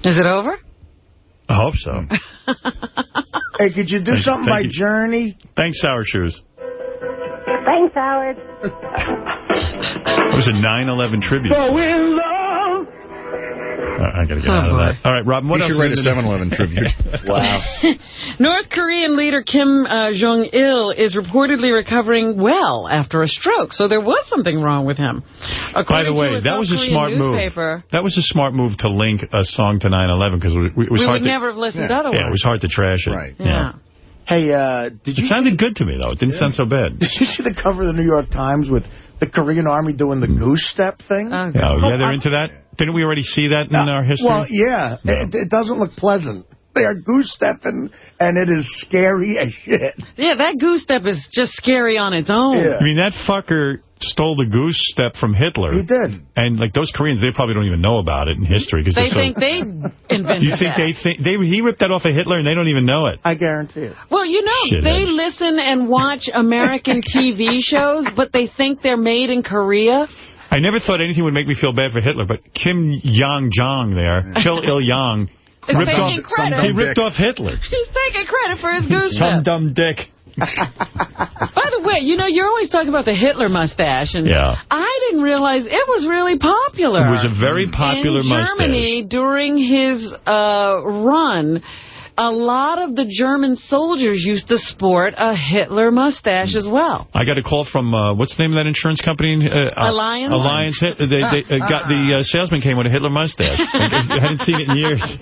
[SPEAKER 3] Is it over?
[SPEAKER 1] I hope so.
[SPEAKER 2] Hey, could you do
[SPEAKER 1] Thank-
[SPEAKER 2] something
[SPEAKER 1] thank
[SPEAKER 2] by
[SPEAKER 1] you.
[SPEAKER 2] Journey?
[SPEAKER 1] Thanks, Sour Shoes.
[SPEAKER 15] Thanks, Howard.
[SPEAKER 1] It was a 9/11 tribute.
[SPEAKER 15] So in love.
[SPEAKER 1] I gotta get out of that. All right, Robin, what
[SPEAKER 4] You
[SPEAKER 1] else?
[SPEAKER 4] should write a
[SPEAKER 1] is in the-
[SPEAKER 4] 7-Eleven tribute.
[SPEAKER 1] wow.
[SPEAKER 3] North Korean leader Kim uh, Jong-il is reportedly recovering well after a stroke, so there was something wrong with him.
[SPEAKER 1] By the way,
[SPEAKER 3] to a
[SPEAKER 1] that was a
[SPEAKER 3] South
[SPEAKER 1] smart
[SPEAKER 3] Korean
[SPEAKER 1] move. That was a smart move to link a song to 9/11 because it, it was
[SPEAKER 3] We
[SPEAKER 1] hard
[SPEAKER 3] would
[SPEAKER 1] to,
[SPEAKER 3] never have listened
[SPEAKER 1] yeah.
[SPEAKER 3] otherwise.
[SPEAKER 1] Yeah, it was hard to trash it. Right.
[SPEAKER 3] Yeah.
[SPEAKER 2] Hey, uh, did you...
[SPEAKER 1] It sounded good to me, though. It didn't sound so bad.
[SPEAKER 2] Did you see the cover of the New York Times with the Korean Army doing the hmm. goose step thing?
[SPEAKER 3] Oh,
[SPEAKER 1] Oh, yeah, they're oh, into that? Didn't we already see that in our history?
[SPEAKER 2] Well, yeah. It, it doesn't look pleasant. They are goose stepping, and it is scary as shit.
[SPEAKER 3] Yeah, that goose step is just scary on its own. Yeah.
[SPEAKER 1] I mean, that fucker stole the goose step from Hitler. He
[SPEAKER 2] did.
[SPEAKER 1] And, like, those Koreans, they probably don't even know about it in history. Cause
[SPEAKER 3] They
[SPEAKER 1] they're so,
[SPEAKER 3] think they invented
[SPEAKER 1] Do you think
[SPEAKER 3] that.
[SPEAKER 1] they think... They, he ripped that off of Hitler, and they don't even know it.
[SPEAKER 2] I guarantee it.
[SPEAKER 3] Well, you know,
[SPEAKER 1] Shithead.
[SPEAKER 3] they listen and watch American TV shows, but they think they're made in Korea.
[SPEAKER 1] I never thought anything would make me feel bad for Hitler, but Kim Yang-jong there, Chil Il-yang,
[SPEAKER 3] Is
[SPEAKER 1] ripped off, he ripped off Hitler.
[SPEAKER 3] He's taking credit for his goose
[SPEAKER 1] Some dumb dick.
[SPEAKER 3] By the way, you know, you're always talking about the Hitler mustache, and
[SPEAKER 1] Yeah.
[SPEAKER 3] I didn't realize it was really popular.
[SPEAKER 1] It was a very popular
[SPEAKER 3] in
[SPEAKER 1] mustache.
[SPEAKER 3] In Germany during his uh, run. A lot of the German soldiers used to sport a Hitler mustache as well.
[SPEAKER 1] I got a call from, uh, what's the name of that insurance company? Uh, uh,
[SPEAKER 3] Allianz?
[SPEAKER 1] Allianz. Hit- They, they uh, got the uh, salesman came with a Hitler mustache. I, I hadn't seen it in years.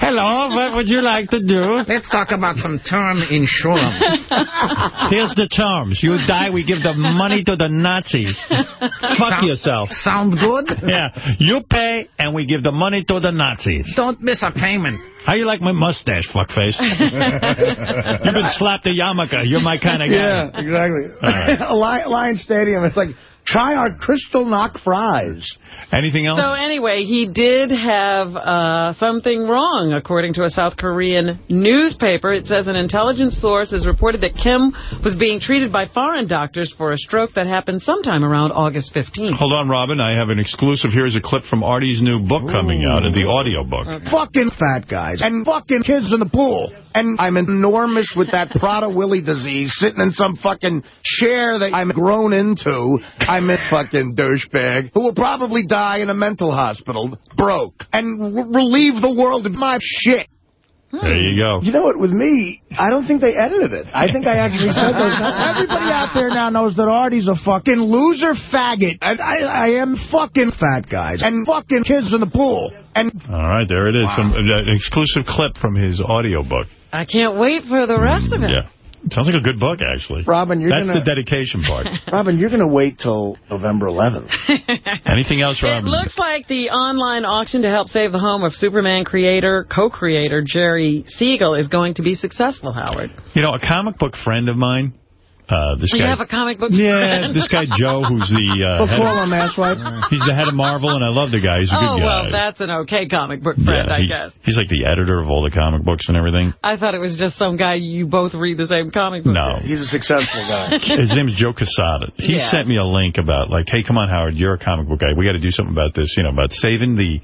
[SPEAKER 1] Hello, what would you like to do?
[SPEAKER 42] Let's talk about some term insurance.
[SPEAKER 1] Here's the terms. You die, we give the money to the Nazis. Fuck
[SPEAKER 42] Sound-
[SPEAKER 1] yourself.
[SPEAKER 42] Sound good?
[SPEAKER 1] Yeah, you pay, and we give the money to the Nazis.
[SPEAKER 42] Don't miss a payment.
[SPEAKER 1] How you like my mustache, fuckface? You've been slapped a yarmulke. You're my kind of guy.
[SPEAKER 2] Yeah, exactly.
[SPEAKER 1] right.
[SPEAKER 2] Allianz Stadium, it's like, try our Kristallnacht fries.
[SPEAKER 1] Anything else?
[SPEAKER 3] So anyway, he did have uh, something wrong, according to a South Korean newspaper. It says an intelligence source has reported that Kim was being treated by foreign doctors for a stroke that happened sometime around August 15th.
[SPEAKER 1] Hold on, Robin. I have an exclusive. Here's a clip from Artie's new book coming out, in the audio book.
[SPEAKER 2] Fucking fat guys. And fucking kids in the pool. And I'm enormous with that Prader-Willi disease, sitting in some fucking chair that I'm grown into. I'm a fucking douchebag who will probably die in a mental hospital, broke, and r- relieve the world of my shit.
[SPEAKER 1] There you go.
[SPEAKER 2] You know what? With me, I don't think they edited it. I think I actually said those. Everybody out there now knows that Artie's a fucking loser faggot. And I, I am fucking fat guys. And fucking kids in the pool. And
[SPEAKER 1] All right, there it is. Some, uh, an exclusive clip from his audio book.
[SPEAKER 3] I can't wait for the rest of it.
[SPEAKER 1] Yeah. Sounds like a good book, actually.
[SPEAKER 2] Robin, you're
[SPEAKER 1] That's
[SPEAKER 2] gonna-
[SPEAKER 1] the dedication part.
[SPEAKER 2] Robin, you're going to wait till November 11th.
[SPEAKER 1] Anything else, Robin?
[SPEAKER 3] It
[SPEAKER 1] Robin?
[SPEAKER 3] looks like the online auction to help save the home of Superman creator, co-creator Jerry Siegel is going to be successful, Howard.
[SPEAKER 1] You know, a comic book friend of mine, uh, this
[SPEAKER 3] You
[SPEAKER 1] guy...
[SPEAKER 3] have a comic book
[SPEAKER 1] yeah,
[SPEAKER 3] friend?
[SPEAKER 1] this guy Joe, who's the... Uh,
[SPEAKER 2] We'll
[SPEAKER 1] head
[SPEAKER 2] call
[SPEAKER 1] of-
[SPEAKER 2] him asswipe.
[SPEAKER 1] He's the head of Marvel, and I love the guy. He's a
[SPEAKER 3] Oh,
[SPEAKER 1] good guy.
[SPEAKER 3] well, that's an okay comic book friend,
[SPEAKER 1] Yeah,
[SPEAKER 3] I guess.
[SPEAKER 1] He's like the editor of all the comic books and everything.
[SPEAKER 3] I thought it was just some guy you both read the same comic book.
[SPEAKER 1] No.
[SPEAKER 2] He's a successful guy.
[SPEAKER 1] His name's Joe Quesada. He
[SPEAKER 3] Yeah.
[SPEAKER 1] sent me a link about, like, hey, come on, Howard, you're a comic book guy. We got to do something about this, you know, about saving the...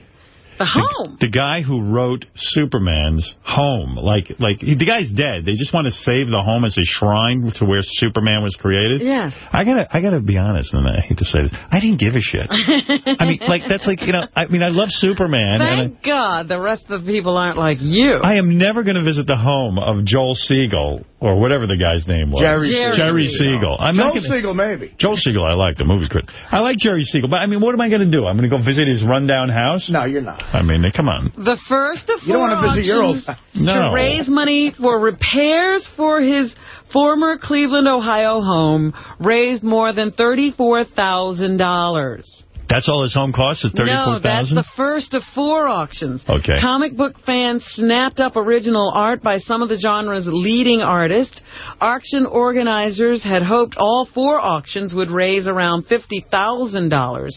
[SPEAKER 3] The home.
[SPEAKER 1] The guy who wrote Superman's home, like, like he, the guy's dead. They just want to save the home as a shrine to where Superman was created.
[SPEAKER 3] Yeah.
[SPEAKER 1] I gotta, I gotta be honest, and I hate to say this, I didn't give a shit. I mean, like that's like you know, I mean, I love Superman, and I,
[SPEAKER 3] Thank God the rest of the people aren't like you.
[SPEAKER 1] I am never going to visit the home of Joel Siegel or whatever the guy's name was.
[SPEAKER 2] Jerry
[SPEAKER 3] Jerry
[SPEAKER 1] Jerry
[SPEAKER 2] Siegel.
[SPEAKER 1] Siegel. I'm
[SPEAKER 2] Joel
[SPEAKER 1] gonna,
[SPEAKER 2] Siegel, maybe.
[SPEAKER 1] Joel Siegel, I like the movie crit. I like Jerry Siegel, but I mean, what am I going to do? I'm going to go visit his rundown house?
[SPEAKER 2] No, you're not.
[SPEAKER 1] I mean, come on.
[SPEAKER 3] The first of
[SPEAKER 2] You don't
[SPEAKER 3] four
[SPEAKER 2] wanna visit your old-
[SPEAKER 3] auctions
[SPEAKER 1] No.
[SPEAKER 3] to raise money for repairs for his former Cleveland, Ohio home raised more than $34,000.
[SPEAKER 1] That's all his home costs is
[SPEAKER 3] No, that's
[SPEAKER 1] 34,000?
[SPEAKER 3] the first of four auctions.
[SPEAKER 1] Okay.
[SPEAKER 3] Comic book fans snapped up original art by some of the genre's leading artists. Auction organizers had hoped all four auctions would raise around $50,000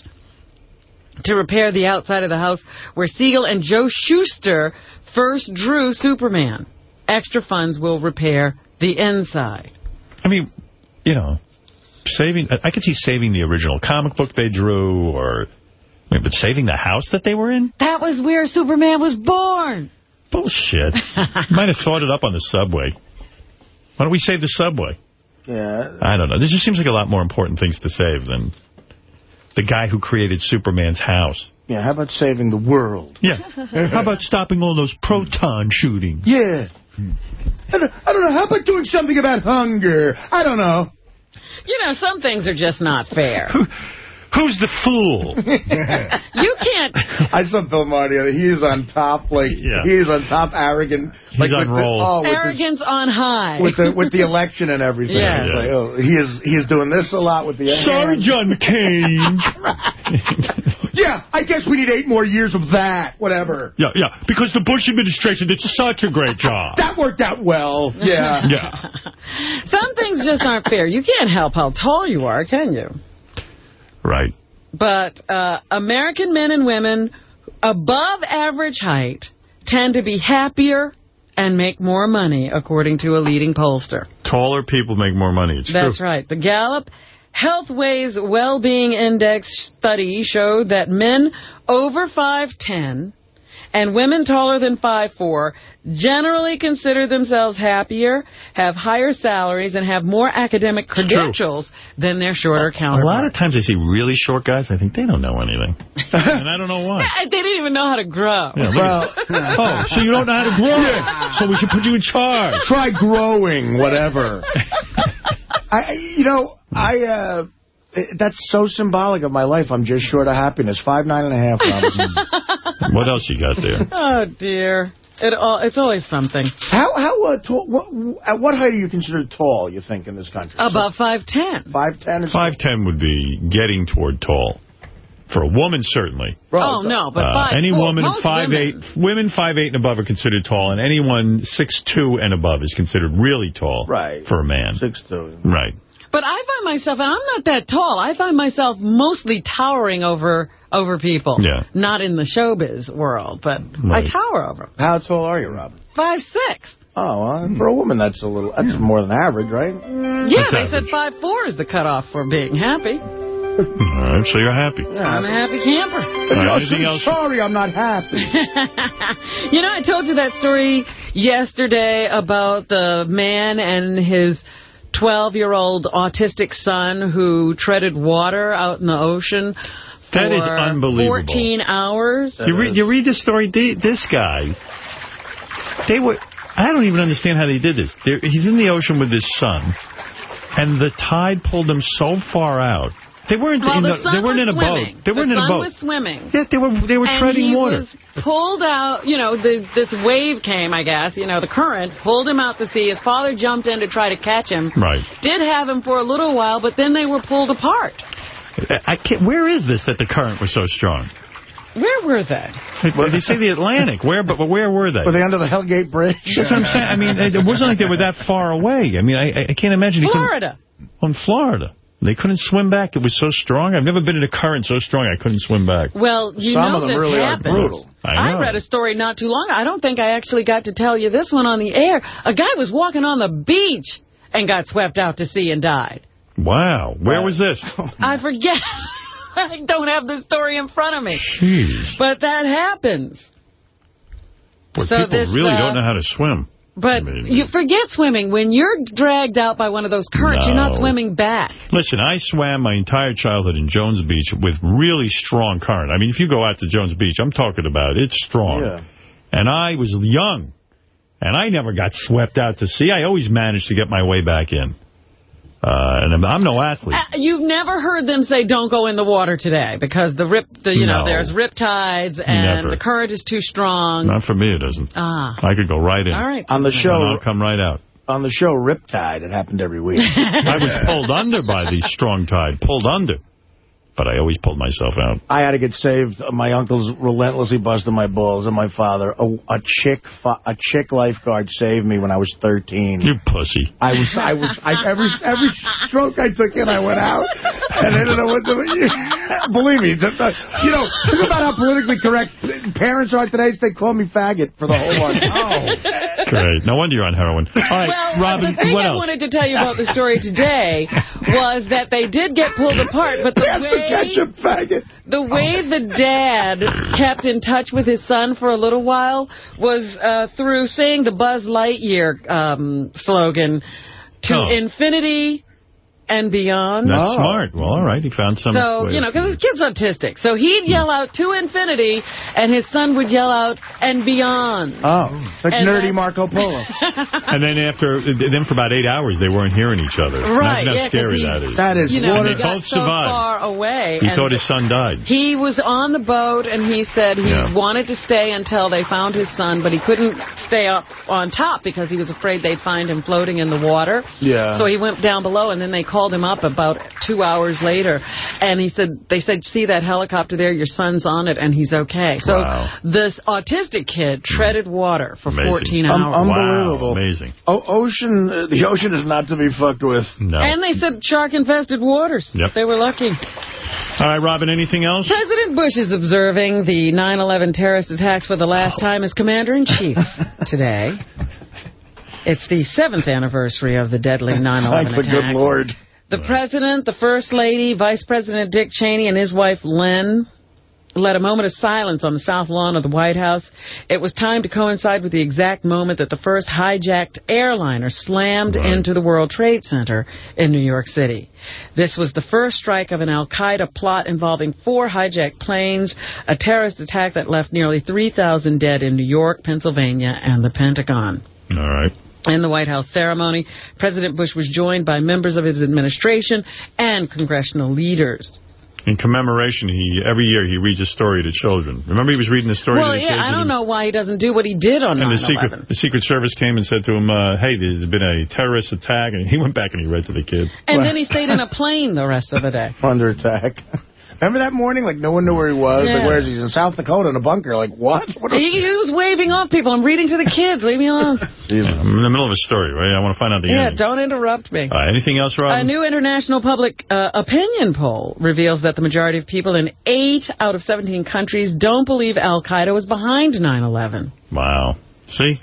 [SPEAKER 3] to repair the outside of the house where Siegel and Joe Shuster first drew Superman. Extra funds will repair the inside.
[SPEAKER 1] I mean, you know, saving, I could see saving the original comic book they drew or, I mean, but saving the house that they were in?
[SPEAKER 3] That was where Superman was born.
[SPEAKER 1] Bullshit. Might have thought it up on the subway. Why don't we save the subway?
[SPEAKER 2] Yeah.
[SPEAKER 1] I don't know. There just seems like a lot more important things to save than the guy who created Superman's house.
[SPEAKER 2] Yeah, how about saving the world?
[SPEAKER 1] Yeah. How about stopping all those proton shootings?
[SPEAKER 2] Yeah. Hmm. I don't, I don't know. How about doing something about hunger? I don't know.
[SPEAKER 3] You know, some things are just not fair.
[SPEAKER 1] Who's the fool?
[SPEAKER 3] you can't.
[SPEAKER 2] I saw Bill Marty. He is on top, like
[SPEAKER 1] Yeah.
[SPEAKER 2] he is on top, arrogant. like
[SPEAKER 1] on
[SPEAKER 2] with
[SPEAKER 1] roll.
[SPEAKER 2] The, oh, with,
[SPEAKER 3] Arrogance on high.
[SPEAKER 2] with the with the election and everything.
[SPEAKER 3] Yeah.
[SPEAKER 2] It's like, oh, he is he is doing this a lot with the
[SPEAKER 1] Sergeant Kane.
[SPEAKER 2] yeah, I guess we need eight more years of that. Whatever.
[SPEAKER 1] Yeah, yeah, because the Bush administration did such a great job.
[SPEAKER 2] That worked out well. Yeah.
[SPEAKER 1] Yeah.
[SPEAKER 3] Some things just aren't fair. You can't help how tall you are, can you?
[SPEAKER 1] Right.
[SPEAKER 3] But uh, American men and women above average height tend to be happier and make more money, according to a leading pollster.
[SPEAKER 1] Taller people make more money. It's
[SPEAKER 3] That's
[SPEAKER 1] true.
[SPEAKER 3] right. The Gallup Healthways Well-Being Index study showed that men over 5'10 and women taller than 5'4 generally consider themselves happier, have higher salaries, and have more academic credentials than their shorter counterparts.
[SPEAKER 1] A lot of times I see really short guys, I think they don't know anything. and I don't know why.
[SPEAKER 3] They didn't even know how to grow.
[SPEAKER 1] Yeah, look at- oh, so you don't know how to grow. So we should put you in charge.
[SPEAKER 2] Try growing, whatever. I, you know, I, uh, that's so symbolic of my life. I'm just short of happiness. Five, nine and a half.
[SPEAKER 1] What else you got there?
[SPEAKER 3] Oh, dear. It all, it's always something.
[SPEAKER 2] how, how, uh, tall, what, at what height are you considered tall, you think, in this country?
[SPEAKER 3] Above 5'10".
[SPEAKER 2] 5'10 is
[SPEAKER 1] 5'10 would be getting toward tall. For a woman, certainly.
[SPEAKER 3] Oh, no, but
[SPEAKER 1] Uh,
[SPEAKER 3] five
[SPEAKER 1] any
[SPEAKER 3] four-
[SPEAKER 1] woman
[SPEAKER 3] most
[SPEAKER 1] five
[SPEAKER 3] women-
[SPEAKER 1] eight, women five eight and above are considered tall, and anyone six two and above is considered really tall.
[SPEAKER 2] Right.
[SPEAKER 1] For a man.
[SPEAKER 2] Six two.
[SPEAKER 1] Right.
[SPEAKER 3] But I find myself, and I'm not that tall, I find myself mostly towering over over people.
[SPEAKER 1] Yeah.
[SPEAKER 3] Not in the showbiz world, but I tower over them.
[SPEAKER 2] How tall are you, Robin?
[SPEAKER 3] Five six.
[SPEAKER 2] Oh, well, for a woman, that's a little, that's more than average, right?
[SPEAKER 3] Yeah, they said five four is the cutoff for being happy.
[SPEAKER 1] All right, so you're happy.
[SPEAKER 3] I'm a happy camper.
[SPEAKER 1] All right, anything
[SPEAKER 2] so
[SPEAKER 1] else?
[SPEAKER 2] sorry, I'm not happy.
[SPEAKER 3] You know, I told you that story yesterday about the man and his 12-year-old autistic son who treaded water out in the ocean
[SPEAKER 1] That is unbelievable.
[SPEAKER 3] 14 hours.
[SPEAKER 1] You read, you read the story, they, this guy, they were, I don't even understand how they did this. They're, he's in the ocean with his son, and the tide pulled them so far out. They weren't,
[SPEAKER 3] Well,
[SPEAKER 1] in
[SPEAKER 3] the
[SPEAKER 1] the, they weren't in a
[SPEAKER 3] swimming.
[SPEAKER 1] boat. They weren't
[SPEAKER 3] the
[SPEAKER 1] in a
[SPEAKER 3] son
[SPEAKER 1] boat.
[SPEAKER 3] was swimming.
[SPEAKER 1] Yeah, they were they were
[SPEAKER 3] and
[SPEAKER 1] treading
[SPEAKER 3] he
[SPEAKER 1] water.
[SPEAKER 3] was pulled out, you know, the, this wave came, I guess, you know, the current pulled him out to sea. His father jumped in to try to catch him.
[SPEAKER 1] Right.
[SPEAKER 3] Did have him for a little while, but then they were pulled apart.
[SPEAKER 1] I can't, where is this that the current was so strong?
[SPEAKER 3] Where were they?
[SPEAKER 1] They say the Atlantic. Where, but, but where were they?
[SPEAKER 2] Were they under the Hell Gate Bridge?
[SPEAKER 1] That's what I'm saying. I mean, it wasn't like they were that far away. I mean, I, I can't imagine.
[SPEAKER 3] Florida.
[SPEAKER 1] On Florida. They couldn't swim back. It was so strong. I've never been in a current so strong I couldn't swim back.
[SPEAKER 3] Well, you
[SPEAKER 1] Some
[SPEAKER 3] know
[SPEAKER 1] of them
[SPEAKER 3] this
[SPEAKER 1] really are brutal. I know.
[SPEAKER 3] read a story not too long. I don't think I actually got to tell you this one on the air. A guy was walking on the beach and got swept out to sea and died.
[SPEAKER 1] Wow. Where was this?
[SPEAKER 3] I forget. I don't have the story in front of me.
[SPEAKER 1] Jeez.
[SPEAKER 3] But that happens.
[SPEAKER 1] Boy,
[SPEAKER 3] So
[SPEAKER 1] people
[SPEAKER 3] this,
[SPEAKER 1] really
[SPEAKER 3] uh,
[SPEAKER 1] don't know how to swim.
[SPEAKER 3] But you forget swimming. When you're dragged out by one of those currents, you're not swimming back.
[SPEAKER 1] Listen, I swam my entire childhood in Jones Beach with really strong current. I mean, if you go out to Jones Beach, I'm talking about it's strong.
[SPEAKER 2] Yeah.
[SPEAKER 1] And I was young, and I never got swept out to sea. I always managed to get my way back in. Uh, and I'm, I'm no athlete.
[SPEAKER 3] Uh, You've never heard them say, don't go in the water today because the rip, the, you know, there's rip tides and
[SPEAKER 1] Never.
[SPEAKER 3] the current is too strong.
[SPEAKER 1] Not for me, it doesn't.
[SPEAKER 3] Ah.
[SPEAKER 1] I could go right in.
[SPEAKER 3] All right.
[SPEAKER 2] On the show-
[SPEAKER 1] I'll come right out.
[SPEAKER 2] On the show Riptide, it happened every week.
[SPEAKER 1] I was pulled under by the strong tide. Pulled under. But I always pulled myself out.
[SPEAKER 2] I had to get saved. My uncle's relentlessly busting my balls, and my father, a, a chick, a chick lifeguard saved me when I was 13.
[SPEAKER 1] You pussy.
[SPEAKER 2] I was, I was, I, every every stroke I took in, I went out, and I didn't know what to. Believe me, the, the, you know, think about how politically correct parents are today. They call me faggot for the whole one. Oh,
[SPEAKER 1] Great. No wonder you're on heroin. All right,
[SPEAKER 3] Well,
[SPEAKER 1] Robin,
[SPEAKER 3] the thing
[SPEAKER 1] what
[SPEAKER 3] I
[SPEAKER 1] else?
[SPEAKER 3] wanted to tell you about the story today was that they did get pulled apart, but the
[SPEAKER 2] pass the
[SPEAKER 3] way
[SPEAKER 2] ketchup faggot.
[SPEAKER 3] The way the dad kept in touch with his son for a little while was uh, through saying the Buzz Lightyear um, slogan, to
[SPEAKER 1] Oh.
[SPEAKER 3] infinity and beyond.
[SPEAKER 1] That's oh. smart. Well, all right. He found some.
[SPEAKER 3] So,
[SPEAKER 1] way
[SPEAKER 3] you know, because his kid's autistic. So he'd hmm. yell out to infinity, and his son would yell out and beyond.
[SPEAKER 2] Oh, like
[SPEAKER 3] And
[SPEAKER 2] nerdy Marco Polo.
[SPEAKER 1] And then after, then for about eight hours, they weren't hearing each other.
[SPEAKER 3] Right,
[SPEAKER 1] Imagine how
[SPEAKER 3] yeah, 'cause
[SPEAKER 1] scary
[SPEAKER 3] he's-
[SPEAKER 1] that is.
[SPEAKER 2] That is
[SPEAKER 3] you know,
[SPEAKER 1] And they
[SPEAKER 3] got
[SPEAKER 1] both
[SPEAKER 3] so
[SPEAKER 1] survived.
[SPEAKER 3] far away.
[SPEAKER 1] He thought his son died.
[SPEAKER 3] He was on the boat, and he said he
[SPEAKER 1] Yeah.
[SPEAKER 3] wanted to stay until they found his son, but he couldn't stay up on top because he was afraid they'd find him floating in the water.
[SPEAKER 2] Yeah.
[SPEAKER 3] So he went down below, and then they called him up about two hours later, and he said, they said, see that helicopter there? Your son's on it, and he's okay. So
[SPEAKER 1] Wow.
[SPEAKER 3] this autistic kid treaded water for
[SPEAKER 1] Amazing.
[SPEAKER 3] 14
[SPEAKER 2] Um,
[SPEAKER 3] hours.
[SPEAKER 2] unbelievable.
[SPEAKER 1] Wow, amazing.
[SPEAKER 2] O ocean, uh, the ocean is not to be fucked with.
[SPEAKER 1] No.
[SPEAKER 3] And they said shark-infested waters.
[SPEAKER 1] Yep.
[SPEAKER 3] They were lucky.
[SPEAKER 1] All right, Robin, anything else?
[SPEAKER 3] President Bush is observing the 9-11 terrorist attacks for the last time as Commander-in-Chief today. It's the seventh anniversary of the deadly 9-11
[SPEAKER 2] Thank the good Lord.
[SPEAKER 3] The President, the First Lady, Vice President Dick Cheney, and his wife Lynn led a moment of silence on the south lawn of the White House. It was timed to coincide with the exact moment that the first hijacked airliner slammed into the World Trade Center in New York City. This was the first strike of an al-Qaeda plot involving four hijacked planes, a terrorist attack that left nearly 3,000 dead in New York, Pennsylvania, and the Pentagon.
[SPEAKER 1] All right.
[SPEAKER 3] In the White House ceremony, President Bush was joined by members of his administration and congressional leaders.
[SPEAKER 1] In commemoration, he every year he reads a story to children. Remember he was reading the story
[SPEAKER 3] Well,
[SPEAKER 1] to the
[SPEAKER 3] yeah,
[SPEAKER 1] kids?
[SPEAKER 3] I don't know why he doesn't do what he did on
[SPEAKER 1] And the
[SPEAKER 3] 9/11.
[SPEAKER 1] secret, the Secret Service came and said to him, uh, hey, there's been a terrorist attack. And he went back and he read to the kids.
[SPEAKER 3] And then he stayed in a plane the rest of the day.
[SPEAKER 2] Under attack. Remember that morning? Like, no one knew where he was.
[SPEAKER 3] Yeah.
[SPEAKER 2] Like, where is he? He's in South Dakota in a bunker. Like, what? what
[SPEAKER 3] He, he was waving off people. I'm reading to the kids. Leave me alone.
[SPEAKER 1] Yeah, I'm in the middle of a story, right? I want to find out the
[SPEAKER 3] Yeah,
[SPEAKER 1] ending.
[SPEAKER 3] don't interrupt me.
[SPEAKER 1] All right, anything else, Rob?
[SPEAKER 3] A
[SPEAKER 1] Robin?
[SPEAKER 3] new international public uh, opinion poll reveals that the majority of people in 8 out of 17 countries don't believe al-Qaeda was behind 9-11.
[SPEAKER 1] Wow. See?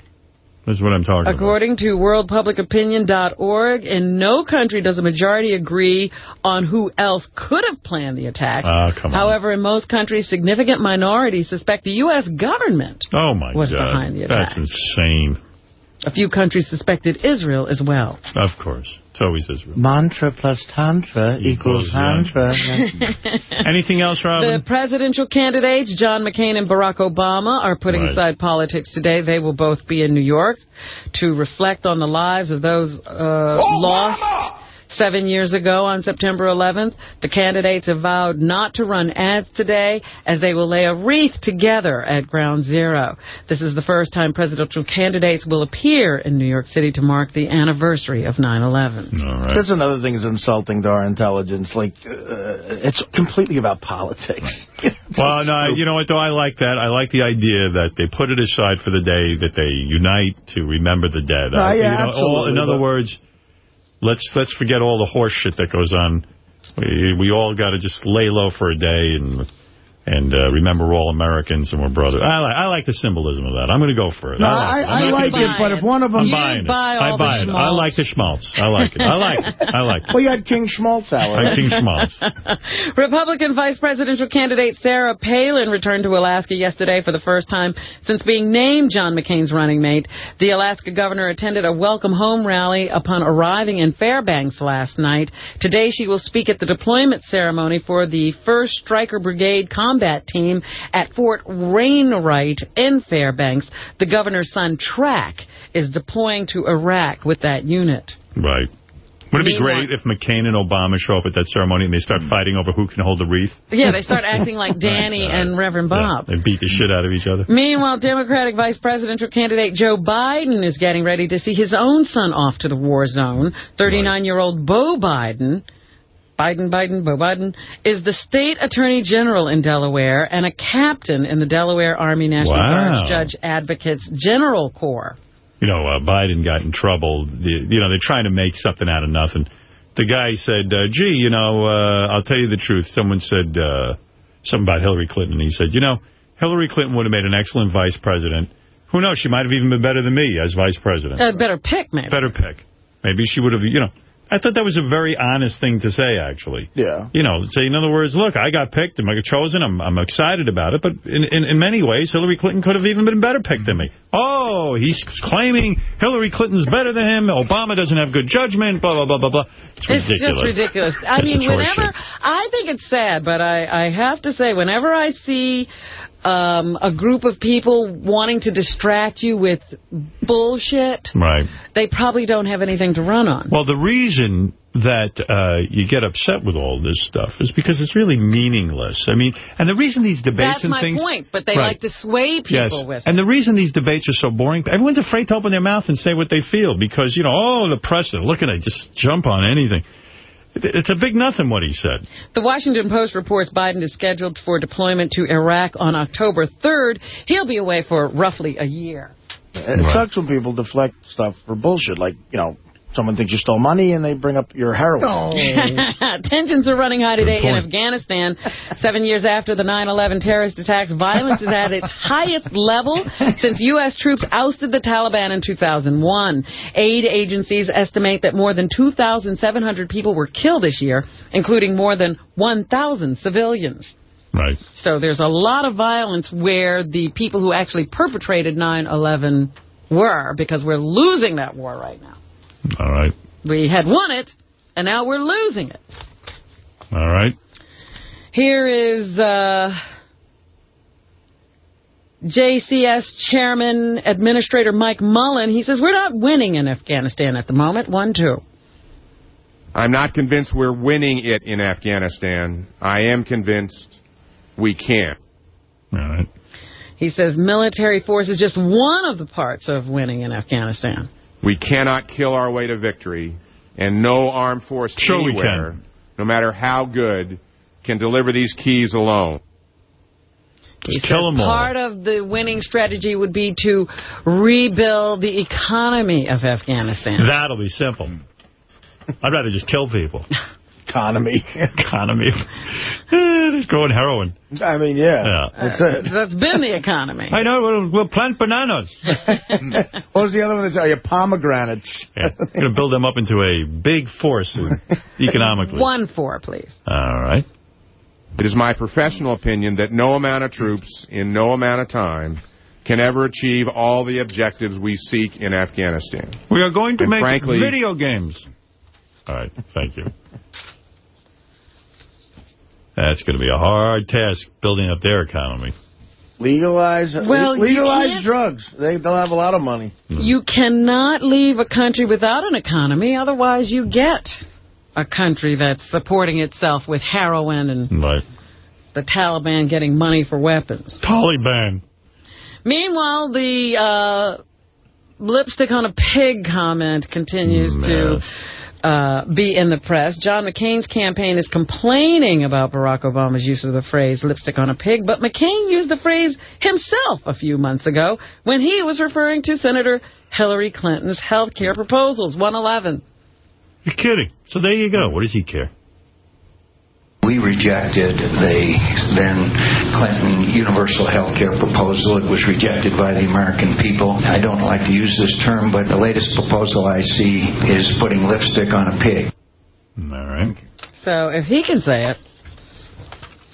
[SPEAKER 1] This is what I'm talking about.
[SPEAKER 3] According to worldpublicopinion.org, in no country does a majority agree on who else could have planned the attack.
[SPEAKER 1] Ah, come on.
[SPEAKER 3] However, in most countries, significant minorities suspect the U.S. government
[SPEAKER 1] Oh, my
[SPEAKER 3] was
[SPEAKER 1] God.
[SPEAKER 3] behind the attack.
[SPEAKER 1] That's insane.
[SPEAKER 3] A few countries suspected Israel as well.
[SPEAKER 1] Of course. It's always Israel.
[SPEAKER 2] Mantra plus tantra equals tantra.
[SPEAKER 1] Anything else, Robin?
[SPEAKER 3] The presidential candidates, John McCain and Barack Obama, are putting
[SPEAKER 1] Right.
[SPEAKER 3] aside politics today. They will both be in New York to reflect on the lives of those uh, lost seven years ago on September 11th. The candidates have vowed not to run ads today as they will lay a wreath together at Ground Zero. This is the first time presidential candidates will appear in New York City to mark the anniversary of 9-11.
[SPEAKER 2] That's another thing that's insulting to our intelligence. Like, uh, it's completely about politics.
[SPEAKER 1] Well, no, you know what, though? I like that. I like the idea that they put it aside for the day, that they unite to remember the dead.
[SPEAKER 2] No,
[SPEAKER 1] Uh,
[SPEAKER 2] yeah,
[SPEAKER 1] you know, all-
[SPEAKER 2] absolutely,
[SPEAKER 1] in other words, let's let's forget all the horse shit that goes on. We, we all got to just lay low for a day and and uh, remember we're all Americans and we're brothers. I like, I like the symbolism of that. I'm going to go for it.
[SPEAKER 2] No,
[SPEAKER 1] I like it.
[SPEAKER 2] I,
[SPEAKER 1] I'm
[SPEAKER 2] I like it, but if one of them...
[SPEAKER 1] I'm buying it. I buy it. I like the schmaltz. I like it. I like it. I like it.
[SPEAKER 2] Well, you had King Schmaltz out.
[SPEAKER 1] I like King Schmaltz.
[SPEAKER 3] Republican vice presidential candidate Sarah Palin returned to Alaska yesterday for the first time since being named John McCain's running mate. The Alaska governor attended a welcome home rally upon arriving in Fairbanks last night. Today she will speak at the deployment ceremony for the 1st Stryker Brigade combat team at Fort Wainwright in Fairbanks. The governor's son, Track, is deploying to Iraq with that unit.
[SPEAKER 1] Right. Wouldn't it be great if McCain and Obama show up at that ceremony and they start mm. fighting over who can hold the wreath?
[SPEAKER 3] Yeah, they start acting like Danny and Reverend Bob.
[SPEAKER 1] And beat the shit out of each other?
[SPEAKER 3] Meanwhile, Democratic vice presidential candidate Joe Biden is getting ready to see his own son off to the war zone. 39-year-old Beau Biden, Biden, Biden, Beau Biden, is the state attorney general in Delaware and a captain in the Delaware Army National
[SPEAKER 1] Wow.
[SPEAKER 3] Guard Judge Advocates General Corps.
[SPEAKER 1] You know, uh, Biden got in trouble. The, you know, they're trying to make something out of nothing. The guy said, uh, gee, you know, uh, I'll tell you the truth. Someone said uh, something about Hillary Clinton. He said, you know, Hillary Clinton would have made an excellent vice president. Who knows? She might have even been better than me as vice president.
[SPEAKER 3] A better pick, maybe.
[SPEAKER 1] Better pick. Maybe she would have, you know. I thought that was a very honest thing to say, actually.
[SPEAKER 2] Yeah.
[SPEAKER 1] You know, say, in other words, look, I got picked and I got chosen. I'm, I'm excited about it. But in, in, in many ways, Hillary Clinton could have even been better pick than me. Oh, he's claiming Hillary Clinton's better than him. Obama doesn't have good judgment, blah, blah, blah, blah, blah. It's ridiculous.
[SPEAKER 3] It's just ridiculous. I
[SPEAKER 1] It's
[SPEAKER 3] mean,
[SPEAKER 1] a choice
[SPEAKER 3] whenever, I think it's sad, but I, I have to say, whenever I see um, a group of people wanting to distract you with bullshit,
[SPEAKER 1] Right.
[SPEAKER 3] they probably don't have anything to run on.
[SPEAKER 1] Well, the reason that uh, you get upset with all this stuff is because it's really meaningless. I mean, and the reason these debates
[SPEAKER 3] That's
[SPEAKER 1] and
[SPEAKER 3] my
[SPEAKER 1] things...
[SPEAKER 3] point, but they
[SPEAKER 1] Right.
[SPEAKER 3] like to sway people
[SPEAKER 1] yes.
[SPEAKER 3] with
[SPEAKER 1] And the reason these debates are so boring, everyone's afraid to open their mouth and say what they feel because, you know, oh, the president, look at it, just jump on anything. It- It's a big nothing what he said.
[SPEAKER 3] The Washington Post reports Biden is scheduled for deployment to Iraq on October 3rd. He'll be away for roughly a year.
[SPEAKER 2] It sucks when people deflect stuff for bullshit. Like, you know, someone thinks you stole money and they bring up your heroin.
[SPEAKER 3] Tensions are running high today in. Afghanistan. Seven years after the 9-11 terrorist attacks, violence is at its highest level since U.S. troops ousted the Taliban in 2001. Aid agencies estimate that more than 2,700 people were killed this year, including more than 1,000 civilians.
[SPEAKER 1] Right.
[SPEAKER 3] So there's a lot of violence where the people who actually perpetrated 9-11 were, because we're losing that war right now.
[SPEAKER 1] All right.
[SPEAKER 3] We had won it, and now we're losing it.
[SPEAKER 1] All right.
[SPEAKER 3] Here is uh, JCS Chairman Administrator Mike Mullen. He says, we're not winning in Afghanistan at the moment. One, two.
[SPEAKER 43] I'm not convinced we're winning it in Afghanistan. I am convinced we can.
[SPEAKER 1] All right.
[SPEAKER 3] He says military force is just one of the parts of winning in Afghanistan.
[SPEAKER 43] We cannot kill our way to victory, and no armed force
[SPEAKER 1] Sure we
[SPEAKER 43] anywhere, no matter how good, can deliver these keys alone.
[SPEAKER 1] Just kill them all.
[SPEAKER 3] Part of the winning strategy would be to rebuild the economy of Afghanistan.
[SPEAKER 1] That'll be simple. I'd rather just kill people.
[SPEAKER 2] Economy.
[SPEAKER 1] Economy. Just growing heroin.
[SPEAKER 2] I mean, yeah.
[SPEAKER 1] Yeah.
[SPEAKER 2] That's it.
[SPEAKER 3] That's been the economy.
[SPEAKER 1] I know, we'll, we'll plant bananas.
[SPEAKER 2] What was the other one that said? Your pomegranates.
[SPEAKER 1] Yeah. Going to build them up into a big force economically.
[SPEAKER 3] One, four, please.
[SPEAKER 1] All right.
[SPEAKER 43] It is my professional opinion that no amount of troops in no amount of time can ever achieve all the objectives we seek in Afghanistan.
[SPEAKER 1] We are going to
[SPEAKER 43] And
[SPEAKER 1] make
[SPEAKER 43] frankly-
[SPEAKER 1] video games. All right, thank you. That's going to be a hard task, building up their economy.
[SPEAKER 2] Legalize,
[SPEAKER 3] Well,
[SPEAKER 2] legalize drugs. They, they'll have a lot of money.
[SPEAKER 3] You cannot leave a country without an economy, otherwise you get a country that's supporting itself with heroin and
[SPEAKER 1] Right.
[SPEAKER 3] the Taliban getting money for weapons.
[SPEAKER 1] Taliban.
[SPEAKER 3] Meanwhile, the uh, lipstick on a pig comment continues to uh, be in the press. John McCain's campaign is complaining about Barack Obama's use of the phrase lipstick on a pig, but McCain used the phrase himself a few months ago when he was referring to Senator Hillary Clinton's health care proposals, 111.
[SPEAKER 1] You're kidding. So there you go. What does he care?
[SPEAKER 44] We rejected the then Clinton universal health care proposal. It was rejected by the American people. I don't like to use this term, but the latest proposal I see is putting lipstick on a pig.
[SPEAKER 1] All right.
[SPEAKER 3] So if he can say it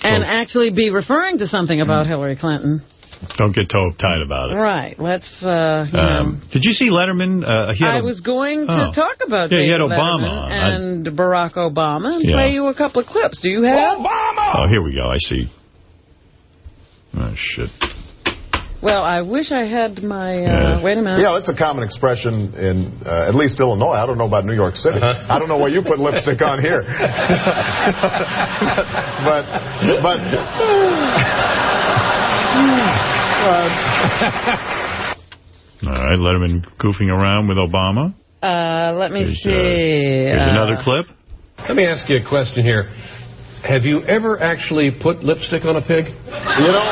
[SPEAKER 3] and actually be referring to something about Hillary Clinton,
[SPEAKER 1] Don't get too uptight about it.
[SPEAKER 3] right, let's, uh, you know.
[SPEAKER 1] Um, did you see Letterman? Uh, he had
[SPEAKER 3] I
[SPEAKER 1] a-
[SPEAKER 3] was going to
[SPEAKER 1] Oh.
[SPEAKER 3] talk about
[SPEAKER 1] Yeah, he had Obama
[SPEAKER 3] Letterman
[SPEAKER 1] on. I-
[SPEAKER 3] and Barack Obama and
[SPEAKER 1] Yeah.
[SPEAKER 3] play you a couple of clips. Do you have? Obama!
[SPEAKER 1] Oh, here we go. I see. Oh, shit.
[SPEAKER 3] Well, I wish I had my, uh,
[SPEAKER 1] Yeah.
[SPEAKER 3] wait a minute.
[SPEAKER 45] Yeah, that's a common expression in uh, at least Illinois. I don't know about New York City. I don't know why you put lipstick on here. but but
[SPEAKER 1] All right, Letterman goofing around with Obama.
[SPEAKER 3] Uh, let me
[SPEAKER 1] Here's,
[SPEAKER 3] see.
[SPEAKER 1] uh, here's
[SPEAKER 3] Uh,
[SPEAKER 1] another clip.
[SPEAKER 46] Let me ask you a question here. Have you ever actually put lipstick on a pig?
[SPEAKER 45] you know,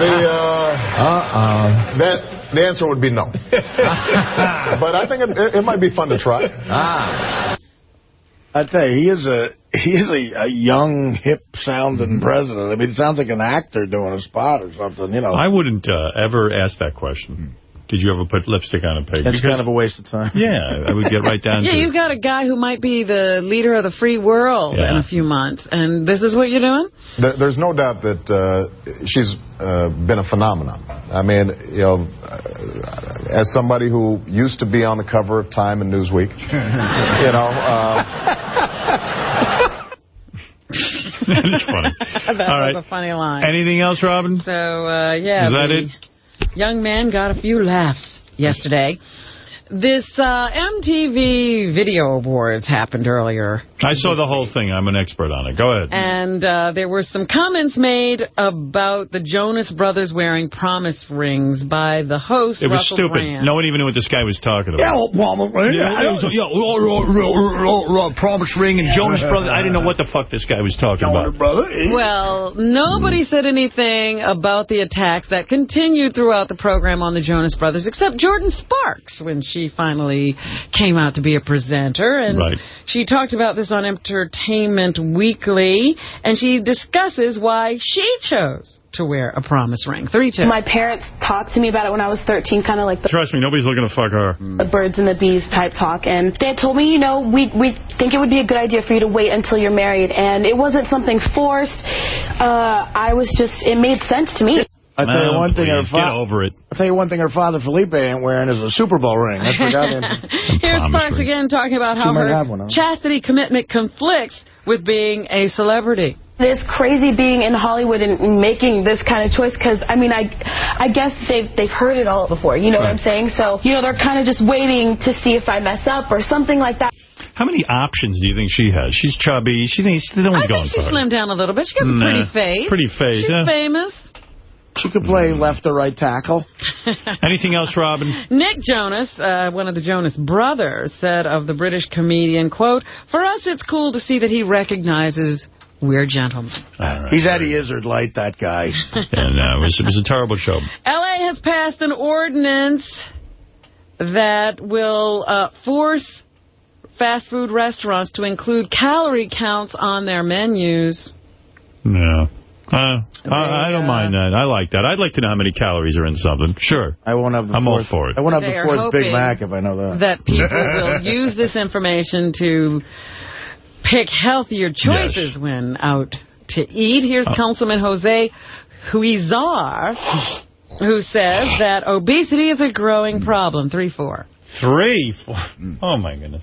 [SPEAKER 45] the uh, that the answer would be no. but I think it, it might be fun to try.
[SPEAKER 2] Ah. I tell you, he is a he is a, a young, hip sounding president. I mean, it sounds like an actor doing a spot or something. You know.
[SPEAKER 1] I wouldn't uh, ever ask that question. Did you ever put lipstick on a pig?
[SPEAKER 2] It's kind of a waste of time.
[SPEAKER 1] Yeah, I would get right down
[SPEAKER 3] Yeah,
[SPEAKER 1] to
[SPEAKER 3] you've got a guy who might be the leader of the free world
[SPEAKER 45] Yeah.
[SPEAKER 3] in a few months, and this is what you're doing?
[SPEAKER 45] There's no doubt that uh, she's uh, been a phenomenon. I mean, you know, uh, as somebody who used to be on the cover of Time and Newsweek, you know, uh,
[SPEAKER 1] that is funny.
[SPEAKER 3] that
[SPEAKER 1] All
[SPEAKER 3] was
[SPEAKER 1] right.
[SPEAKER 3] a funny line.
[SPEAKER 1] Anything else, Robin?
[SPEAKER 3] So, uh, yeah.
[SPEAKER 1] Is that it?
[SPEAKER 3] Young man got a few laughs yesterday. This uh, MTV Video Awards happened earlier.
[SPEAKER 1] I saw the whole thing. I'm an expert on it. Go ahead.
[SPEAKER 3] And uh, there were some comments made about the Jonas Brothers wearing promise rings by the host,
[SPEAKER 1] It was
[SPEAKER 3] Russell
[SPEAKER 1] stupid.
[SPEAKER 3] Brand.
[SPEAKER 1] No one even knew what this guy was talking about.
[SPEAKER 8] Yeah, yeah, yeah, Promise Ring and Jonas Brothers.
[SPEAKER 1] I didn't know what the fuck this guy was talking about.
[SPEAKER 3] Well, nobody said anything about the attacks that continued throughout the program on the Jonas Brothers, except Jordin Sparks, when she finally came out to be a presenter. And
[SPEAKER 47] Right.
[SPEAKER 3] she talked about this on Entertainment Weekly, and she discusses why she chose to wear a promise ring. 3-2.
[SPEAKER 47] My parents talked to me about it when I was 13, kind of like the,
[SPEAKER 1] Trust me, nobody's looking to fuck her.
[SPEAKER 47] the birds and the bees type talk. And they told me, you know, we, we think it would be a good idea for you to wait until you're married. And it wasn't something forced. Uh, I was just, it made sense to me.
[SPEAKER 2] I tell you one thing, her
[SPEAKER 1] please, get over it.
[SPEAKER 2] I tell you one thing, her father Phillippe ain't wearing is a Super Bowl ring. I forgot him.
[SPEAKER 3] Here's Sparks again talking about
[SPEAKER 2] She
[SPEAKER 3] how
[SPEAKER 2] might
[SPEAKER 3] her
[SPEAKER 2] have one, huh?
[SPEAKER 3] chastity commitment conflicts with being a celebrity.
[SPEAKER 47] It's crazy being in Hollywood and making this kind of choice because, I mean, I I guess they've they've heard it all before, you know what I'm saying? So, you know, they're kind of just waiting to see if I mess up or something like that.
[SPEAKER 1] How many options do you think she has? She's chubby. She thinks no one's
[SPEAKER 3] I
[SPEAKER 1] going
[SPEAKER 3] think she slimmed down a little bit. She got a pretty face.
[SPEAKER 1] pretty face,
[SPEAKER 3] She's
[SPEAKER 1] yeah.
[SPEAKER 3] famous.
[SPEAKER 2] She could play left or right tackle.
[SPEAKER 1] Anything else, Robin?
[SPEAKER 3] Nick Jonas, uh, one of the Jonas brothers, said of the British comedian, quote, For us, it's cool to see that he recognizes we're gentlemen.
[SPEAKER 2] He's Eddie Izzard light, that guy.
[SPEAKER 1] and uh, it, was, it was a terrible show.
[SPEAKER 3] L.A. has passed an ordinance that will uh, force fast food restaurants to include calorie counts on their menus.
[SPEAKER 1] No. Uh, I, I don't mind that. I like that. I'd like to know how many calories are in something. Sure.
[SPEAKER 2] I won't have the
[SPEAKER 1] I'm all for it.
[SPEAKER 2] I won't have
[SPEAKER 3] They
[SPEAKER 2] the
[SPEAKER 3] are
[SPEAKER 2] fourth Big Mac if I know that.
[SPEAKER 3] That people will use this information to pick healthier choices when out to eat. Here's
[SPEAKER 1] Oh.
[SPEAKER 3] Councilman Jose Huizar, who says that obesity is a growing problem. 3-4.
[SPEAKER 1] Three. Four. Oh, my goodness.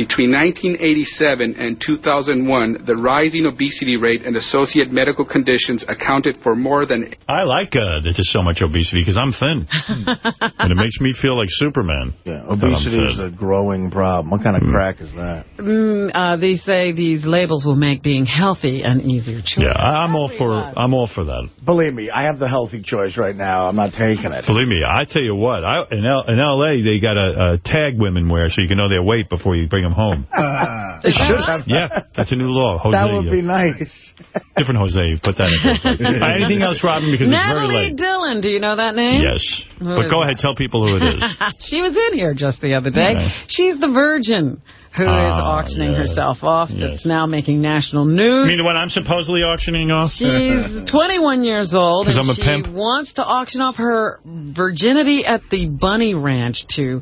[SPEAKER 48] Between 1987 and 2001, the rising obesity rate and associated medical conditions accounted for more than...
[SPEAKER 1] I like uh, that there's so much obesity because I'm thin. and it makes me feel like Superman.
[SPEAKER 2] Yeah, obesity is a growing problem. What kind of crack is that?
[SPEAKER 3] Mm, uh, they say these labels will make being healthy an easier choice.
[SPEAKER 1] Yeah, I, I'm all for I'm all for that.
[SPEAKER 2] Believe me, I have the healthy choice right now. I'm not taking it.
[SPEAKER 1] Believe me, I tell you what, I, in, L, in L.A., they got a, a tag women wear so you can know their weight before you bring them home.
[SPEAKER 2] They should have.
[SPEAKER 1] Yeah, that's a new law. Jose,
[SPEAKER 2] That would be
[SPEAKER 1] uh,
[SPEAKER 2] nice.
[SPEAKER 1] different Jose. Put that in. there. Uh, anything else, Robin? Because it's very
[SPEAKER 3] Natalie
[SPEAKER 1] late.
[SPEAKER 3] Dylan, do you know that name?
[SPEAKER 1] Yes.
[SPEAKER 3] Who
[SPEAKER 1] But go
[SPEAKER 3] it?
[SPEAKER 1] ahead, tell people who it is.
[SPEAKER 3] she was in here just the other day.
[SPEAKER 1] Right.
[SPEAKER 3] She's the virgin who is
[SPEAKER 1] Ah,
[SPEAKER 3] auctioning
[SPEAKER 1] yeah.
[SPEAKER 3] herself off.
[SPEAKER 1] Yes.
[SPEAKER 3] That's now making national news.
[SPEAKER 1] You
[SPEAKER 3] news.
[SPEAKER 1] mean the one I'm supposedly auctioning off?
[SPEAKER 3] She's 21 years old,
[SPEAKER 1] 'Cause
[SPEAKER 3] and
[SPEAKER 1] I'm a
[SPEAKER 3] she
[SPEAKER 1] pimp?
[SPEAKER 3] wants to auction off her virginity at the Bunny Ranch to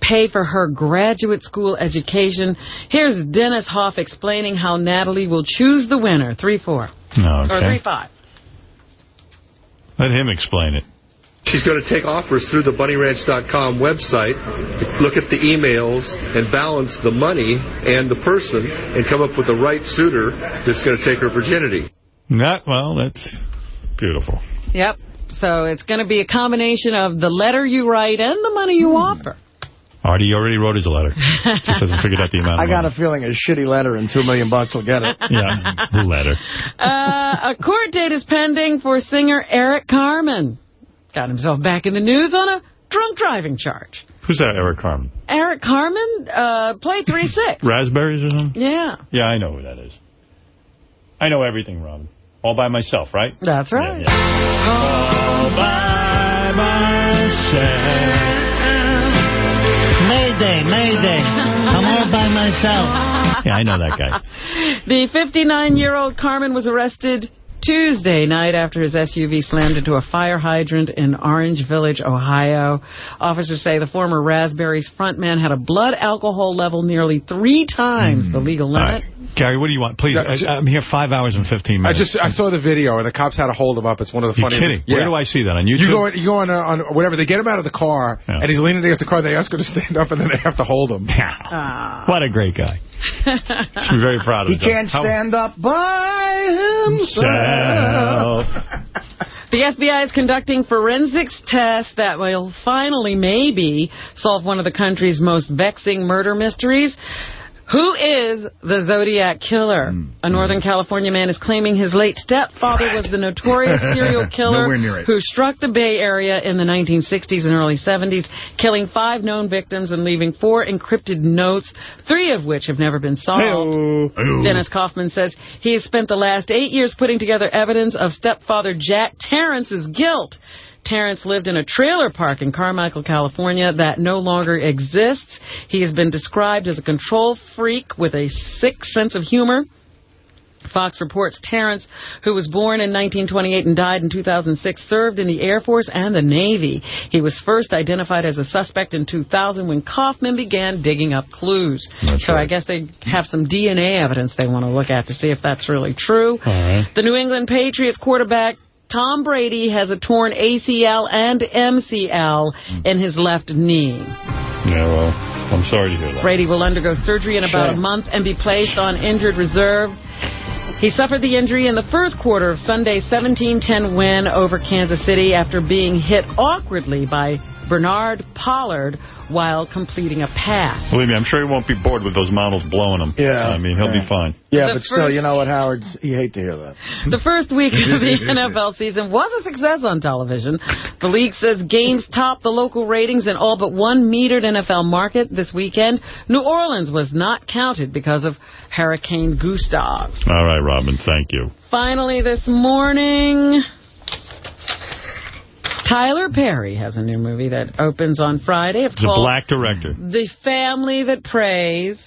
[SPEAKER 3] pay for her graduate school education. Here's Dennis Hof explaining how Natalie will choose the winner. 3-4.
[SPEAKER 1] No,
[SPEAKER 3] Or 3-5.
[SPEAKER 1] Let him explain it.
[SPEAKER 49] She's going to take offers through the bunnyranch.com website, look at the emails, and balance the money and the person, and come up with the right suitor that's going to take her virginity.
[SPEAKER 1] Not, well, that's beautiful.
[SPEAKER 3] Yep. So it's going to be a combination of the letter you write and the money you hmm. offer.
[SPEAKER 1] Artie already wrote his letter. Just hasn't figured out the amount
[SPEAKER 2] I
[SPEAKER 1] of
[SPEAKER 2] got a feeling a shitty letter and two million bucks will get it.
[SPEAKER 1] Yeah, the letter.
[SPEAKER 3] Uh, a court date is pending for singer Eric Carmen. Got himself back in the news on a drunk driving charge.
[SPEAKER 1] Who's that, Eric Carmen?
[SPEAKER 3] Eric Carmen uh, played 3-6.
[SPEAKER 1] Raspberries or something?
[SPEAKER 3] yeah,
[SPEAKER 1] Yeah, I know who that is. I know everything, Ron. All by myself, right?
[SPEAKER 3] that's right.
[SPEAKER 1] All by myself.
[SPEAKER 8] Mayday, Mayday. I'm all by myself.
[SPEAKER 1] Yeah, I know that guy.
[SPEAKER 3] The 59-year-old Carmen was arrested Tuesday night after his SUV slammed into a fire hydrant in Orange Village, Ohio. Officers say the former Raspberries frontman had a blood alcohol level nearly three times hmm. the legal limit.
[SPEAKER 1] Gary, what do you want? Please, I, I'm here five hours and 15 minutes.
[SPEAKER 12] I just I saw the video and the cops had to hold him up. It's one of the funniest.
[SPEAKER 1] You're
[SPEAKER 12] funniest.
[SPEAKER 1] kidding. Where do I see that? On YouTube?
[SPEAKER 12] You go you go on uh, on whatever. They get him out of the car and he's leaning against the car. They ask him to stand up and then they have to hold him.
[SPEAKER 1] What a great guy. I'm very proud of
[SPEAKER 2] He can't
[SPEAKER 1] How-
[SPEAKER 2] stand up by himself.
[SPEAKER 3] The FBI is conducting forensics tests that will finally, maybe, solve one of the country's most vexing murder mysteries. Who is the Zodiac Killer?
[SPEAKER 1] Hmm.
[SPEAKER 3] A Northern California man is claiming his late stepfather was the notorious serial killer
[SPEAKER 50] Nowhere near it.
[SPEAKER 3] who struck the Bay Area in the 1960s and early 70s, killing five known victims and leaving four encrypted notes, three of which have never been solved. Dennis Kaufman says he has spent the last eight years putting together evidence of stepfather Jack Tarrance's guilt. Tarrance lived in a trailer park in Carmichael, California that no longer exists. He has been described as a control freak with a sick sense of humor. Fox reports Tarrance, who was born in 1928 and died in 2006, served in the Air Force and the Navy. He was first identified as a suspect in 2000 when Kaufman began digging up clues. so I guess they have some DNA evidence they want to look at to see if that's really true. The New England Patriots quarterback Tom Brady has a torn ACL and MCL hmm. in his left knee.
[SPEAKER 1] Yeah, well, I'm sorry to hear that.
[SPEAKER 3] Brady will undergo surgery in about a month and be placed on injured reserve. He suffered the injury in the first quarter of Sunday's 17-10 win over Kansas City after being hit awkwardly by Bernard Pollard while completing a pass.
[SPEAKER 1] Believe me, I'm sure he won't be bored with those models blowing him.
[SPEAKER 2] Yeah.
[SPEAKER 1] I mean, he'll
[SPEAKER 2] Yeah.
[SPEAKER 1] be fine.
[SPEAKER 2] Yeah,
[SPEAKER 3] The
[SPEAKER 2] but still, you know what, Howard? You hate to hear that.
[SPEAKER 3] The first week of the NFL season was a success on television. The league says games topped the local ratings in all but one metered NFL market this weekend. New Orleans was not counted because of Hurricane Gustav.
[SPEAKER 1] All right, Robin, thank you.
[SPEAKER 3] Finally this morning, Tyler Perry has a new movie that opens on Friday. It's
[SPEAKER 1] It's a black director.
[SPEAKER 3] The Family That Preys.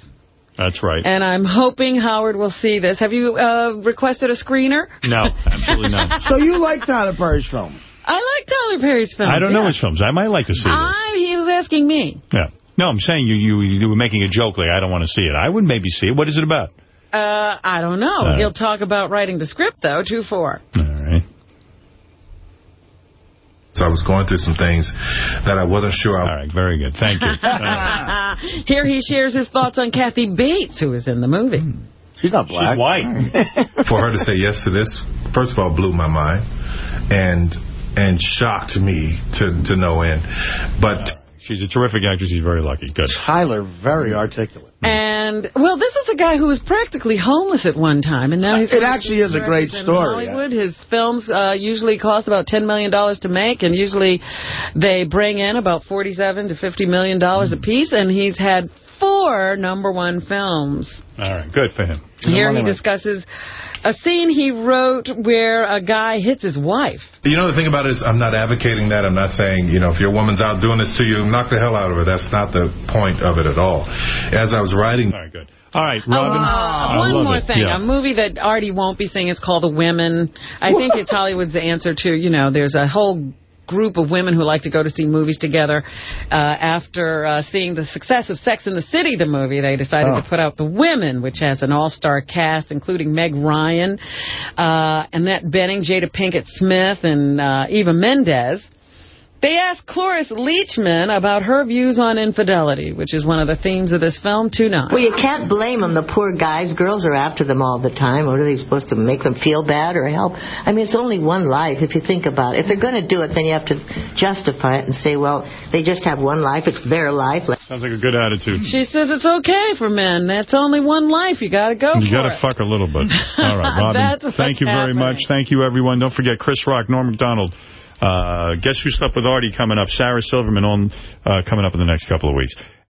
[SPEAKER 1] That's right.
[SPEAKER 3] And I'm hoping Howard will see this. Have you uh, requested a screener?
[SPEAKER 1] No, absolutely not.
[SPEAKER 2] So you like Tyler Perry's film?
[SPEAKER 3] I like Tyler Perry's films.
[SPEAKER 1] I don't know
[SPEAKER 3] yeah.
[SPEAKER 1] his films. I might like to see this.
[SPEAKER 3] He was asking me.
[SPEAKER 1] Yeah. No, I'm saying you, you you were making a joke like I don't want to see it. I would maybe see it. What is it about?
[SPEAKER 3] Uh, I don't know.
[SPEAKER 1] Uh.
[SPEAKER 3] He'll talk about writing the script, though, 2-4.
[SPEAKER 43] So I was going through some things that I wasn't sure. I...
[SPEAKER 1] All right, very good. Thank you.
[SPEAKER 3] Here he shares his thoughts on Kathy Bates, who is in the movie. Hmm.
[SPEAKER 2] She's not
[SPEAKER 1] black. She's white.
[SPEAKER 43] For her to say yes to this, first of all, blew my mind, and and shocked me to to no end. But
[SPEAKER 1] she's a terrific actress. She's very lucky. Good.
[SPEAKER 2] Tyler, very articulate.
[SPEAKER 3] And, well, this is a guy who was practically homeless at one time, and now he's...
[SPEAKER 2] It actually is a great story,
[SPEAKER 3] Hollywood. His films uh, usually cost about $10 million to make, and usually they bring in about 47 to $50 million a piece, and he's had four number one films.
[SPEAKER 1] All right, good for him.
[SPEAKER 3] Here he discusses a scene he wrote where a guy hits his wife.
[SPEAKER 43] you know the thing about it is, I'm not advocating that. I'm not saying you know if your woman's out doing this to you, knock the hell out of her. That's not the point of it at all. As I was writing.
[SPEAKER 1] All right, good. All right, Robin.
[SPEAKER 3] Uh, one more
[SPEAKER 1] it.
[SPEAKER 3] thing.
[SPEAKER 1] Yeah.
[SPEAKER 3] A movie that Artie won't be seeing is called The Women. I think it's Hollywood's answer to, you know, there's a whole group of women who like to go to see movies together. Uh, after uh, seeing the success of Sex in the City, the movie, they decided
[SPEAKER 2] Oh.
[SPEAKER 3] to put out The Women, which has an all-star cast, including Meg Ryan, uh, Annette Bening, Jada Pinkett Smith, and uh, Eva Mendes. They asked Cloris Leachman about her views on infidelity, which is one of the themes of this film, Tonight.
[SPEAKER 51] Well, you can't blame them. The poor guys, girls are after them all the time. What are they supposed to make them feel bad or help? I mean, it's only one life if you think about it. If they're going to do it, then you have to justify it and say, well, they just have one life. It's their life.
[SPEAKER 1] Sounds like a good attitude.
[SPEAKER 3] She says it's okay for men. That's only one life. You got to go
[SPEAKER 1] You
[SPEAKER 3] for
[SPEAKER 1] got to
[SPEAKER 3] it.
[SPEAKER 1] fuck a little bit. All right, Robin.
[SPEAKER 3] That's
[SPEAKER 1] thank you very much. Thank you, everyone. Don't forget Chris Rock, Norm MacDonald. Uh, Guess Who Slept with Artie coming up. Sarah Silverman on uh, coming up in the next couple of weeks.